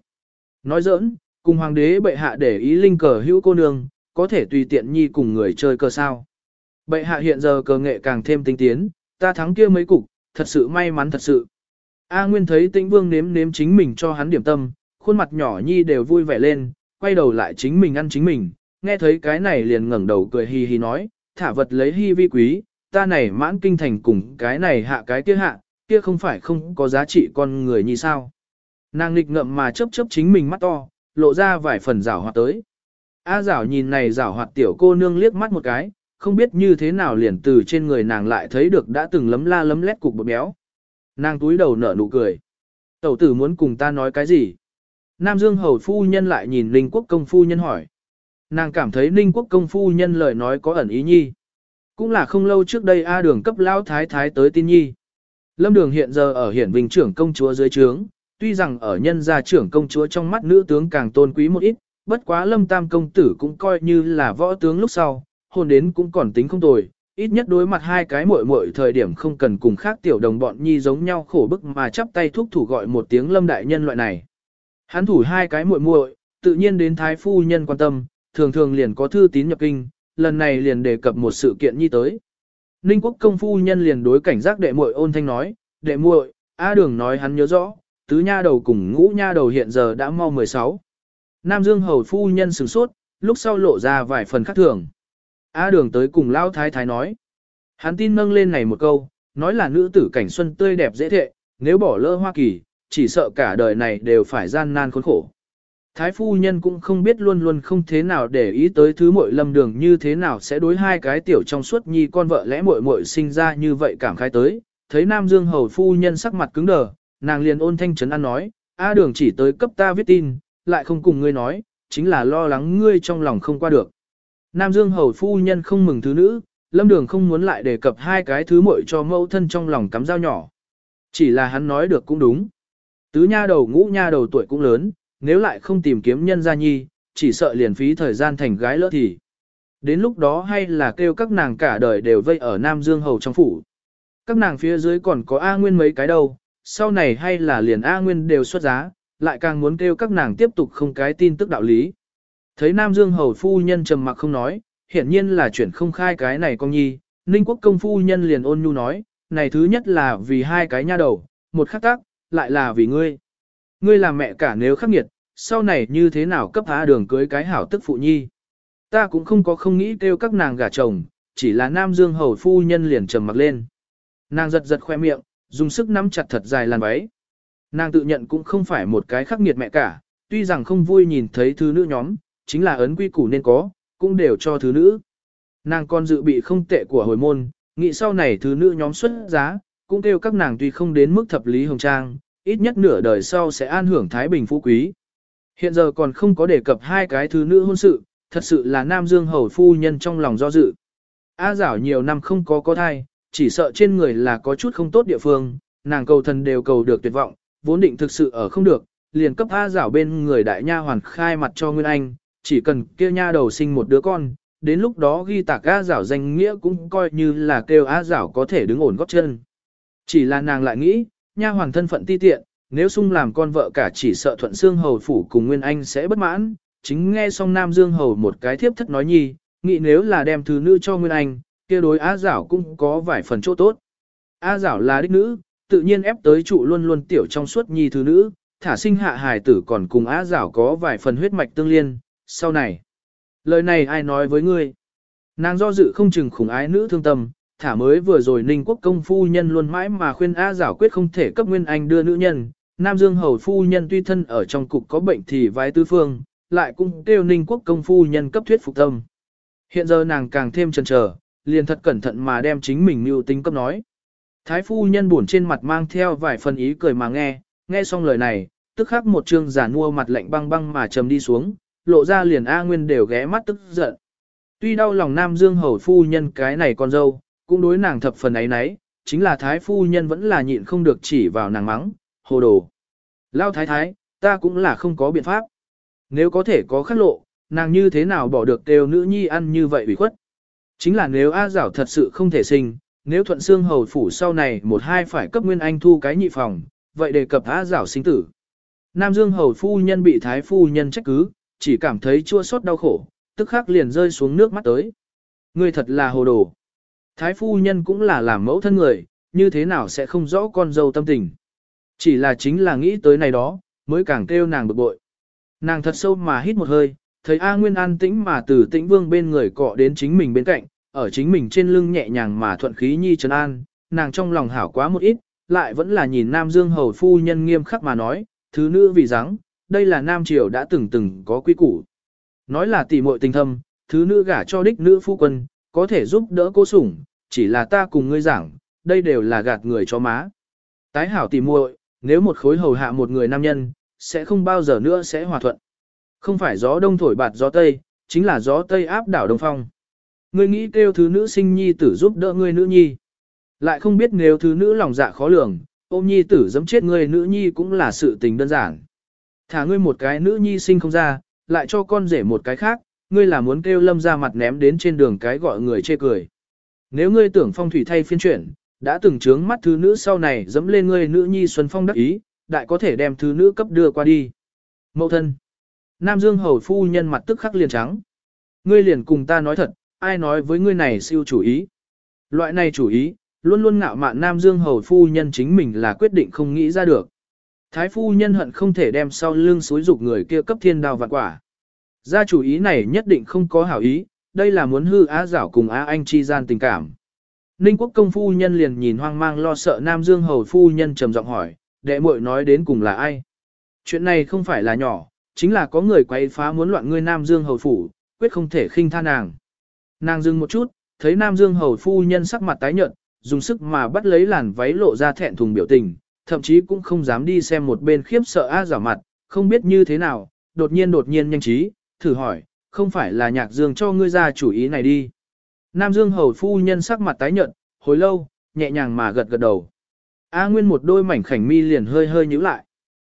Nói giỡn, cùng hoàng đế bệ hạ để ý linh cờ hữu cô nương, có thể tùy tiện nhi cùng người chơi cờ sao. Bệ hạ hiện giờ cờ nghệ càng thêm tinh tiến, ta thắng kia mấy cục, thật sự may mắn thật sự. A Nguyên thấy tĩnh vương nếm nếm chính mình cho hắn điểm tâm, khuôn mặt nhỏ nhi đều vui vẻ lên, quay đầu lại chính mình ăn chính mình, nghe thấy cái này liền ngẩng đầu cười hì hì nói, thả vật lấy hy vi quý, ta này mãn kinh thành cùng cái này hạ cái kia hạ, kia không phải không có giá trị con người như sao. Nàng nghịch ngậm mà chớp chớp chính mình mắt to, lộ ra vài phần rảo hoạt tới. A rảo nhìn này rảo hoạt tiểu cô nương liếc mắt một cái, không biết như thế nào liền từ trên người nàng lại thấy được đã từng lấm la lấm lét cục bột béo. Nàng túi đầu nở nụ cười. Tẩu tử muốn cùng ta nói cái gì? Nam Dương hầu phu nhân lại nhìn linh Quốc công phu nhân hỏi. Nàng cảm thấy Ninh Quốc công phu nhân lời nói có ẩn ý nhi. Cũng là không lâu trước đây A đường cấp lão thái thái tới tin nhi. Lâm đường hiện giờ ở hiển vinh trưởng công chúa dưới trướng, tuy rằng ở nhân gia trưởng công chúa trong mắt nữ tướng càng tôn quý một ít, bất quá lâm tam công tử cũng coi như là võ tướng lúc sau, hôn đến cũng còn tính không tồi, ít nhất đối mặt hai cái muội muội thời điểm không cần cùng khác tiểu đồng bọn nhi giống nhau khổ bức mà chắp tay thúc thủ gọi một tiếng lâm đại nhân loại này. Hắn thủ hai cái muội muội, tự nhiên đến thái phu nhân quan tâm, thường thường liền có thư tín nhập kinh, lần này liền đề cập một sự kiện nhi tới. Ninh quốc công phu nhân liền đối cảnh giác đệ muội ôn thanh nói, đệ muội, A đường nói hắn nhớ rõ, tứ nha đầu cùng ngũ nha đầu hiện giờ đã mau 16. Nam Dương hầu phu nhân sửng sốt, lúc sau lộ ra vài phần khác thường. A đường tới cùng Lão Thái Thái nói. Hắn tin nâng lên này một câu, nói là nữ tử cảnh xuân tươi đẹp dễ thệ, nếu bỏ lỡ Hoa Kỳ, chỉ sợ cả đời này đều phải gian nan khốn khổ. Thái phu nhân cũng không biết luôn luôn không thế nào để ý tới thứ muội lâm đường như thế nào sẽ đối hai cái tiểu trong suốt nhi con vợ lẽ muội muội sinh ra như vậy cảm khai tới. Thấy Nam Dương hầu phu nhân sắc mặt cứng đờ, nàng liền ôn thanh trấn an nói, A đường chỉ tới cấp ta viết tin, lại không cùng ngươi nói, chính là lo lắng ngươi trong lòng không qua được. Nam Dương hầu phu nhân không mừng thứ nữ, lâm đường không muốn lại đề cập hai cái thứ muội cho mẫu thân trong lòng cắm dao nhỏ. Chỉ là hắn nói được cũng đúng. Tứ nha đầu ngũ nha đầu tuổi cũng lớn, nếu lại không tìm kiếm nhân gia nhi, chỉ sợ liền phí thời gian thành gái lỡ thì. Đến lúc đó hay là kêu các nàng cả đời đều vây ở Nam Dương hầu trong phủ. Các nàng phía dưới còn có A Nguyên mấy cái đâu, sau này hay là liền A Nguyên đều xuất giá, lại càng muốn kêu các nàng tiếp tục không cái tin tức đạo lý. Thấy Nam Dương hầu phu nhân trầm mặc không nói, hiển nhiên là chuyển không khai cái này con nhi, Ninh quốc công phu nhân liền ôn nhu nói, này thứ nhất là vì hai cái nha đầu, một khắc tác, lại là vì ngươi. Ngươi là mẹ cả nếu khắc nghiệt, sau này như thế nào cấp há đường cưới cái hảo tức phụ nhi. Ta cũng không có không nghĩ kêu các nàng gả chồng, chỉ là Nam Dương hầu phu nhân liền trầm mặc lên. Nàng giật giật khoe miệng, dùng sức nắm chặt thật dài làn váy. Nàng tự nhận cũng không phải một cái khắc nghiệt mẹ cả, tuy rằng không vui nhìn thấy thứ nữ nhóm, chính là ấn quy củ nên có, cũng đều cho thứ nữ. Nàng còn dự bị không tệ của hồi môn, nghĩ sau này thứ nữ nhóm xuất giá, cũng kêu các nàng tuy không đến mức thập lý hồng trang, ít nhất nửa đời sau sẽ an hưởng thái bình phú quý. Hiện giờ còn không có đề cập hai cái thứ nữ hôn sự, thật sự là Nam Dương hầu phu nhân trong lòng do dự. A giảo nhiều năm không có có thai, chỉ sợ trên người là có chút không tốt địa phương, nàng cầu thần đều cầu được tuyệt vọng, vốn định thực sự ở không được, liền cấp A giảo bên người đại nha hoàn khai mặt cho Nguyên Anh, chỉ cần kia nha đầu sinh một đứa con, đến lúc đó ghi tạc A Giảo danh nghĩa cũng coi như là kêu A Giảo có thể đứng ổn góp chân. Chỉ là nàng lại nghĩ, nha hoàng thân phận ti tiện, nếu sung làm con vợ cả chỉ sợ thuận xương hầu phủ cùng Nguyên Anh sẽ bất mãn, chính nghe xong Nam Dương hầu một cái thiếp thất nói nhi, nghĩ nếu là đem thứ nữ cho Nguyên Anh, kia đối A Giảo cũng có vài phần chỗ tốt. A Giảo là đích nữ, tự nhiên ép tới trụ luôn luôn tiểu trong suốt nhi thứ nữ, thả sinh hạ hài tử còn cùng A Giảo có vài phần huyết mạch tương liên, sau này. Lời này ai nói với ngươi? Nàng do dự không chừng khủng ái nữ thương tâm, thả mới vừa rồi Ninh Quốc công phu nhân luôn mãi mà khuyên A Giảo quyết không thể cấp Nguyên Anh đưa nữ nhân. Nam Dương Hầu phu nhân tuy thân ở trong cục có bệnh thì vái tư phương, lại cũng kêu Ninh Quốc công phu nhân cấp thuyết phục tâm. Hiện giờ nàng càng thêm chần chờ, liền thật cẩn thận mà đem chính mình mưu tính cấp nói. Thái phu nhân buồn trên mặt mang theo vài phần ý cười mà nghe, nghe xong lời này, tức khắc một trương giả mua mặt lạnh băng băng mà trầm đi xuống, lộ ra liền A Nguyên đều ghé mắt tức giận. Tuy đau lòng Nam Dương hầu phu nhân cái này con dâu, cũng đối nàng thập phần ấy nấy, chính là thái phu nhân vẫn là nhịn không được chỉ vào nàng mắng, hồ đồ. Lao thái thái, ta cũng là không có biện pháp. Nếu có thể có khắc lộ, nàng như thế nào bỏ được đều nữ nhi ăn như vậy ủy khuất. Chính là nếu A giảo thật sự không thể sinh, nếu thuận xương hầu phủ sau này một hai phải cấp nguyên anh thu cái nhị phòng, vậy đề cập A giảo sinh tử. Nam Dương hầu phu nhân bị thái phu nhân trách cứ, chỉ cảm thấy chua xót đau khổ, tức khắc liền rơi xuống nước mắt tới. Ngươi thật là hồ đồ. Thái phu nhân cũng là làm mẫu thân người, như thế nào sẽ không rõ con dâu tâm tình. Chỉ là chính là nghĩ tới này đó, mới càng kêu nàng bực bội. Nàng thật sâu mà hít một hơi, thấy A Nguyên an tĩnh mà từ tĩnh vương bên người cọ đến chính mình bên cạnh, ở chính mình trên lưng nhẹ nhàng mà thuận khí nhi trấn an, nàng trong lòng hảo quá một ít, lại vẫn là nhìn Nam Dương hầu phu nhân nghiêm khắc mà nói, thứ nữ vì dáng, đây là Nam Triều đã từng từng có quy củ. Nói là tỷ muội tình thâm, thứ nữ gả cho đích nữ phu quân, có thể giúp đỡ cô sủng, chỉ là ta cùng ngươi giảng, đây đều là gạt người cho má. Tái hảo tỷ muội, nếu một khối hầu hạ một người nam nhân, sẽ không bao giờ nữa sẽ hòa thuận. Không phải gió đông thổi bạt gió tây, chính là gió tây áp đảo đông phong. Ngươi nghĩ kêu thứ nữ sinh nhi tử giúp đỡ ngươi nữ nhi. Lại không biết nếu thứ nữ lòng dạ khó lường, ôm nhi tử dẫm chết ngươi nữ nhi cũng là sự tình đơn giản. Thả ngươi một cái nữ nhi sinh không ra, lại cho con rể một cái khác, ngươi là muốn kêu lâm ra mặt ném đến trên đường cái gọi người chê cười. Nếu ngươi tưởng phong thủy thay phiên chuyển, đã từng trướng mắt thứ nữ sau này dẫm lên ngươi nữ nhi xuân phong đắc ý, đại có thể đem thứ nữ cấp đưa qua đi. Mậu thân. Nam Dương hầu phu nhân mặt tức khắc liền trắng. Ngươi liền cùng ta nói thật, ai nói với ngươi này siêu chủ ý. Loại này chủ ý, luôn luôn ngạo mạn Nam Dương hầu phu nhân chính mình là quyết định không nghĩ ra được. Thái phu nhân hận không thể đem sau lưng suối dục người kia cấp thiên đào vạn quả. Gia chủ ý này nhất định không có hảo ý, đây là muốn hư á giảo cùng á anh chi gian tình cảm. Ninh quốc công phu nhân liền nhìn hoang mang lo sợ Nam Dương hầu phu nhân trầm giọng hỏi, đệ muội nói đến cùng là ai? Chuyện này không phải là nhỏ, chính là có người quấy phá muốn loạn ngươi Nam Dương hầu phủ, quyết không thể khinh tha nàng. Nàng dừng một chút, thấy Nam Dương hầu phu nhân sắc mặt tái nhợt, dùng sức mà bắt lấy làn váy lộ ra thẹn thùng biểu tình, thậm chí cũng không dám đi xem một bên khiếp sợ á giả mặt, không biết như thế nào, đột nhiên đột nhiên nhanh trí, thử hỏi, không phải là nhạc dương cho ngươi ra chủ ý này đi. Nam Dương hầu phu nhân sắc mặt tái nhợt, hồi lâu, nhẹ nhàng mà gật gật đầu. A Nguyên một đôi mảnh khảnh mi liền hơi hơi nhíu lại.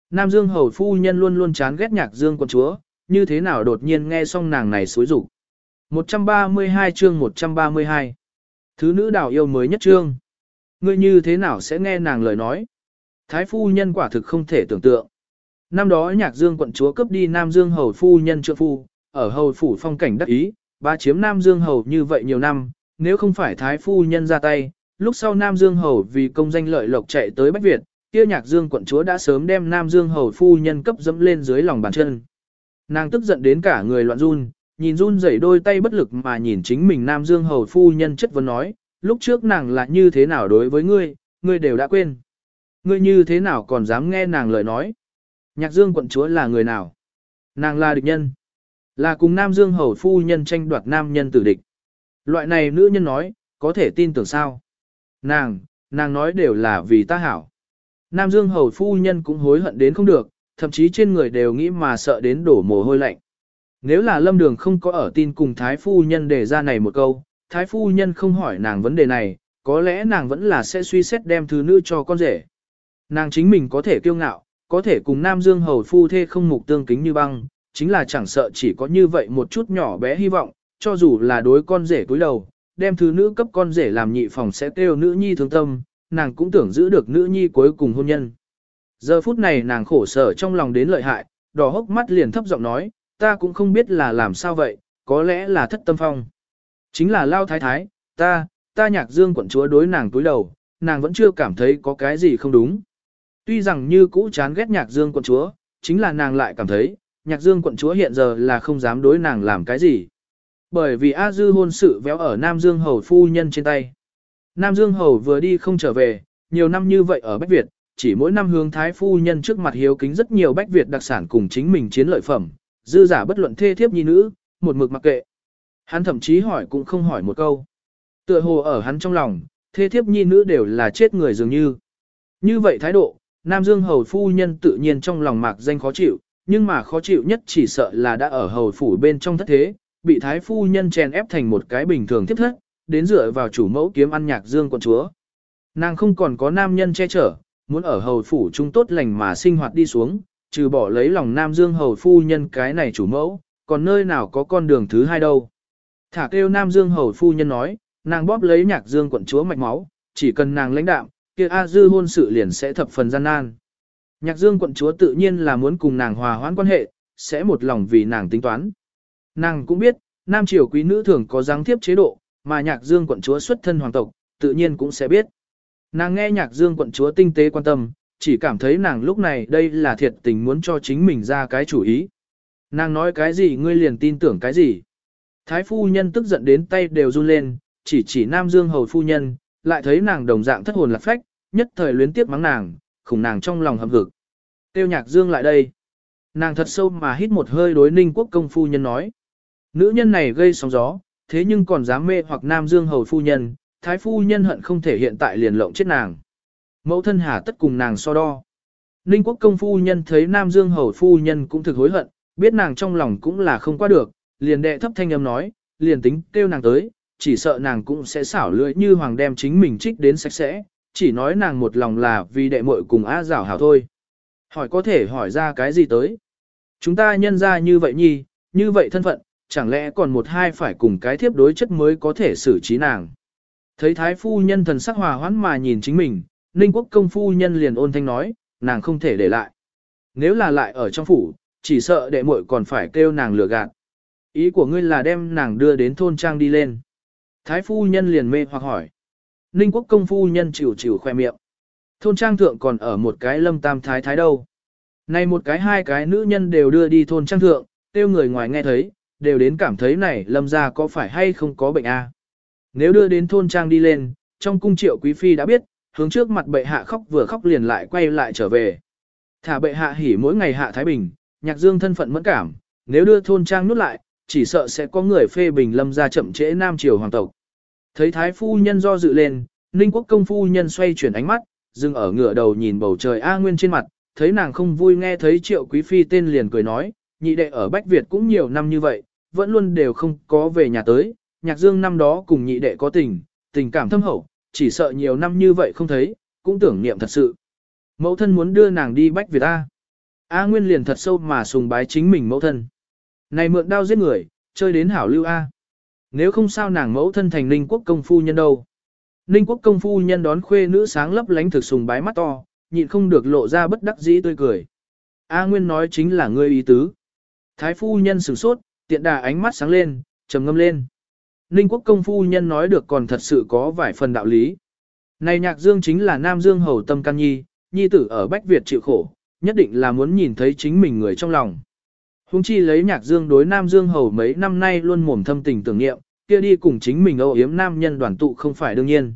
Nam Dương hầu phu nhân luôn luôn chán ghét nhạc Dương con chúa, như thế nào đột nhiên nghe xong nàng này xối rủ. 132 chương 132 Thứ nữ đào yêu mới nhất chương. Ngươi như thế nào sẽ nghe nàng lời nói? Thái phu nhân quả thực không thể tưởng tượng. Năm đó nhạc dương quận chúa cướp đi Nam Dương hầu phu nhân trượng phu, ở hầu phủ phong cảnh đắc ý, ba chiếm Nam Dương hầu như vậy nhiều năm, nếu không phải thái phu nhân ra tay, lúc sau Nam Dương hầu vì công danh lợi lộc chạy tới Bách Việt, kia nhạc dương quận chúa đã sớm đem Nam Dương hầu phu nhân cấp dẫm lên dưới lòng bàn chân. Nàng tức giận đến cả người loạn run, nhìn run rẩy đôi tay bất lực mà nhìn chính mình Nam Dương hầu phu nhân chất vấn nói, lúc trước nàng là như thế nào đối với ngươi, ngươi đều đã quên. Ngươi như thế nào còn dám nghe nàng lời nói? Nhạc Dương quận chúa là người nào? Nàng là địch nhân. Là cùng Nam Dương hầu phu nhân tranh đoạt nam nhân tử địch. Loại này nữ nhân nói, có thể tin tưởng sao? Nàng, nàng nói đều là vì ta hảo. Nam Dương hầu phu nhân cũng hối hận đến không được, thậm chí trên người đều nghĩ mà sợ đến đổ mồ hôi lạnh. Nếu là lâm đường không có ở tin cùng thái phu nhân đề ra này một câu, thái phu nhân không hỏi nàng vấn đề này, có lẽ nàng vẫn là sẽ suy xét đem thứ nữ cho con rể. Nàng chính mình có thể kiêu ngạo, có thể cùng Nam Dương hầu phu thê không mục tương kính như băng, chính là chẳng sợ chỉ có như vậy một chút nhỏ bé hy vọng, cho dù là đối con rể cúi đầu, đem thứ nữ cấp con rể làm nhị phòng sẽ kêu nữ nhi thương tâm, nàng cũng tưởng giữ được nữ nhi cuối cùng hôn nhân. Giờ phút này nàng khổ sở trong lòng đến lợi hại, đỏ hốc mắt liền thấp giọng nói, ta cũng không biết là làm sao vậy, có lẽ là thất tâm phong. Chính là lao thái thái, ta, ta nhạc dương quận chúa đối nàng túi đầu, nàng vẫn chưa cảm thấy có cái gì không đúng. Tuy rằng như cũ chán ghét nhạc dương quận chúa, chính là nàng lại cảm thấy, nhạc dương quận chúa hiện giờ là không dám đối nàng làm cái gì. Bởi vì A Dư hôn sự véo ở Nam Dương Hầu phu nhân trên tay. Nam Dương Hầu vừa đi không trở về, nhiều năm như vậy ở Bách Việt, chỉ mỗi năm hướng Thái phu nhân trước mặt hiếu kính rất nhiều Bách Việt đặc sản cùng chính mình chiến lợi phẩm, dư giả bất luận thê thiếp nhi nữ, một mực mặc kệ. Hắn thậm chí hỏi cũng không hỏi một câu. Tựa hồ ở hắn trong lòng, thê thiếp nhi nữ đều là chết người dường như. Như vậy thái độ, Nam Dương Hầu phu nhân tự nhiên trong lòng mạc danh khó chịu, nhưng mà khó chịu nhất chỉ sợ là đã ở hầu phủ bên trong thất thế, bị thái phu nhân chèn ép thành một cái bình thường tiếp thất, đến dựa vào chủ mẫu kiếm ăn nhạc dương quận chúa. Nàng không còn có nam nhân che chở, muốn ở hầu phủ trung tốt lành mà sinh hoạt đi xuống, trừ bỏ lấy lòng nam dương hầu phu nhân cái này chủ mẫu, còn nơi nào có con đường thứ hai đâu. Thả kêu nam dương hầu phu nhân nói, nàng bóp lấy nhạc dương quận chúa mạch máu, chỉ cần nàng lãnh đạm, kia A dư hôn sự liền sẽ thập phần gian nan. Nhạc dương quận chúa tự nhiên là muốn cùng nàng hòa hoãn quan hệ, sẽ một lòng vì nàng tính toán. Nàng cũng biết, nam triều quý nữ thường có giáng thiếp chế độ, mà nhạc dương quận chúa xuất thân hoàng tộc, tự nhiên cũng sẽ biết. Nàng nghe nhạc dương quận chúa tinh tế quan tâm, chỉ cảm thấy nàng lúc này đây là thiệt tình muốn cho chính mình ra cái chủ ý. Nàng nói cái gì ngươi liền tin tưởng cái gì. Thái phu nhân tức giận đến tay đều run lên, chỉ chỉ nam dương hầu phu nhân, lại thấy nàng đồng dạng thất hồn lạc phách, nhất thời luyến tiếc mắng nàng, khủng nàng trong lòng hầm hực. Tiêu nhạc dương lại đây. Nàng thật sâu mà hít một hơi đối ninh quốc công phu nhân nói. Nữ nhân này gây sóng gió, thế nhưng còn dám mê hoặc nam dương hầu phu nhân, thái phu nhân hận không thể hiện tại liền lộng chết nàng. Mẫu thân hà tất cùng nàng so đo. Ninh quốc công phu nhân thấy nam dương hầu phu nhân cũng thực hối hận, biết nàng trong lòng cũng là không qua được, liền đệ thấp thanh âm nói, liền tính kêu nàng tới, chỉ sợ nàng cũng sẽ xảo lưỡi như hoàng đem chính mình trích đến sạch sẽ, chỉ nói nàng một lòng là vì đệ muội cùng A Giảo hảo thôi. Hỏi có thể hỏi ra cái gì tới? Chúng ta nhân ra như vậy nhi, như vậy thân phận, chẳng lẽ còn một hai phải cùng cái thiếp đối chất mới có thể xử trí nàng. Thấy thái phu nhân thần sắc hòa hoãn mà nhìn chính mình, ninh quốc công phu nhân liền ôn thanh nói, nàng không thể để lại. Nếu là lại ở trong phủ, chỉ sợ đệ muội còn phải kêu nàng lừa gạt. Ý của ngươi là đem nàng đưa đến thôn trang đi lên. Thái phu nhân liền mê hoặc hỏi. Ninh quốc công phu nhân chịu chịu khoe miệng. Thôn trang thượng còn ở một cái lâm tam thái thái đâu. Này một cái hai cái nữ nhân đều đưa đi thôn trang thượng, tiêu người ngoài nghe thấy, đều đến cảm thấy này lâm ra có phải hay không có bệnh a. Nếu đưa đến thôn trang đi lên, trong cung triệu quý phi đã biết, hướng trước mặt bệ hạ khóc vừa khóc liền lại quay lại trở về. Thả bệ hạ hỉ mỗi ngày hạ Thái Bình, nhạc dương thân phận mẫn cảm, nếu đưa thôn trang nút lại, chỉ sợ sẽ có người phê bình lâm ra chậm trễ nam triều hoàng tộc. Thấy thái phu nhân do dự lên, ninh quốc công phu nhân xoay chuyển ánh mắt, dừng ở ngựa đầu nhìn bầu trời A Nguyên trên mặt, thấy nàng không vui nghe thấy triệu quý phi tên liền cười nói, nhị đệ ở Bách Việt cũng nhiều năm như vậy, vẫn luôn đều không có về nhà tới, nhạc dương năm đó cùng nhị đệ có tình, tình cảm thâm hậu, chỉ sợ nhiều năm như vậy không thấy, cũng tưởng niệm thật sự. Mẫu thân muốn đưa nàng đi Bách Việt A. A Nguyên liền thật sâu mà sùng bái chính mình mẫu thân. Này mượn đao giết người, chơi đến hảo lưu A. Nếu không sao nàng mẫu thân thành Ninh quốc công phu nhân đâu. Ninh quốc công phu nhân đón khuê nữ sáng lấp lánh thực sùng bái mắt to, nhịn không được lộ ra bất đắc dĩ tươi cười. A Nguyên nói chính là ngươi ý tứ. Thái phu nhân sửng sốt, tiện đà ánh mắt sáng lên, trầm ngâm lên. Ninh quốc công phu nhân nói được còn thật sự có vài phần đạo lý. Này nhạc dương chính là Nam Dương hầu tâm can nhi, nhi tử ở Bách Việt chịu khổ, nhất định là muốn nhìn thấy chính mình người trong lòng. Hùng chi lấy nhạc dương đối Nam Dương hầu mấy năm nay luôn mồm thâm tình tưởng niệm, kia đi cùng chính mình âu yếm nam nhân đoàn tụ không phải đương nhiên.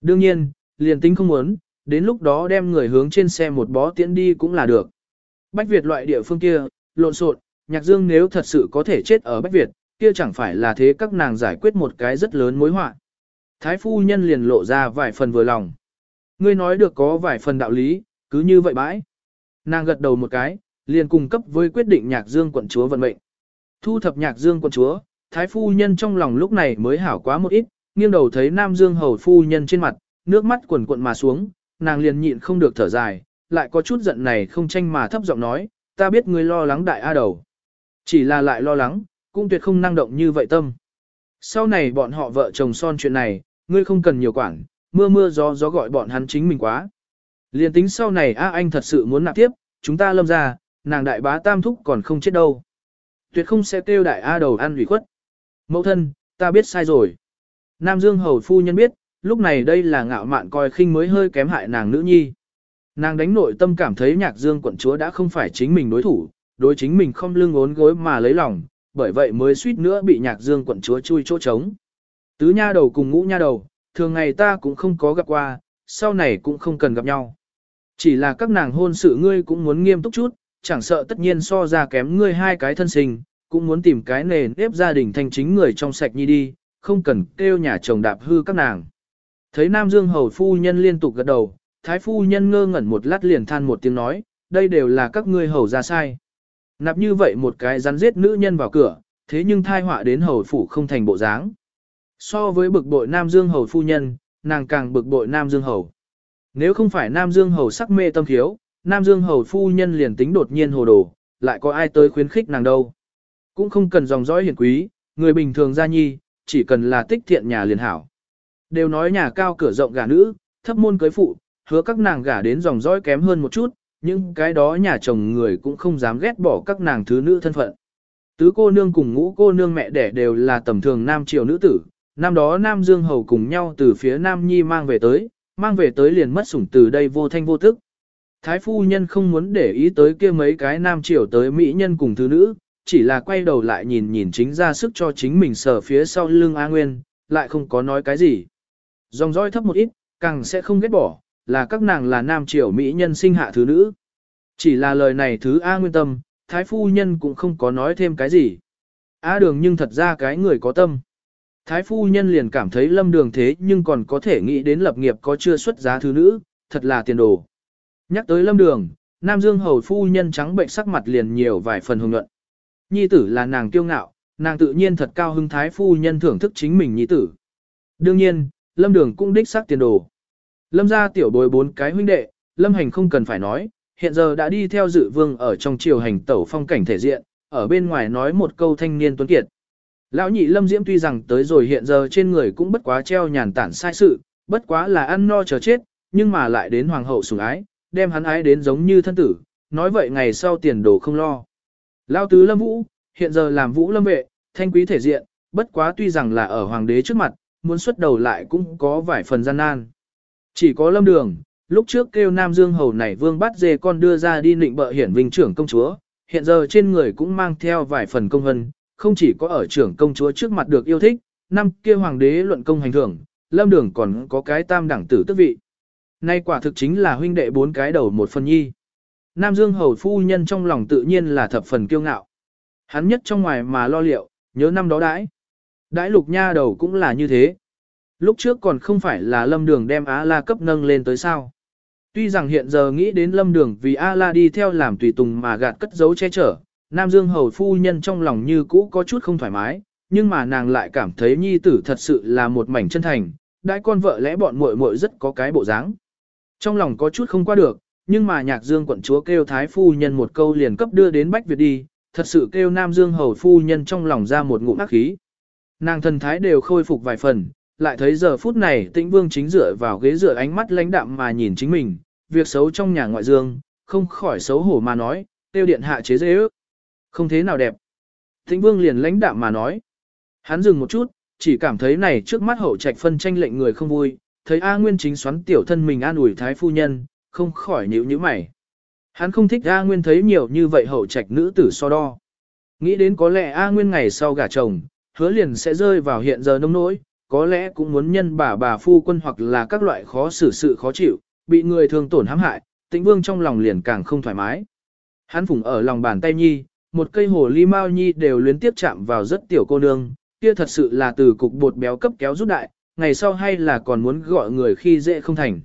Đương nhiên, liền tính không muốn, đến lúc đó đem người hướng trên xe một bó tiễn đi cũng là được. Bách Việt loại địa phương kia, lộn xộn, nhạc dương nếu thật sự có thể chết ở Bách Việt, kia chẳng phải là thế các nàng giải quyết một cái rất lớn mối họa. Thái phu nhân liền lộ ra vài phần vừa lòng. Ngươi nói được có vài phần đạo lý, cứ như vậy bãi. Nàng gật đầu một cái, liền cung cấp với quyết định nhạc dương quận chúa vận mệnh. Thu thập nhạc dương quận chúa, thái phu nhân trong lòng lúc này mới hảo quá một ít, nghiêng đầu thấy nam dương hầu phu nhân trên mặt, nước mắt quần quận mà xuống, nàng liền nhịn không được thở dài, lại có chút giận này không tranh mà thấp giọng nói, ta biết ngươi lo lắng đại a đầu. Chỉ là lại lo lắng, cũng tuyệt không năng động như vậy tâm. Sau này bọn họ vợ chồng son chuyện này, ngươi không cần nhiều quản, mưa mưa gió gió gọi bọn hắn chính mình quá. Liên tính sau này A anh thật sự muốn nạp tiếp, chúng ta lâm ra, nàng đại bá tam thúc còn không chết đâu. Tuyệt không sẽ kêu đại A đầu ăn ủy khuất. Mẫu thân, ta biết sai rồi. Nam Dương hầu phu nhân biết, lúc này đây là ngạo mạn coi khinh mới hơi kém hại nàng nữ nhi. Nàng đánh nội tâm cảm thấy nhạc dương quận chúa đã không phải chính mình đối thủ, đối chính mình không lưng ốn gối mà lấy lòng, bởi vậy mới suýt nữa bị nhạc dương quận chúa chui chỗ trống. Tứ nha đầu cùng ngũ nha đầu, thường ngày ta cũng không có gặp qua, sau này cũng không cần gặp nhau. Chỉ là các nàng hôn sự ngươi cũng muốn nghiêm túc chút, chẳng sợ tất nhiên so ra kém ngươi hai cái thân sinh, cũng muốn tìm cái nền nếp gia đình thanh chính người trong sạch nhi đi, không cần kêu nhà chồng đạp hư các nàng. Thấy Nam Dương hầu phu nhân liên tục gật đầu, thái phu nhân ngơ ngẩn một lát liền than một tiếng nói, đây đều là các ngươi hầu ra sai. Nạp như vậy một cái rắn giết nữ nhân vào cửa, thế nhưng thai họa đến hầu phủ không thành bộ dáng. So với bực bội Nam Dương hầu phu nhân, nàng càng bực bội Nam Dương hầu. Nếu không phải Nam Dương hầu sắc mê tâm thiếu, Nam Dương hầu phu nhân liền tính đột nhiên hồ đồ, lại có ai tới khuyến khích nàng đâu. Cũng không cần dòng dõi hiển quý, người bình thường gia nhi, chỉ cần là tích thiện nhà liền hảo. Đều nói nhà cao cửa rộng gả nữ, thấp môn cưới phụ, hứa các nàng gả đến dòng dõi kém hơn một chút, nhưng cái đó nhà chồng người cũng không dám ghét bỏ các nàng thứ nữ thân phận. Tứ cô nương cùng ngũ cô nương mẹ đẻ đều là tầm thường nam triều nữ tử, năm đó Nam Dương Hầu cùng nhau từ phía Nam Nhi mang về tới, mang về tới liền mất sủng từ đây vô thanh vô tức. Thái phu nhân không muốn để ý tới kia mấy cái nam triều tới mỹ nhân cùng thứ nữ, chỉ là quay đầu lại nhìn nhìn chính ra sức cho chính mình sở phía sau lưng A Nguyên, lại không có nói cái gì. Dòng dõi thấp một ít, càng sẽ không ghét bỏ, là các nàng là nam triều mỹ nhân sinh hạ thứ nữ. Chỉ là lời này thứ A Nguyên tâm, thái phu nhân cũng không có nói thêm cái gì. A đường nhưng thật ra cái người có tâm. Thái phu nhân liền cảm thấy lâm đường thế nhưng còn có thể nghĩ đến lập nghiệp có chưa xuất giá thứ nữ, thật là tiền đồ. Nhắc tới lâm đường, Nam Dương hầu phu nhân trắng bệnh sắc mặt liền nhiều vài phần hồng luận Nhi tử là nàng kiêu ngạo, nàng tự nhiên thật cao hưng thái phu nhân thưởng thức chính mình nhi tử. Đương nhiên, lâm đường cũng đích xác tiền đồ. Lâm gia tiểu bối bốn cái huynh đệ, lâm hành không cần phải nói, hiện giờ đã đi theo dự vương ở trong triều hành tẩu phong cảnh thể diện, ở bên ngoài nói một câu thanh niên tuấn kiệt. Lão nhị lâm diễm tuy rằng tới rồi hiện giờ trên người cũng bất quá treo nhàn tản sai sự, bất quá là ăn no chờ chết, nhưng mà lại đến hoàng hậu sủng ái, đem hắn ái đến giống như thân tử, nói vậy ngày sau tiền đồ không lo. Lão tứ lâm vũ, hiện giờ làm vũ lâm vệ, thanh quý thể diện, bất quá tuy rằng là ở hoàng đế trước mặt, muốn xuất đầu lại cũng có vài phần gian nan. Chỉ có lâm đường, lúc trước kêu Nam Dương hầu này vương bắt dê con đưa ra đi nịnh bợ hiển vinh trưởng công chúa, hiện giờ trên người cũng mang theo vài phần công hân, không chỉ có ở trưởng công chúa trước mặt được yêu thích, năm kia hoàng đế luận công hành thưởng, lâm đường còn có cái tam đẳng tử tức vị. Nay quả thực chính là huynh đệ bốn cái đầu một phần nhi. Nam Dương hầu phu nhân trong lòng tự nhiên là thập phần kiêu ngạo. Hắn nhất trong ngoài mà lo liệu, nhớ năm đó đãi. Đãi lục nha đầu cũng là như thế. Lúc trước còn không phải là lâm đường đem Á-la cấp nâng lên tới sao. Tuy rằng hiện giờ nghĩ đến lâm đường vì A-la đi theo làm tùy tùng mà gạt cất giấu che chở, Nam Dương hầu phu nhân trong lòng như cũ có chút không thoải mái, nhưng mà nàng lại cảm thấy nhi tử thật sự là một mảnh chân thành, đại con vợ lẽ bọn muội muội rất có cái bộ dáng. Trong lòng có chút không qua được, nhưng mà nhạc dương quận chúa kêu thái phu nhân một câu liền cấp đưa đến Bách Việt đi, thật sự kêu Nam Dương hầu phu nhân trong lòng ra một ngụm ác khí. Nàng thần thái đều khôi phục vài phần, lại thấy giờ phút này tĩnh vương chính dựa vào ghế dựa ánh mắt lãnh đạm mà nhìn chính mình, việc xấu trong nhà ngoại dương, không khỏi xấu hổ mà nói, tiêu điện hạ chế dễ ước. Không thế nào đẹp. Tĩnh vương liền lãnh đạm mà nói. Hắn dừng một chút, chỉ cảm thấy này trước mắt hậu trạch phân tranh lệnh người không vui, thấy A Nguyên chính xoắn tiểu thân mình an ủi thái phu nhân, không khỏi nhíu nhíu mày. Hắn không thích A Nguyên thấy nhiều như vậy hậu trạch nữ tử so đo. Nghĩ đến có lẽ A Nguyên ngày sau gả chồng, hứa liền sẽ rơi vào hiện giờ nông nỗi, có lẽ cũng muốn nhân bà bà phu quân hoặc là các loại khó xử sự khó chịu, bị người thường tổn hãm hại, tĩnh vương trong lòng liền càng không thoải mái. Hắn phủng ở lòng bàn tay nhi, một cây hồ ly mao nhi đều luyến tiếp chạm vào rất tiểu cô nương, kia thật sự là từ cục bột béo cấp kéo rút đại, ngày sau hay là còn muốn gọi người khi dễ không thành.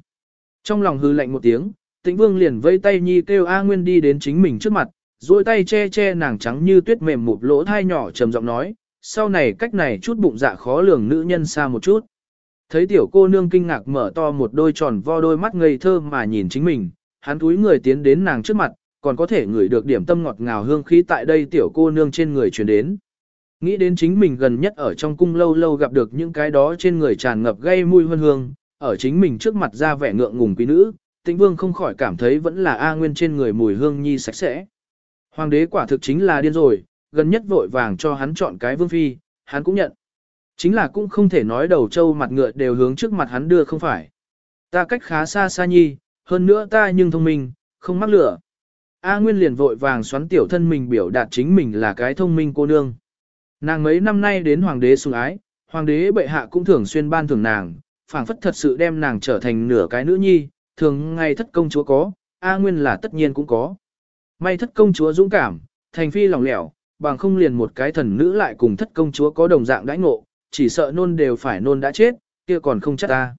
Trong lòng hư lạnh một tiếng, tĩnh vương liền vây tay nhi kêu A Nguyên đi đến chính mình trước mặt, duỗi tay che che nàng trắng như tuyết mềm một lỗ thai nhỏ trầm giọng nói, sau này cách này chút bụng dạ khó lường nữ nhân xa một chút. Thấy tiểu cô nương kinh ngạc mở to một đôi tròn vo đôi mắt ngây thơ mà nhìn chính mình, hắn túi người tiến đến nàng trước mặt, còn có thể ngửi được điểm tâm ngọt ngào hương khí tại đây tiểu cô nương trên người truyền đến. Nghĩ đến chính mình gần nhất ở trong cung lâu lâu gặp được những cái đó trên người tràn ngập gây mùi hương hương, ở chính mình trước mặt ra vẻ ngượng ngùng quý nữ, tĩnh vương không khỏi cảm thấy vẫn là A Nguyên trên người mùi hương nhi sạch sẽ. Hoàng đế quả thực chính là điên rồi, gần nhất vội vàng cho hắn chọn cái vương phi, hắn cũng nhận. Chính là cũng không thể nói đầu trâu mặt ngựa đều hướng trước mặt hắn đưa không phải. Ta cách khá xa xa nhi, hơn nữa ta nhưng thông minh, không mắc lửa. A Nguyên liền vội vàng xoắn tiểu thân mình biểu đạt chính mình là cái thông minh cô nương. Nàng mấy năm nay đến hoàng đế sủng ái, hoàng đế bệ hạ cũng thường xuyên ban thưởng nàng, phảng phất thật sự đem nàng trở thành nửa cái nữ nhi, thường ngày thất công chúa có, A Nguyên là tất nhiên cũng có. May thất công chúa dũng cảm, thành phi lòng lẻo, bằng không liền một cái thần nữ lại cùng thất công chúa có đồng dạng đãi ngộ, chỉ sợ nôn đều phải nôn đã chết, kia còn không chắc ta.